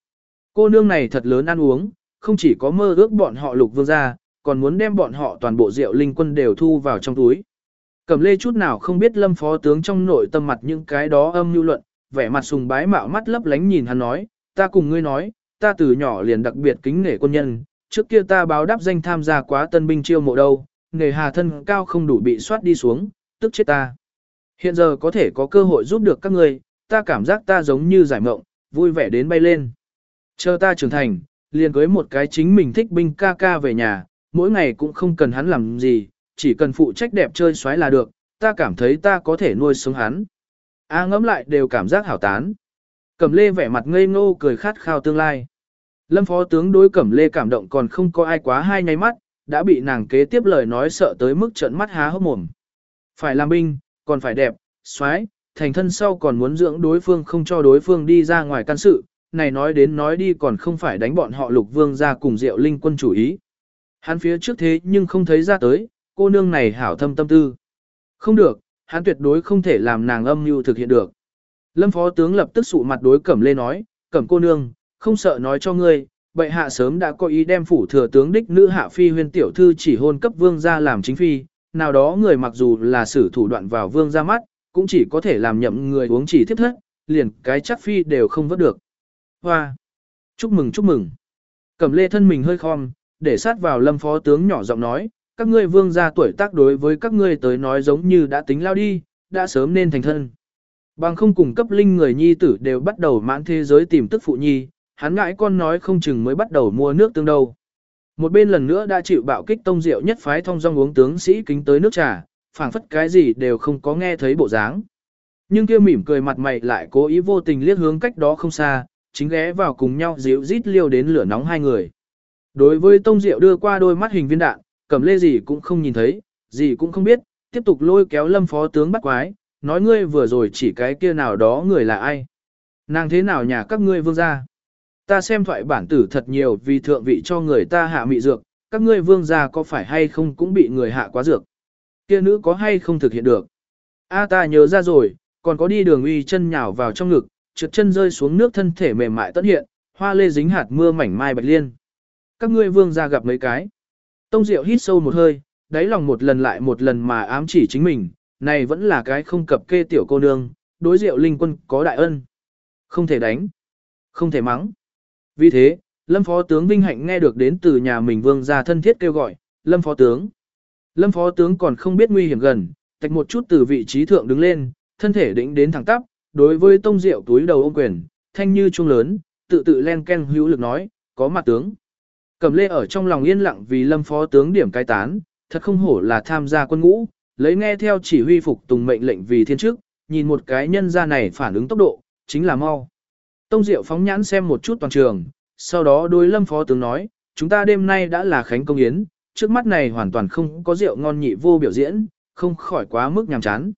Cô nương này thật lớn ăn uống, không chỉ có mơ ước bọn họ lục vương ra, còn muốn đem bọn họ toàn bộ rượu linh quân đều thu vào trong túi. Cẩm lê chút nào không biết lâm phó tướng trong nội tâm mặt những cái đó âm mưu luận, vẻ mặt sùng bái mạo mắt lấp lánh nhìn hắn nói, ta cùng ngươi nói, ta từ nhỏ liền đặc biệt kính nể quân nhân, trước kia ta báo đáp danh tham gia quá tân binh chiêu mộ đâu, nghề hà thân cao không đủ bị soát đi xuống, tức chết ta. Hiện giờ có thể có cơ hội giúp được các ngươi, ta cảm giác ta giống như giải mộng, vui vẻ đến bay lên. Chờ ta trưởng thành, liền cưới một cái chính mình thích binh ca ca về nhà, mỗi ngày cũng không cần hắn làm gì, chỉ cần phụ trách đẹp chơi xoáy là được, ta cảm thấy ta có thể nuôi sống hắn. A ngẫm lại đều cảm giác hảo tán. Cẩm lê vẻ mặt ngây ngô cười khát khao tương lai. Lâm phó tướng đối cẩm lê cảm động còn không có ai quá hai nháy mắt, đã bị nàng kế tiếp lời nói sợ tới mức trận mắt há hốc mồm. Phải làm binh, còn phải đẹp, xoáy, thành thân sau còn muốn dưỡng đối phương không cho đối phương đi ra ngoài can sự, này nói đến nói đi còn không phải đánh bọn họ lục vương ra cùng diệu linh quân chủ ý. Hắn phía trước thế nhưng không thấy ra tới, cô nương này hảo thâm tâm tư. Không được, hắn tuyệt đối không thể làm nàng âm mưu thực hiện được. Lâm phó tướng lập tức sụ mặt đối cẩm lê nói, cẩm cô nương, không sợ nói cho ngươi, bệ hạ sớm đã có ý đem phủ thừa tướng đích nữ hạ phi huyên tiểu thư chỉ hôn cấp vương ra làm chính phi, nào đó người mặc dù là sử thủ đoạn vào vương ra mắt, cũng chỉ có thể làm nhậm người uống chỉ thiết thất, liền cái chắc phi đều không vớt được. Hoa! Chúc mừng chúc mừng! Cẩm lê thân mình hơi khom, để sát vào lâm phó tướng nhỏ giọng nói, các ngươi vương gia tuổi tác đối với các ngươi tới nói giống như đã tính lao đi, đã sớm nên thành thân. Bằng không cùng cấp linh người nhi tử đều bắt đầu mãn thế giới tìm tức phụ nhi, hắn ngãi con nói không chừng mới bắt đầu mua nước tương đâu. Một bên lần nữa đã chịu bạo kích tông rượu nhất phái thông dong uống tướng sĩ kính tới nước trà, phảng phất cái gì đều không có nghe thấy bộ dáng. Nhưng kia mỉm cười mặt mày lại cố ý vô tình liếc hướng cách đó không xa, chính ghé vào cùng nhau dịu rít liêu đến lửa nóng hai người. Đối với tông rượu đưa qua đôi mắt hình viên đạn, cầm lê gì cũng không nhìn thấy, gì cũng không biết, tiếp tục lôi kéo lâm phó tướng bắt quái, nói ngươi vừa rồi chỉ cái kia nào đó người là ai. Nàng thế nào nhà các ngươi vương gia? Ta xem thoại bản tử thật nhiều vì thượng vị cho người ta hạ mị dược, các ngươi vương gia có phải hay không cũng bị người hạ quá dược. Kia nữ có hay không thực hiện được? A ta nhớ ra rồi, còn có đi đường uy chân nhào vào trong ngực, trượt chân rơi xuống nước thân thể mềm mại tất hiện, hoa lê dính hạt mưa mảnh mai bạch liên. Các ngươi vương gia gặp mấy cái. Tông Diệu hít sâu một hơi, đáy lòng một lần lại một lần mà ám chỉ chính mình, này vẫn là cái không cập kê tiểu cô nương, đối Diệu Linh Quân có đại ân. Không thể đánh, không thể mắng. Vì thế, Lâm Phó tướng Vinh Hạnh nghe được đến từ nhà mình vương gia thân thiết kêu gọi, Lâm Phó tướng. Lâm Phó tướng còn không biết nguy hiểm gần, tạch một chút từ vị trí thượng đứng lên, thân thể đỉnh đến thẳng tắp, đối với tông diệu túi đầu ôm quyền, thanh như trung lớn, tự tự len ken hữu lực nói, có mặt tướng. Cẩm lê ở trong lòng yên lặng vì lâm phó tướng điểm cai tán, thật không hổ là tham gia quân ngũ, lấy nghe theo chỉ huy phục tùng mệnh lệnh vì thiên chức, nhìn một cái nhân ra này phản ứng tốc độ, chính là mau. Tông Diệu phóng nhãn xem một chút toàn trường, sau đó đối lâm phó tướng nói, chúng ta đêm nay đã là khánh công yến, trước mắt này hoàn toàn không có rượu ngon nhị vô biểu diễn, không khỏi quá mức nhàm chán.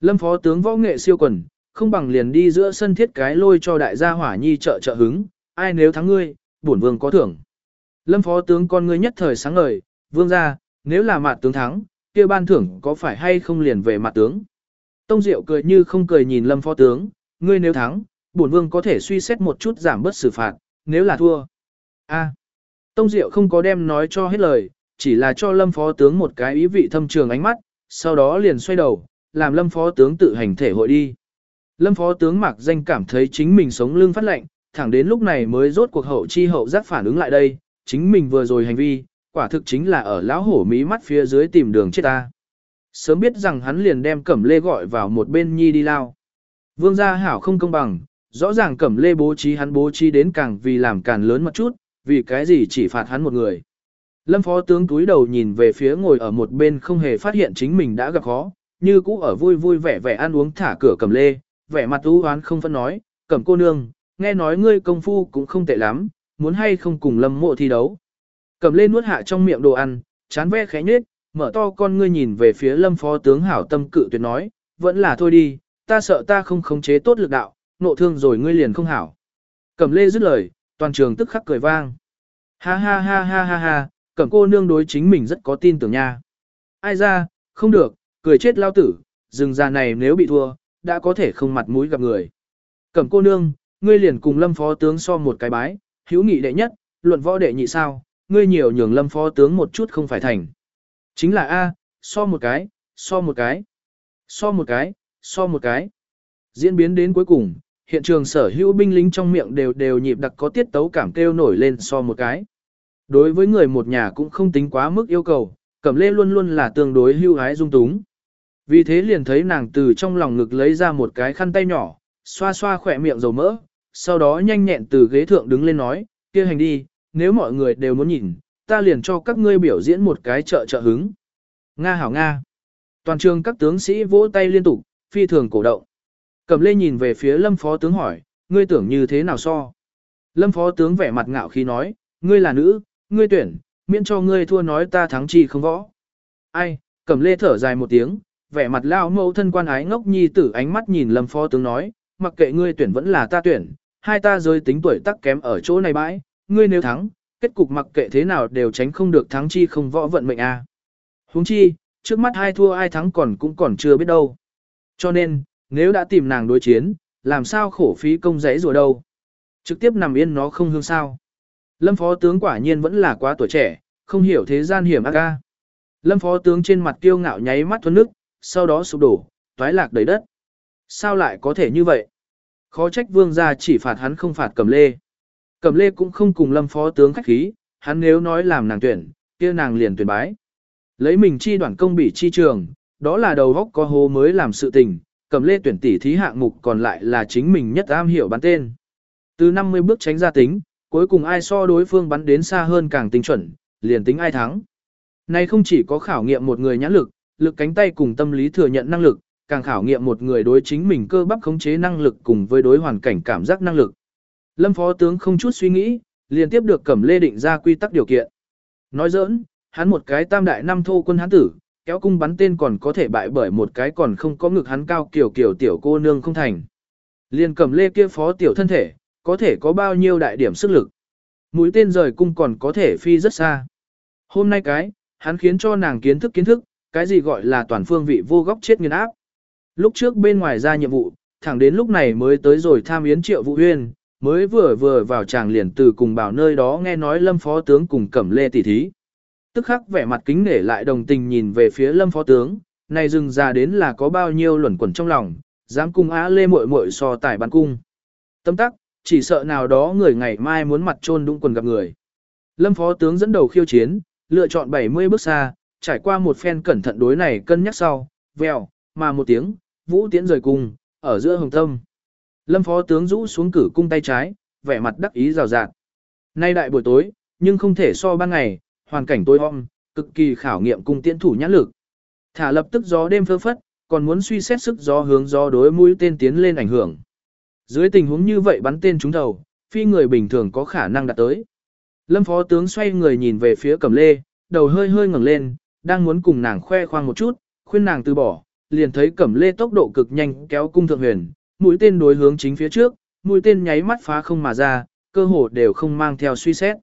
Lâm phó tướng võ nghệ siêu quần, không bằng liền đi giữa sân thiết cái lôi cho đại gia hỏa nhi trợ trợ hứng, ai nếu thắng ngươi, bổn vương có thưởng. Lâm phó tướng con ngươi nhất thời sáng ngời, vương ra, nếu là mặt tướng thắng, kia ban thưởng có phải hay không liền về mặt tướng. Tông Diệu cười như không cười nhìn Lâm phó tướng, ngươi nếu thắng, bổn vương có thể suy xét một chút giảm bớt xử phạt, nếu là thua. A. Tông Diệu không có đem nói cho hết lời, chỉ là cho Lâm phó tướng một cái ý vị thâm trường ánh mắt, sau đó liền xoay đầu, làm Lâm phó tướng tự hành thể hội đi. Lâm phó tướng mặc danh cảm thấy chính mình sống lưng phát lệnh, thẳng đến lúc này mới rốt cuộc hậu chi hậu giác phản ứng lại đây, chính mình vừa rồi hành vi, quả thực chính là ở lão hổ mí mắt phía dưới tìm đường chết ta. Sớm biết rằng hắn liền đem cẩm lê gọi vào một bên nhi đi lao. Vương gia hảo không công bằng, rõ ràng cẩm lê bố trí hắn bố trí đến càng vì làm càng lớn một chút, vì cái gì chỉ phạt hắn một người. Lâm phó tướng túi đầu nhìn về phía ngồi ở một bên không hề phát hiện chính mình đã gặp khó, như cũ ở vui vui vẻ vẻ ăn uống thả cửa cẩm lê, vẻ mặt u hoán không phân nói, cẩm cô nương, nghe nói ngươi công phu cũng không tệ lắm, muốn hay không cùng lâm mộ thi đấu. Cầm lên nuốt hạ trong miệng đồ ăn, chán ve khẽ nhết, mở to con ngươi nhìn về phía lâm phó tướng hảo tâm cự tuyệt nói, vẫn là thôi đi, ta sợ ta không khống chế tốt lực đạo, nộ thương rồi ngươi liền không hảo. Cầm lê dứt lời, toàn trường tức khắc cười vang. Ha ha ha ha ha ha, cẩm cô nương đối chính mình rất có tin tưởng nha. Ai ra, không được, cười chết lao tử, rừng già này nếu bị thua, đã có thể không mặt mũi gặp người. Cẩm cô nương, ngươi liền cùng lâm phó tướng so một cái bái, hữu nghị đệ nhất, luận võ đệ nhị sao, ngươi nhiều nhường lâm phó tướng một chút không phải thành. Chính là A, so một cái, so một cái, so một cái, so một cái. Diễn biến đến cuối cùng, hiện trường sở hữu binh lính trong miệng đều đều nhịp đặc có tiết tấu cảm kêu nổi lên so một cái. Đối với người một nhà cũng không tính quá mức yêu cầu, cẩm lê luôn luôn là tương đối hưu hái dung túng. Vì thế liền thấy nàng từ trong lòng ngực lấy ra một cái khăn tay nhỏ, xoa xoa khỏe miệng dầu mỡ, sau đó nhanh nhẹn từ ghế thượng đứng lên nói, kia hành đi, nếu mọi người đều muốn nhìn, ta liền cho các ngươi biểu diễn một cái trợ trợ hứng. Nga hảo Nga. Toàn trường các tướng sĩ vỗ tay liên tục, phi thường cổ động. Cầm lê nhìn về phía lâm phó tướng hỏi, ngươi tưởng như thế nào so? Lâm phó tướng vẻ mặt ngạo khi nói, ngươi là nữ, ngươi tuyển, miễn cho ngươi thua nói ta thắng chi không võ. Ai, cầm lê thở dài một tiếng, vẻ mặt lao mẫu thân quan ái ngốc nhi tử ánh mắt nhìn lâm phó tướng nói, mặc kệ ngươi tuyển vẫn là ta tuyển, hai ta rơi tính tuổi tắc kém ở chỗ này bãi, ngươi nếu thắng, kết cục mặc kệ thế nào đều tránh không được thắng chi không võ vận mệnh a. À. Huống chi, trước mắt hai thua ai thắng còn cũng còn chưa biết đâu. Cho nên, nếu đã tìm nàng đối chiến, làm sao khổ phí công giấy rồi đâu. Trực tiếp nằm yên nó không hương sao. Lâm phó tướng quả nhiên vẫn là quá tuổi trẻ, không hiểu thế gian hiểm ác ca. Lâm phó tướng trên mặt kiêu ngạo nháy mắt thuấn nước, sau đó sụp đổ, toái lạc đầy đất. Sao lại có thể như vậy? Khó trách vương gia chỉ phạt hắn không phạt cầm lê. Cầm lê cũng không cùng lâm phó tướng khách khí, hắn nếu nói làm nàng tuyển, kia nàng liền tuyển bái. Lấy mình chi đoạn công bị chi trường, đó là đầu góc có hố mới làm sự tình, cầm lê tuyển tỷ thí hạng mục còn lại là chính mình nhất am hiểu bắn tên. Từ 50 bước tránh ra tính, cuối cùng ai so đối phương bắn đến xa hơn càng tinh chuẩn, liền tính ai thắng. Này không chỉ có khảo nghiệm một người nhãn lực, lực cánh tay cùng tâm lý thừa nhận năng lực, càng khảo nghiệm một người đối chính mình cơ bắp khống chế năng lực cùng với đối hoàn cảnh cảm giác năng lực. Lâm phó tướng không chút suy nghĩ, liền tiếp được cẩm lê định ra quy tắc điều kiện. Nói giỡn, hắn một cái tam đại năm thô quân hắn tử, kéo cung bắn tên còn có thể bại bởi một cái còn không có ngực hắn cao kiểu kiểu tiểu cô nương không thành. Liền cẩm lê kia phó tiểu thân thể, có thể có bao nhiêu đại điểm sức lực. Mũi tên rời cung còn có thể phi rất xa. Hôm nay cái, hắn khiến cho nàng kiến thức kiến thức, cái gì gọi là toàn phương vị vô góc chết nghiền áp. Lúc trước bên ngoài ra nhiệm vụ, thẳng đến lúc này mới tới rồi tham yến triệu vụ huyên, mới vừa vừa vào tràng liền từ cùng bảo nơi đó nghe nói lâm phó tướng cùng cẩm lê tỷ thí. Tức khắc vẻ mặt kính nể lại đồng tình nhìn về phía lâm phó tướng, này dừng ra đến là có bao nhiêu luẩn quẩn trong lòng, dám cung á lê muội muội so tài bắn cung. Tâm tắc, chỉ sợ nào đó người ngày mai muốn mặt trôn đũng quần gặp người. Lâm phó tướng dẫn đầu khiêu chiến, lựa chọn 70 bước xa, trải qua một phen cẩn thận đối này cân nhắc sau, vèo, mà một tiếng, vũ tiễn rời cung, ở giữa hồng tâm. Lâm phó tướng rũ xuống cử cung tay trái, vẻ mặt đắc ý rào rạt. Nay đại buổi tối, nhưng không thể so ban ngày, hoàn cảnh tối om, cực kỳ khảo nghiệm cung tiễn thủ nhãn lực. Thả lập tức gió đêm phơ phất, còn muốn suy xét sức gió hướng gió đối mũi tên tiến lên ảnh hưởng. Dưới tình huống như vậy bắn tên trúng đầu, phi người bình thường có khả năng đạt tới. Lâm phó tướng xoay người nhìn về phía cẩm lê, đầu hơi hơi ngẩng lên, đang muốn cùng nàng khoe khoang một chút, khuyên nàng từ bỏ, liền thấy cẩm lê tốc độ cực nhanh kéo cung thượng huyền, mũi tên đối hướng chính phía trước, mũi tên nháy mắt phá không mà ra, cơ hồ đều không mang theo suy xét.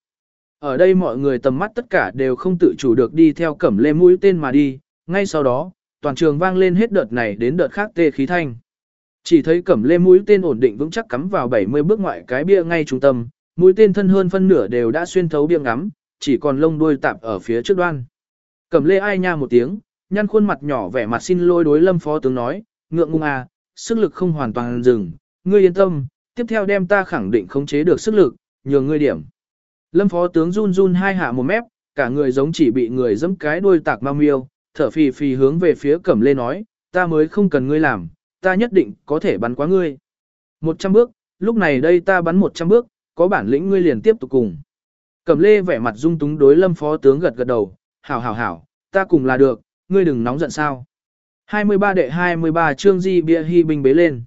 Ở đây mọi người tầm mắt tất cả đều không tự chủ được đi theo cẩm lê mũi tên mà đi, ngay sau đó, toàn trường vang lên hết đợt này đến đợt khác tê khí thanh. Chỉ thấy cẩm lê mũi tên ổn định vững chắc cắm vào 70 bước ngoại cái bia ngay trung tâm, mũi tên thân hơn phân nửa đều đã xuyên thấu bia ngắm, chỉ còn lông đuôi tạp ở phía trước đoan. Cẩm lê ai nha một tiếng, nhăn khuôn mặt nhỏ vẻ mặt xin lỗi đối lâm phó tướng nói, ngượng ngung à, sức lực không hoàn toàn dừng, ngươi yên tâm, tiếp theo đem ta khẳng định khống chế được sức lực, nhường ngươi điểm. Lâm phó tướng run run hai hạ một mép, cả người giống chỉ bị người dẫm cái đuôi tạc mau miêu, thở phì phì hướng về phía cẩm lê nói, ta mới không cần ngươi làm, ta nhất định có thể bắn quá ngươi. Một trăm bước, lúc này đây ta bắn một trăm bước, có bản lĩnh ngươi liền tiếp tục cùng. Cẩm lê vẻ mặt dung túng đối lâm phó tướng gật gật đầu, hảo hảo hảo, ta cùng là được, ngươi đừng nóng giận sao. 23 đệ 23 chương di bia hy binh bế lên.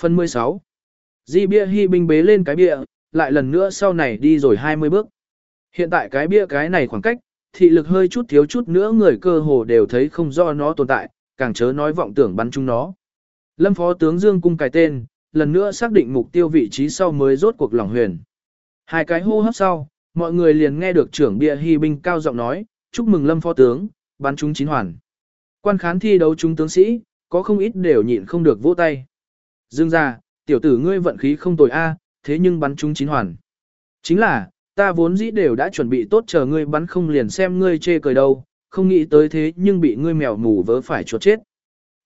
Phần 16. Di bia hy binh bế lên cái bia, lại lần nữa sau này đi rồi 20 bước. Hiện tại cái bia cái này khoảng cách, thị lực hơi chút thiếu chút nữa người cơ hồ đều thấy không do nó tồn tại, càng chớ nói vọng tưởng bắn chúng nó. Lâm phó tướng Dương cung cài tên, lần nữa xác định mục tiêu vị trí sau mới rốt cuộc lòng huyền. Hai cái hô hấp sau, mọi người liền nghe được trưởng bia hy binh cao giọng nói, chúc mừng Lâm phó tướng, bắn chúng chín hoàn. Quan khán thi đấu chúng tướng sĩ, có không ít đều nhịn không được vỗ tay. Dương ra, tiểu tử ngươi vận khí không tồi a, thế nhưng bắn chúng chín hoàn. Chính là, ta vốn dĩ đều đã chuẩn bị tốt chờ ngươi bắn không liền xem ngươi chê cười đâu, không nghĩ tới thế nhưng bị ngươi mèo mù vớ phải chuột chết.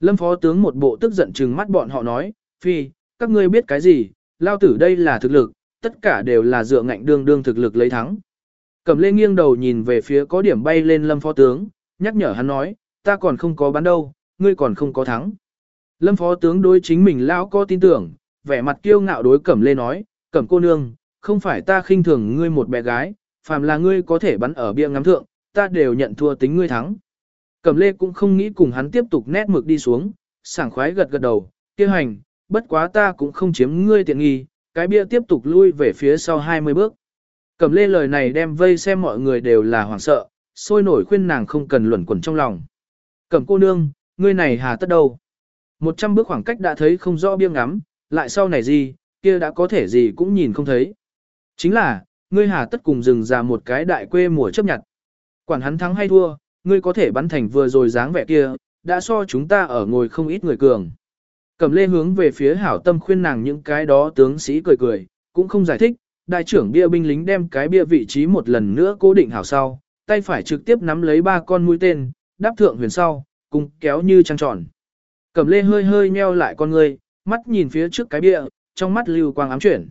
Lâm phó tướng một bộ tức giận trừng mắt bọn họ nói, phi, các ngươi biết cái gì, lao tử đây là thực lực, tất cả đều là dựa ngạnh đương đương thực lực lấy thắng. Cầm lê nghiêng đầu nhìn về phía có điểm bay lên lâm phó tướng, nhắc nhở hắn nói, ta còn không có bán đâu, ngươi còn không có thắng. Lâm phó tướng đối chính mình lão có tin tưởng, vẻ mặt kiêu ngạo đối cẩm lê nói, cẩm cô nương, không phải ta khinh thường ngươi một bé gái, phàm là ngươi có thể bắn ở bia ngắm thượng, ta đều nhận thua tính ngươi thắng. Cẩm lê cũng không nghĩ cùng hắn tiếp tục nét mực đi xuống, sảng khoái gật gật đầu, kêu hành, bất quá ta cũng không chiếm ngươi tiện nghi, cái bia tiếp tục lui về phía sau 20 bước. Cẩm lê lời này đem vây xem mọi người đều là hoảng sợ, sôi nổi khuyên nàng không cần luẩn quẩn trong lòng. Cẩm cô nương, ngươi này hà tất đâu? Một trăm bước khoảng cách đã thấy không rõ biêng ngắm, lại sau này gì, kia đã có thể gì cũng nhìn không thấy. Chính là, ngươi hà tất cùng dừng ra một cái đại quê mùa chấp nhận. Quản hắn thắng hay thua, ngươi có thể bắn thành vừa rồi dáng vẻ kia, đã so chúng ta ở ngồi không ít người cường. Cẩm lê hướng về phía hảo tâm khuyên nàng những cái đó tướng sĩ cười cười, cũng không giải thích, đại trưởng bia binh lính đem cái bia vị trí một lần nữa cố định hảo sau, tay phải trực tiếp nắm lấy ba con mũi tên, đáp thượng huyền sau, cùng kéo như trăng tròn. Cẩm lê hơi hơi nheo lại con người, mắt nhìn phía trước cái bia, trong mắt lưu quang ám chuyển.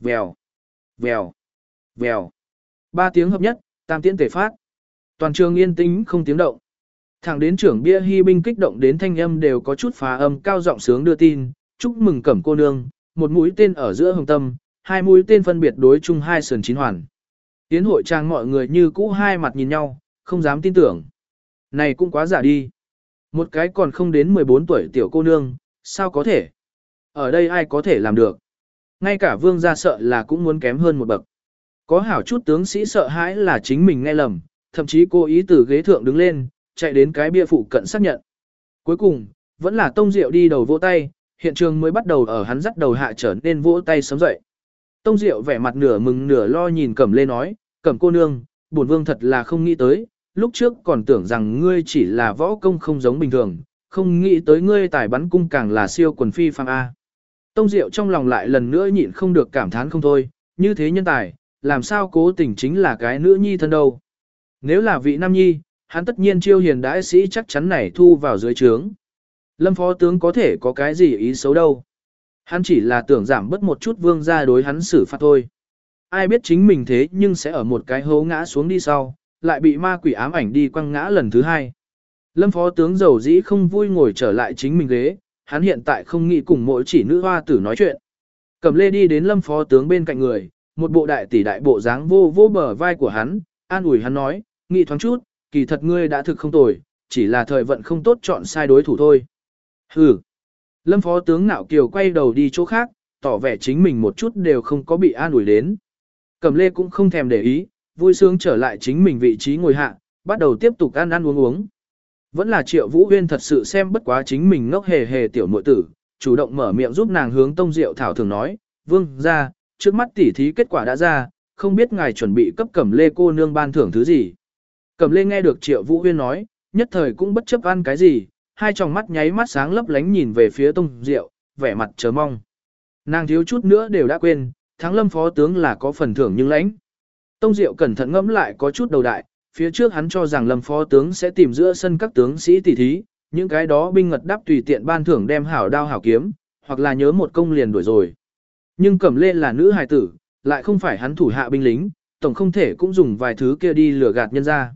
Vèo, vèo, vèo. Ba tiếng hợp nhất, tam tiễn tể phát. Toàn trường yên tĩnh không tiếng động. Thẳng đến trưởng bia hy binh kích động đến thanh âm đều có chút phá âm cao giọng sướng đưa tin, chúc mừng cẩm cô nương, một mũi tên ở giữa hồng tâm, hai mũi tên phân biệt đối chung hai sườn chín hoàn. Tiến hội trang mọi người như cũ hai mặt nhìn nhau, không dám tin tưởng. Này cũng quá giả đi. Một cái còn không đến 14 tuổi tiểu cô nương, sao có thể? Ở đây ai có thể làm được? Ngay cả vương gia sợ là cũng muốn kém hơn một bậc. Có hảo chút tướng sĩ sợ hãi là chính mình nghe lầm, thậm chí cố ý từ ghế thượng đứng lên, chạy đến cái bia phụ cận xác nhận. Cuối cùng, vẫn là Tông Diệu đi đầu vỗ tay, hiện trường mới bắt đầu ở hắn dắt đầu hạ trở nên vỗ tay sớm dậy. Tông Diệu vẻ mặt nửa mừng nửa lo nhìn Cẩm Lê nói, Cẩm cô nương, bổn vương thật là không nghĩ tới, lúc trước còn tưởng rằng ngươi chỉ là võ công không giống bình thường, không nghĩ tới ngươi tài bắn cung càng là siêu quần phi phàm A. Tông Diệu trong lòng lại lần nữa nhịn không được cảm thán không thôi, như thế nhân tài, làm sao cố tình chính là cái nữ nhi thân đâu. Nếu là vị nam nhi, hắn tất nhiên chiêu hiền đại sĩ chắc chắn này thu vào dưới trướng. Lâm phó tướng có thể có cái gì ý xấu đâu. Hắn chỉ là tưởng giảm bớt một chút vương gia đối hắn xử phạt thôi. Ai biết chính mình thế nhưng sẽ ở một cái hố ngã xuống đi sau, lại bị ma quỷ ám ảnh đi quăng ngã lần thứ hai. Lâm phó tướng giàu dĩ không vui ngồi trở lại chính mình ghế, hắn hiện tại không nghĩ cùng mỗi chỉ nữ hoa tử nói chuyện. Cầm lê đi đến lâm phó tướng bên cạnh người, một bộ đại tỷ đại bộ dáng vô vô bờ vai của hắn, an ủi hắn nói, nghĩ thoáng chút, kỳ thật ngươi đã thực không tồi, chỉ là thời vận không tốt chọn sai đối thủ thôi. Hừ. Lâm phó tướng nạo kiều quay đầu đi chỗ khác, tỏ vẻ chính mình một chút đều không có bị an ủi đến. Cẩm lê cũng không thèm để ý, vui sướng trở lại chính mình vị trí ngồi hạ, bắt đầu tiếp tục ăn ăn uống uống. Vẫn là triệu vũ huyên thật sự xem bất quá chính mình ngốc hề hề tiểu nội tử, chủ động mở miệng giúp nàng hướng tông diệu thảo thường nói, vương ra, trước mắt tỉ thí kết quả đã ra, không biết ngài chuẩn bị cấp cẩm lê cô nương ban thưởng thứ gì. Cẩm lê nghe được triệu vũ huyên nói, nhất thời cũng bất chấp ăn cái gì, hai tròng mắt nháy mắt sáng lấp lánh nhìn về phía tông diệu, vẻ mặt chờ mong. Nàng thiếu chút nữa đều đã quên, thắng lâm phó tướng là có phần thưởng nhưng lãnh. Tông diệu cẩn thận ngẫm lại có chút đầu đại, phía trước hắn cho rằng lâm phó tướng sẽ tìm giữa sân các tướng sĩ tỷ thí, những cái đó binh ngật đáp tùy tiện ban thưởng đem hảo đao hảo kiếm, hoặc là nhớ một công liền đuổi rồi. Nhưng Cẩm Lê là nữ hài tử, lại không phải hắn thủ hạ binh lính, tổng không thể cũng dùng vài thứ kia đi lừa gạt nhân ra.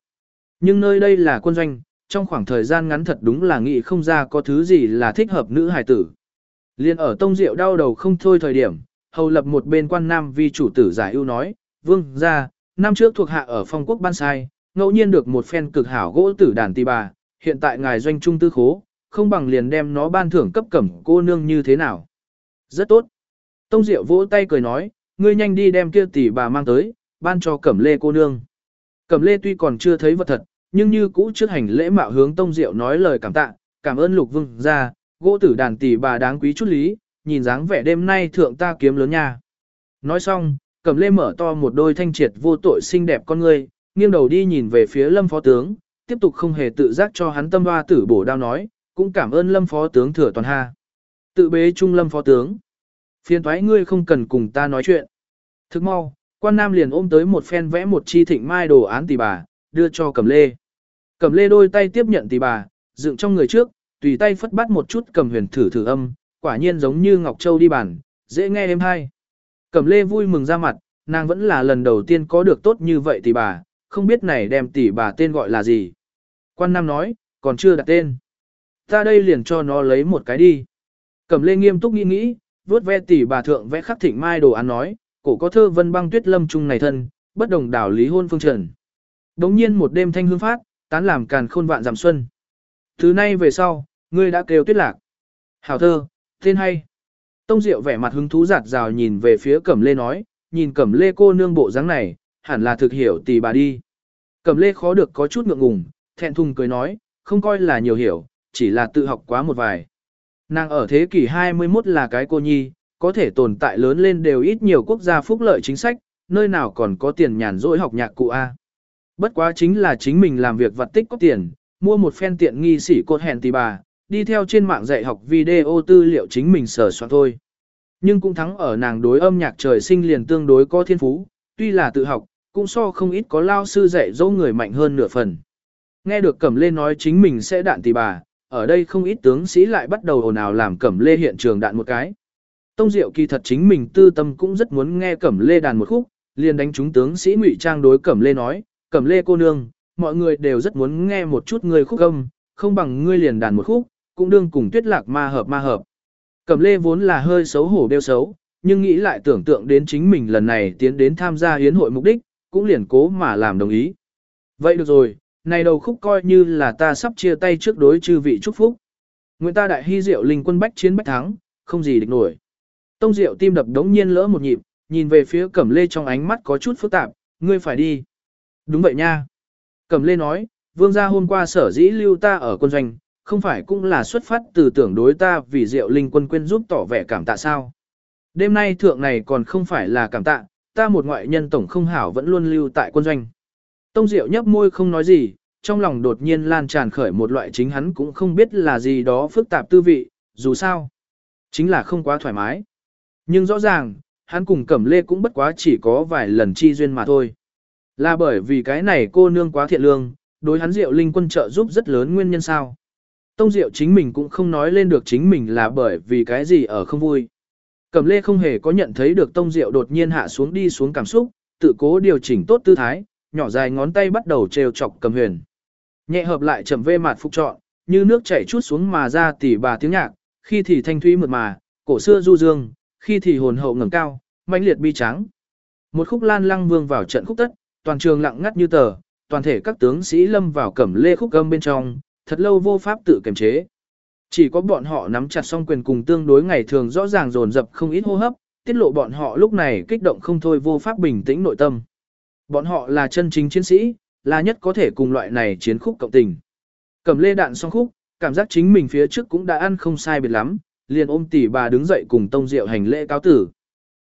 Nhưng nơi đây là quân doanh, trong khoảng thời gian ngắn thật đúng là nghĩ không ra có thứ gì là thích hợp nữ hài tử. Liên ở tông diệu đau đầu không thôi thời điểm, hầu lập một bên quan nam vi chủ tử giải ưu nói, vương ra, năm trước thuộc hạ ở phong quốc ban sai, ngẫu nhiên được một phen cực hảo gỗ tử đàn tì bà, hiện tại ngài doanh trung tư khố, không bằng liền đem nó ban thưởng cấp cẩm cô nương như thế nào. Rất tốt. Tông Diệu vỗ tay cười nói, ngươi nhanh đi đem kia tỷ bà mang tới, ban cho cẩm lê cô nương. Cẩm lê tuy còn chưa thấy vật thật, nhưng như cũ trước hành lễ mạo hướng Tông Diệu nói lời cảm tạ, cảm ơn lục vương ra, gỗ tử đàn tỷ bà đáng quý chút lý, nhìn dáng vẻ đêm nay thượng ta kiếm lớn nha. Nói xong, cầm lê mở to một đôi thanh triệt vô tội xinh đẹp con ngươi, nghiêng đầu đi nhìn về phía lâm phó tướng, tiếp tục không hề tự giác cho hắn tâm hoa tử bổ đao nói, cũng cảm ơn lâm phó tướng thừa toàn ha. Tự bế trung lâm phó tướng. Phiên thoái ngươi không cần cùng ta nói chuyện. Thức mau, quan nam liền ôm tới một phen vẽ một chi thịnh mai đồ án tỷ bà, đưa cho cầm lê. Cầm lê đôi tay tiếp nhận tỷ bà, dựng trong người trước, tùy tay phất bắt một chút cầm huyền thử thử âm, quả nhiên giống như Ngọc Châu đi bản, dễ nghe êm hay. Cầm lê vui mừng ra mặt, nàng vẫn là lần đầu tiên có được tốt như vậy tỷ bà, không biết này đem tỷ bà tên gọi là gì. Quan Nam nói, còn chưa đặt tên. Ta đây liền cho nó lấy một cái đi. Cẩm lê nghiêm túc nghĩ nghĩ, vuốt ve tỷ bà thượng vẽ khắc thịnh mai đồ án nói, cổ có thơ vân băng tuyết lâm trung này thân, bất đồng đảo lý hôn phương trần. Đống nhiên một đêm thanh hương phát, tán làm càn khôn vạn giảm xuân. Thứ nay về sau, ngươi đã kêu tuyết lạc. Hảo thơ, tên hay. Tông Diệu vẻ mặt hứng thú giạt rào nhìn về phía Cẩm Lê nói, nhìn Cẩm Lê cô nương bộ dáng này, hẳn là thực hiểu tỷ bà đi. Cẩm Lê khó được có chút ngượng ngùng, thẹn thùng cười nói, không coi là nhiều hiểu, chỉ là tự học quá một vài. Nàng ở thế kỷ 21 là cái cô nhi, có thể tồn tại lớn lên đều ít nhiều quốc gia phúc lợi chính sách, nơi nào còn có tiền nhàn rỗi học nhạc cụ A. Bất quá chính là chính mình làm việc vặt tích có tiền, mua một phen tiện nghi sỉ cột hẹn tỷ bà, đi theo trên mạng dạy học video tư liệu chính mình sở soạn thôi. Nhưng cũng thắng ở nàng đối âm nhạc trời sinh liền tương đối có thiên phú, tuy là tự học, cũng so không ít có lao sư dạy dỗ người mạnh hơn nửa phần. Nghe được Cẩm Lê nói chính mình sẽ đạn tỷ bà, ở đây không ít tướng sĩ lại bắt đầu ồn ào làm Cẩm Lê hiện trường đạn một cái. Tông Diệu kỳ thật chính mình tư tâm cũng rất muốn nghe Cẩm Lê đàn một khúc, liền đánh chúng tướng sĩ ngụy trang đối Cẩm Lê nói, Cẩm Lê cô nương, mọi người đều rất muốn nghe một chút người khúc âm, không bằng ngươi liền đàn một khúc, cũng đương cùng tuyết lạc ma hợp ma hợp. Cẩm Lê vốn là hơi xấu hổ đeo xấu, nhưng nghĩ lại tưởng tượng đến chính mình lần này tiến đến tham gia hiến hội mục đích, cũng liền cố mà làm đồng ý. Vậy được rồi, này đầu khúc coi như là ta sắp chia tay trước đối chư vị chúc phúc. Nguyện ta đại hy diệu linh quân bách chiến bách thắng, không gì địch nổi. Tông diệu tim đập đống nhiên lỡ một nhịp, nhìn về phía cẩm lê trong ánh mắt có chút phức tạp, ngươi phải đi. Đúng vậy nha. Cẩm lê nói, vương gia hôm qua sở dĩ lưu ta ở quân doanh, không phải cũng là xuất phát từ tưởng đối ta vì diệu linh quân quên giúp tỏ vẻ cảm tạ sao. Đêm nay thượng này còn không phải là cảm tạ, ta một ngoại nhân tổng không hảo vẫn luôn lưu tại quân doanh. Tông Diệu nhấp môi không nói gì, trong lòng đột nhiên lan tràn khởi một loại chính hắn cũng không biết là gì đó phức tạp tư vị, dù sao. Chính là không quá thoải mái. Nhưng rõ ràng, hắn cùng Cẩm Lê cũng bất quá chỉ có vài lần chi duyên mà thôi. Là bởi vì cái này cô nương quá thiện lương, đối hắn Diệu Linh quân trợ giúp rất lớn nguyên nhân sao. Tông Diệu chính mình cũng không nói lên được chính mình là bởi vì cái gì ở không vui. Cẩm Lê không hề có nhận thấy được Tông Diệu đột nhiên hạ xuống đi xuống cảm xúc, tự cố điều chỉnh tốt tư thái, nhỏ dài ngón tay bắt đầu trêu chọc Cầm Huyền. Nhẹ hợp lại chậm vê mặt phục trọn, như nước chảy chút xuống mà ra tỉ bà tiếng nhạc, khi thì thanh thúy mượt mà, cổ xưa du dương, khi thì hồn hậu ngẩng cao, mãnh liệt bi trắng. Một khúc lan lăng vương vào trận khúc tất, toàn trường lặng ngắt như tờ, toàn thể các tướng sĩ lâm vào cẩm lê khúc âm bên trong, thật lâu vô pháp tự kiềm chế. Chỉ có bọn họ nắm chặt song quyền cùng tương đối ngày thường rõ ràng dồn dập không ít hô hấp, tiết lộ bọn họ lúc này kích động không thôi vô pháp bình tĩnh nội tâm. Bọn họ là chân chính chiến sĩ, là nhất có thể cùng loại này chiến khúc cộng tình. Cầm lê đạn song khúc, cảm giác chính mình phía trước cũng đã ăn không sai biệt lắm, liền ôm tỷ bà đứng dậy cùng tông diệu hành lễ cáo tử.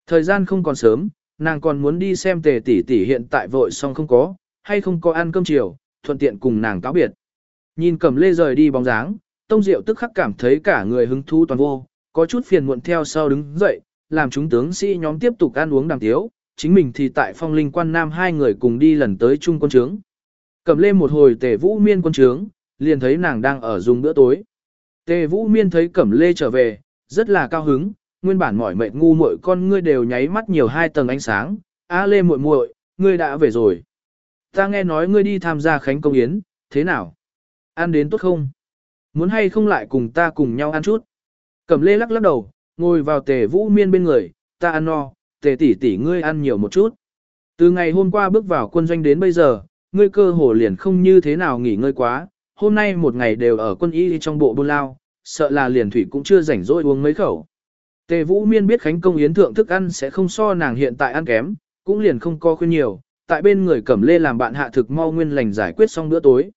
Thời gian không còn sớm, nàng còn muốn đi xem tề tỷ tỷ hiện tại vội xong không có, hay không có ăn cơm chiều, thuận tiện cùng nàng cáo biệt. Nhìn cầm lê rời đi bóng dáng, tông diệu tức khắc cảm thấy cả người hứng thú toàn vô, có chút phiền muộn theo sau đứng dậy, làm chúng tướng sĩ nhóm tiếp tục ăn uống đàng tiếu, chính mình thì tại phong linh quan nam hai người cùng đi lần tới trung quân trướng. Cầm lê một hồi tề vũ miên quân trướng, liền thấy nàng đang ở dùng bữa tối. Tề Vũ Miên thấy Cẩm Lê trở về, rất là cao hứng, nguyên bản mỏi mệt ngu muội con ngươi đều nháy mắt nhiều hai tầng ánh sáng. "A Lê muội muội, ngươi đã về rồi. Ta nghe nói ngươi đi tham gia khánh công yến, thế nào? Ăn đến tốt không? Muốn hay không lại cùng ta cùng nhau ăn chút?" Cẩm Lê lắc lắc đầu, ngồi vào Tề Vũ Miên bên người, "Ta ăn no, Tề tỷ tỷ ngươi ăn nhiều một chút." Từ ngày hôm qua bước vào quân doanh đến bây giờ, ngươi cơ hồ liền không như thế nào nghỉ ngơi quá, hôm nay một ngày đều ở quân y trong bộ buôn lao, sợ là liền thủy cũng chưa rảnh rỗi uống mấy khẩu. Tề Vũ Miên biết Khánh Công Yến thượng thức ăn sẽ không so nàng hiện tại ăn kém, cũng liền không co khuyên nhiều, tại bên người Cẩm Lê làm bạn hạ thực mau nguyên lành giải quyết xong bữa tối.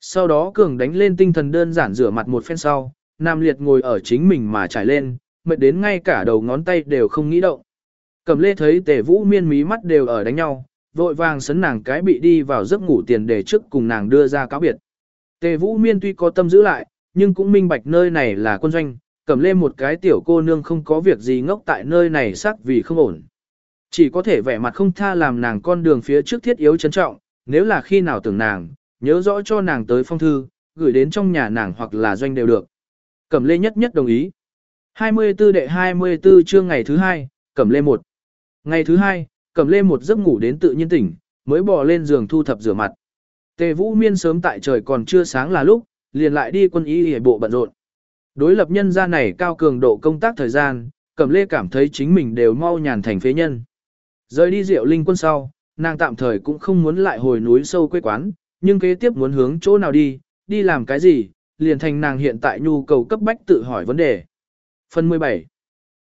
Sau đó Cường đánh lên tinh thần đơn giản rửa mặt một phen sau, Nam Liệt ngồi ở chính mình mà trải lên, mệt đến ngay cả đầu ngón tay đều không nghĩ động. Cẩm Lê thấy Tề Vũ Miên mí mắt đều ở đánh nhau, vội vàng sấn nàng cái bị đi vào giấc ngủ tiền để trước cùng nàng đưa ra cáo biệt. Tề Vũ Miên tuy có tâm giữ lại, nhưng cũng minh bạch nơi này là quân doanh, cầm lên một cái tiểu cô nương không có việc gì ngốc tại nơi này sắc vì không ổn. Chỉ có thể vẻ mặt không tha làm nàng con đường phía trước thiết yếu trân trọng, nếu là khi nào tưởng nàng, nhớ rõ cho nàng tới phong thư, gửi đến trong nhà nàng hoặc là doanh đều được. Cẩm lê nhất nhất đồng ý. 24 đệ 24 chương ngày thứ hai, Cẩm lê một. Ngày thứ hai, Cẩm lê một giấc ngủ đến tự nhiên tỉnh, mới bò lên giường thu thập rửa mặt. Tề Vũ Miên sớm tại trời còn chưa sáng là lúc, liền lại đi quân y hệ bộ bận rộn. Đối lập nhân gia này cao cường độ công tác thời gian, Cẩm Lê cảm thấy chính mình đều mau nhàn thành phế nhân. Rời đi Diệu Linh quân sau, nàng tạm thời cũng không muốn lại hồi núi sâu quê quán, nhưng kế tiếp muốn hướng chỗ nào đi, đi làm cái gì, liền thành nàng hiện tại nhu cầu cấp bách tự hỏi vấn đề. Phần 17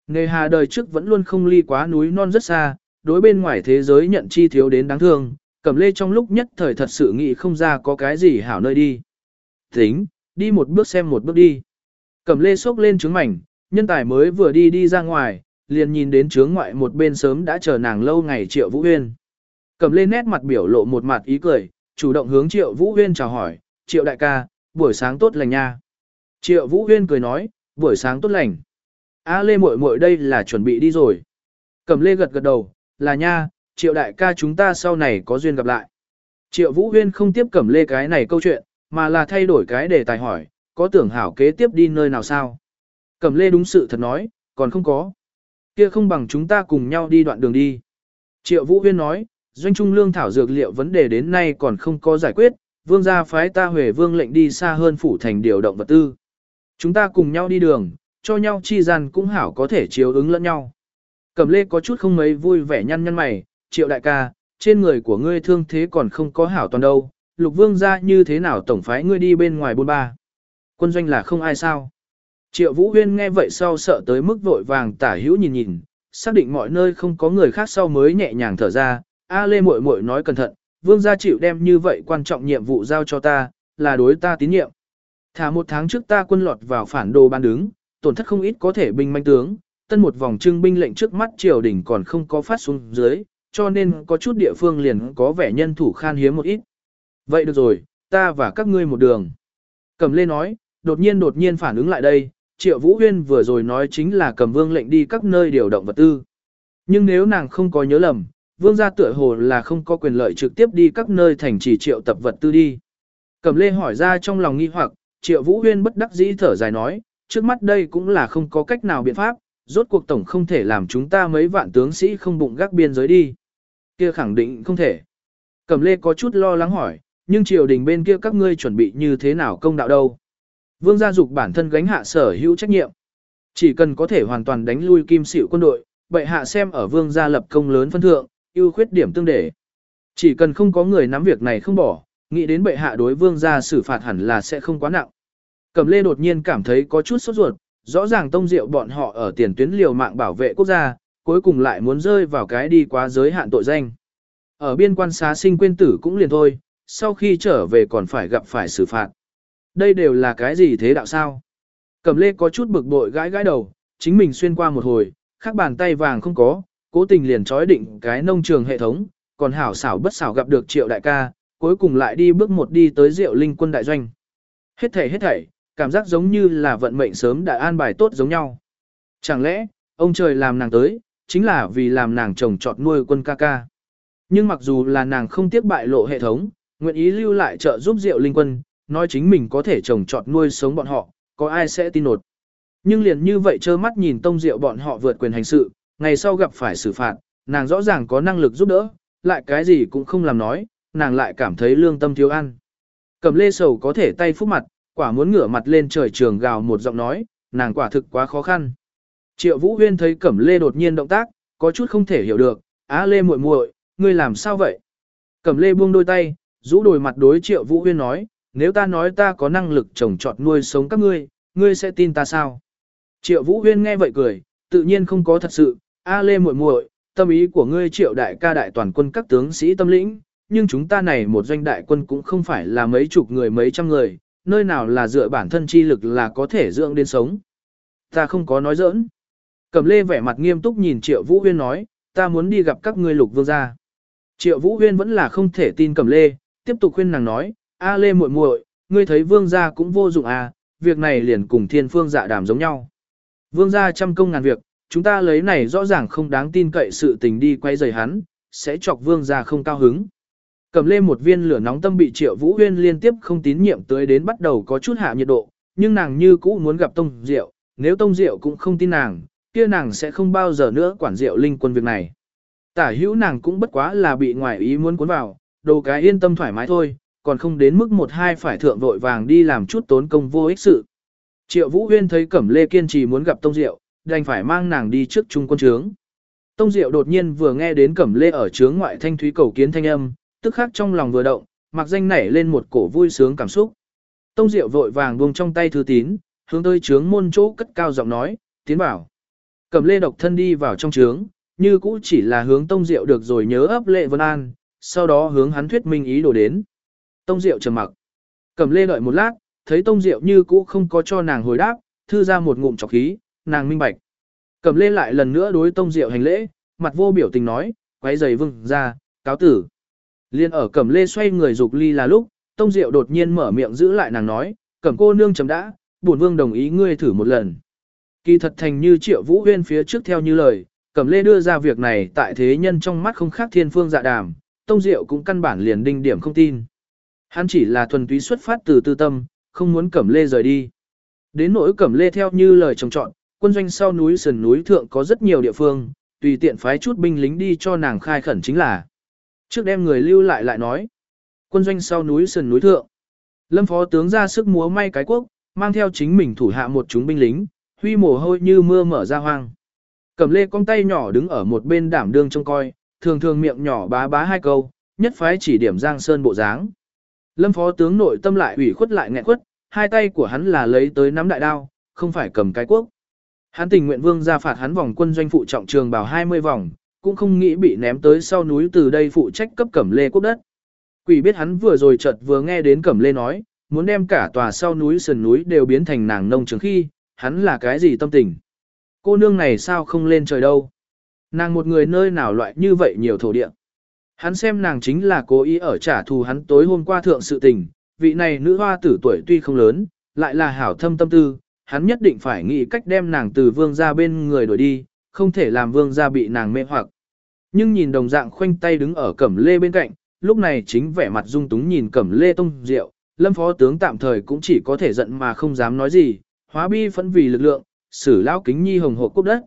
Nghề hà đời trước vẫn luôn không ly quá núi non rất xa, đối bên ngoài thế giới nhận chi thiếu đến đáng thương, Cẩm Lê trong lúc nhất thời thật sự nghĩ không ra có cái gì hảo nơi đi. Tính, đi một bước xem một bước đi. Cẩm Lê xốc lên trướng mảnh, nhân tài mới vừa đi đi ra ngoài, liền nhìn đến trướng ngoại một bên sớm đã chờ nàng lâu ngày Triệu Vũ Huyên. Cẩm Lê nét mặt biểu lộ một mặt ý cười, chủ động hướng Triệu Vũ Huyên chào hỏi, Triệu đại ca, buổi sáng tốt lành nha. Triệu Vũ Huyên cười nói, buổi sáng tốt lành. A Lê muội muội đây là chuẩn bị đi rồi. Cẩm Lê gật gật đầu, là nha, triệu đại ca chúng ta sau này có duyên gặp lại. Triệu Vũ Huyên không tiếp cẩm lê cái này câu chuyện, mà là thay đổi cái để tài hỏi, có tưởng hảo kế tiếp đi nơi nào sao? Cẩm lê đúng sự thật nói, còn không có. Kia không bằng chúng ta cùng nhau đi đoạn đường đi. Triệu Vũ Huyên nói, doanh trung lương thảo dược liệu vấn đề đến nay còn không có giải quyết, vương gia phái ta huề vương lệnh đi xa hơn phủ thành điều động vật tư. Chúng ta cùng nhau đi đường, cho nhau chi gian cũng hảo có thể chiếu ứng lẫn nhau. Cẩm lê có chút không mấy vui vẻ nhăn nhăn mày, triệu đại ca, trên người của ngươi thương thế còn không có hảo toàn đâu, lục vương gia như thế nào tổng phái ngươi đi bên ngoài bôn ba. Quân doanh là không ai sao. Triệu Vũ Huyên nghe vậy sau sợ tới mức vội vàng tả hữu nhìn nhìn, xác định mọi nơi không có người khác sau mới nhẹ nhàng thở ra, A Lê muội muội nói cẩn thận, vương gia chịu đem như vậy quan trọng nhiệm vụ giao cho ta, là đối ta tín nhiệm. Thả một tháng trước ta quân lọt vào phản đồ ban đứng, tổn thất không ít có thể binh manh tướng, tân một vòng trưng binh lệnh trước mắt triều đình còn không có phát xuống dưới, cho nên có chút địa phương liền có vẻ nhân thủ khan hiếm một ít. Vậy được rồi, ta và các ngươi một đường. Cầm lê nói, đột nhiên đột nhiên phản ứng lại đây, Triệu Vũ Huyên vừa rồi nói chính là cầm vương lệnh đi các nơi điều động vật tư. Nhưng nếu nàng không có nhớ lầm, vương gia tựa hồ là không có quyền lợi trực tiếp đi các nơi thành chỉ triệu tập vật tư đi. Cầm lê hỏi ra trong lòng nghi hoặc, Triệu Vũ Huyên bất đắc dĩ thở dài nói, trước mắt đây cũng là không có cách nào biện pháp, rốt cuộc tổng không thể làm chúng ta mấy vạn tướng sĩ không bụng gác biên giới đi kia khẳng định không thể. Cẩm lê có chút lo lắng hỏi, nhưng triều đình bên kia các ngươi chuẩn bị như thế nào công đạo đâu. Vương gia dục bản thân gánh hạ sở hữu trách nhiệm. Chỉ cần có thể hoàn toàn đánh lui kim xịu quân đội, bệ hạ xem ở vương gia lập công lớn phân thượng, ưu khuyết điểm tương để. Chỉ cần không có người nắm việc này không bỏ, Nghĩ đến bệ hạ đối vương gia xử phạt hẳn là sẽ không quá nặng. Cẩm lê đột nhiên cảm thấy có chút sốt ruột, rõ ràng tông diệu bọn họ ở tiền tuyến liều mạng bảo vệ quốc gia, cuối cùng lại muốn rơi vào cái đi quá giới hạn tội danh. Ở biên quan xá sinh quên tử cũng liền thôi, sau khi trở về còn phải gặp phải xử phạt. Đây đều là cái gì thế đạo sao? Cẩm lê có chút bực bội gãi gãi đầu, chính mình xuyên qua một hồi, khác bàn tay vàng không có, cố tình liền trói định cái nông trường hệ thống, còn hảo xảo bất xảo gặp được triệu đại ca, cuối cùng lại đi bước một đi tới rượu linh quân đại doanh. Hết thảy hết thảy, cảm giác giống như là vận mệnh sớm đã an bài tốt giống nhau. Chẳng lẽ, ông trời làm nàng tới, chính là vì làm nàng chồng trọt nuôi quân ca ca. Nhưng mặc dù là nàng không tiếc bại lộ hệ thống, nguyện ý lưu lại trợ giúp rượu linh quân, nói chính mình có thể trồng trọt nuôi sống bọn họ, có ai sẽ tin nột. Nhưng liền như vậy trơ mắt nhìn tông diệu bọn họ vượt quyền hành sự, ngày sau gặp phải xử phạt, nàng rõ ràng có năng lực giúp đỡ, lại cái gì cũng không làm nói, nàng lại cảm thấy lương tâm thiếu ăn. Cầm lê sầu có thể tay phúc mặt, quả muốn ngửa mặt lên trời trường gào một giọng nói, nàng quả thực quá khó khăn. Triệu Vũ Huyên thấy Cẩm Lê đột nhiên động tác, có chút không thể hiểu được, "Á Lê muội muội, ngươi làm sao vậy?" Cẩm Lê buông đôi tay, rũ đôi mặt đối Triệu Vũ Huyên nói, "Nếu ta nói ta có năng lực trồng trọt nuôi sống các ngươi, ngươi sẽ tin ta sao?" Triệu Vũ Huyên nghe vậy cười, tự nhiên không có thật sự, "A Lê muội muội, tâm ý của ngươi Triệu đại ca đại toàn quân các tướng sĩ tâm lĩnh, nhưng chúng ta này một doanh đại quân cũng không phải là mấy chục người mấy trăm người, nơi nào là dựa bản thân chi lực là có thể dưỡng đến sống." Ta không có nói giỡn. Cẩm lê vẻ mặt nghiêm túc nhìn Triệu Vũ Huyên nói, ta muốn đi gặp các ngươi lục vương gia. Triệu Vũ Huyên vẫn là không thể tin Cẩm lê, tiếp tục khuyên nàng nói, a lê muội muội, ngươi thấy vương gia cũng vô dụng à, việc này liền cùng thiên phương dạ đàm giống nhau. Vương gia trăm công ngàn việc, chúng ta lấy này rõ ràng không đáng tin cậy sự tình đi quay rời hắn, sẽ chọc vương gia không cao hứng. Cầm lên một viên lửa nóng tâm bị triệu vũ huyên liên tiếp không tín nhiệm tới đến bắt đầu có chút hạ nhiệt độ, nhưng nàng như cũ muốn gặp tông diệu, nếu tông diệu cũng không tin nàng, kia nàng sẽ không bao giờ nữa quản diệu linh quân việc này. Tả hữu nàng cũng bất quá là bị ngoại ý muốn cuốn vào, đồ cái yên tâm thoải mái thôi, còn không đến mức một hai phải thượng vội vàng đi làm chút tốn công vô ích sự. Triệu Vũ Huyên thấy Cẩm Lê kiên trì muốn gặp Tông Diệu, đành phải mang nàng đi trước trung quân trướng. Tông Diệu đột nhiên vừa nghe đến Cẩm Lê ở trướng ngoại thanh thúy cầu kiến thanh âm, tức khắc trong lòng vừa động, mặc danh nảy lên một cổ vui sướng cảm xúc. Tông Diệu vội vàng buông trong tay thư tín, hướng tới trướng môn chỗ cất cao giọng nói, tiến bảo. Cẩm lê độc thân đi vào trong trướng, như cũ chỉ là hướng Tông Diệu được rồi nhớ ấp lệ vân an, sau đó hướng hắn thuyết minh ý đồ đến. Tông Diệu trầm mặc. Cẩm lê đợi một lát, thấy Tông Diệu như cũ không có cho nàng hồi đáp, thư ra một ngụm trọc khí, nàng minh bạch. Cẩm lê lại lần nữa đối Tông Diệu hành lễ, mặt vô biểu tình nói, quấy giày vưng ra, cáo tử. Liên ở Cẩm lê xoay người dục ly là lúc, Tông Diệu đột nhiên mở miệng giữ lại nàng nói, Cẩm cô nương chấm đã, bổn vương đồng ý ngươi thử một lần. Kỳ thật thành như triệu vũ huyên phía trước theo như lời, Cẩm Lê đưa ra việc này tại thế nhân trong mắt không khác thiên phương dạ đàm, Tông Diệu cũng căn bản liền đinh điểm không tin. Hắn chỉ là thuần túy xuất phát từ tư tâm, không muốn Cẩm Lê rời đi. Đến nỗi Cẩm Lê theo như lời trồng trọn, quân doanh sau núi sườn núi thượng có rất nhiều địa phương, tùy tiện phái chút binh lính đi cho nàng khai khẩn chính là. Trước đem người lưu lại lại nói, quân doanh sau núi sườn núi thượng. Lâm phó tướng ra sức múa may cái quốc, mang theo chính mình thủ hạ một chúng binh lính, huy mồ hôi như mưa mở ra hoang. Cẩm lê con tay nhỏ đứng ở một bên đảm đương trông coi, thường thường miệng nhỏ bá bá hai câu, nhất phái chỉ điểm giang sơn bộ dáng. Lâm phó tướng nội tâm lại ủy khuất lại nghẹn khuất, hai tay của hắn là lấy tới nắm đại đao, không phải cầm cái quốc. Hắn tình nguyện vương ra phạt hắn vòng quân doanh phụ trọng trường bảo 20 vòng, cũng không nghĩ bị ném tới sau núi từ đây phụ trách cấp cẩm lê quốc đất. Quỷ biết hắn vừa rồi chợt vừa nghe đến cẩm lê nói, muốn đem cả tòa sau núi sườn núi đều biến thành nàng nông trường khi, hắn là cái gì tâm tình? Cô nương này sao không lên trời đâu? Nàng một người nơi nào loại như vậy nhiều thổ địa. Hắn xem nàng chính là cố ý ở trả thù hắn tối hôm qua thượng sự tình, vị này nữ hoa tử tuổi tuy không lớn, lại là hảo thâm tâm tư, hắn nhất định phải nghĩ cách đem nàng từ vương ra bên người đổi đi, không thể làm vương ra bị nàng mê hoặc. Nhưng nhìn đồng dạng khoanh tay đứng ở cẩm lê bên cạnh, lúc này chính vẻ mặt dung túng nhìn cẩm lê tông rượu, lâm phó tướng tạm thời cũng chỉ có thể giận mà không dám nói gì, hóa bi phẫn vì lực lượng, xử lão kính nhi hồng hộ quốc đất.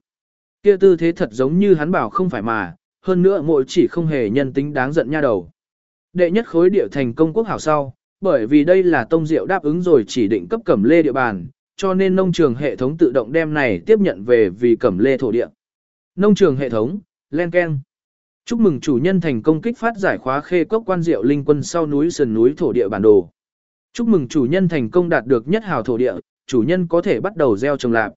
Kia tư thế thật giống như hắn bảo không phải mà, hơn nữa mỗi chỉ không hề nhân tính đáng giận nha đầu. Đệ nhất khối địa thành công quốc hảo sau, bởi vì đây là tông diệu đáp ứng rồi chỉ định cấp cẩm lê địa bàn, cho nên nông trường hệ thống tự động đem này tiếp nhận về vì cẩm lê thổ địa. Nông trường hệ thống, len ken. Chúc mừng chủ nhân thành công kích phát giải khóa khê cốc quan diệu linh quân sau núi sườn núi thổ địa bản đồ. Chúc mừng chủ nhân thành công đạt được nhất hào thổ địa, chủ nhân có thể bắt đầu gieo trồng lạp.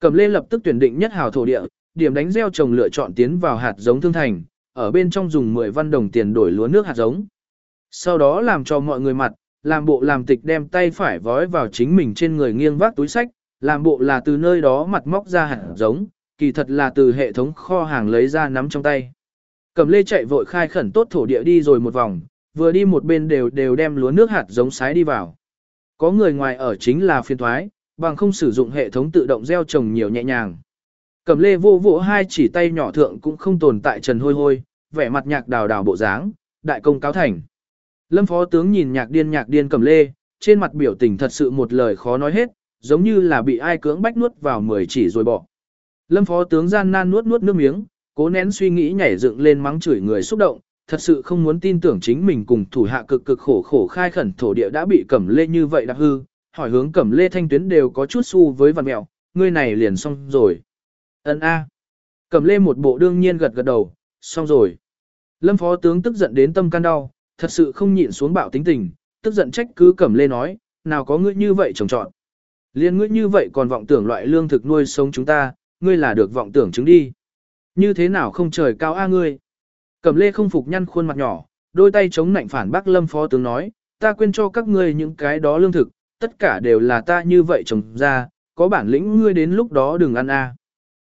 Cẩm Lê lập tức tuyển định nhất hào thổ địa, điểm đánh gieo trồng lựa chọn tiến vào hạt giống thương thành, ở bên trong dùng 10 văn đồng tiền đổi lúa nước hạt giống. Sau đó làm cho mọi người mặt, làm bộ làm tịch đem tay phải vói vào chính mình trên người nghiêng vác túi sách, làm bộ là từ nơi đó mặt móc ra hạt giống, kỳ thật là từ hệ thống kho hàng lấy ra nắm trong tay. cầm Lê chạy vội khai khẩn tốt thổ địa đi rồi một vòng, vừa đi một bên đều đều đem lúa nước hạt giống sái đi vào. Có người ngoài ở chính là phiên thoái, bằng không sử dụng hệ thống tự động gieo trồng nhiều nhẹ nhàng. Cẩm lê vô vỗ hai chỉ tay nhỏ thượng cũng không tồn tại trần hôi hôi, vẻ mặt nhạc đào đào bộ dáng, đại công cáo thành. Lâm phó tướng nhìn nhạc điên nhạc điên cẩm lê, trên mặt biểu tình thật sự một lời khó nói hết, giống như là bị ai cưỡng bách nuốt vào mười chỉ rồi bỏ. Lâm phó tướng gian nan nuốt nuốt nước miếng, cố nén suy nghĩ nhảy dựng lên mắng chửi người xúc động, thật sự không muốn tin tưởng chính mình cùng thủ hạ cực cực khổ khổ khai khẩn thổ địa đã bị cẩm lê như vậy đạp hư, hỏi hướng cẩm lê thanh tuyến đều có chút su với văn mẹo, ngươi này liền xong rồi. Ấn A. Cẩm lê một bộ đương nhiên gật gật đầu, xong rồi. Lâm phó tướng tức giận đến tâm can đau, thật sự không nhịn xuống bạo tính tình, tức giận trách cứ cẩm lê nói, nào có ngươi như vậy trồng trọn. Liên ngươi như vậy còn vọng tưởng loại lương thực nuôi sống chúng ta, ngươi là được vọng tưởng chứng đi. Như thế nào không trời cao a ngươi. Cẩm lê không phục nhăn khuôn mặt nhỏ, đôi tay chống nạnh phản bác lâm phó tướng nói, ta quên cho các ngươi những cái đó lương thực, tất cả đều là ta như vậy trồng ra, có bản lĩnh ngươi đến lúc đó đừng ăn a.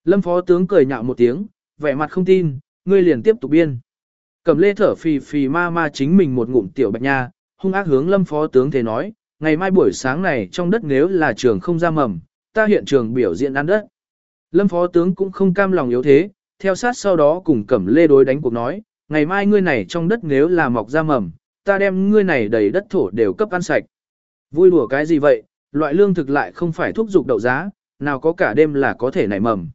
Lâm phó tướng cười nhạo một tiếng, vẻ mặt không tin, ngươi liền tiếp tục biên. Cẩm lê thở phì phì ma ma chính mình một ngụm tiểu bạch nha, hung ác hướng lâm phó tướng thế nói, ngày mai buổi sáng này trong đất nếu là trường không ra mầm, ta hiện trường biểu diễn ăn đất. Lâm phó tướng cũng không cam lòng yếu thế, theo sát sau đó cùng cẩm lê đối đánh cuộc nói, ngày mai ngươi này trong đất nếu là mọc ra mầm, ta đem ngươi này đầy đất thổ đều cấp ăn sạch. Vui đùa cái gì vậy, loại lương thực lại không phải thúc dục đậu giá, nào có cả đêm là có thể nảy mầm.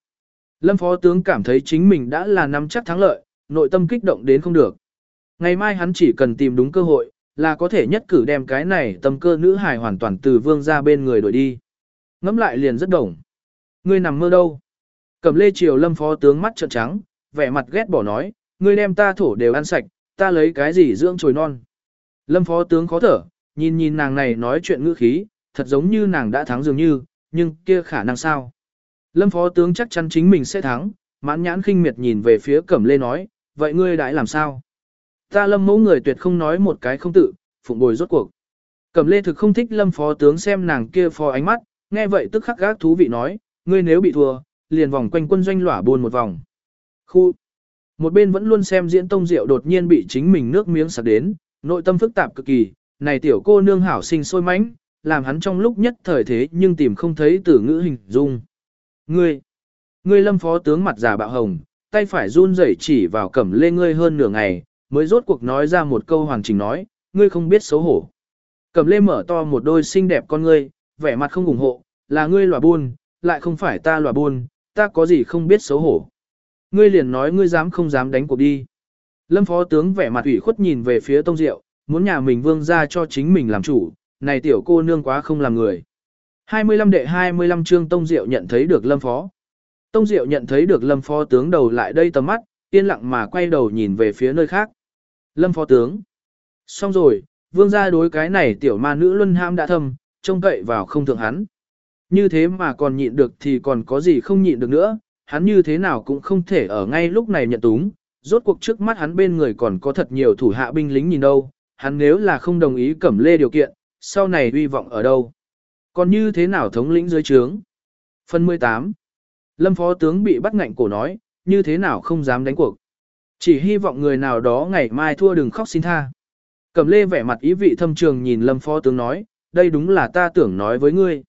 Lâm phó tướng cảm thấy chính mình đã là nắm chắc thắng lợi, nội tâm kích động đến không được. Ngày mai hắn chỉ cần tìm đúng cơ hội, là có thể nhất cử đem cái này tâm cơ nữ hài hoàn toàn từ vương ra bên người đổi đi. Ngắm lại liền rất đồng. Ngươi nằm mơ đâu? Cầm lê triều lâm phó tướng mắt trợn trắng, vẻ mặt ghét bỏ nói, ngươi đem ta thổ đều ăn sạch, ta lấy cái gì dưỡng trồi non. Lâm phó tướng khó thở, nhìn nhìn nàng này nói chuyện ngữ khí, thật giống như nàng đã thắng dường như, nhưng kia khả năng sao. Lâm phó tướng chắc chắn chính mình sẽ thắng, mãn nhãn khinh miệt nhìn về phía cẩm lê nói, vậy ngươi đãi làm sao? Ta lâm mẫu người tuyệt không nói một cái không tự, phụng bồi rốt cuộc. Cẩm lê thực không thích lâm phó tướng xem nàng kia phó ánh mắt, nghe vậy tức khắc gác thú vị nói, ngươi nếu bị thua, liền vòng quanh quân doanh lỏa buồn một vòng. Khu. Một bên vẫn luôn xem diễn tông diệu đột nhiên bị chính mình nước miếng sặc đến, nội tâm phức tạp cực kỳ, này tiểu cô nương hảo sinh sôi mãnh, làm hắn trong lúc nhất thời thế nhưng tìm không thấy từ ngữ hình dung. Ngươi, ngươi lâm phó tướng mặt già bạo hồng, tay phải run rẩy chỉ vào cẩm lê ngươi hơn nửa ngày, mới rốt cuộc nói ra một câu hoàn chỉnh nói, ngươi không biết xấu hổ. Cẩm lê mở to một đôi xinh đẹp con ngươi, vẻ mặt không ủng hộ, là ngươi lòa buôn, lại không phải ta lòa buôn, ta có gì không biết xấu hổ. Ngươi liền nói ngươi dám không dám đánh cuộc đi. Lâm phó tướng vẻ mặt ủy khuất nhìn về phía tông diệu, muốn nhà mình vương ra cho chính mình làm chủ, này tiểu cô nương quá không làm người. 25 đệ 25 chương Tông Diệu nhận thấy được Lâm Phó. Tông Diệu nhận thấy được Lâm Phó tướng đầu lại đây tầm mắt, yên lặng mà quay đầu nhìn về phía nơi khác. Lâm Phó tướng. Xong rồi, vương gia đối cái này tiểu ma nữ luân ham đã thâm, trông cậy vào không thượng hắn. Như thế mà còn nhịn được thì còn có gì không nhịn được nữa, hắn như thế nào cũng không thể ở ngay lúc này nhận túng, rốt cuộc trước mắt hắn bên người còn có thật nhiều thủ hạ binh lính nhìn đâu, hắn nếu là không đồng ý cẩm lê điều kiện, sau này uy vọng ở đâu. Còn như thế nào thống lĩnh dưới trướng? Phần 18 Lâm phó tướng bị bắt ngạnh cổ nói, như thế nào không dám đánh cuộc. Chỉ hy vọng người nào đó ngày mai thua đừng khóc xin tha. Cẩm lê vẻ mặt ý vị thâm trường nhìn lâm phó tướng nói, đây đúng là ta tưởng nói với ngươi.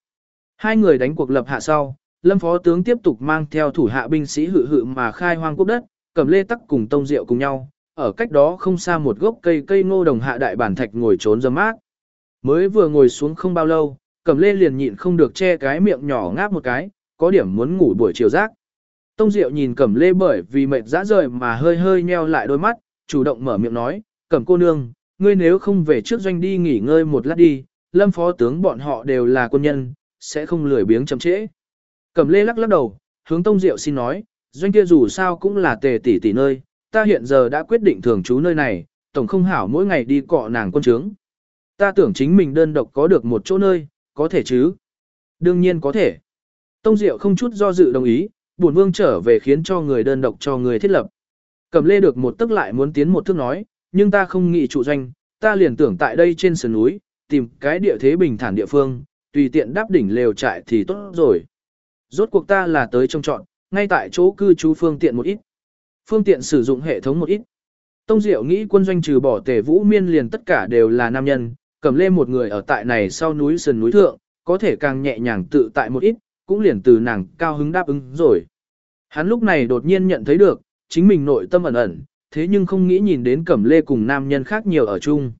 Hai người đánh cuộc lập hạ sau, lâm phó tướng tiếp tục mang theo thủ hạ binh sĩ hự hự mà khai hoang quốc đất, cẩm lê tắc cùng tông diệu cùng nhau, ở cách đó không xa một gốc cây cây ngô đồng hạ đại bản thạch ngồi trốn dâm mát. Mới vừa ngồi xuống không bao lâu, cẩm lê liền nhịn không được che cái miệng nhỏ ngáp một cái, có điểm muốn ngủ buổi chiều rác. Tông Diệu nhìn Cẩm Lê bởi vì mệt dã rời mà hơi hơi nheo lại đôi mắt, chủ động mở miệng nói, Cẩm cô nương, ngươi nếu không về trước doanh đi nghỉ ngơi một lát đi, lâm phó tướng bọn họ đều là quân nhân, sẽ không lười biếng chậm trễ. Cẩm Lê lắc lắc đầu, hướng Tông Diệu xin nói, doanh kia dù sao cũng là tề tỷ tỷ nơi, ta hiện giờ đã quyết định thường trú nơi này, tổng không hảo mỗi ngày đi cọ nàng quân trướng. Ta tưởng chính mình đơn độc có được một chỗ nơi, có thể chứ? Đương nhiên có thể. Tông Diệu không chút do dự đồng ý, buồn vương trở về khiến cho người đơn độc cho người thiết lập. Cầm lê được một tức lại muốn tiến một thước nói, nhưng ta không nghĩ trụ doanh, ta liền tưởng tại đây trên sườn núi, tìm cái địa thế bình thản địa phương, tùy tiện đáp đỉnh lều trại thì tốt rồi. Rốt cuộc ta là tới trông chọn, ngay tại chỗ cư trú phương tiện một ít. Phương tiện sử dụng hệ thống một ít. Tông Diệu nghĩ quân doanh trừ bỏ tề vũ miên liền tất cả đều là nam nhân, cầm lê một người ở tại này sau núi sườn núi thượng, có thể càng nhẹ nhàng tự tại một ít, cũng liền từ nàng cao hứng đáp ứng rồi. Hắn lúc này đột nhiên nhận thấy được, chính mình nội tâm ẩn ẩn, thế nhưng không nghĩ nhìn đến cẩm lê cùng nam nhân khác nhiều ở chung.